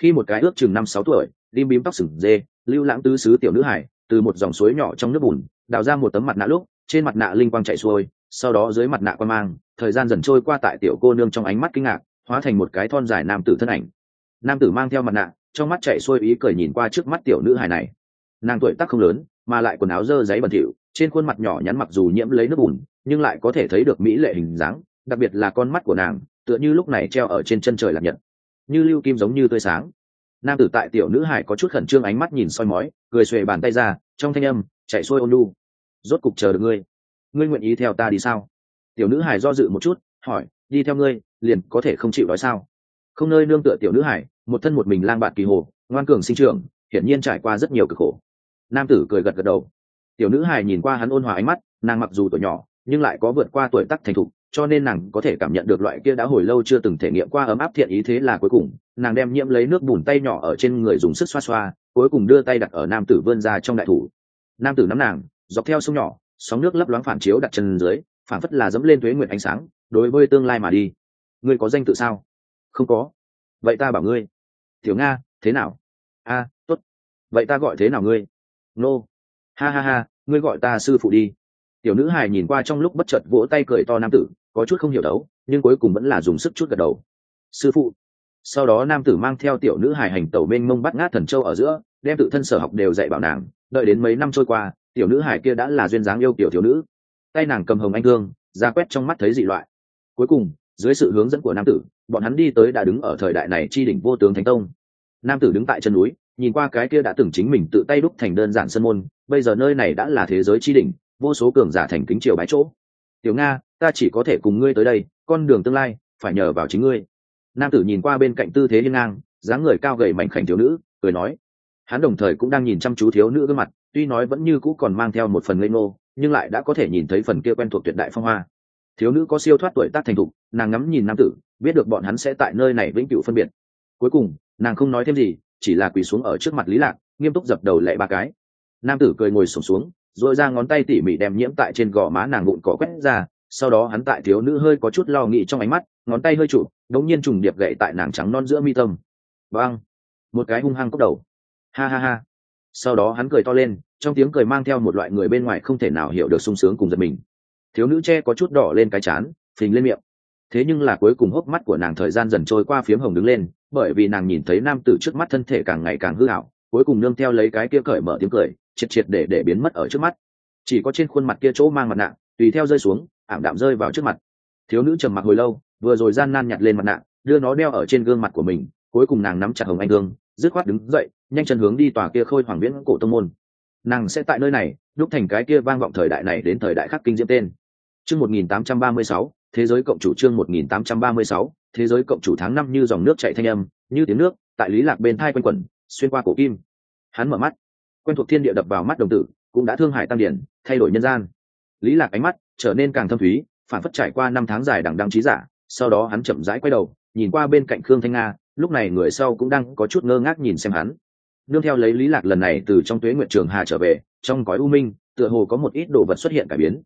A: khi một cái ước chừng năm sáu tuổi, lim bím tóc sừng dê, lưu lãng tứ xứ tiểu nữ hải, từ một dòng suối nhỏ trong nước bùn, đào ra một tấm mặt nạ lúc, trên mặt nạ linh quang chạy xuôi sau đó dưới mặt nạ quan mang, thời gian dần trôi qua tại tiểu cô nương trong ánh mắt kinh ngạc, hóa thành một cái thon dài nam tử thân ảnh. Nam tử mang theo mặt nạ, trong mắt chạy xuôi ý cười nhìn qua trước mắt tiểu nữ hài này. Nàng tuổi tác không lớn, mà lại quần áo dơ giấy bẩn thỉu, trên khuôn mặt nhỏ nhắn mặc dù nhiễm lấy nước bùn, nhưng lại có thể thấy được mỹ lệ hình dáng, đặc biệt là con mắt của nàng, tựa như lúc này treo ở trên chân trời lạc nhật. Như lưu kim giống như tươi sáng. Nam tử tại tiểu nữ hải có chút khẩn trương ánh mắt nhìn soi mói, cười xuề bàn tay ra, trong thanh âm, chạy xuôi ôn lu rốt cục chờ được ngươi ngươi nguyện ý theo ta đi sao? Tiểu nữ hải do dự một chút, hỏi, đi theo ngươi, liền có thể không chịu đói sao? Không nơi nương tựa tiểu nữ hải, một thân một mình lang bạt kỳ hồ, ngoan cường sinh trưởng, hiển nhiên trải qua rất nhiều cực khổ. Nam tử cười gật gật đầu. Tiểu nữ hải nhìn qua hắn ôn hòa ánh mắt, nàng mặc dù tuổi nhỏ, nhưng lại có vượt qua tuổi tác thành thục, cho nên nàng có thể cảm nhận được loại kia đã hồi lâu chưa từng thể nghiệm qua ấm áp thiện ý thế là cuối cùng. Nàng đem nhiễm lấy nước bùn tay nhỏ ở trên người dùng sức xoa xoa, cuối cùng đưa tay đặt ở nam tử vươn ra trong đại thủ. Nam tử nắm nàng, dọc theo sông nhỏ sóng nước lấp loáng phản chiếu đặt chân dưới phản phất là dẫm lên thuế nguyện ánh sáng đối với tương lai mà đi. Ngươi có danh tự sao? Không có. Vậy ta bảo ngươi. Tiểu nga thế nào? A à, tốt. Vậy ta gọi thế nào ngươi? Nô、no. ha ha ha ngươi gọi ta sư phụ đi. Tiểu nữ hài nhìn qua trong lúc bất chợt vỗ tay cười to nam tử có chút không hiểu đấu nhưng cuối cùng vẫn là dùng sức chút gật đầu. Sư phụ. Sau đó nam tử mang theo tiểu nữ hài hành tẩu mênh mông bắt ngát thần châu ở giữa đem tự thân sở học đều dạy bảo nàng đợi đến mấy năm trôi qua tiểu nữ hải kia đã là duyên dáng yêu tiểu thiếu nữ. Tay nàng cầm hồng anh thương ra quét trong mắt thấy dị loại. Cuối cùng, dưới sự hướng dẫn của nam tử, bọn hắn đi tới đã đứng ở thời đại này chi đỉnh vô tướng thánh tông. Nam tử đứng tại chân núi, nhìn qua cái kia đã từng chính mình tự tay đúc thành đơn giản sân môn, bây giờ nơi này đã là thế giới chi đỉnh, vô số cường giả thành kính triều bái chỗ. Tiểu nga, ta chỉ có thể cùng ngươi tới đây, con đường tương lai phải nhờ vào chính ngươi. Nam tử nhìn qua bên cạnh tư thế hiên ngang, dáng người cao gầy mảnh khảnh thiếu nữ, cười nói. Hắn đồng thời cũng đang nhìn chăm chú thiếu nữ gương mặt tuy nói vẫn như cũ còn mang theo một phần ngây ngô nhưng lại đã có thể nhìn thấy phần kia quen thuộc tuyệt đại phong hoa. Thiếu nữ có siêu thoát tuổi tác thành thục nàng ngắm nhìn nam tử biết được bọn hắn sẽ tại nơi này vĩnh cửu phân biệt. Cuối cùng nàng không nói thêm gì chỉ là quỳ xuống ở trước mặt lý lạc nghiêm túc dập đầu lệ ba cái. Nam tử cười ngồi sụp xuống, xuống rồi ra ngón tay tỉ mỉ đem nhiễm tại trên gò má nàng vụn cỏ quét ra sau đó hắn tại thiếu nữ hơi có chút lo nghĩ trong ánh mắt ngón tay hơi trụ đống nhiên trùng điệp gậy tại nàng trắng non giữa mi tâm. Băng một cái hung hăng cốc đầu. Ha ha ha! Sau đó hắn cười to lên trong tiếng cười mang theo một loại người bên ngoài không thể nào hiểu được sung sướng cùng giật mình. Thiếu nữ che có chút đỏ lên cái chán phình lên miệng. Thế nhưng là cuối cùng hốc mắt của nàng thời gian dần trôi qua phiếm hồng đứng lên bởi vì nàng nhìn thấy nam tử trước mắt thân thể càng ngày càng hư hảo cuối cùng nương theo lấy cái kia cởi mở tiếng cười triệt triệt để để biến mất ở trước mắt. Chỉ có trên khuôn mặt kia chỗ mang mặt nạ tùy theo rơi xuống ảm đạm rơi vào trước mặt. Thiếu nữ trầm mặc hồi lâu vừa rồi gian nan nhặt lên mặt nạ đưa nó đeo ở trên gương mặt của mình cuối cùng nàng nắm chặt hồng anh gương, dứt khoát đứng dậy nhanh chân hướng đi tòa kia khôi hoàng viễn cổ tông môn. Nàng sẽ tại nơi này đúc thành cái kia vang vọng thời đại này đến thời đại khắc kinh diễm tên. Chương 1836, thế giới cộng chủ chương 1836, thế giới cộng chủ tháng năm như dòng nước chảy thanh âm như tiếng nước tại lý lạc bên thai quanh quẩn xuyên qua cổ kim. Hắn mở mắt quen thuộc thiên địa đập vào mắt đồng tử cũng đã thương hại tăng điển thay đổi nhân gian. Lý lạc ánh mắt trở nên càng thâm thúy phản phất trải qua năm tháng dài đằng đăng trí giả sau đó hắn chậm rãi quay đầu nhìn qua bên cạnh khương thanh nga lúc này người sau cũng đang có chút ngơ ngác nhìn xem hắn nương theo lấy lý lạc lần này từ trong tuế nguyện trường hà trở về, trong cõi u minh, tựa hồ có một ít đồ vật xuất hiện cải biến.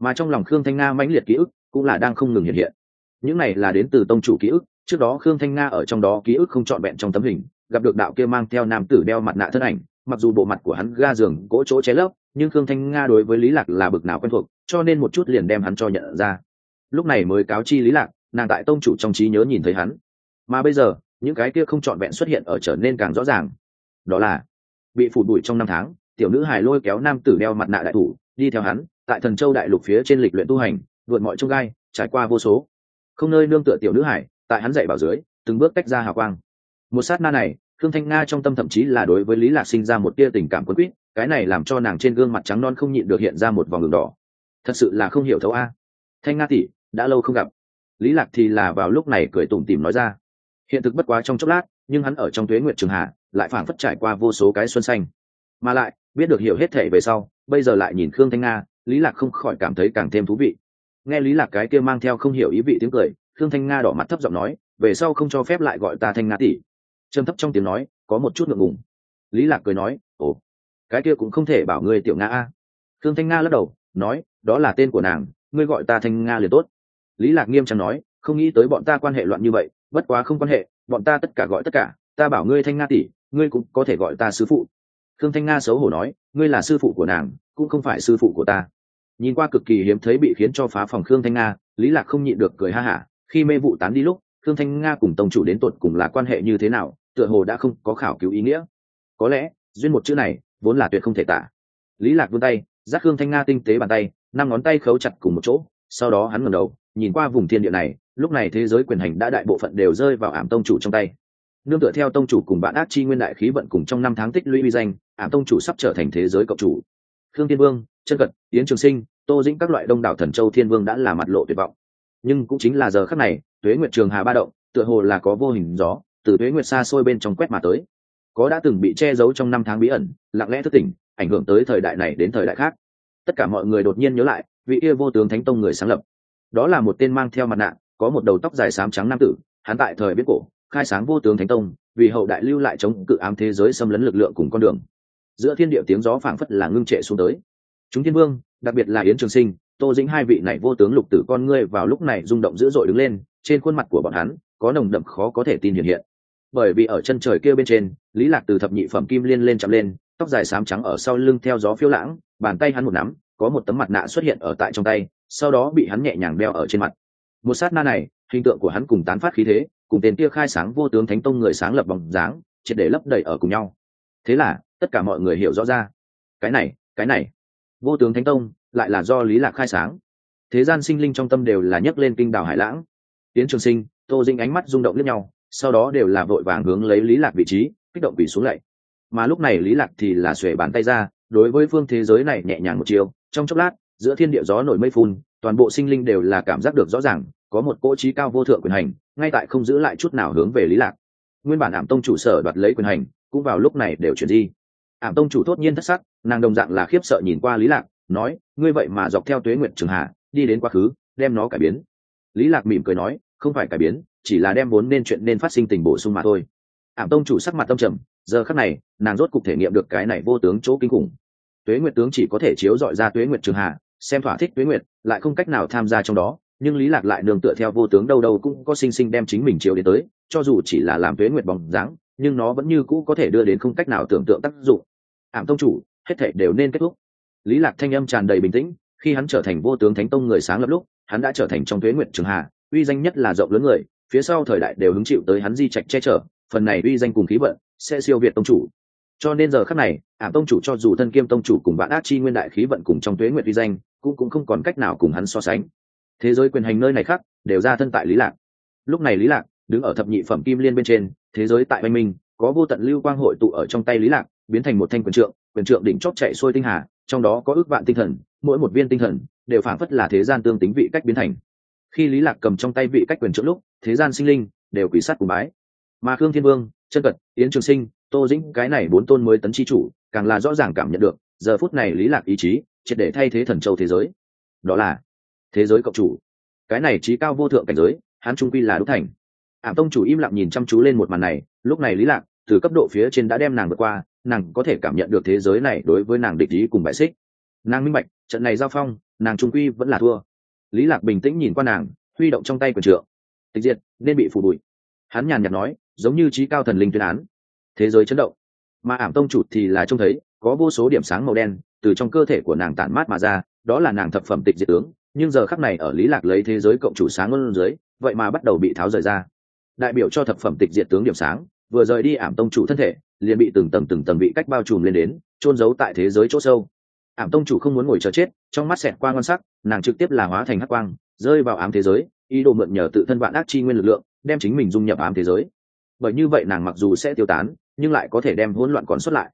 A: Mà trong lòng khương thanh nga mãnh liệt ký ức cũng là đang không ngừng hiện hiện. Những này là đến từ tông chủ ký ức, trước đó khương thanh nga ở trong đó ký ức không trọn vẹn trong tấm hình, gặp được đạo kia mang theo nam tử đeo mặt nạ thân ảnh, mặc dù bộ mặt của hắn ga giường cỗ chỗ ché lấp, nhưng khương thanh nga đối với lý lạc là bực nào quen thuộc, cho nên một chút liền đem hắn cho nhận ra. Lúc này mới cáo chi lý lạc, nàng tại tông chủ trong trí nhớ nhìn thấy hắn. Mà bây giờ, những cái kia không trọn vẹn xuất hiện ở trở nên càng rõ ràng đó là bị phủ bụi trong năm tháng, tiểu nữ hài lôi kéo nam tử đeo mặt nạ đại thủ, đi theo hắn, tại thần châu đại lục phía trên lịch luyện tu hành, vượt mọi trông gai, trải qua vô số. Không nơi nương tựa tiểu nữ hải tại hắn dạy bảo dưới, từng bước tách ra hào quang. Một sát na này thương thanh nga trong tâm thậm chí là đối với lý lạc sinh ra một tia tình cảm quân quýt, cái này làm cho nàng trên gương mặt trắng non không nhịn được hiện ra một vòng đường đỏ. Thật sự là không hiểu thấu a. Thanh nga tỷ, đã lâu không gặp. Lý lạc thì là vào lúc này cười tủm tỉm nói ra. Hiện thực bất quá trong chốc lát nhưng hắn ở trong tuế nguyện trường hạ lại phảng phất trải qua vô số cái xuân xanh. Mà lại, biết được hiểu hết thể về sau, bây giờ lại nhìn khương thanh nga, lý lạc không khỏi cảm thấy càng thêm thú vị. Nghe lý lạc cái kia mang theo không hiểu ý vị tiếng cười, khương thanh nga đỏ mặt thấp giọng nói, về sau không cho phép lại gọi ta thanh nga tỷ. Trầm thấp trong tiếng nói, có một chút ngượng ngùng. Lý lạc cười nói, ồ, cái kia cũng không thể bảo ngươi tiểu nga a. Khương thanh nga lắc đầu, nói, đó là tên của nàng, ngươi gọi ta thanh nga liền tốt. Lý lạc nghiêm trang nói, không nghĩ tới bọn ta quan hệ loạn như vậy, bất quá không quan hệ bọn ta tất cả gọi tất cả, ta bảo ngươi thanh nga tỷ, ngươi cũng có thể gọi ta sư phụ. Khương thanh nga xấu hổ nói, ngươi là sư phụ của nàng, cũng không phải sư phụ của ta. Nhìn qua cực kỳ hiếm thấy bị khiến cho phá phòng khương thanh nga, lý lạc không nhịn được cười ha hả. Khi mê vụ tán đi lúc, khương thanh nga cùng tông chủ đến tột cùng là quan hệ như thế nào, tựa hồ đã không có khảo cứu ý nghĩa. Có lẽ, duyên một chữ này, vốn là tuyệt không thể tả. Lý lạc vươn tay giác khương thanh nga tinh tế bàn tay, năm ngón tay khấu chặt cùng một chỗ, sau đó hắn ngẩng đầu, nhìn qua vùng thiên địa này lúc này thế giới quyền hành đã đại bộ phận đều rơi vào ảm tông chủ trong tay. Nương tựa theo tông chủ cùng bạn ác chi nguyên đại khí vận cùng trong năm tháng tích lũy uy danh, ảm tông chủ sắp trở thành thế giới cộng chủ. Khương thiên vương, chân cận yến trường sinh, tô dĩnh các loại đông đảo thần châu thiên vương đã là mặt lộ tuyệt vọng. Nhưng cũng chính là giờ khắc này, tuế nguyệt trường hà ba động, tựa hồ là có vô hình gió, từ tuế nguyệt xa xôi bên trong quét mà tới. Có đã từng bị che giấu trong năm tháng bí ẩn, lặng lẽ thức tỉnh, ảnh hưởng tới thời đại này đến thời đại khác. Tất cả mọi người đột nhiên nhớ lại, vị kia vô tướng thánh tông người sáng lập. Đó là một tên mang theo mặt nạ có một đầu tóc dài xám trắng nam tử, hắn tại thời biết cổ, khai sáng vô tướng thánh tông, vì hậu đại lưu lại chống cự ám thế giới xâm lấn lực lượng cùng con đường. Giữa thiên địa tiếng gió phảng phất là ngưng trệ xuống tới. Chúng thiên vương, đặc biệt là yến trường sinh, tô dĩnh hai vị này vô tướng lục tử con ngươi vào lúc này rung động dữ dội đứng lên, trên khuôn mặt của bọn hắn, có nồng đậm khó có thể tin hiện hiện. Bởi vì ở chân trời kia bên trên, lý lạc từ thập nhị phẩm kim liên lên chậm lên, tóc dài xám trắng ở sau lưng theo gió phiêu lãng, bàn tay hắn một nắm, có một tấm mặt nạ xuất hiện ở tại trong tay, sau đó bị hắn nhẹ nhàng đeo ở trên mặt một sát na này, hình tượng của hắn cùng tán phát khí thế, cùng tên kia khai sáng vô tướng thánh tông người sáng lập bóng dáng, triệt để lấp đầy ở cùng nhau. Thế là, tất cả mọi người hiểu rõ ra. Cái này cái này. Vô tướng thánh tông, lại là do lý lạc khai sáng. Thế gian sinh linh trong tâm đều là nhấc lên kinh đảo hải lãng. Tiến trường sinh, tô dinh ánh mắt rung động lẫn nhau, sau đó đều là vội vàng hướng lấy lý lạc vị trí, kích động quỳ xuống lạy. Mà lúc này lý lạc thì là xuề bàn tay ra, đối với phương thế giới này nhẹ nhàng một chiều. Trong chốc lát, giữa thiên địa gió nổi mây phun, toàn bộ sinh linh đều là cảm giác được rõ ràng có một cỗ trí cao vô thượng quyền hành, ngay tại không giữ lại chút nào hướng về lý lạc. Nguyên bản ảm tông chủ sở đoạt lấy quyền hành, cũng vào lúc này đều chuyển di ảm tông chủ thốt nhiên thất sắc, nàng đồng dạng là khiếp sợ nhìn qua lý lạc, nói, ngươi vậy mà dọc theo tuế nguyện trường hà, đi đến quá khứ, đem nó cải biến. Lý lạc mỉm cười nói, không phải cải biến, chỉ là đem vốn nên chuyện nên phát sinh tình bổ sung mà thôi. Ảm tông chủ sắc mặt tâm trầm, giờ khắc này, nàng rốt cục thể nghiệm được cái này vô tướng chỗ kinh khủng. Tuế nguyệt tướng chỉ có thể chiếu dọi ra tuế nguyệt trường hạ xem thỏa thích tuế nguyệt, lại không cách nào tham gia trong đó nhưng lý lạc lại nương tựa theo vô tướng đâu đâu cũng có sinh sinh đem chính mình chiếu đến tới, cho dù chỉ là làm tuế nguyệt bóng dáng, nhưng nó vẫn như cũ có thể đưa đến không cách nào tưởng tượng tác dụng. Ảm tông chủ, hết thể đều nên kết thúc. Lý lạc thanh âm tràn đầy bình tĩnh, khi hắn trở thành vô tướng thánh tông người sáng lập lúc, hắn đã trở thành trong tuế nguyệt trường hạ, uy danh nhất là rộng lớn người, phía sau thời đại đều hứng chịu tới hắn di trạch che chở, phần này uy danh cùng khí vận sẽ siêu việt tông chủ. Cho nên giờ khắc này, ảm tông chủ cho dù thân kiêm tông chủ cùng vạn ác chi nguyên đại khí vận cùng trong tuế nguyệt uy danh, cũng cũng không còn cách nào cùng hắn so sánh thế giới quyền hành nơi này khác, đều ra thân tại lý lạc. Lúc này lý lạc đứng ở thập nhị phẩm kim liên bên trên, thế giới tại văn minh, có vô tận lưu quang hội tụ ở trong tay lý lạc, biến thành một thanh quyền trượng quyền trượng đỉnh chót chạy xuôi tinh hà, trong đó có ước vạn tinh thần, mỗi một viên tinh thần đều phảng phất là thế gian tương tính vị cách biến thành. Khi lý lạc cầm trong tay vị cách quyền trượng lúc, thế gian sinh linh đều quỷ sát cùng bái. Mà khương thiên vương, chân cật, yến trường sinh, tô dĩnh, cái này bốn tôn mới tấn chi chủ, càng là rõ ràng cảm nhận được, giờ phút này lý lạc ý chí, triệt để thay thế thần châu thế giới. Đó là thế giới cộng chủ. Cái này trí cao vô thượng cảnh giới, hắn trung quy là đúc thành. Ảm tông chủ im lặng nhìn chăm chú lên một màn này, lúc này lý lạc, từ cấp độ phía trên đã đem nàng vượt qua, nàng có thể cảm nhận được thế giới này đối với nàng địch ý cùng bại xích. Nàng minh bạch, trận này giao phong, nàng trung quy vẫn là thua. Lý lạc bình tĩnh nhìn qua nàng, huy động trong tay quyền trượng. Tịch diệt, nên bị phủ bụi. Hắn nhàn nhạt nói, giống như trí cao thần linh tuyên án. Thế giới chấn động. Mà ảm tông chủ thì là trông thấy, có vô số điểm sáng màu đen từ trong cơ thể của nàng tản mát mà ra, đó là nàng thập phẩm tịch diệt tướng nhưng giờ khắc này ở lý lạc lấy thế giới cộng chủ sáng ngân dưới, vậy mà bắt đầu bị tháo rời ra. Đại biểu cho thập phẩm tịch diệt tướng điểm sáng, vừa rời đi ảm tông chủ thân thể, liền bị từng tầng từng tầng bị cách bao trùm lên đến trôn giấu tại thế giới chỗ sâu. Ảm tông chủ không muốn ngồi chờ chết, trong mắt xẹt qua ngon sắc, nàng trực tiếp là hóa thành hắc quang, rơi vào ám thế giới, ý đồ mượn nhờ tự thân vạn ác chi nguyên lực lượng, đem chính mình dung nhập ám thế giới. Bởi như vậy nàng mặc dù sẽ tiêu tán, nhưng lại có thể đem hỗn loạn còn xuất lại.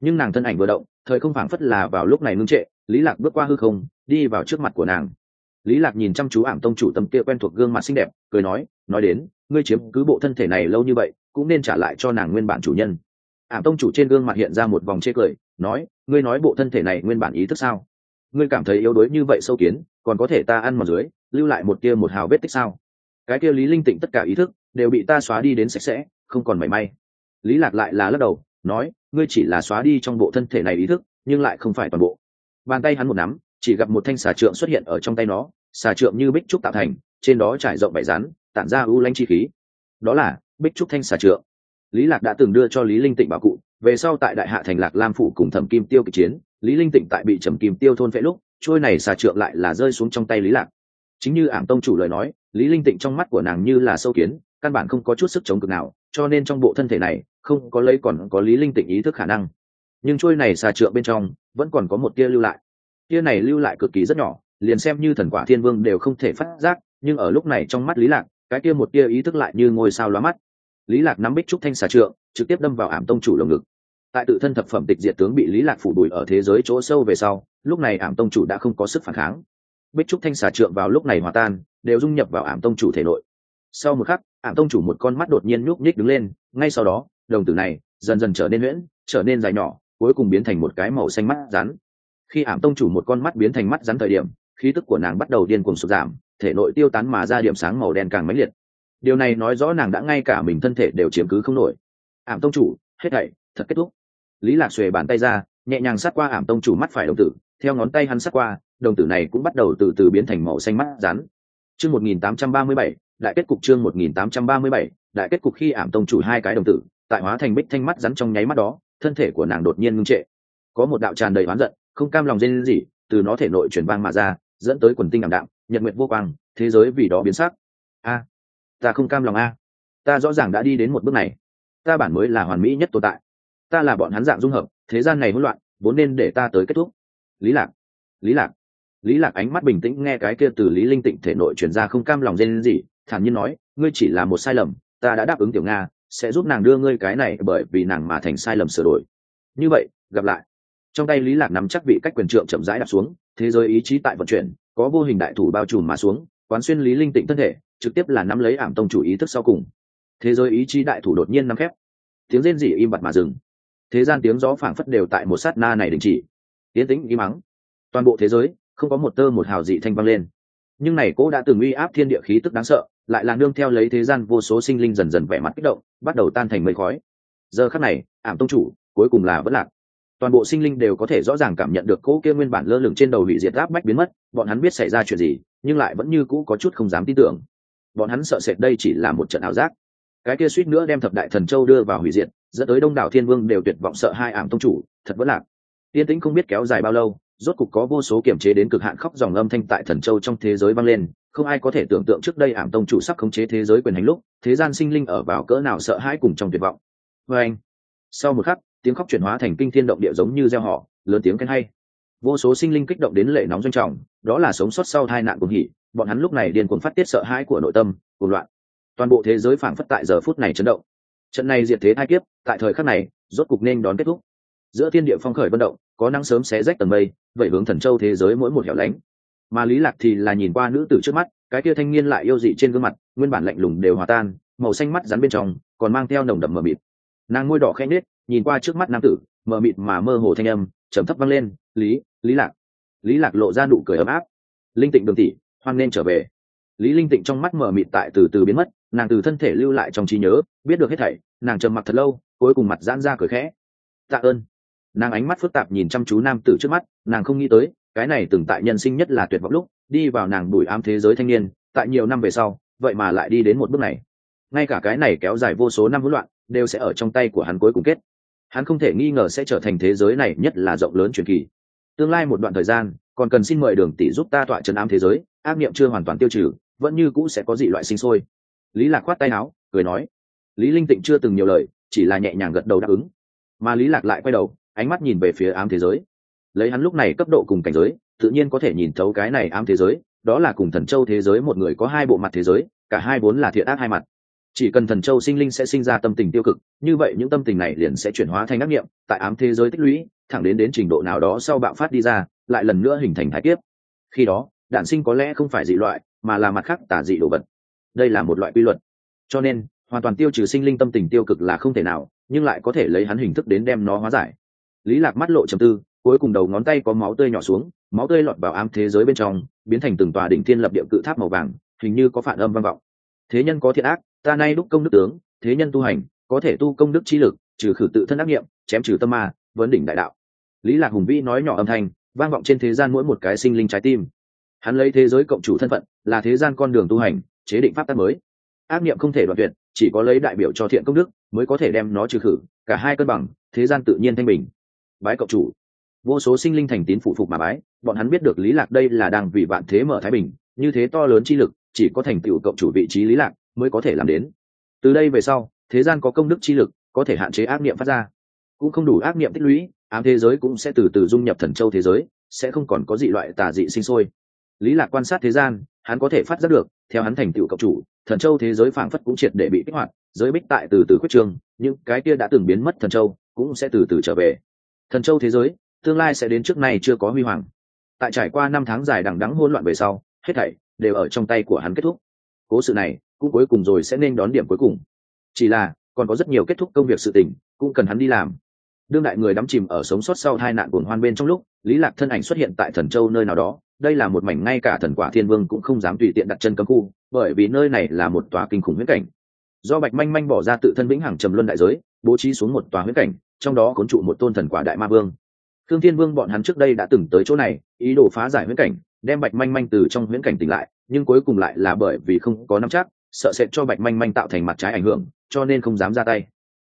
A: Nhưng nàng thân ảnh vừa động, thời không phảng phất là vào lúc này ngưng trệ, lý lạc bước qua hư không, đi vào trước mặt của nàng lý lạc nhìn chăm chú ảm tông chủ tấm kia quen thuộc gương mặt xinh đẹp, cười nói nói đến, ngươi chiếm cứ bộ thân thể này lâu như vậy, cũng nên trả lại cho nàng nguyên bản chủ nhân. Ảm tông chủ trên gương mặt hiện ra một vòng chê cười, nói, ngươi nói bộ thân thể này nguyên bản ý thức sao? Ngươi cảm thấy yếu đuối như vậy sâu kiến, còn có thể ta ăn mòn dưới, lưu lại một kia một hào vết tích sao? Cái kia lý linh tịnh tất cả ý thức đều bị ta xóa đi đến sạch sẽ, không còn mảy may. Lý lạc lại là lắc đầu, nói, ngươi chỉ là xóa đi trong bộ thân thể này ý thức, nhưng lại không phải toàn bộ. Bàn tay hắn một nắm, chỉ gặp một thanh xà trượng xuất hiện ở trong tay nó xà trượng như bích trúc tạo thành, trên đó trải rộng bảy rắn, tản ra ưu lanh chi khí. Đó là bích trúc thanh xà trượng. Lý lạc đã từng đưa cho lý linh tịnh bảo cụ, về sau tại đại hạ thành lạc lam phủ cùng thẩm kim tiêu kịch chiến, lý linh tịnh tại bị trầm kim tiêu thôn phệ lúc, trôi này xà trượng lại là rơi xuống trong tay lý lạc. Chính như ảm tông chủ lời nói, lý linh tịnh trong mắt của nàng như là sâu kiến, căn bản không có chút sức chống cực nào, cho nên trong bộ thân thể này, không có lấy còn có lý linh tịnh ý thức khả năng. Nhưng trôi này xà trượng bên trong, vẫn còn có một tia lưu lại. Tia này lưu lại cực kỳ rất nhỏ liền xem như thần quả thiên vương đều không thể phát giác, nhưng ở lúc này trong mắt lý lạc, cái kia một tia ý thức lại như ngôi sao lóa mắt. Lý lạc nắm bích trúc thanh xà trượng, trực tiếp đâm vào ảm tông chủ lồng ngực. Tại tự thân thập phẩm tịch diệt tướng bị lý lạc phủ đuổi ở thế giới chỗ sâu về sau, lúc này ảm tông chủ đã không có sức phản kháng. Bích trúc thanh xà trượng vào lúc này hòa tan, đều dung nhập vào ảm tông chủ thể nội. Sau một khắc, ảm tông chủ một con mắt đột nhiên nhúc nhích đứng lên, ngay sau đó, đồng tử này dần dần trở nên nhuyễn, trở nên dài nhỏ, cuối cùng biến thành một cái màu xanh mắt rắn. Khi ảm tông chủ một con mắt biến thành mắt rắn thời điểm khí tức của nàng bắt đầu điên cuồng sụt giảm thể nội tiêu tán mà ra điểm sáng màu đen càng mãnh liệt. Điều này nói rõ nàng đã ngay cả mình thân thể đều chiếm cứ không nổi. Ảm tông chủ hết thảy thật kết thúc. Lý lạc xuề bàn tay ra nhẹ nhàng sát qua ảm tông chủ mắt phải đồng tử theo ngón tay hắn sát qua đồng tử này cũng bắt đầu từ từ biến thành màu xanh mắt rắn. Chương 1837, đại kết cục chương 1837, đại kết cục khi ảm tông chủ hai cái đồng tử tại hóa thành bích thanh mắt rắn trong nháy mắt đó thân thể của nàng đột nhiên ngưng trệ. Có một đạo tràn đầy oán giận không cam lòng dên gì từ nó thể nội chuyển vang mà ra dẫn tới quần tinh ảm đạm, nhật nguyện vô quang, thế giới vì đó biến sắc. A, ta không cam lòng a. Ta rõ ràng đã đi đến một bước này. Ta bản mới là hoàn mỹ nhất tồn tại. Ta là bọn hắn dạng dung hợp, thế gian này hỗn loạn, vốn nên để ta tới kết thúc. Lý lạc lý lạc. Lý lạc ánh mắt bình tĩnh nghe cái kia từ lý linh tịnh thể nội truyền ra không cam lòng dên gì, thản nhiên nói, ngươi chỉ là một sai lầm, ta đã đáp ứng tiểu nga, sẽ giúp nàng đưa ngươi cái này bởi vì nàng mà thành sai lầm sửa đổi. Như vậy, gặp lại. Trong tay lý lạc nắm chắc vị cách quyền trượng chậm rãi đặt xuống thế giới ý chí tại vận chuyển, có vô hình đại thủ bao trùm mà xuống, quán xuyên lý linh tịnh thân thể, trực tiếp là nắm lấy ảm tông chủ ý thức sau cùng. Thế giới ý chí đại thủ đột nhiên nắm khép. Tiếng rên rỉ im bặt mà dừng. Thế gian tiếng gió phảng phất đều tại một sát na này đình chỉ. Tiến tĩnh, im mắng. Toàn bộ thế giới, không có một tơ một hào dị thanh vang lên. Nhưng này cô đã từng uy áp thiên địa khí tức đáng sợ, lại là nương theo lấy thế gian vô số sinh linh dần dần vẻ mặt kích động, bắt đầu tan thành mây khói. Giờ khắc này, ảm tông chủ, cuối cùng là vẫn lạc toàn bộ sinh linh đều có thể rõ ràng cảm nhận được cỗ kia nguyên bản lơ lửng trên đầu hủy diệt áp bách biến mất, bọn hắn biết xảy ra chuyện gì, nhưng lại vẫn như cũ có chút không dám tin tưởng. Bọn hắn sợ sệt đây chỉ là một trận ảo giác. Cái kia suýt nữa đem thập đại thần châu đưa vào hủy diệt, dẫn tới đông đảo thiên vương đều tuyệt vọng sợ hai ảm tông chủ, thật vẫn lạc. Tiên tĩnh không biết kéo dài bao lâu, rốt cục có vô số kiểm chế đến cực hạn khóc dòng âm thanh tại thần châu trong thế giới vang lên, không ai có thể tưởng tượng trước đây ảm tông chủ sắp khống chế thế giới quyền hành lúc, thế gian sinh linh ở vào cỡ nào sợ hãi cùng trong tuyệt vọng. Vê anh sau một khắc tiếng khóc chuyển hóa thành kinh thiên động địa giống như gieo họ, lớn tiếng khen hay. Vô số sinh linh kích động đến lệ nóng doanh trọng, đó là sống sót sau tai nạn cuồng hỉ, bọn hắn lúc này điên cuồng phát tiết sợ hãi của nội tâm, cuồng loạn. Toàn bộ thế giới phảng phất tại giờ phút này chấn động. Trận này diệt thế thai kiếp, tại thời khắc này, rốt cục nên đón kết thúc. Giữa thiên địa phong khởi vận động, có nắng sớm xé rách tầng mây, vậy hướng thần châu thế giới mỗi một hẻo lánh. Mà lý lạc thì là nhìn qua nữ tử trước mắt, cái kia thanh niên lại yêu dị trên gương mặt, nguyên bản lạnh lùng đều hòa tan, màu xanh mắt rắn bên trong, còn mang theo nồng đậm mờ mịt. Nàng môi đỏ khẽ nết nhìn qua trước mắt nam tử, mờ mịt mà mơ hồ thanh âm, trầm thấp vang lên, lý lý lạc. Lý lạc lộ ra nụ cười ấm áp. Linh tịnh đường tỷ, hoan nên trở về. Lý linh tịnh trong mắt mờ mịt tại từ từ biến mất, nàng từ thân thể lưu lại trong trí nhớ, biết được hết thảy, nàng trầm mặc thật lâu, cuối cùng mặt giãn ra cười khẽ. Tạ ơn. Nàng ánh mắt phức tạp nhìn chăm chú nam tử trước mắt, nàng không nghĩ tới, cái này từng tại nhân sinh nhất là tuyệt vọng lúc, đi vào nàng bùi ám thế giới thanh niên, tại nhiều năm về sau, vậy mà lại đi đến một bước này. Ngay cả cái này kéo dài vô số năm hỗn loạn, đều sẽ ở trong tay của hắn cuối cùng kết hắn không thể nghi ngờ sẽ trở thành thế giới này nhất là rộng lớn truyền kỳ. Tương lai một đoạn thời gian, còn cần xin mời đường tỷ giúp ta tọa trấn ám thế giới, ác niệm chưa hoàn toàn tiêu trừ, vẫn như cũ sẽ có dị loại sinh sôi. Lý lạc khoát tay áo, cười nói, lý linh tịnh chưa từng nhiều lời, chỉ là nhẹ nhàng gật đầu đáp ứng. Mà lý lạc lại quay đầu, ánh mắt nhìn về phía ám thế giới. Lấy hắn lúc này cấp độ cùng cảnh giới, tự nhiên có thể nhìn thấu cái này ám thế giới, đó là cùng thần châu thế giới, một người có hai bộ mặt thế giới, cả hai vốn là thiện ác hai mặt chỉ cần thần châu sinh linh sẽ sinh ra tâm tình tiêu cực, như vậy những tâm tình này liền sẽ chuyển hóa thành ác nghiệm, tại ám thế giới tích lũy, thẳng đến đến trình độ nào đó sau bạo phát đi ra, lại lần nữa hình thành thái kiếp. Khi đó đạn sinh có lẽ không phải dị loại, mà là mặt khác tả dị đồ vật. Đây là một loại quy luật. Cho nên, hoàn toàn tiêu trừ sinh linh tâm tình tiêu cực là không thể nào, nhưng lại có thể lấy hắn hình thức đến đem nó hóa giải. Lý lạc mắt lộ trầm tư, cuối cùng đầu ngón tay có máu tươi nhỏ xuống, máu tươi lọt vào ám thế giới bên trong, biến thành từng tòa đỉnh thiên lập địa cự tháp màu vàng, hình như có phản âm vang vọng. Thế nhân có thiện ác ta nay đúc công đức tướng, thế nhân tu hành, có thể tu công đức chi lực, trừ khử tự thân ác nghiệm, chém trừ tâm ma, vấn đỉnh đại đạo. Lý lạc hùng vĩ nói nhỏ âm thanh, vang vọng trên thế gian mỗi một cái sinh linh trái tim. Hắn lấy thế giới cộng chủ thân phận, là thế gian con đường tu hành, chế định pháp tắc mới. Ác niệm không thể đoạn tuyệt, chỉ có lấy đại biểu cho thiện công đức, mới có thể đem nó trừ khử, cả hai cân bằng, thế gian tự nhiên thanh bình. Bái cộng chủ. Vô số sinh linh thành tín phụ phục mà bái, bọn hắn biết được lý lạc đây là đang vì vạn thế mở thái bình, như thế to lớn chi lực, chỉ có thành tựu cộng chủ vị trí lý lạc mới có thể làm đến. Từ đây về sau, thế gian có công đức chi lực, có thể hạn chế ác niệm phát ra. Cũng không đủ ác niệm tích lũy, ám thế giới cũng sẽ từ từ dung nhập thần châu thế giới, sẽ không còn có dị loại tà dị sinh sôi. Lý lạc quan sát thế gian, hắn có thể phát giác được, theo hắn thành tựu cộng chủ, thần châu thế giới phảng phất cũng triệt để bị kích hoạt, giới bích tại từ từ quyết trường những cái kia đã từng biến mất thần châu cũng sẽ từ từ trở về. Thần châu thế giới, tương lai sẽ đến trước nay chưa có huy hoàng. Tại trải qua năm tháng dài đằng đẵng hỗn loạn về sau, hết thảy đều ở trong tay của hắn kết thúc. Cố sự này cũng cuối cùng rồi sẽ nên đón điểm cuối cùng. Chỉ là, còn có rất nhiều kết thúc công việc sự tình, cũng cần hắn đi làm. Đương đại người đắm chìm ở sống sót sau hai nạn cuồng hoan bên trong lúc, lý lạc thân ảnh xuất hiện tại thần châu nơi nào đó. Đây là một mảnh ngay cả thần quả thiên vương cũng không dám tùy tiện đặt chân cấm khu, bởi vì nơi này là một tòa kinh khủng huyễn cảnh. Do bạch manh manh bỏ ra tự thân vĩnh hằng trầm luân đại giới, bố trí xuống một tòa huyễn cảnh, trong đó cuốn trụ một tôn thần quả đại ma vương. Thương thiên vương bọn hắn trước đây đã từng tới chỗ này, ý đồ phá giải huyễn cảnh, đem bạch manh manh từ trong huyễn cảnh tỉnh lại, nhưng cuối cùng lại là bởi vì không có nắm chắc sợ sệt cho bạch manh manh tạo thành mặt trái ảnh hưởng, cho nên không dám ra tay.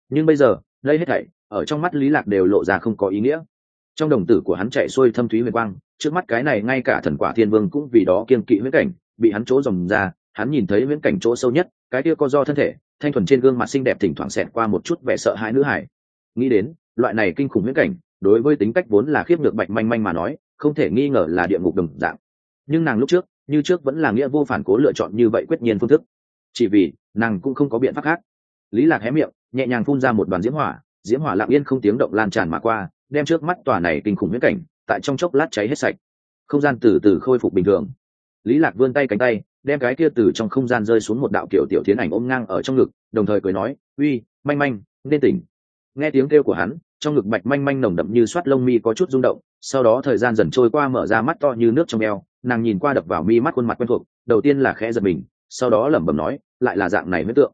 A: Nhưng bây giờ, đây hết thảy, ở trong mắt lý lạc đều lộ ra không có ý nghĩa. Trong đồng tử của hắn chạy xuôi thâm thúy huyền quang, trước mắt cái này ngay cả thần quả thiên vương cũng vì đó kiên kỵ huyễn cảnh, bị hắn chỗ dòng ra, hắn nhìn thấy huyễn cảnh chỗ sâu nhất, cái kia có do thân thể, thanh thuần trên gương mặt xinh đẹp thỉnh thoảng xẹt qua một chút vẻ sợ hãi nữ hải. Nghĩ đến, loại này kinh khủng huyễn cảnh, đối với tính cách vốn là khiếp được bạch manh manh mà nói, không thể nghi ngờ là địa ngục đồng dạng. Nhưng nàng lúc trước, như trước vẫn là nghĩa vô phản cố lựa chọn như vậy quyết nhiên phương thức chỉ vì nàng cũng không có biện pháp khác. Lý lạc hé miệng, nhẹ nhàng phun ra một đoàn diễm hỏa diễm hỏa lặng yên không tiếng động lan tràn mà qua, đem trước mắt tòa này kinh khủng huyễn cảnh, tại trong chốc lát cháy hết sạch. Không gian từ từ khôi phục bình thường. Lý lạc vươn tay cánh tay, đem cái kia từ trong không gian rơi xuống một đạo kiểu tiểu thiến ảnh ôm ngang ở trong ngực, đồng thời cười nói, uy, manh manh, nên tỉnh. Nghe tiếng kêu của hắn, trong ngực bạch manh manh nồng đậm như soát lông mi có chút rung động, sau đó thời gian dần trôi qua mở ra mắt to như nước trong eo, nàng nhìn qua đập vào mi mắt khuôn mặt quen thuộc, đầu tiên là khẽ giật mình sau đó lẩm bẩm nói, lại là dạng này huyết tượng.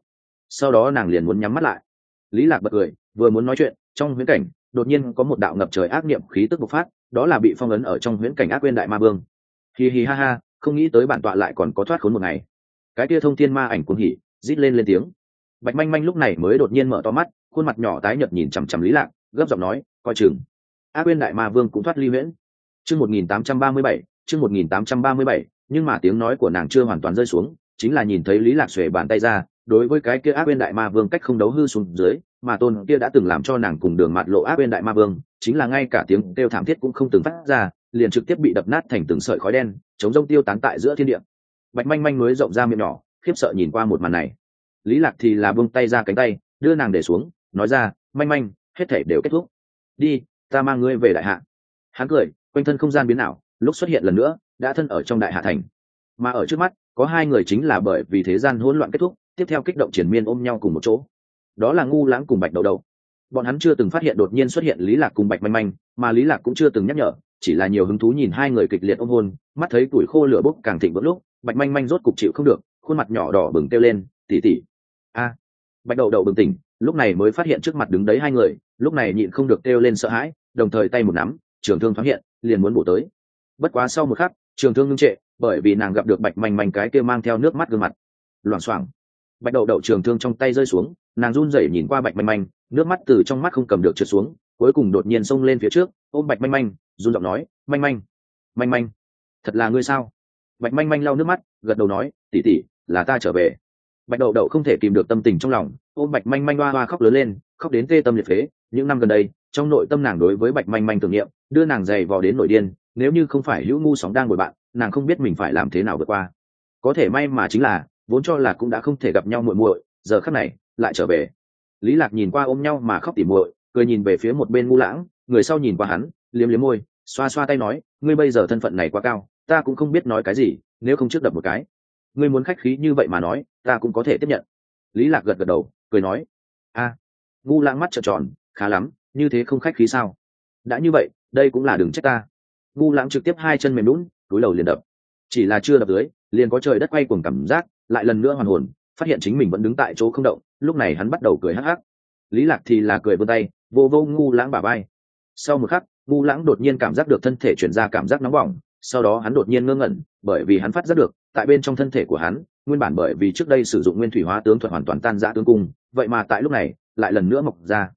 A: Sau đó nàng liền muốn nhắm mắt lại. Lý lạc bật cười, vừa muốn nói chuyện, trong huyễn cảnh, đột nhiên có một đạo ngập trời ác niệm khí tức bộc phát, đó là bị phong ấn ở trong huyễn cảnh ác quên đại ma vương. Hi hi ha ha, không nghĩ tới bản tọa lại còn có thoát khốn một ngày. Cái kia thông thiên ma ảnh cuồng hỉ, rít lên lên tiếng. Bạch manh manh lúc này mới đột nhiên mở to mắt, khuôn mặt nhỏ tái nhợt nhìn chằm chằm lý lạc, gấp giọng nói, coi chừng. Ác quên đại ma vương cũng thoát ly huyễn. Chương một nghìn tám trăm ba mươi bảy, chương một nghìn tám trăm ba mươi bảy, nhưng mà tiếng nói của nàng chưa hoàn toàn rơi xuống chính là nhìn thấy lý lạc xuề bàn tay ra, đối với cái kia ác bên đại ma vương cách không đấu hư xuống dưới, mà tôn kia đã từng làm cho nàng cùng đường mặt lộ ác bên đại ma vương, chính là ngay cả tiếng kêu thảm thiết cũng không từng phát ra, liền trực tiếp bị đập nát thành từng sợi khói đen, chống rông tiêu tán tại giữa thiên địa. Bạch manh manh mới rộng ra miệng nhỏ, khiếp sợ nhìn qua một màn này. Lý lạc thì là buông tay ra cánh tay, đưa nàng để xuống, nói ra, manh manh, hết thể đều kết thúc. Đi, ta mang ngươi về đại hạ. Hắn cười, quanh thân không gian biến ảo, lúc xuất hiện lần nữa, đã thân ở trong đại hạ thành. Mà ở trước mắt có hai người chính là bởi vì thế gian hỗn loạn kết thúc, tiếp theo kích động triển miên ôm nhau cùng một chỗ. Đó là ngu lãng cùng bạch đầu đầu. Bọn hắn chưa từng phát hiện đột nhiên xuất hiện lý lạc cùng bạch manh manh, mà lý lạc cũng chưa từng nhắc nhở, chỉ là nhiều hứng thú nhìn hai người kịch liệt ôm hôn, mắt thấy tuổi khô lửa bốc càng thịnh vững lúc, bạch manh manh rốt cục chịu không được, khuôn mặt nhỏ đỏ bừng kêu lên tỉ tỉ a. Bạch đầu đầu bừng tỉnh, lúc này mới phát hiện trước mặt đứng đấy hai người, lúc này nhịn không được kêu lên sợ hãi, đồng thời tay một nắm, trường thương thoáng hiện, liền muốn bổ tới. Bất quá sau một khắc trường thương ngưng trệ, bởi vì nàng gặp được bạch manh manh cái kia mang theo nước mắt gương mặt. Loảng xoảng. Bạch đậu đậu trường thương trong tay rơi xuống, nàng run rẩy nhìn qua bạch manh manh, nước mắt từ trong mắt không cầm được trượt xuống, cuối cùng đột nhiên xông lên phía trước, ôm bạch manh manh, run giọng nói, manh manh manh manh, thật là ngươi sao? Bạch manh manh lau nước mắt, gật đầu nói tỉ tỉ là ta trở về. Bạch đậu đậu không thể kìm được tâm tình trong lòng, ôm bạch manh manh hoa hoa khóc lớn lên, khóc đến tê tâm liệt phế. Những năm gần đây, trong nội tâm nàng đối với bạch manh manh tưởng niệm, đưa nàng dày vò đến nội điên nếu như không phải hữu ngu sóng đang ngồi bạn, nàng không biết mình phải làm thế nào vượt qua. Có thể may mà chính là, vốn cho là cũng đã không thể gặp nhau muội muội, giờ khắc này, lại trở về. Lý lạc nhìn qua ôm nhau mà khóc tỉ muội, cười nhìn về phía một bên ngu lãng, người sau nhìn qua hắn, liếm liếm môi, xoa xoa tay nói, ngươi bây giờ thân phận này quá cao, ta cũng không biết nói cái gì, nếu không trước đập một cái. Ngươi muốn khách khí như vậy mà nói, ta cũng có thể tiếp nhận. Lý lạc gật gật đầu, cười nói, a. Ngu lãng mắt trợn tròn, khá lắm, như thế không khách khí sao? Đã như vậy, đây cũng là đường trách ta ngu lãng trực tiếp hai chân mềm lún, túi đầu liền đập. Chỉ là chưa đập dưới, liền có trời đất quay cuồng cảm giác, lại lần nữa hoàn hồn, phát hiện chính mình vẫn đứng tại chỗ không động, lúc này hắn bắt đầu cười hắc hắc. Lý lạc thì là cười vươn tay, vô vô ngu lãng bả bay sau một khắc, ngu lãng đột nhiên cảm giác được thân thể chuyển ra cảm giác nóng bỏng, sau đó hắn đột nhiên ngơ ngẩn, bởi vì hắn phát giác được, tại bên trong thân thể của hắn, nguyên bản bởi vì trước đây sử dụng nguyên thủy hóa tướng thuật hoàn toàn tan rã tướng cung, vậy mà tại lúc này, lại lần nữa mọc ra.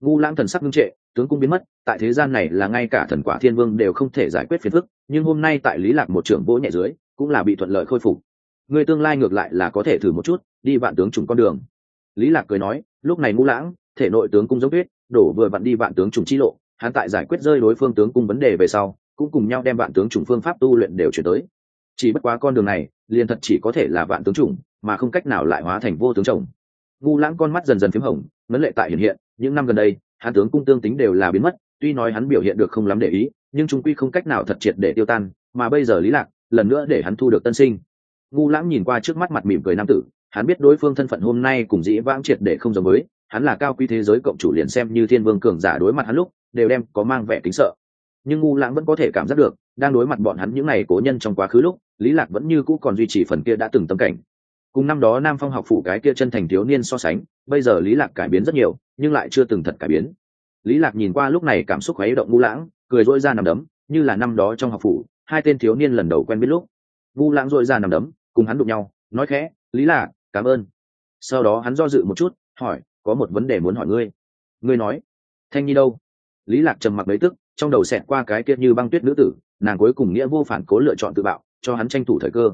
A: Ngu lãng thần sắc ngưng trệ tướng cung biến mất, tại thế gian này là ngay cả thần quả thiên vương đều không thể giải quyết phiền phức, nhưng hôm nay tại lý lạc một trưởng vỗ nhẹ dưới, cũng là bị thuận lợi khôi phục. Người tương lai ngược lại là có thể thử một chút, đi vạn tướng trùng con đường. Lý lạc cười nói, lúc này ngũ lãng, thể nội tướng cung giống tuyết, đổ vừa vặn đi vạn tướng trùng chi lộ, hắn tại giải quyết rơi đối phương tướng cung vấn đề về sau, cũng cùng nhau đem vạn tướng trùng phương pháp tu luyện đều chuyển tới. Chỉ bất quá con đường này, liền thật chỉ có thể là vạn tướng trùng mà không cách nào lại hóa thành vô tướng chồng. Ngu lãng con mắt dần dần p h í m hồng, ngấn lệ tại hiện hiện, những năm gần đây hắn tướng cung tương tính đều là biến mất, tuy nói hắn biểu hiện được không lắm để ý, nhưng chúng quy không cách nào thật triệt để tiêu tan, mà bây giờ lý lạc, lần nữa để hắn thu được tân sinh. Ngu lãng nhìn qua trước mắt mặt mỉm cười nam tử, hắn biết đối phương thân phận hôm nay cùng dĩ vãng triệt để không giống với, hắn là cao quý thế giới cộng chủ liền xem như thiên vương cường giả đối mặt hắn lúc, đều đem có mang vẻ kính sợ. Nhưng ngu lãng vẫn có thể cảm giác được, đang đối mặt bọn hắn những ngày cố nhân trong quá khứ lúc, lý lạc vẫn như cũ còn duy trì phần kia đã từng tâm cảnh cùng năm đó nam phong học phủ cái kia chân thành thiếu niên so sánh, bây giờ lý lạc cải biến rất nhiều, nhưng lại chưa từng thật cải biến. Lý lạc nhìn qua lúc này cảm xúc khuấy động ngu lãng, cười dỗi ra nằm đấm, như là năm đó trong học phủ, hai tên thiếu niên lần đầu quen biết lúc. Ngu lãng dỗi ra nằm đấm, cùng hắn đụng nhau, nói khẽ, lý lạc, cảm ơn. Sau đó hắn do dự một chút, hỏi, có một vấn đề muốn hỏi ngươi. Ngươi nói. Thanh nhi đâu? Lý lạc trầm mặc mấy tức, trong đầu xẹt qua cái kia như băng tuyết nữ tử, nàng cuối cùng nghĩa vô phản cố lựa chọn tự bạo, cho hắn tranh thủ thời cơ.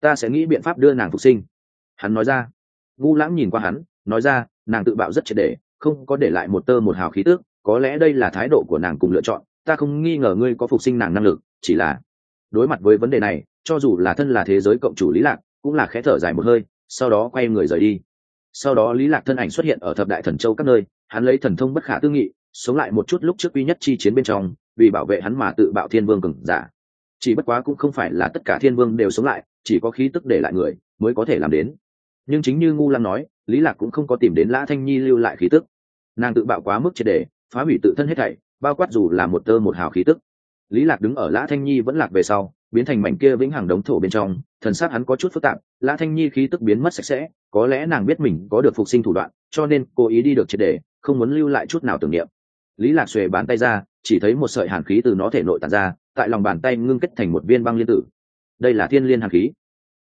A: Ta sẽ nghĩ biện pháp đưa nàng phục sinh hắn nói ra. Ngu lãng nhìn qua hắn, nói ra, nàng tự bạo rất triệt để, không có để lại một tơ một hào khí tước có lẽ đây là thái độ của nàng cùng lựa chọn, ta không nghi ngờ ngươi có phục sinh nàng năng lực, chỉ là đối mặt với vấn đề này, cho dù là thân là thế giới cộng chủ lý lạc, cũng là khẽ thở dài một hơi, sau đó quay người rời đi. Sau đó lý lạc thân ảnh xuất hiện ở thập đại thần châu các nơi, hắn lấy thần thông bất khả tư nghị, sống lại một chút lúc trước uy nhất chi chiến bên trong, vì bảo vệ hắn mà tự bạo thiên vương cường giả. Chỉ bất quá cũng không phải là tất cả thiên vương đều sống lại, chỉ có khí tức để lại người mới có thể làm đến nhưng chính như ngu lăng nói, lý lạc cũng không có tìm đến lã thanh nhi lưu lại khí tức. Nàng tự bạo quá mức triệt để phá hủy tự thân hết thảy, bao quát dù là một tơ một hào khí tức. Lý lạc đứng ở lã thanh nhi vẫn lạc về sau, biến thành mảnh kia vĩnh hằng đống thổ bên trong, thần sát hắn có chút phức tạp, lã thanh nhi khí tức biến mất sạch sẽ, có lẽ nàng biết mình có được phục sinh thủ đoạn, cho nên cố ý đi được triệt để không muốn lưu lại chút nào tưởng niệm. Lý lạc xuề bàn tay ra, chỉ thấy một sợi hàn khí từ nó thể nội tàn ra, tại lòng bàn tay ngưng kết thành một viên băng liên tử. Đây là thiên liên hàn khí.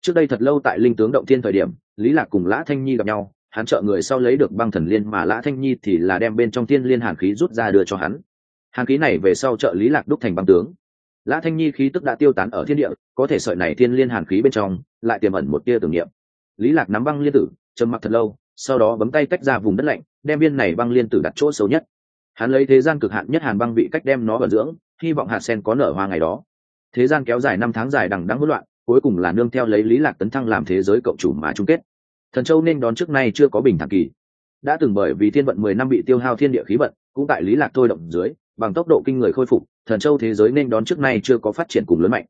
A: Trước đây thật lâu tại linh tướng động thiên thời điểm lý lạc cùng lã thanh nhi gặp nhau, hắn trợ người sau lấy được băng thần liên mà lã thanh nhi thì là đem bên trong thiên liên hàn khí rút ra đưa cho hắn. Hàn khí này về sau trợ lý lạc đúc thành băng tướng. Lã thanh nhi khí tức đã tiêu tán ở thiên địa, có thể sợi này thiên liên hàn khí bên trong, lại tiềm ẩn một tia tưởng niệm. Lý lạc nắm băng liên tử, trầm mặc thật lâu, sau đó bấm tay tách ra vùng đất lạnh, đem viên này băng liên tử đặt chỗ xấu nhất. Hắn lấy thế gian cực hạn nhất hàn băng bị cách đem nó vận dưỡng, hy vọng hạt sen có nở hoa ngày đó. Thế gian kéo dài năm tháng dài đằng đẵng hỗn loạn cuối cùng là nương theo lấy lý lạc tấn thăng làm thế giới cộng chủ mà chung kết. Thần châu nên đón trước nay chưa có bình thản kỳ. Đã từng bởi vì thiên vận mười năm bị tiêu hao thiên địa khí vận, cũng tại lý lạc thôi động dưới, bằng tốc độ kinh người khôi phục, thần châu thế giới nên đón trước nay chưa có phát triển cùng lớn mạnh.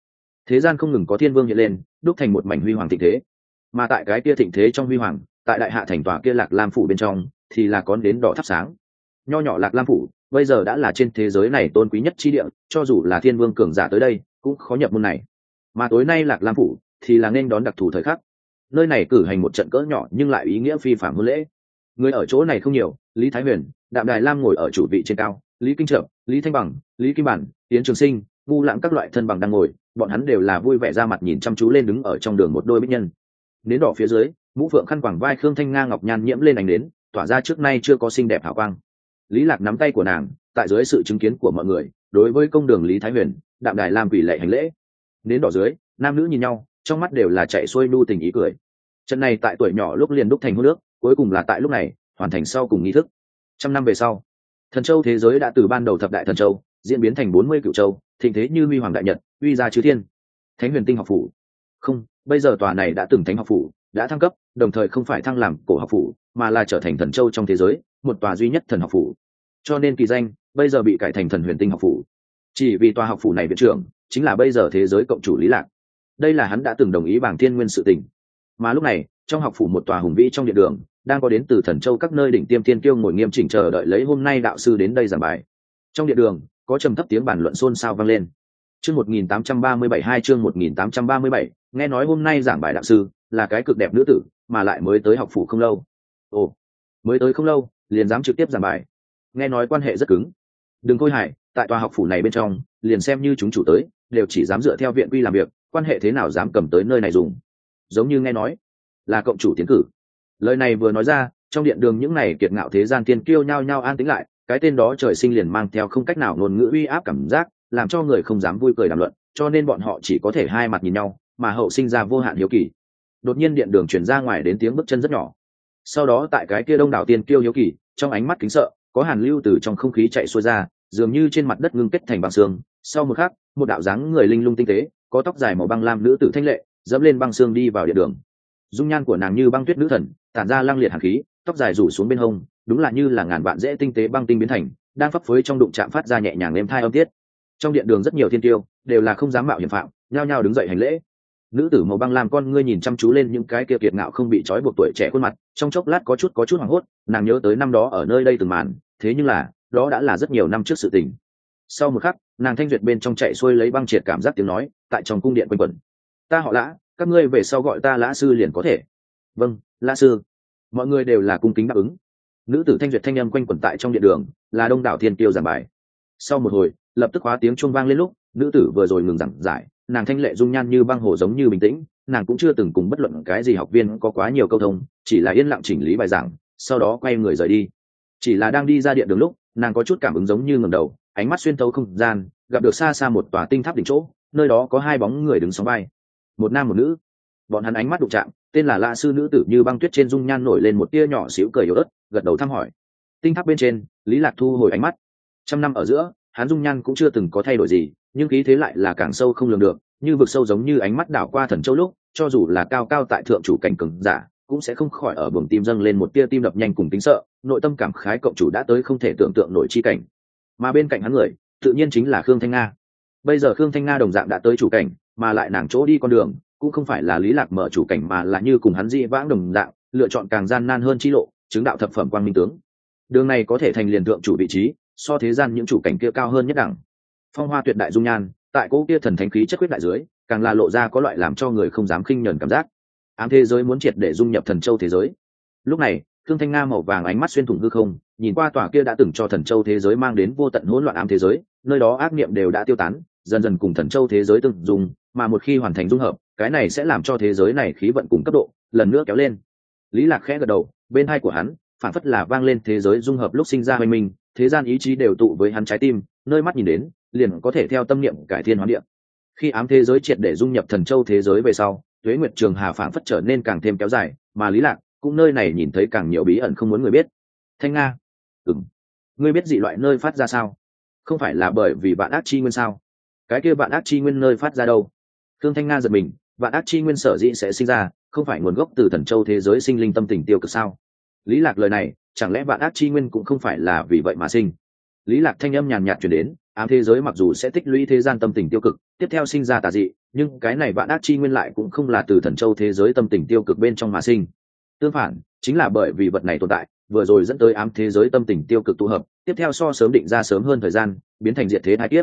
A: Thế gian không ngừng có thiên vương hiện lên, đúc thành một mảnh huy hoàng thịnh thế. Mà tại cái kia thịnh thế trong huy hoàng, tại đại hạ thành tòa kia lạc lam phủ bên trong, thì là có đến đỏ thắp sáng. Nho nhỏ lạc lam phủ, bây giờ đã là trên thế giới này tôn quý nhất chi địa, cho dù là thiên vương cường giả tới đây, cũng khó nhập môn này mà tối nay lạc lam phủ thì là nên đón đặc thù thời khắc. Nơi này cử hành một trận cỡ nhỏ nhưng lại ý nghĩa phi phạm hôn lễ. Người ở chỗ này không nhiều, lý thái huyền, đạm đài lam ngồi ở chủ vị trên cao, lý kinh trợ lý thanh bằng, lý kim bản tiến trường sinh ngu lãng các loại thân bằng đang ngồi, bọn hắn đều là vui vẻ ra mặt nhìn chăm chú lên đứng ở trong đường một đôi bích nhân. Nến đỏ phía dưới, mũ phượng khăn quàng vai khương thanh nga ngọc nhan nhiễm lên ánh đến tỏa ra trước nay chưa có xinh đẹp hào quang. Lý lạc nắm tay của nàng, tại dưới sự chứng kiến của mọi người, đối với công đường lý thái huyền, đạm đài lam quỷ lệ hành lễ nến đỏ dưới, nam nữ nhìn nhau, trong mắt đều là chạy xuôi nu tình ý cười. Trận này tại tuổi nhỏ lúc liền đúc thành hô nước cuối cùng là tại lúc này, hoàn thành sau cùng nghi thức. Trăm năm về sau, thần châu thế giới đã từ ban đầu thập đại thần châu, diễn biến thành bốn mươi cựu châu, thịnh thế như huy hoàng đại nhật, uy gia chư thiên. Thánh huyền tinh học phủ. Không, bây giờ tòa này đã từng thánh học phủ, đã thăng cấp, đồng thời không phải thăng làm cổ học phủ, mà là trở thành thần châu trong thế giới, một tòa duy nhất thần học phủ. Cho nên kỳ danh, bây giờ bị cải thành thần huyền tinh học phủ. Chỉ vì tòa học phủ này viện trưởng chính là bây giờ thế giới cộng chủ lý lạc. Đây là hắn đã từng đồng ý bảng thiên nguyên sự tình. Mà lúc này trong học phủ một tòa hùng vĩ trong điện đường đang có đến từ thần châu các nơi đỉnh tiêm tiên tiêu ngồi nghiêm chỉnh chờ đợi lấy hôm nay đạo sư đến đây giảng bài. Trong điện đường có trầm thấp tiếng bản luận xôn xao vang lên. Chương 1837 hai chương 1837, nghe nói hôm nay giảng bài đạo sư là cái cực đẹp nữ tử mà lại mới tới học phủ không lâu. Ồ mới tới không lâu liền dám trực tiếp giảng bài. Nghe nói quan hệ rất cứng. Đừng khôi hài tại tòa học phủ này bên trong liền xem như chúng chủ tới đều chỉ dám dựa theo viện quy làm việc, quan hệ thế nào dám cầm tới nơi này dùng. Giống như nghe nói, là cộng chủ tiến cử. Lời này vừa nói ra, trong điện đường những này kiệt ngạo thế gian tiên kiêu nhao nhao an tĩnh lại, cái tên đó trời sinh liền mang theo không cách nào ngôn ngữ uy áp cảm giác, làm cho người không dám vui cười đàm luận, cho nên bọn họ chỉ có thể hai mặt nhìn nhau, mà hậu sinh ra vô hạn hiếu kỳ. Đột nhiên điện đường chuyển ra ngoài đến tiếng bước chân rất nhỏ. Sau đó tại cái kia đông đảo tiên kiêu hiếu kỳ, trong ánh mắt kính sợ, có hàn lưu từ trong không khí chạy xuôi ra dường như trên mặt đất ngưng kết thành băng xương. Sau một khắc, một đạo dáng người linh lung tinh tế, có tóc dài màu băng lam nữ tử thanh lệ, dẫm lên băng xương đi vào điện đường. Dung nhan của nàng như băng tuyết nữ thần, tản ra lăng liệt hàn khí, tóc dài rủ xuống bên hông, đúng là như là ngàn vạn dễ tinh tế băng tinh biến thành, đang phấp phới trong đụng chạm phát ra nhẹ nhàng êm thai âm tiết. Trong điện đường rất nhiều thiên tiêu, đều là không dám mạo hiểm phạm, nhao nhao đứng dậy hành lễ. Nữ tử màu băng làm con ngươi nhìn chăm chú lên những cái kia kiệt ngạo không bị trói buộc tuổi trẻ khuôn mặt, trong chốc lát có chút có chút hoảng hốt, nàng nhớ tới năm đó ở nơi đây từng màn, thế nhưng là đó đã là rất nhiều năm trước sự tình. Sau một khắc, nàng thanh duyệt bên trong chạy xuôi lấy băng triệt cảm giác tiếng nói, tại trong cung điện quanh quẩn. Ta họ lã, các ngươi về sau gọi ta lã sư liền có thể. Vâng lã sư. Mọi người đều là cung kính đáp ứng. Nữ tử thanh duyệt thanh âm quanh quẩn tại trong điện đường, là đông đảo thiên tiêu giảng bài. Sau một hồi, lập tức hóa tiếng chuông vang lên lúc, nữ tử vừa rồi ngừng giảng giải, nàng thanh lệ dung nhan như băng hồ giống như bình tĩnh, nàng cũng chưa từng cùng bất luận cái gì học viên có quá nhiều câu thông, chỉ là yên lặng chỉnh lý bài giảng, sau đó quay người rời đi. Chỉ là đang đi ra điện đường lúc nàng có chút cảm ứng giống như ngầm đầu, ánh mắt xuyên tấu không gian, gặp được xa xa một tòa tinh tháp đỉnh chỗ, nơi đó có hai bóng người đứng sóng vai. Một nam một nữ. Bọn hắn ánh mắt đụng chạm, tên là lạ sư nữ tử như băng tuyết trên dung nhan nổi lên một tia nhỏ xíu cười yếu ớt, gật đầu thăm hỏi. Tinh tháp bên trên, lý lạc thu hồi ánh mắt. Trăm năm ở giữa, hắn dung nhan cũng chưa từng có thay đổi gì, nhưng khí thế lại là càng sâu không lường được, như vực sâu giống như ánh mắt đảo qua thần châu lúc, cho dù là cao cao tại thượng chủ cảnh cường giả, cũng sẽ không khỏi ở buồng tim dâng lên một tia tim đập nhanh cùng tính sợ nội tâm cảm khái cộng chủ đã tới không thể tưởng tượng nổi chi cảnh. Mà bên cạnh hắn người, tự nhiên chính là khương thanh nga. Bây giờ khương thanh nga đồng dạng đã tới chủ cảnh, mà lại nàng chỗ đi con đường, cũng không phải là lý lạc mở chủ cảnh mà là như cùng hắn di vãng đồng dạng, lựa chọn càng gian nan hơn chi lộ, chứng đạo thập phẩm quang minh tướng. Đường này có thể thành liền thượng chủ vị trí, so thế gian những chủ cảnh kia cao hơn nhất đẳng. Phong hoa tuyệt đại dung nhan, tại cỗ kia thần thánh khí chất quyết đại dưới, càng là lộ ra có loại làm cho người không dám khinh nhẫn cảm giác. Ám thế giới muốn triệt để dung nhập thần châu thế giới. Lúc này thương thanh nga màu vàng ánh mắt xuyên thủng hư không, nhìn qua tòa kia đã từng cho thần châu thế giới mang đến vô tận hỗn loạn ám thế giới, nơi đó ác niệm đều đã tiêu tán, dần dần cùng thần châu thế giới từng dùng mà một khi hoàn thành dung hợp, cái này sẽ làm cho thế giới này khí vận cùng cấp độ, lần nữa kéo lên. Lý lạc khẽ gật đầu, bên hai của hắn, phản phất là vang lên thế giới dung hợp lúc sinh ra hoành minh, thế gian ý chí đều tụ với hắn trái tim, nơi mắt nhìn đến, liền có thể theo tâm niệm cải thiên hóa địa. Khi ám thế giới triệt để dung nhập thần châu thế giới về sau, tuế nguyệt trường hà phản phất trở nên càng thêm kéo dài, mà lý lạc cũng nơi này nhìn thấy càng nhiều bí ẩn không muốn người biết. Thanh nga. Ừng ngươi biết dị loại nơi phát ra sao? Không phải là bởi vì bạn ác chi nguyên sao? Cái kia bạn ác chi nguyên nơi phát ra đâu? Thương thanh nga giật mình bạn ác chi nguyên sở dĩ sẽ sinh ra, không phải nguồn gốc từ thần châu thế giới sinh linh tâm tình tiêu cực sao? Lý lạc lời này, chẳng lẽ vạn ác chi nguyên cũng không phải là vì vậy mà sinh? Lý lạc thanh âm nhàn nhạt chuyển đến, ám thế giới mặc dù sẽ tích lũy thế gian tâm tình tiêu cực, tiếp theo sinh ra tà dị, nhưng cái này vạn ác chi nguyên lại cũng không là từ thần châu thế giới tâm tình tiêu cực bên trong mà sinh tương phản, chính là bởi vì vật này tồn tại, vừa rồi dẫn tới ám thế giới tâm tình tiêu cực tụ hợp, tiếp theo so sớm định ra sớm hơn thời gian, biến thành diệt thế thái tiếp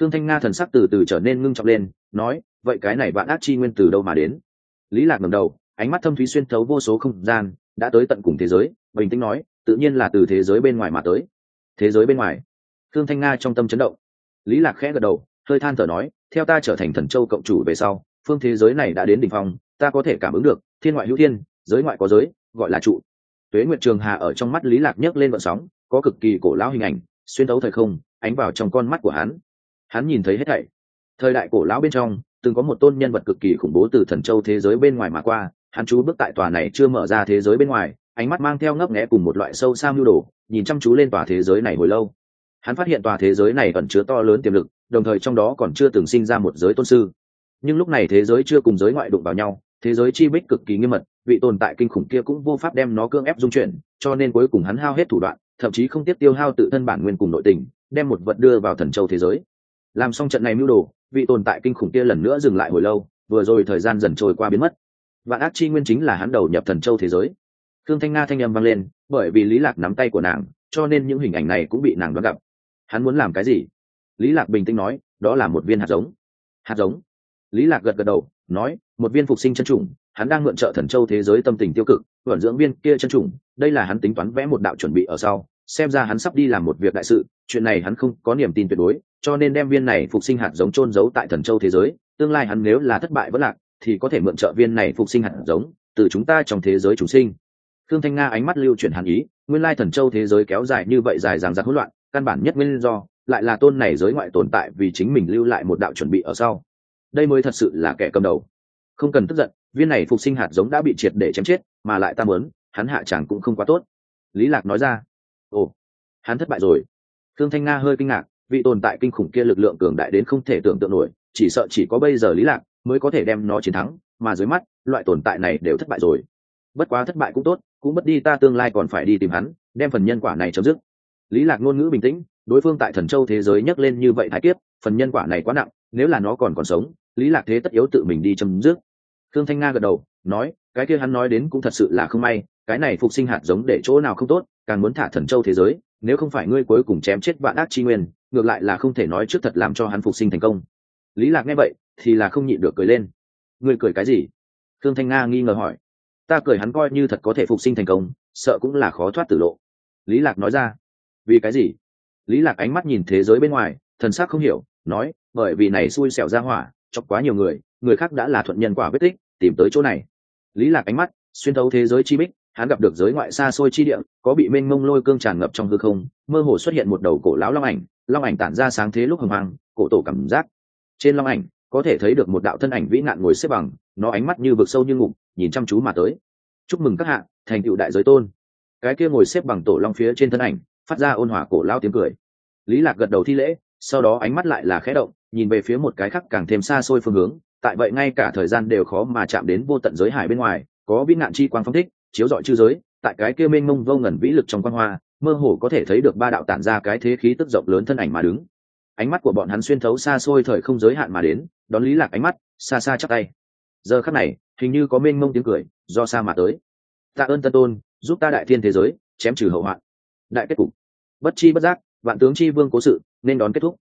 A: thương thanh nga thần sắc từ từ trở nên ngưng trọng lên, nói, vậy cái này vạn ác chi nguyên từ đâu mà đến? Lý lạc ngẩng đầu, ánh mắt thâm thúy xuyên thấu vô số không gian, đã tới tận cùng thế giới, bình tĩnh nói, tự nhiên là từ thế giới bên ngoài mà tới. Thế giới bên ngoài? Thương thanh nga trong tâm chấn động. Lý lạc khẽ gật đầu, hơi than thở nói, theo ta trở thành thần châu cộng chủ về sau, phương thế giới này đã đến đỉnh phong, ta có thể cảm ứng được, thiên ngoại hữu thiên giới ngoại có giới, gọi là trụ. Tuế nguyệt trường hà ở trong mắt lý lạc nhấc lên vận sóng, có cực kỳ cổ lão hình ảnh, xuyên thấu thời không, ánh vào trong con mắt của hắn. Hắn nhìn thấy hết thảy. Thời đại cổ lão bên trong, từng có một tôn nhân vật cực kỳ khủng bố từ thần châu thế giới bên ngoài mà qua, hắn chú bước tại tòa này chưa mở ra thế giới bên ngoài, ánh mắt mang theo ngấp nghẽ cùng một loại sâu xa mưu đồ, nhìn chăm chú lên tòa thế giới này hồi lâu. Hắn phát hiện tòa thế giới này ẩn chứa to lớn tiềm lực, đồng thời trong đó còn chưa từng sinh ra một giới tôn sư. Nhưng lúc này thế giới chưa cùng giới ngoại đụng vào nhau, thế giới chi bích cực kỳ nghiêm mật vị tồn tại kinh khủng kia cũng vô pháp đem nó cưỡng ép dung chuyển, cho nên cuối cùng hắn hao hết thủ đoạn, thậm chí không tiếp tiêu hao tự thân bản nguyên cùng nội tình, đem một vật đưa vào thần châu thế giới. Làm xong trận này mưu đồ, vị tồn tại kinh khủng kia lần nữa dừng lại hồi lâu, vừa rồi thời gian dần trôi qua biến mất. Vạn ác chi nguyên chính là hắn đầu nhập thần châu thế giới. Thương thanh nga thanh âm vang lên, bởi vì lý lạc nắm tay của nàng, cho nên những hình ảnh này cũng bị nàng đoán gặp. Hắn muốn làm cái gì? Lý lạc bình tĩnh nói, đó là một viên hạt giống. Hạt giống. Lý lạc gật gật đầu, nói, một viên phục sinh chân trùng hắn đang mượn trợ thần châu thế giới tâm tình tiêu cực, vận dưỡng viên kia chân trùng đây là hắn tính toán vẽ một đạo chuẩn bị ở sau, xem ra hắn sắp đi làm một việc đại sự, chuyện này hắn không có niềm tin tuyệt đối, cho nên đem viên này phục sinh hạt giống trôn giấu tại thần châu thế giới, tương lai hắn nếu là thất bại vẫn lạc, thì có thể mượn trợ viên này phục sinh hạt giống, từ chúng ta trong thế giới chúng sinh. Thương thanh nga ánh mắt lưu chuyển hàn ý, nguyên lai thần châu thế giới kéo dài như vậy dài dàng dặc hỗn loạn, căn bản nhất nguyên do, lại là tôn này giới ngoại tồn tại vì chính mình lưu lại một đạo chuẩn bị ở sau. Đây mới thật sự là kẻ cầm đầu không cần tức giận, viên này phục sinh hạt giống đã bị triệt để chém chết, mà lại ta mớn hắn hạ chẳng cũng không quá tốt. Lý lạc nói ra. Ồ, hắn thất bại rồi. Thương thanh nga hơi kinh ngạc, vị tồn tại kinh khủng kia lực lượng cường đại đến không thể tưởng tượng nổi, chỉ sợ chỉ có bây giờ lý lạc mới có thể đem nó chiến thắng, mà dưới mắt, loại tồn tại này đều thất bại rồi. Bất quá thất bại cũng tốt, cũng mất đi ta tương lai còn phải đi tìm hắn, đem phần nhân quả này chấm dứt. Lý lạc ngôn ngữ bình tĩnh, đối phương tại thần châu thế giới nhắc lên như vậy thái kiếp, phần nhân quả này quá nặng nếu là nó còn còn sống, lý lạc thế tất yếu tự mình đi chấm dứt. Thương thanh nga gật đầu, nói, cái kia hắn nói đến cũng thật sự là không may, cái này phục sinh hạt giống để chỗ nào không tốt, càng muốn thả thần châu thế giới, nếu không phải ngươi cuối cùng chém chết vạn ác chi nguyên, ngược lại là không thể nói trước thật làm cho hắn phục sinh thành công. Lý lạc nghe vậy, thì là không nhịn được cười lên. Ngươi cười cái gì? Thương thanh nga nghi ngờ hỏi. Ta cười hắn coi như thật có thể phục sinh thành công, sợ cũng là khó thoát tử lộ. Lý lạc nói ra. Vì cái gì? Lý lạc ánh mắt nhìn thế giới bên ngoài, thần sắc không hiểu nói, bởi vì này xui xẻo ra hỏa, chọc quá nhiều người người khác đã là thuận nhân quả vết tích, tìm tới chỗ này. Lý lạc ánh mắt xuyên thấu thế giới chi bích, hắn gặp được giới ngoại xa xôi chi địa, có bị mênh mông lôi cương tràn ngập trong hư không, mơ hồ xuất hiện một đầu cổ lão long ảnh long ảnh tản ra sáng thế lúc hừng hăng, cổ tổ cảm giác. Trên long ảnh, có thể thấy được một đạo thân ảnh vĩ nạn ngồi xếp bằng, nó ánh mắt như vực sâu như ngục, nhìn chăm chú mà tới. Chúc mừng các hạ, thành tựu đại giới tôn. Cái kia ngồi xếp bằng tổ long phía trên thân ảnh, phát ra ôn hòa cổ lao tiếng cười. Lý lạc gật đầu thi lễ sau đó ánh mắt lại là khẽ động, nhìn về phía một cái khác càng thêm xa xôi phương hướng, tại vậy ngay cả thời gian đều khó mà chạm đến vô tận giới hải bên ngoài, có vĩ nạn chi quang phong thích, chiếu dọi chư giới, tại cái kia mênh mông vô ngần vĩ lực trong quan hoa, mơ hồ có thể thấy được ba đạo tản ra cái thế khí tức rộng lớn thân ảnh mà đứng. Ánh mắt của bọn hắn xuyên thấu xa xôi thời không giới hạn mà đến, đón lý lạc ánh mắt, xa xa chắc tay. Giờ khắc này, hình như có mênh mông tiếng cười, do xa mà tới. Tạ ơn tân tôn, giúp ta đại thiên thế giới, chém trừ hậu hoạn. Đại kết cục. Bất chi bất giác vạn tướng chi vương cố sự, nên đón kết thúc.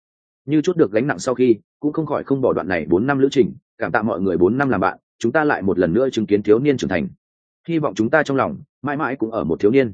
A: Như chút được gánh nặng sau khi, cũng không khỏi không bỏ đoạn này bốn năm lữ trình, cảm tạ mọi người bốn năm làm bạn, chúng ta lại một lần nữa chứng kiến thiếu niên trưởng thành. Hy vọng chúng ta trong lòng mãi mãi cũng ở một thiếu niên.